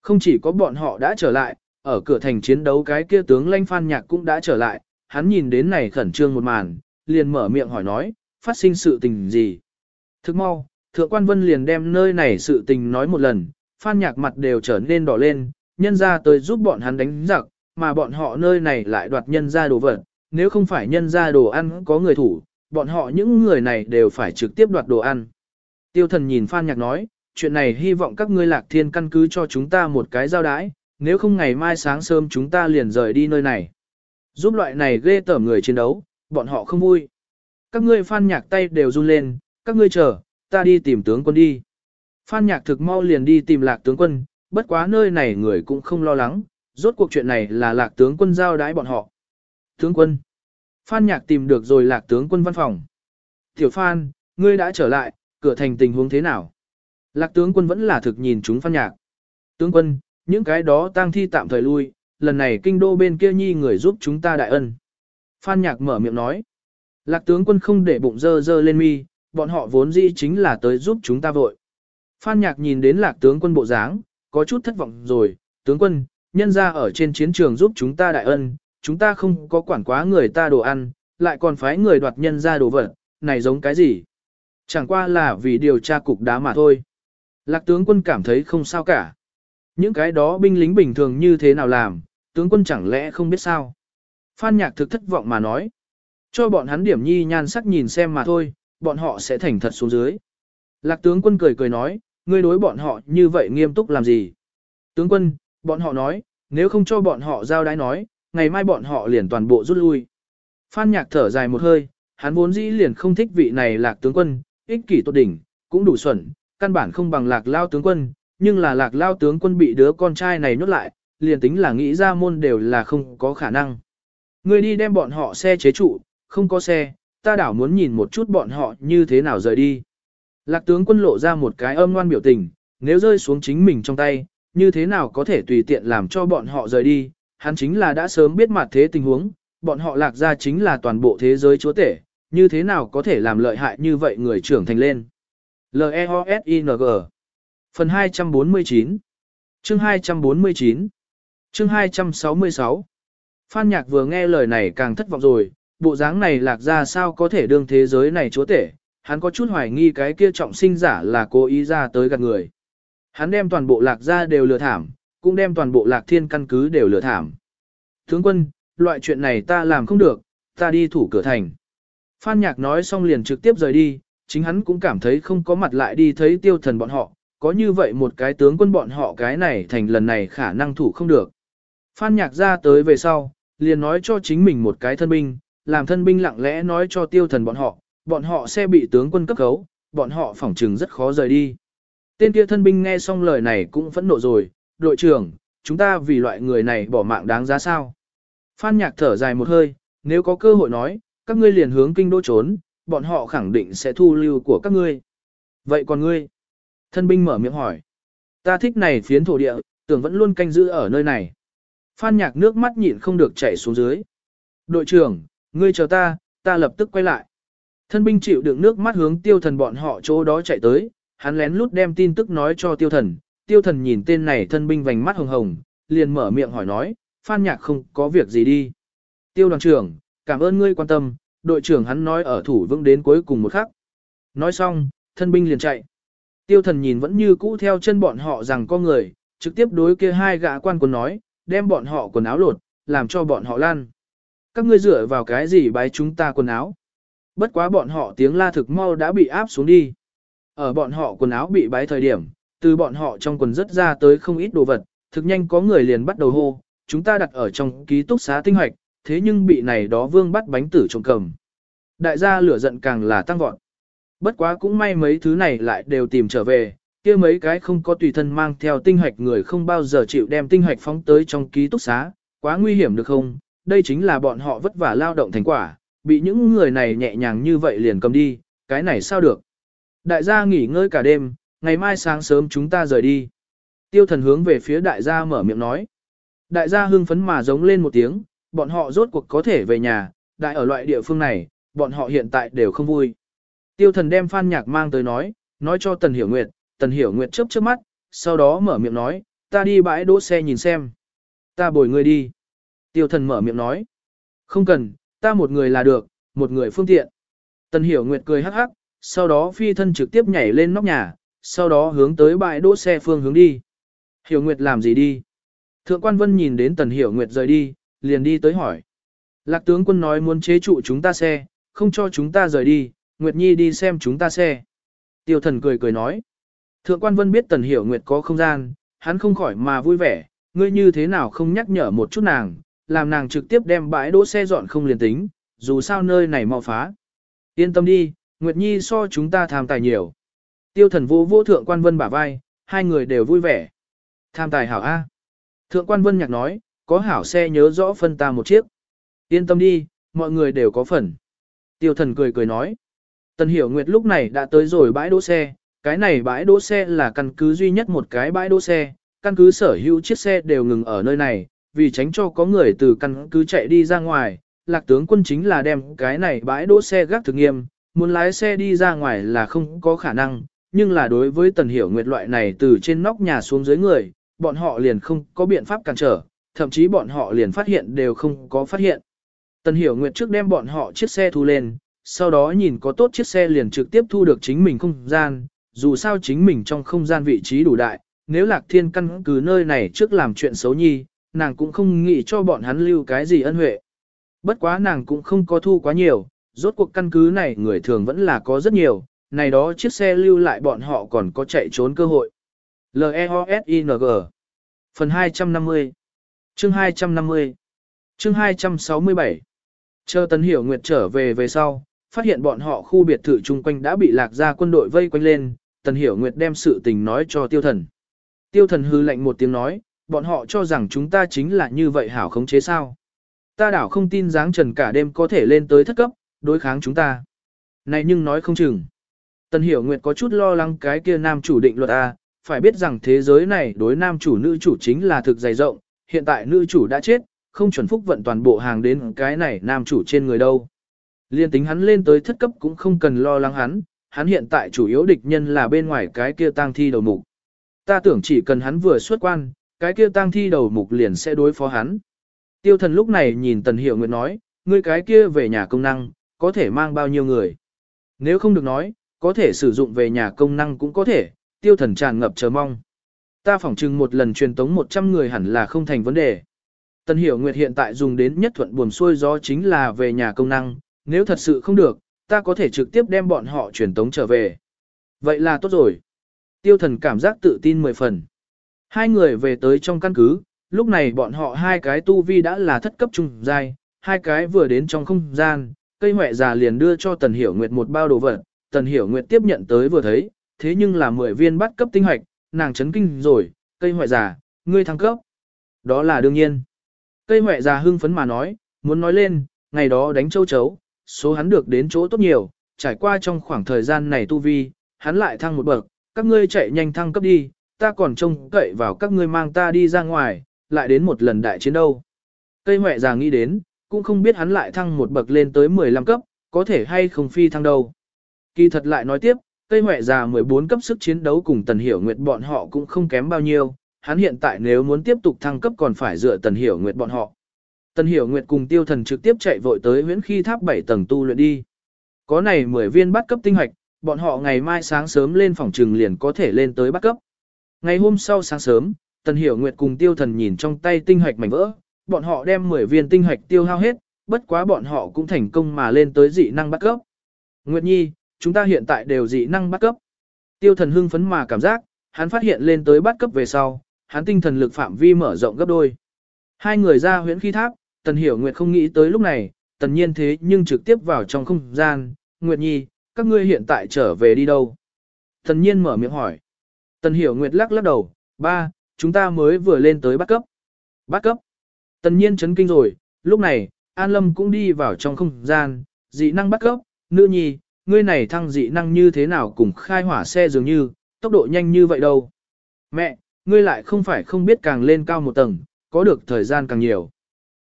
Không chỉ có bọn họ đã trở lại, ở cửa thành chiến đấu cái kia tướng lanh phan nhạc cũng đã trở lại, hắn nhìn đến này khẩn trương một màn, liền mở miệng hỏi nói, phát sinh sự tình gì. Thức mau, thượng quan vân liền đem nơi này sự tình nói một lần, phan nhạc mặt đều trở nên đỏ lên, nhân ra tới giúp bọn hắn đánh giặc, mà bọn họ nơi này lại đoạt nhân ra đồ vật, nếu không phải nhân ra đồ ăn có người thủ, bọn họ những người này đều phải trực tiếp đoạt đồ ăn. Tiêu thần nhìn phan nhạc nói, chuyện này hy vọng các ngươi lạc thiên căn cứ cho chúng ta một cái giao đái, nếu không ngày mai sáng sớm chúng ta liền rời đi nơi này. Giúp loại này ghê tởm người chiến đấu, bọn họ không vui. Các ngươi phan nhạc tay đều run lên, các ngươi chờ, ta đi tìm tướng quân đi. Phan nhạc thực mau liền đi tìm lạc tướng quân, bất quá nơi này người cũng không lo lắng, rốt cuộc chuyện này là lạc tướng quân giao đái bọn họ. Tướng quân. Phan nhạc tìm được rồi lạc tướng quân văn phòng. Tiểu Phan, ngươi đã trở lại, cửa thành tình huống thế nào? Lạc tướng quân vẫn là thực nhìn chúng Phan nhạc. Tướng quân, những cái đó tang thi tạm thời lui, lần này kinh đô bên kia nhi người giúp chúng ta đại ân. Phan nhạc mở miệng nói. Lạc tướng quân không để bụng dơ dơ lên mi, bọn họ vốn dĩ chính là tới giúp chúng ta vội. Phan nhạc nhìn đến lạc tướng quân bộ dáng, có chút thất vọng rồi, tướng quân, nhân ra ở trên chiến trường giúp chúng ta đại ân, chúng ta không có quản quá người ta đồ ăn, lại còn phái người đoạt nhân ra đồ vật, này giống cái gì? Chẳng qua là vì điều tra cục đá mà thôi. Lạc tướng quân cảm thấy không sao cả. Những cái đó binh lính bình thường như thế nào làm, tướng quân chẳng lẽ không biết sao? Phan nhạc thực thất vọng mà nói. Cho bọn hắn điểm nhi nhan sắc nhìn xem mà thôi, bọn họ sẽ thành thật xuống dưới. Lạc tướng quân cười cười nói, ngươi đối bọn họ như vậy nghiêm túc làm gì? Tướng quân, bọn họ nói, nếu không cho bọn họ giao đái nói, ngày mai bọn họ liền toàn bộ rút lui. Phan nhạc thở dài một hơi, hắn vốn dĩ liền không thích vị này lạc tướng quân, ích kỷ tốt đỉnh, cũng đủ xuẩn, căn bản không bằng lạc lao tướng quân, nhưng là lạc lao tướng quân bị đứa con trai này nhốt lại, liền tính là nghĩ ra môn đều là không có khả năng. Người đi đem bọn họ xe chế trụ, không có xe, ta đảo muốn nhìn một chút bọn họ như thế nào rời đi. Lạc tướng quân lộ ra một cái âm ngoan biểu tình, nếu rơi xuống chính mình trong tay, như thế nào có thể tùy tiện làm cho bọn họ rời đi, hắn chính là đã sớm biết mặt thế tình huống, bọn họ lạc ra chính là toàn bộ thế giới chúa tể, như thế nào có thể làm lợi hại như vậy người trưởng thành lên. L-E-O-S-I-N-G Phần 249 Chương 249 Chương 266 Phan Nhạc vừa nghe lời này càng thất vọng rồi, bộ dáng này lạc ra sao có thể đương thế giới này chúa tể, hắn có chút hoài nghi cái kia trọng sinh giả là cố ý ra tới gạt người. Hắn đem toàn bộ lạc ra đều lừa thảm, cũng đem toàn bộ lạc thiên căn cứ đều lừa thảm. Tướng quân, loại chuyện này ta làm không được, ta đi thủ cửa thành. Phan Nhạc nói xong liền trực tiếp rời đi, chính hắn cũng cảm thấy không có mặt lại đi thấy tiêu thần bọn họ, có như vậy một cái tướng quân bọn họ cái này thành lần này khả năng thủ không được. Phan Nhạc ra tới về sau, liền nói cho chính mình một cái thân binh, làm thân binh lặng lẽ nói cho tiêu thần bọn họ, bọn họ sẽ bị tướng quân cấp cấu, bọn họ phỏng trừng rất khó rời đi. Tên kia thân binh nghe xong lời này cũng phẫn nộ rồi, đội trưởng, chúng ta vì loại người này bỏ mạng đáng giá sao? Phan nhạc thở dài một hơi, nếu có cơ hội nói, các ngươi liền hướng kinh đô trốn, bọn họ khẳng định sẽ thu lưu của các ngươi. Vậy còn ngươi? Thân binh mở miệng hỏi. Ta thích này phiến thổ địa, tưởng vẫn luôn canh giữ ở nơi này. Phan nhạc nước mắt nhịn không được chảy xuống dưới. Đội trưởng, ngươi chờ ta, ta lập tức quay lại. Thân binh chịu đựng nước mắt hướng tiêu thần bọn họ chỗ đó chạy tới, hắn lén lút đem tin tức nói cho tiêu thần. Tiêu thần nhìn tên này thân binh vành mắt hồng hồng, liền mở miệng hỏi nói, Phan nhạc không có việc gì đi. Tiêu đoàn trưởng, cảm ơn ngươi quan tâm, đội trưởng hắn nói ở thủ vững đến cuối cùng một khắc. Nói xong, thân binh liền chạy. Tiêu thần nhìn vẫn như cũ theo chân bọn họ rằng có người, trực tiếp đối kia hai gã quan quân nói, đem bọn họ quần áo lột, làm cho bọn họ lan. Các ngươi dựa vào cái gì bái chúng ta quần áo? Bất quá bọn họ tiếng la thực mau đã bị áp xuống đi. Ở bọn họ quần áo bị bái thời điểm, từ bọn họ trong quần rất ra tới không ít đồ vật, thực nhanh có người liền bắt đầu hô, chúng ta đặt ở trong ký túc xá tinh hoạch, thế nhưng bị này đó vương bắt bánh tử trộm cầm. Đại gia lửa giận càng là tăng vọt. Bất quá cũng may mấy thứ này lại đều tìm trở về, kia mấy cái không có tùy thân mang theo tinh hoạch người không bao giờ chịu đem tinh hoạch phóng tới trong ký túc xá, quá nguy hiểm được không? Đây chính là bọn họ vất vả lao động thành quả, bị những người này nhẹ nhàng như vậy liền cầm đi, cái này sao được? Đại gia nghỉ ngơi cả đêm, ngày mai sáng sớm chúng ta rời đi. Tiêu thần hướng về phía đại gia mở miệng nói. Đại gia hưng phấn mà giống lên một tiếng, bọn họ rốt cuộc có thể về nhà, đại ở loại địa phương này, bọn họ hiện tại đều không vui. Tiêu thần đem Phan Nhạc mang tới nói, nói cho Tần Hiểu Nguyệt, Tần Hiểu Nguyệt chớp chớp mắt, sau đó mở miệng nói, ta đi bãi đỗ xe nhìn xem. Ta bồi người đi. Tiêu thần mở miệng nói, không cần, ta một người là được, một người phương tiện. Tần Hiểu Nguyệt cười hắc hắc, sau đó phi thân trực tiếp nhảy lên nóc nhà, sau đó hướng tới bãi đỗ xe phương hướng đi. Hiểu Nguyệt làm gì đi? Thượng quan Vân nhìn đến Tần Hiểu Nguyệt rời đi, liền đi tới hỏi. Lạc tướng quân nói muốn chế trụ chúng ta xe, không cho chúng ta rời đi, Nguyệt Nhi đi xem chúng ta xe. Tiêu thần cười cười nói. Thượng quan vân biết tần hiểu Nguyệt có không gian, hắn không khỏi mà vui vẻ, ngươi như thế nào không nhắc nhở một chút nàng, làm nàng trực tiếp đem bãi đỗ xe dọn không liền tính, dù sao nơi này mau phá. Yên tâm đi, Nguyệt Nhi so chúng ta tham tài nhiều. Tiêu thần vô vô thượng quan vân bả vai, hai người đều vui vẻ. Tham tài hảo A. Thượng quan vân nhạc nói, có hảo xe nhớ rõ phân ta một chiếc. Yên tâm đi, mọi người đều có phần. Tiêu thần cười cười nói. Tần Hiểu Nguyệt lúc này đã tới rồi bãi đỗ xe, cái này bãi đỗ xe là căn cứ duy nhất một cái bãi đỗ xe, căn cứ sở hữu chiếc xe đều ngừng ở nơi này, vì tránh cho có người từ căn cứ chạy đi ra ngoài, lạc tướng quân chính là đem cái này bãi đỗ xe gác thực nghiêm, muốn lái xe đi ra ngoài là không có khả năng, nhưng là đối với Tần Hiểu Nguyệt loại này từ trên nóc nhà xuống dưới người, bọn họ liền không có biện pháp cản trở, thậm chí bọn họ liền phát hiện đều không có phát hiện. Tần Hiểu Nguyệt trước đem bọn họ chiếc xe thu lên, sau đó nhìn có tốt chiếc xe liền trực tiếp thu được chính mình không gian, dù sao chính mình trong không gian vị trí đủ đại, nếu Lạc Thiên căn cứ nơi này trước làm chuyện xấu nhi, nàng cũng không nghĩ cho bọn hắn lưu cái gì ân huệ. Bất quá nàng cũng không có thu quá nhiều, rốt cuộc căn cứ này người thường vẫn là có rất nhiều, này đó chiếc xe lưu lại bọn họ còn có chạy trốn cơ hội. L-E-O-S-I-N-G Phần 250 Chương 250 Chương 267 Chờ tân Hiểu Nguyệt trở về về sau, phát hiện bọn họ khu biệt thự chung quanh đã bị lạc ra quân đội vây quanh lên, Tần Hiểu Nguyệt đem sự tình nói cho tiêu thần. Tiêu thần hư lạnh một tiếng nói, bọn họ cho rằng chúng ta chính là như vậy hảo khống chế sao. Ta đảo không tin dáng trần cả đêm có thể lên tới thất cấp, đối kháng chúng ta. Này nhưng nói không chừng. Tần Hiểu Nguyệt có chút lo lắng cái kia nam chủ định luật A, phải biết rằng thế giới này đối nam chủ nữ chủ chính là thực dày rộng, hiện tại nữ chủ đã chết, không chuẩn phúc vận toàn bộ hàng đến cái này nam chủ trên người đâu. Liên tính hắn lên tới thất cấp cũng không cần lo lắng hắn, hắn hiện tại chủ yếu địch nhân là bên ngoài cái kia tang thi đầu mục. Ta tưởng chỉ cần hắn vừa xuất quan, cái kia tang thi đầu mục liền sẽ đối phó hắn. Tiêu thần lúc này nhìn Tần Hiểu Nguyệt nói, ngươi cái kia về nhà công năng, có thể mang bao nhiêu người. Nếu không được nói, có thể sử dụng về nhà công năng cũng có thể, tiêu thần tràn ngập chờ mong. Ta phỏng chừng một lần truyền tống 100 người hẳn là không thành vấn đề. Tần Hiểu Nguyệt hiện tại dùng đến nhất thuận buồm xuôi gió chính là về nhà công năng, nếu thật sự không được, ta có thể trực tiếp đem bọn họ truyền tống trở về. Vậy là tốt rồi. Tiêu thần cảm giác tự tin mười phần. Hai người về tới trong căn cứ, lúc này bọn họ hai cái tu vi đã là thất cấp trung giai, hai cái vừa đến trong không gian, cây huệ già liền đưa cho Tần Hiểu Nguyệt một bao đồ vật, Tần Hiểu Nguyệt tiếp nhận tới vừa thấy, thế nhưng là 10 viên bắt cấp tinh hoạch, nàng chấn kinh rồi, cây hoại già, ngươi thăng cấp. Đó là đương nhiên. Cây hoại già hưng phấn mà nói, muốn nói lên, ngày đó đánh châu chấu, số hắn được đến chỗ tốt nhiều, trải qua trong khoảng thời gian này tu vi, hắn lại thăng một bậc, các ngươi chạy nhanh thăng cấp đi, ta còn trông cậy vào các ngươi mang ta đi ra ngoài, lại đến một lần đại chiến đâu. Cây hoại già nghĩ đến, cũng không biết hắn lại thăng một bậc lên tới 15 cấp, có thể hay không phi thăng đâu. Kỳ thật lại nói tiếp, cây huệ già 14 cấp sức chiến đấu cùng Tần Hiểu Nguyệt bọn họ cũng không kém bao nhiêu, hắn hiện tại nếu muốn tiếp tục thăng cấp còn phải dựa Tần Hiểu Nguyệt bọn họ. Tần Hiểu Nguyệt cùng Tiêu Thần trực tiếp chạy vội tới huyễn khi tháp 7 tầng tu luyện đi. Có này 10 viên bắt cấp tinh hạch, bọn họ ngày mai sáng sớm lên phòng trừng liền có thể lên tới bắt cấp. Ngày hôm sau sáng sớm, Tần Hiểu Nguyệt cùng Tiêu Thần nhìn trong tay tinh hạch mảnh vỡ, bọn họ đem 10 viên tinh hạch tiêu hao hết, bất quá bọn họ cũng thành công mà lên tới dị năng bắt cấp. Nguyệt Nhi, chúng ta hiện tại đều dị năng bắt cấp. Tiêu Thần hưng phấn mà cảm giác, hắn phát hiện lên tới bắt cấp về sau, hắn tinh thần lực phạm vi mở rộng gấp đôi. Hai người ra huyễn khí tháp, Tần Hiểu Nguyệt không nghĩ tới lúc này, tần nhiên thế nhưng trực tiếp vào trong không gian, Nguyệt Nhi, các ngươi hiện tại trở về đi đâu? Tần nhiên mở miệng hỏi. Tần Hiểu Nguyệt lắc lắc đầu, ba, chúng ta mới vừa lên tới bắt cấp. Bắt cấp. Tần nhiên chấn kinh rồi, lúc này, An Lâm cũng đi vào trong không gian, dị năng bắt cấp, nữ nhi, ngươi này thăng dị năng như thế nào cùng khai hỏa xe dường như, tốc độ nhanh như vậy đâu. Mẹ, ngươi lại không phải không biết càng lên cao một tầng, có được thời gian càng nhiều.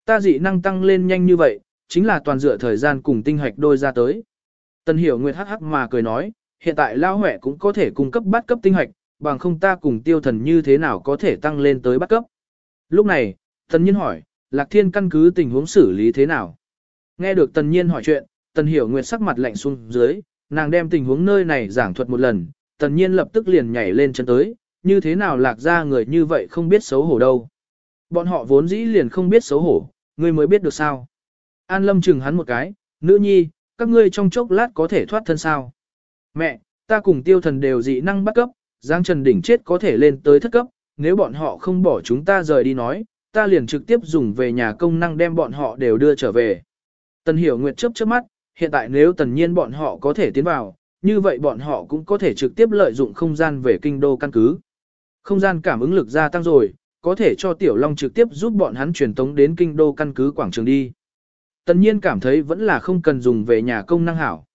Ta dị năng tăng lên nhanh như vậy, chính là toàn dựa thời gian cùng tinh hoạch đôi ra tới. Tần hiểu nguyệt hắc hắc mà cười nói, hiện tại lao hỏe cũng có thể cung cấp bắt cấp tinh hoạch, bằng không ta cùng tiêu thần như thế nào có thể tăng lên tới bắt cấp. Lúc này, tần nhiên hỏi, lạc thiên căn cứ tình huống xử lý thế nào? Nghe được tần nhiên hỏi chuyện, tần hiểu nguyệt sắc mặt lạnh xuống dưới, nàng đem tình huống nơi này giảng thuật một lần, tần nhiên lập tức liền nhảy lên chân tới, như thế nào lạc ra người như vậy không biết xấu hổ đâu. Bọn họ vốn dĩ liền không biết xấu hổ, ngươi mới biết được sao. An Lâm chừng hắn một cái, nữ nhi, các ngươi trong chốc lát có thể thoát thân sao. Mẹ, ta cùng tiêu thần đều dị năng bắt cấp, Giang Trần Đỉnh chết có thể lên tới thất cấp, nếu bọn họ không bỏ chúng ta rời đi nói, ta liền trực tiếp dùng về nhà công năng đem bọn họ đều đưa trở về. Tần Hiểu Nguyệt chớp chớp mắt, hiện tại nếu tần nhiên bọn họ có thể tiến vào, như vậy bọn họ cũng có thể trực tiếp lợi dụng không gian về kinh đô căn cứ. Không gian cảm ứng lực gia tăng rồi, có thể cho Tiểu Long trực tiếp giúp bọn hắn truyền tống đến kinh đô căn cứ quảng trường đi. Tần nhiên cảm thấy vẫn là không cần dùng về nhà công năng hảo.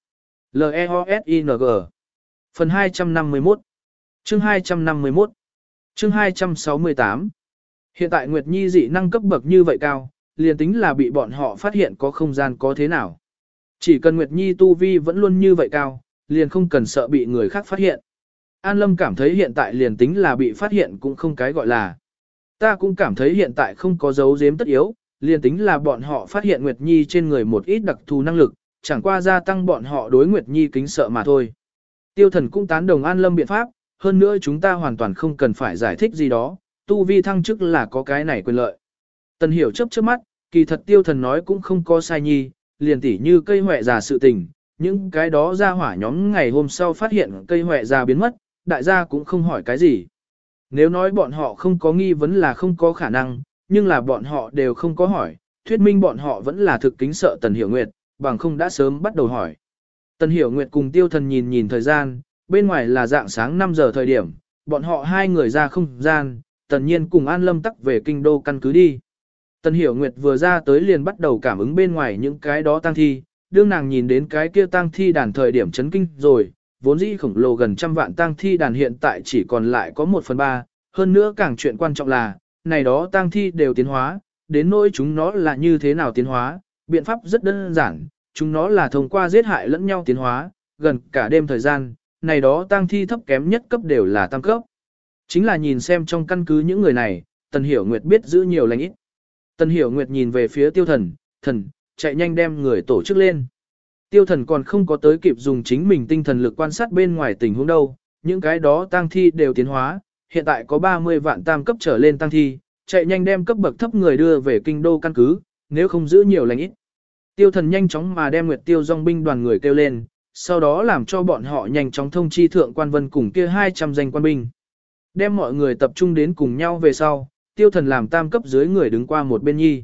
L-E-O-S-I-N-G Phần 251 Chương 251 Chương 268 Hiện tại Nguyệt Nhi dị năng cấp bậc như vậy cao, liền tính là bị bọn họ phát hiện có không gian có thế nào. Chỉ cần Nguyệt Nhi tu vi vẫn luôn như vậy cao, liền không cần sợ bị người khác phát hiện. An Lâm cảm thấy hiện tại liền tính là bị phát hiện cũng không cái gọi là. Ta cũng cảm thấy hiện tại không có dấu giếm tất yếu, liền tính là bọn họ phát hiện Nguyệt Nhi trên người một ít đặc thù năng lực, chẳng qua gia tăng bọn họ đối Nguyệt Nhi kính sợ mà thôi. Tiêu thần cũng tán đồng An Lâm biện pháp, hơn nữa chúng ta hoàn toàn không cần phải giải thích gì đó, tu vi thăng chức là có cái này quyền lợi. Tần hiểu chấp trước mắt, kỳ thật tiêu thần nói cũng không có sai nhi, liền tỉ như cây huệ già sự tình, những cái đó ra hỏa nhóm ngày hôm sau phát hiện cây huệ già biến mất, đại gia cũng không hỏi cái gì. Nếu nói bọn họ không có nghi vấn là không có khả năng, nhưng là bọn họ đều không có hỏi, thuyết minh bọn họ vẫn là thực kính sợ Tần Hiểu Nguyệt, bằng không đã sớm bắt đầu hỏi. Tần Hiểu Nguyệt cùng Tiêu Thần nhìn nhìn thời gian, bên ngoài là dạng sáng 5 giờ thời điểm, bọn họ hai người ra không gian, Tần Nhiên cùng An Lâm tắc về kinh đô căn cứ đi. Tần Hiểu Nguyệt vừa ra tới liền bắt đầu cảm ứng bên ngoài những cái đó tang thi, đương nàng nhìn đến cái kia tang thi đàn thời điểm chấn kinh rồi, vốn dĩ khổng lồ gần trăm vạn tang thi đàn hiện tại chỉ còn lại có một phần ba, hơn nữa càng chuyện quan trọng là, này đó tang thi đều tiến hóa, đến nỗi chúng nó là như thế nào tiến hóa, biện pháp rất đơn giản, chúng nó là thông qua giết hại lẫn nhau tiến hóa, gần cả đêm thời gian, này đó tang thi thấp kém nhất cấp đều là tam cấp. Chính là nhìn xem trong căn cứ những người này, Tần Hiểu Nguyệt biết giữ nhiều lành ít. Tần Hiểu Nguyệt nhìn về phía tiêu thần, thần, chạy nhanh đem người tổ chức lên. Tiêu thần còn không có tới kịp dùng chính mình tinh thần lực quan sát bên ngoài tình huống đâu, những cái đó tăng thi đều tiến hóa, hiện tại có 30 vạn tam cấp trở lên tăng thi, chạy nhanh đem cấp bậc thấp người đưa về kinh đô căn cứ, nếu không giữ nhiều lành ít. Tiêu thần nhanh chóng mà đem Nguyệt Tiêu dòng binh đoàn người kêu lên, sau đó làm cho bọn họ nhanh chóng thông chi thượng quan vân cùng kia 200 danh quan binh. Đem mọi người tập trung đến cùng nhau về sau, tiêu thần làm tam cấp dưới người đứng qua một bên nhi.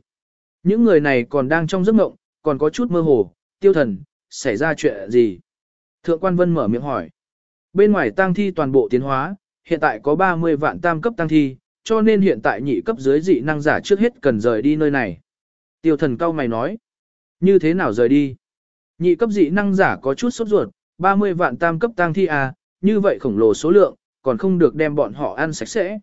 Những người này còn đang trong giấc mộng, còn có chút mơ hồ, tiêu thần, xảy ra chuyện gì? Thượng quan vân mở miệng hỏi. Bên ngoài tang thi toàn bộ tiến hóa, hiện tại có 30 vạn tam cấp tăng thi, cho nên hiện tại nhị cấp dưới dị năng giả trước hết cần rời đi nơi này. Tiêu thần cao mày nói. Như thế nào rời đi? Nhị cấp dị năng giả có chút sốt ruột, 30 vạn tam cấp tăng thi à, như vậy khổng lồ số lượng, còn không được đem bọn họ ăn sạch sẽ.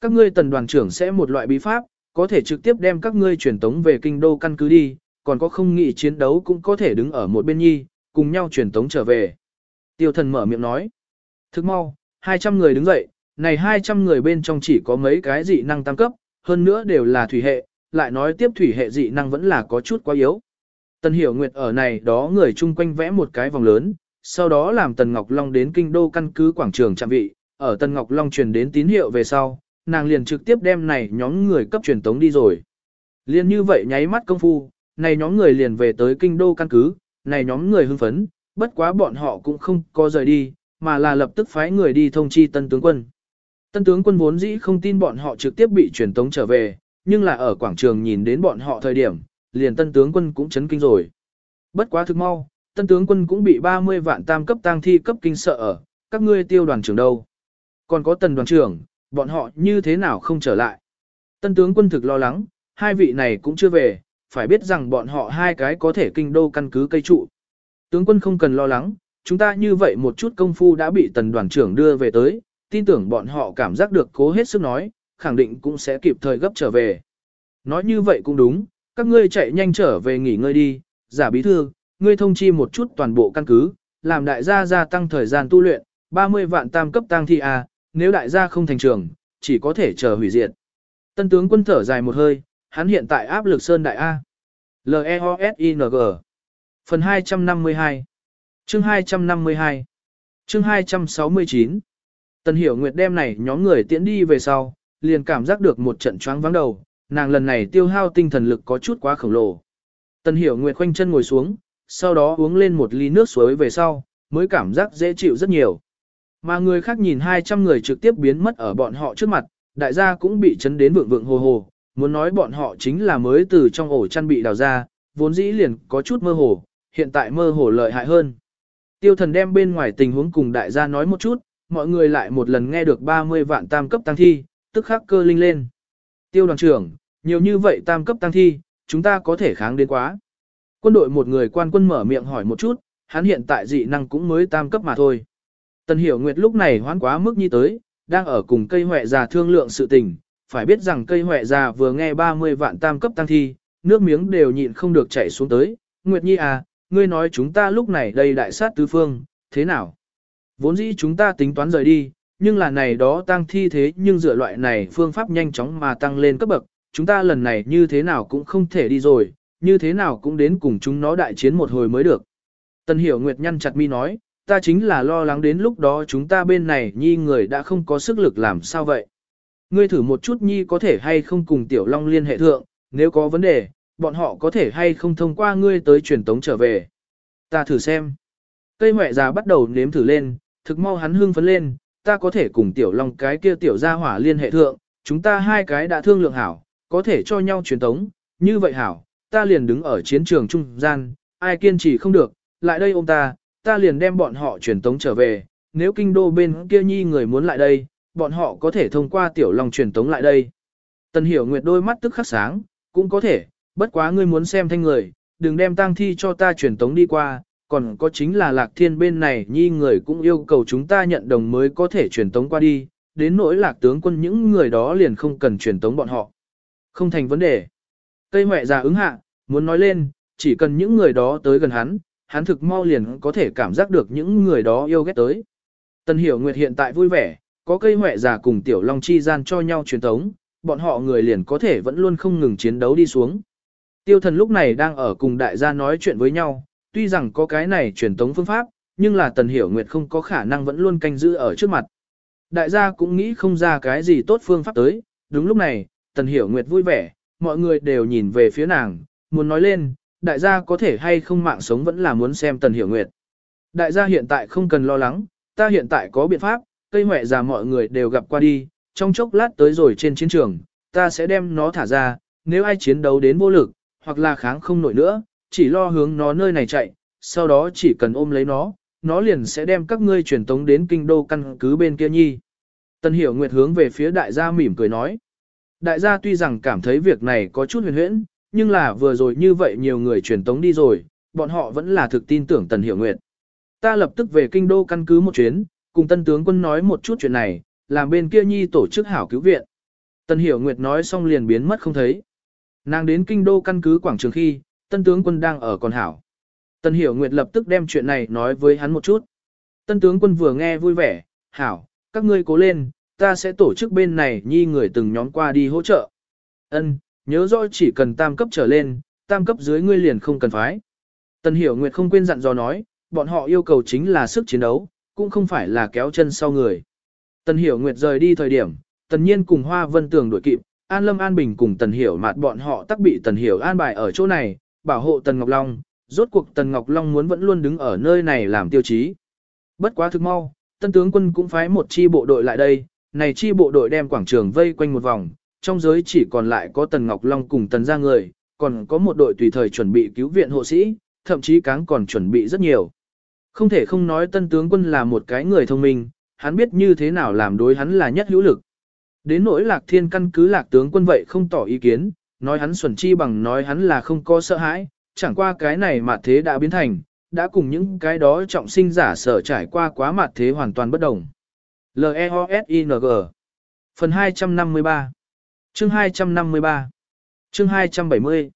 Các ngươi tần đoàn trưởng sẽ một loại bí pháp, có thể trực tiếp đem các ngươi truyền tống về kinh đô căn cứ đi, còn có không nghị chiến đấu cũng có thể đứng ở một bên nhi, cùng nhau truyền tống trở về. Tiêu thần mở miệng nói. Thức mau, 200 người đứng dậy, này 200 người bên trong chỉ có mấy cái dị năng tăng cấp, hơn nữa đều là thủy hệ, lại nói tiếp thủy hệ dị năng vẫn là có chút quá yếu. Tần Hiểu Nguyệt ở này đó người chung quanh vẽ một cái vòng lớn, sau đó làm Tần Ngọc Long đến kinh đô căn cứ quảng trường trạm vị, ở Tần Ngọc Long truyền đến tín hiệu về sau, nàng liền trực tiếp đem này nhóm người cấp truyền tống đi rồi. Liên như vậy nháy mắt công phu, này nhóm người liền về tới kinh đô căn cứ, này nhóm người hưng phấn, bất quá bọn họ cũng không có rời đi, mà là lập tức phái người đi thông chi tân tướng quân. Tân tướng quân vốn dĩ không tin bọn họ trực tiếp bị truyền tống trở về, nhưng là ở quảng trường nhìn đến bọn họ thời điểm, liền tân tướng quân cũng chấn kinh rồi. Bất quá thực mau, tân tướng quân cũng bị 30 vạn tam cấp tang thi cấp kinh sợ ở, các ngươi tiêu đoàn trưởng đâu. Còn có tần đoàn trưởng, bọn họ như thế nào không trở lại. Tân tướng quân thực lo lắng, hai vị này cũng chưa về, phải biết rằng bọn họ hai cái có thể kinh đô căn cứ cây trụ. Tướng quân không cần lo lắng, chúng ta như vậy một chút công phu đã bị tần đoàn trưởng đưa về tới, tin tưởng bọn họ cảm giác được cố hết sức nói, khẳng định cũng sẽ kịp thời gấp trở về. Nói như vậy cũng đúng, các ngươi chạy nhanh trở về nghỉ ngơi đi, giả bí thư, ngươi thông chi một chút toàn bộ căn cứ, làm đại gia gia tăng thời gian tu luyện, 30 vạn tam cấp tăng thi A, nếu đại gia không thành trường, chỉ có thể chờ hủy diệt. Tân tướng quân thở dài một hơi, hắn hiện tại áp lực sơn đại A. L-E-O-S-I-N-G Phần 252 Chương 252 Chương 269 Tần Hiểu Nguyệt đem này nhóm người tiễn đi về sau, liền cảm giác được một trận choáng vắng đầu, nàng lần này tiêu hao tinh thần lực có chút quá khổng lồ. Tần Hiểu Nguyệt khoanh chân ngồi xuống, sau đó uống lên một ly nước suối về sau, mới cảm giác dễ chịu rất nhiều. Mà người khác nhìn 200 người trực tiếp biến mất ở bọn họ trước mặt, đại gia cũng bị chấn đến vượng vượng hồ hồ, muốn nói bọn họ chính là mới từ trong ổ chăn bị đào ra, vốn dĩ liền có chút mơ hồ, hiện tại mơ hồ lợi hại hơn. Tiêu thần đem bên ngoài tình huống cùng đại gia nói một chút, mọi người lại một lần nghe được 30 vạn tam cấp tăng thi, tức khắc cơ linh lên. Tiêu đoàn trưởng, nhiều như vậy tam cấp tăng thi, chúng ta có thể kháng đến quá. Quân đội một người quan quân mở miệng hỏi một chút, hắn hiện tại dị năng cũng mới tam cấp mà thôi. Tần Hiểu Nguyệt lúc này hoán quá mức như tới, đang ở cùng cây huệ già thương lượng sự tình, phải biết rằng cây huệ già vừa nghe 30 vạn tam cấp tăng thi, nước miếng đều nhịn không được chảy xuống tới. Nguyệt Nhi à, ngươi nói chúng ta lúc này đây đại sát tứ phương, thế nào? Vốn dĩ chúng ta tính toán rời đi, nhưng là này đó tăng thi thế nhưng dựa loại này phương pháp nhanh chóng mà tăng lên cấp bậc, chúng ta lần này như thế nào cũng không thể đi rồi, như thế nào cũng đến cùng chúng nó đại chiến một hồi mới được. Tần Hiểu Nguyệt nhăn chặt mi nói, ta chính là lo lắng đến lúc đó chúng ta bên này nhi người đã không có sức lực làm sao vậy. Ngươi thử một chút nhi có thể hay không cùng Tiểu Long liên hệ thượng, nếu có vấn đề, bọn họ có thể hay không thông qua ngươi tới truyền tống trở về. Ta thử xem. Cây mẹ già bắt đầu nếm thử lên, thực mau hắn hưng phấn lên, ta có thể cùng Tiểu Long cái kia Tiểu gia hỏa liên hệ thượng, chúng ta hai cái đã thương lượng hảo, có thể cho nhau truyền tống, như vậy hảo, ta liền đứng ở chiến trường trung gian, ai kiên trì không được, lại đây ôm ta, ta liền đem bọn họ truyền tống trở về, nếu kinh đô bên kia nhi người muốn lại đây, bọn họ có thể thông qua tiểu long truyền tống lại đây. Tần hiểu nguyệt đôi mắt tức khắc sáng, cũng có thể, bất quá ngươi muốn xem thanh người, đừng đem tang thi cho ta truyền tống đi qua, còn có chính là lạc thiên bên này nhi người cũng yêu cầu chúng ta nhận đồng mới có thể truyền tống qua đi, đến nỗi lạc tướng quân những người đó liền không cần truyền tống bọn họ. Không thành vấn đề. Cây mẹ già ứng hạ, muốn nói lên, chỉ cần những người đó tới gần hắn, hắn thực mau liền có thể cảm giác được những người đó yêu ghét tới. Tần Hiểu Nguyệt hiện tại vui vẻ, có cây huệ già cùng Tiểu Long chi gian cho nhau truyền tống, bọn họ người liền có thể vẫn luôn không ngừng chiến đấu đi xuống. Tiêu thần lúc này đang ở cùng đại gia nói chuyện với nhau, tuy rằng có cái này truyền tống phương pháp, nhưng là Tần Hiểu Nguyệt không có khả năng vẫn luôn canh giữ ở trước mặt. Đại gia cũng nghĩ không ra cái gì tốt phương pháp tới, đúng lúc này, Tần Hiểu Nguyệt vui vẻ, mọi người đều nhìn về phía nàng, muốn nói lên, đại gia có thể hay không mạng sống vẫn là muốn xem Tần Hiểu Nguyệt. Đại gia hiện tại không cần lo lắng, ta hiện tại có biện pháp, cây mẹ già mọi người đều gặp qua đi, trong chốc lát tới rồi trên chiến trường, ta sẽ đem nó thả ra, nếu ai chiến đấu đến vô lực, hoặc là kháng không nổi nữa, chỉ lo hướng nó nơi này chạy, sau đó chỉ cần ôm lấy nó, nó liền sẽ đem các ngươi truyền tống đến kinh đô căn cứ bên kia nhi. Tần Hiểu Nguyệt hướng về phía đại gia mỉm cười nói. Đại gia tuy rằng cảm thấy việc này có chút huyền huyễn, nhưng là vừa rồi như vậy nhiều người truyền tống đi rồi, bọn họ vẫn là thực tin tưởng Tần Hiểu Nguyệt. Ta lập tức về kinh đô căn cứ một chuyến, cùng tân tướng quân nói một chút chuyện này, làm bên kia nhi tổ chức hảo cứu viện. tần Hiểu Nguyệt nói xong liền biến mất không thấy. Nàng đến kinh đô căn cứ quảng trường khi, tân tướng quân đang ở còn hảo. Tân Hiểu Nguyệt lập tức đem chuyện này nói với hắn một chút. Tân tướng quân vừa nghe vui vẻ, hảo, các ngươi cố lên, ta sẽ tổ chức bên này nhi người từng nhóm qua đi hỗ trợ. Ân, nhớ rõ chỉ cần tam cấp trở lên, tam cấp dưới ngươi liền không cần phái. Tần Hiểu Nguyệt không quên dặn dò nói, bọn họ yêu cầu chính là sức chiến đấu, cũng không phải là kéo chân sau người. Tần Hiểu Nguyệt rời đi thời điểm, Tần Nhiên cùng Hoa Vân Tường đuổi kịp, An Lâm An Bình cùng Tần Hiểu mạt bọn họ tắc bị Tần Hiểu an bài ở chỗ này, bảo hộ Tần Ngọc Long, rốt cuộc Tần Ngọc Long muốn vẫn luôn đứng ở nơi này làm tiêu chí. Bất quá thực mau, Tân tướng quân cũng phái một chi bộ đội lại đây, này chi bộ đội đem quảng trường vây quanh một vòng, trong giới chỉ còn lại có Tần Ngọc Long cùng Tần gia người, còn có một đội tùy thời chuẩn bị cứu viện hộ sĩ, thậm chí cáng còn chuẩn bị rất nhiều. Không thể không nói tân tướng quân là một cái người thông minh, hắn biết như thế nào làm đối hắn là nhất hữu lực. Đến nỗi lạc thiên căn cứ lạc tướng quân vậy không tỏ ý kiến, nói hắn xuẩn chi bằng nói hắn là không có sợ hãi, chẳng qua cái này mà thế đã biến thành, đã cùng những cái đó trọng sinh giả sở trải qua quá mặt thế hoàn toàn bất đồng. L-E-O-S-I-N-G Phần 253 Chương 253 Chương 270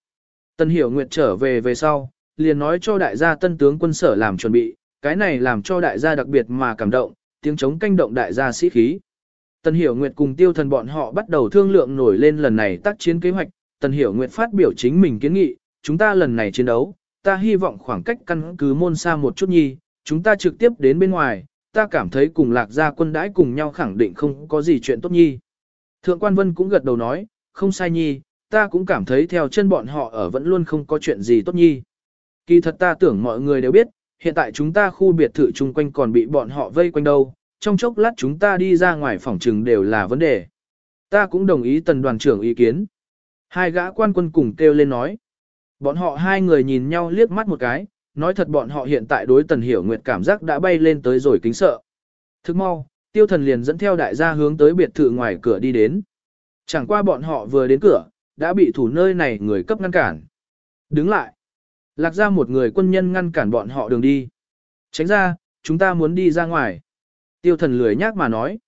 Tân Hiểu Nguyệt trở về về sau, liền nói cho đại gia tân tướng quân sở làm chuẩn bị, cái này làm cho đại gia đặc biệt mà cảm động, tiếng chống canh động đại gia sĩ khí. Tần Hiểu Nguyệt cùng tiêu thần bọn họ bắt đầu thương lượng nổi lên lần này tác chiến kế hoạch, Tần Hiểu Nguyệt phát biểu chính mình kiến nghị, chúng ta lần này chiến đấu, ta hy vọng khoảng cách căn cứ môn xa một chút nhi, chúng ta trực tiếp đến bên ngoài, ta cảm thấy cùng lạc gia quân đãi cùng nhau khẳng định không có gì chuyện tốt nhi. Thượng quan Vân cũng gật đầu nói, không sai nhi, ta cũng cảm thấy theo chân bọn họ ở vẫn luôn không có chuyện gì tốt nhi. Kỳ thật ta tưởng mọi người đều biết, hiện tại chúng ta khu biệt thự chung quanh còn bị bọn họ vây quanh đâu, trong chốc lát chúng ta đi ra ngoài phòng trừng đều là vấn đề. Ta cũng đồng ý tần đoàn trưởng ý kiến. Hai gã quan quân cùng kêu lên nói. Bọn họ hai người nhìn nhau liếc mắt một cái, nói thật bọn họ hiện tại đối tần hiểu nguyệt cảm giác đã bay lên tới rồi kính sợ. Thức mau, tiêu thần liền dẫn theo đại gia hướng tới biệt thự ngoài cửa đi đến. Chẳng qua bọn họ vừa đến cửa, đã bị thủ nơi này người cấp ngăn cản. Đứng lại. Lạc ra một người quân nhân ngăn cản bọn họ đường đi. Tránh ra, chúng ta muốn đi ra ngoài. Tiêu thần lười nhác mà nói.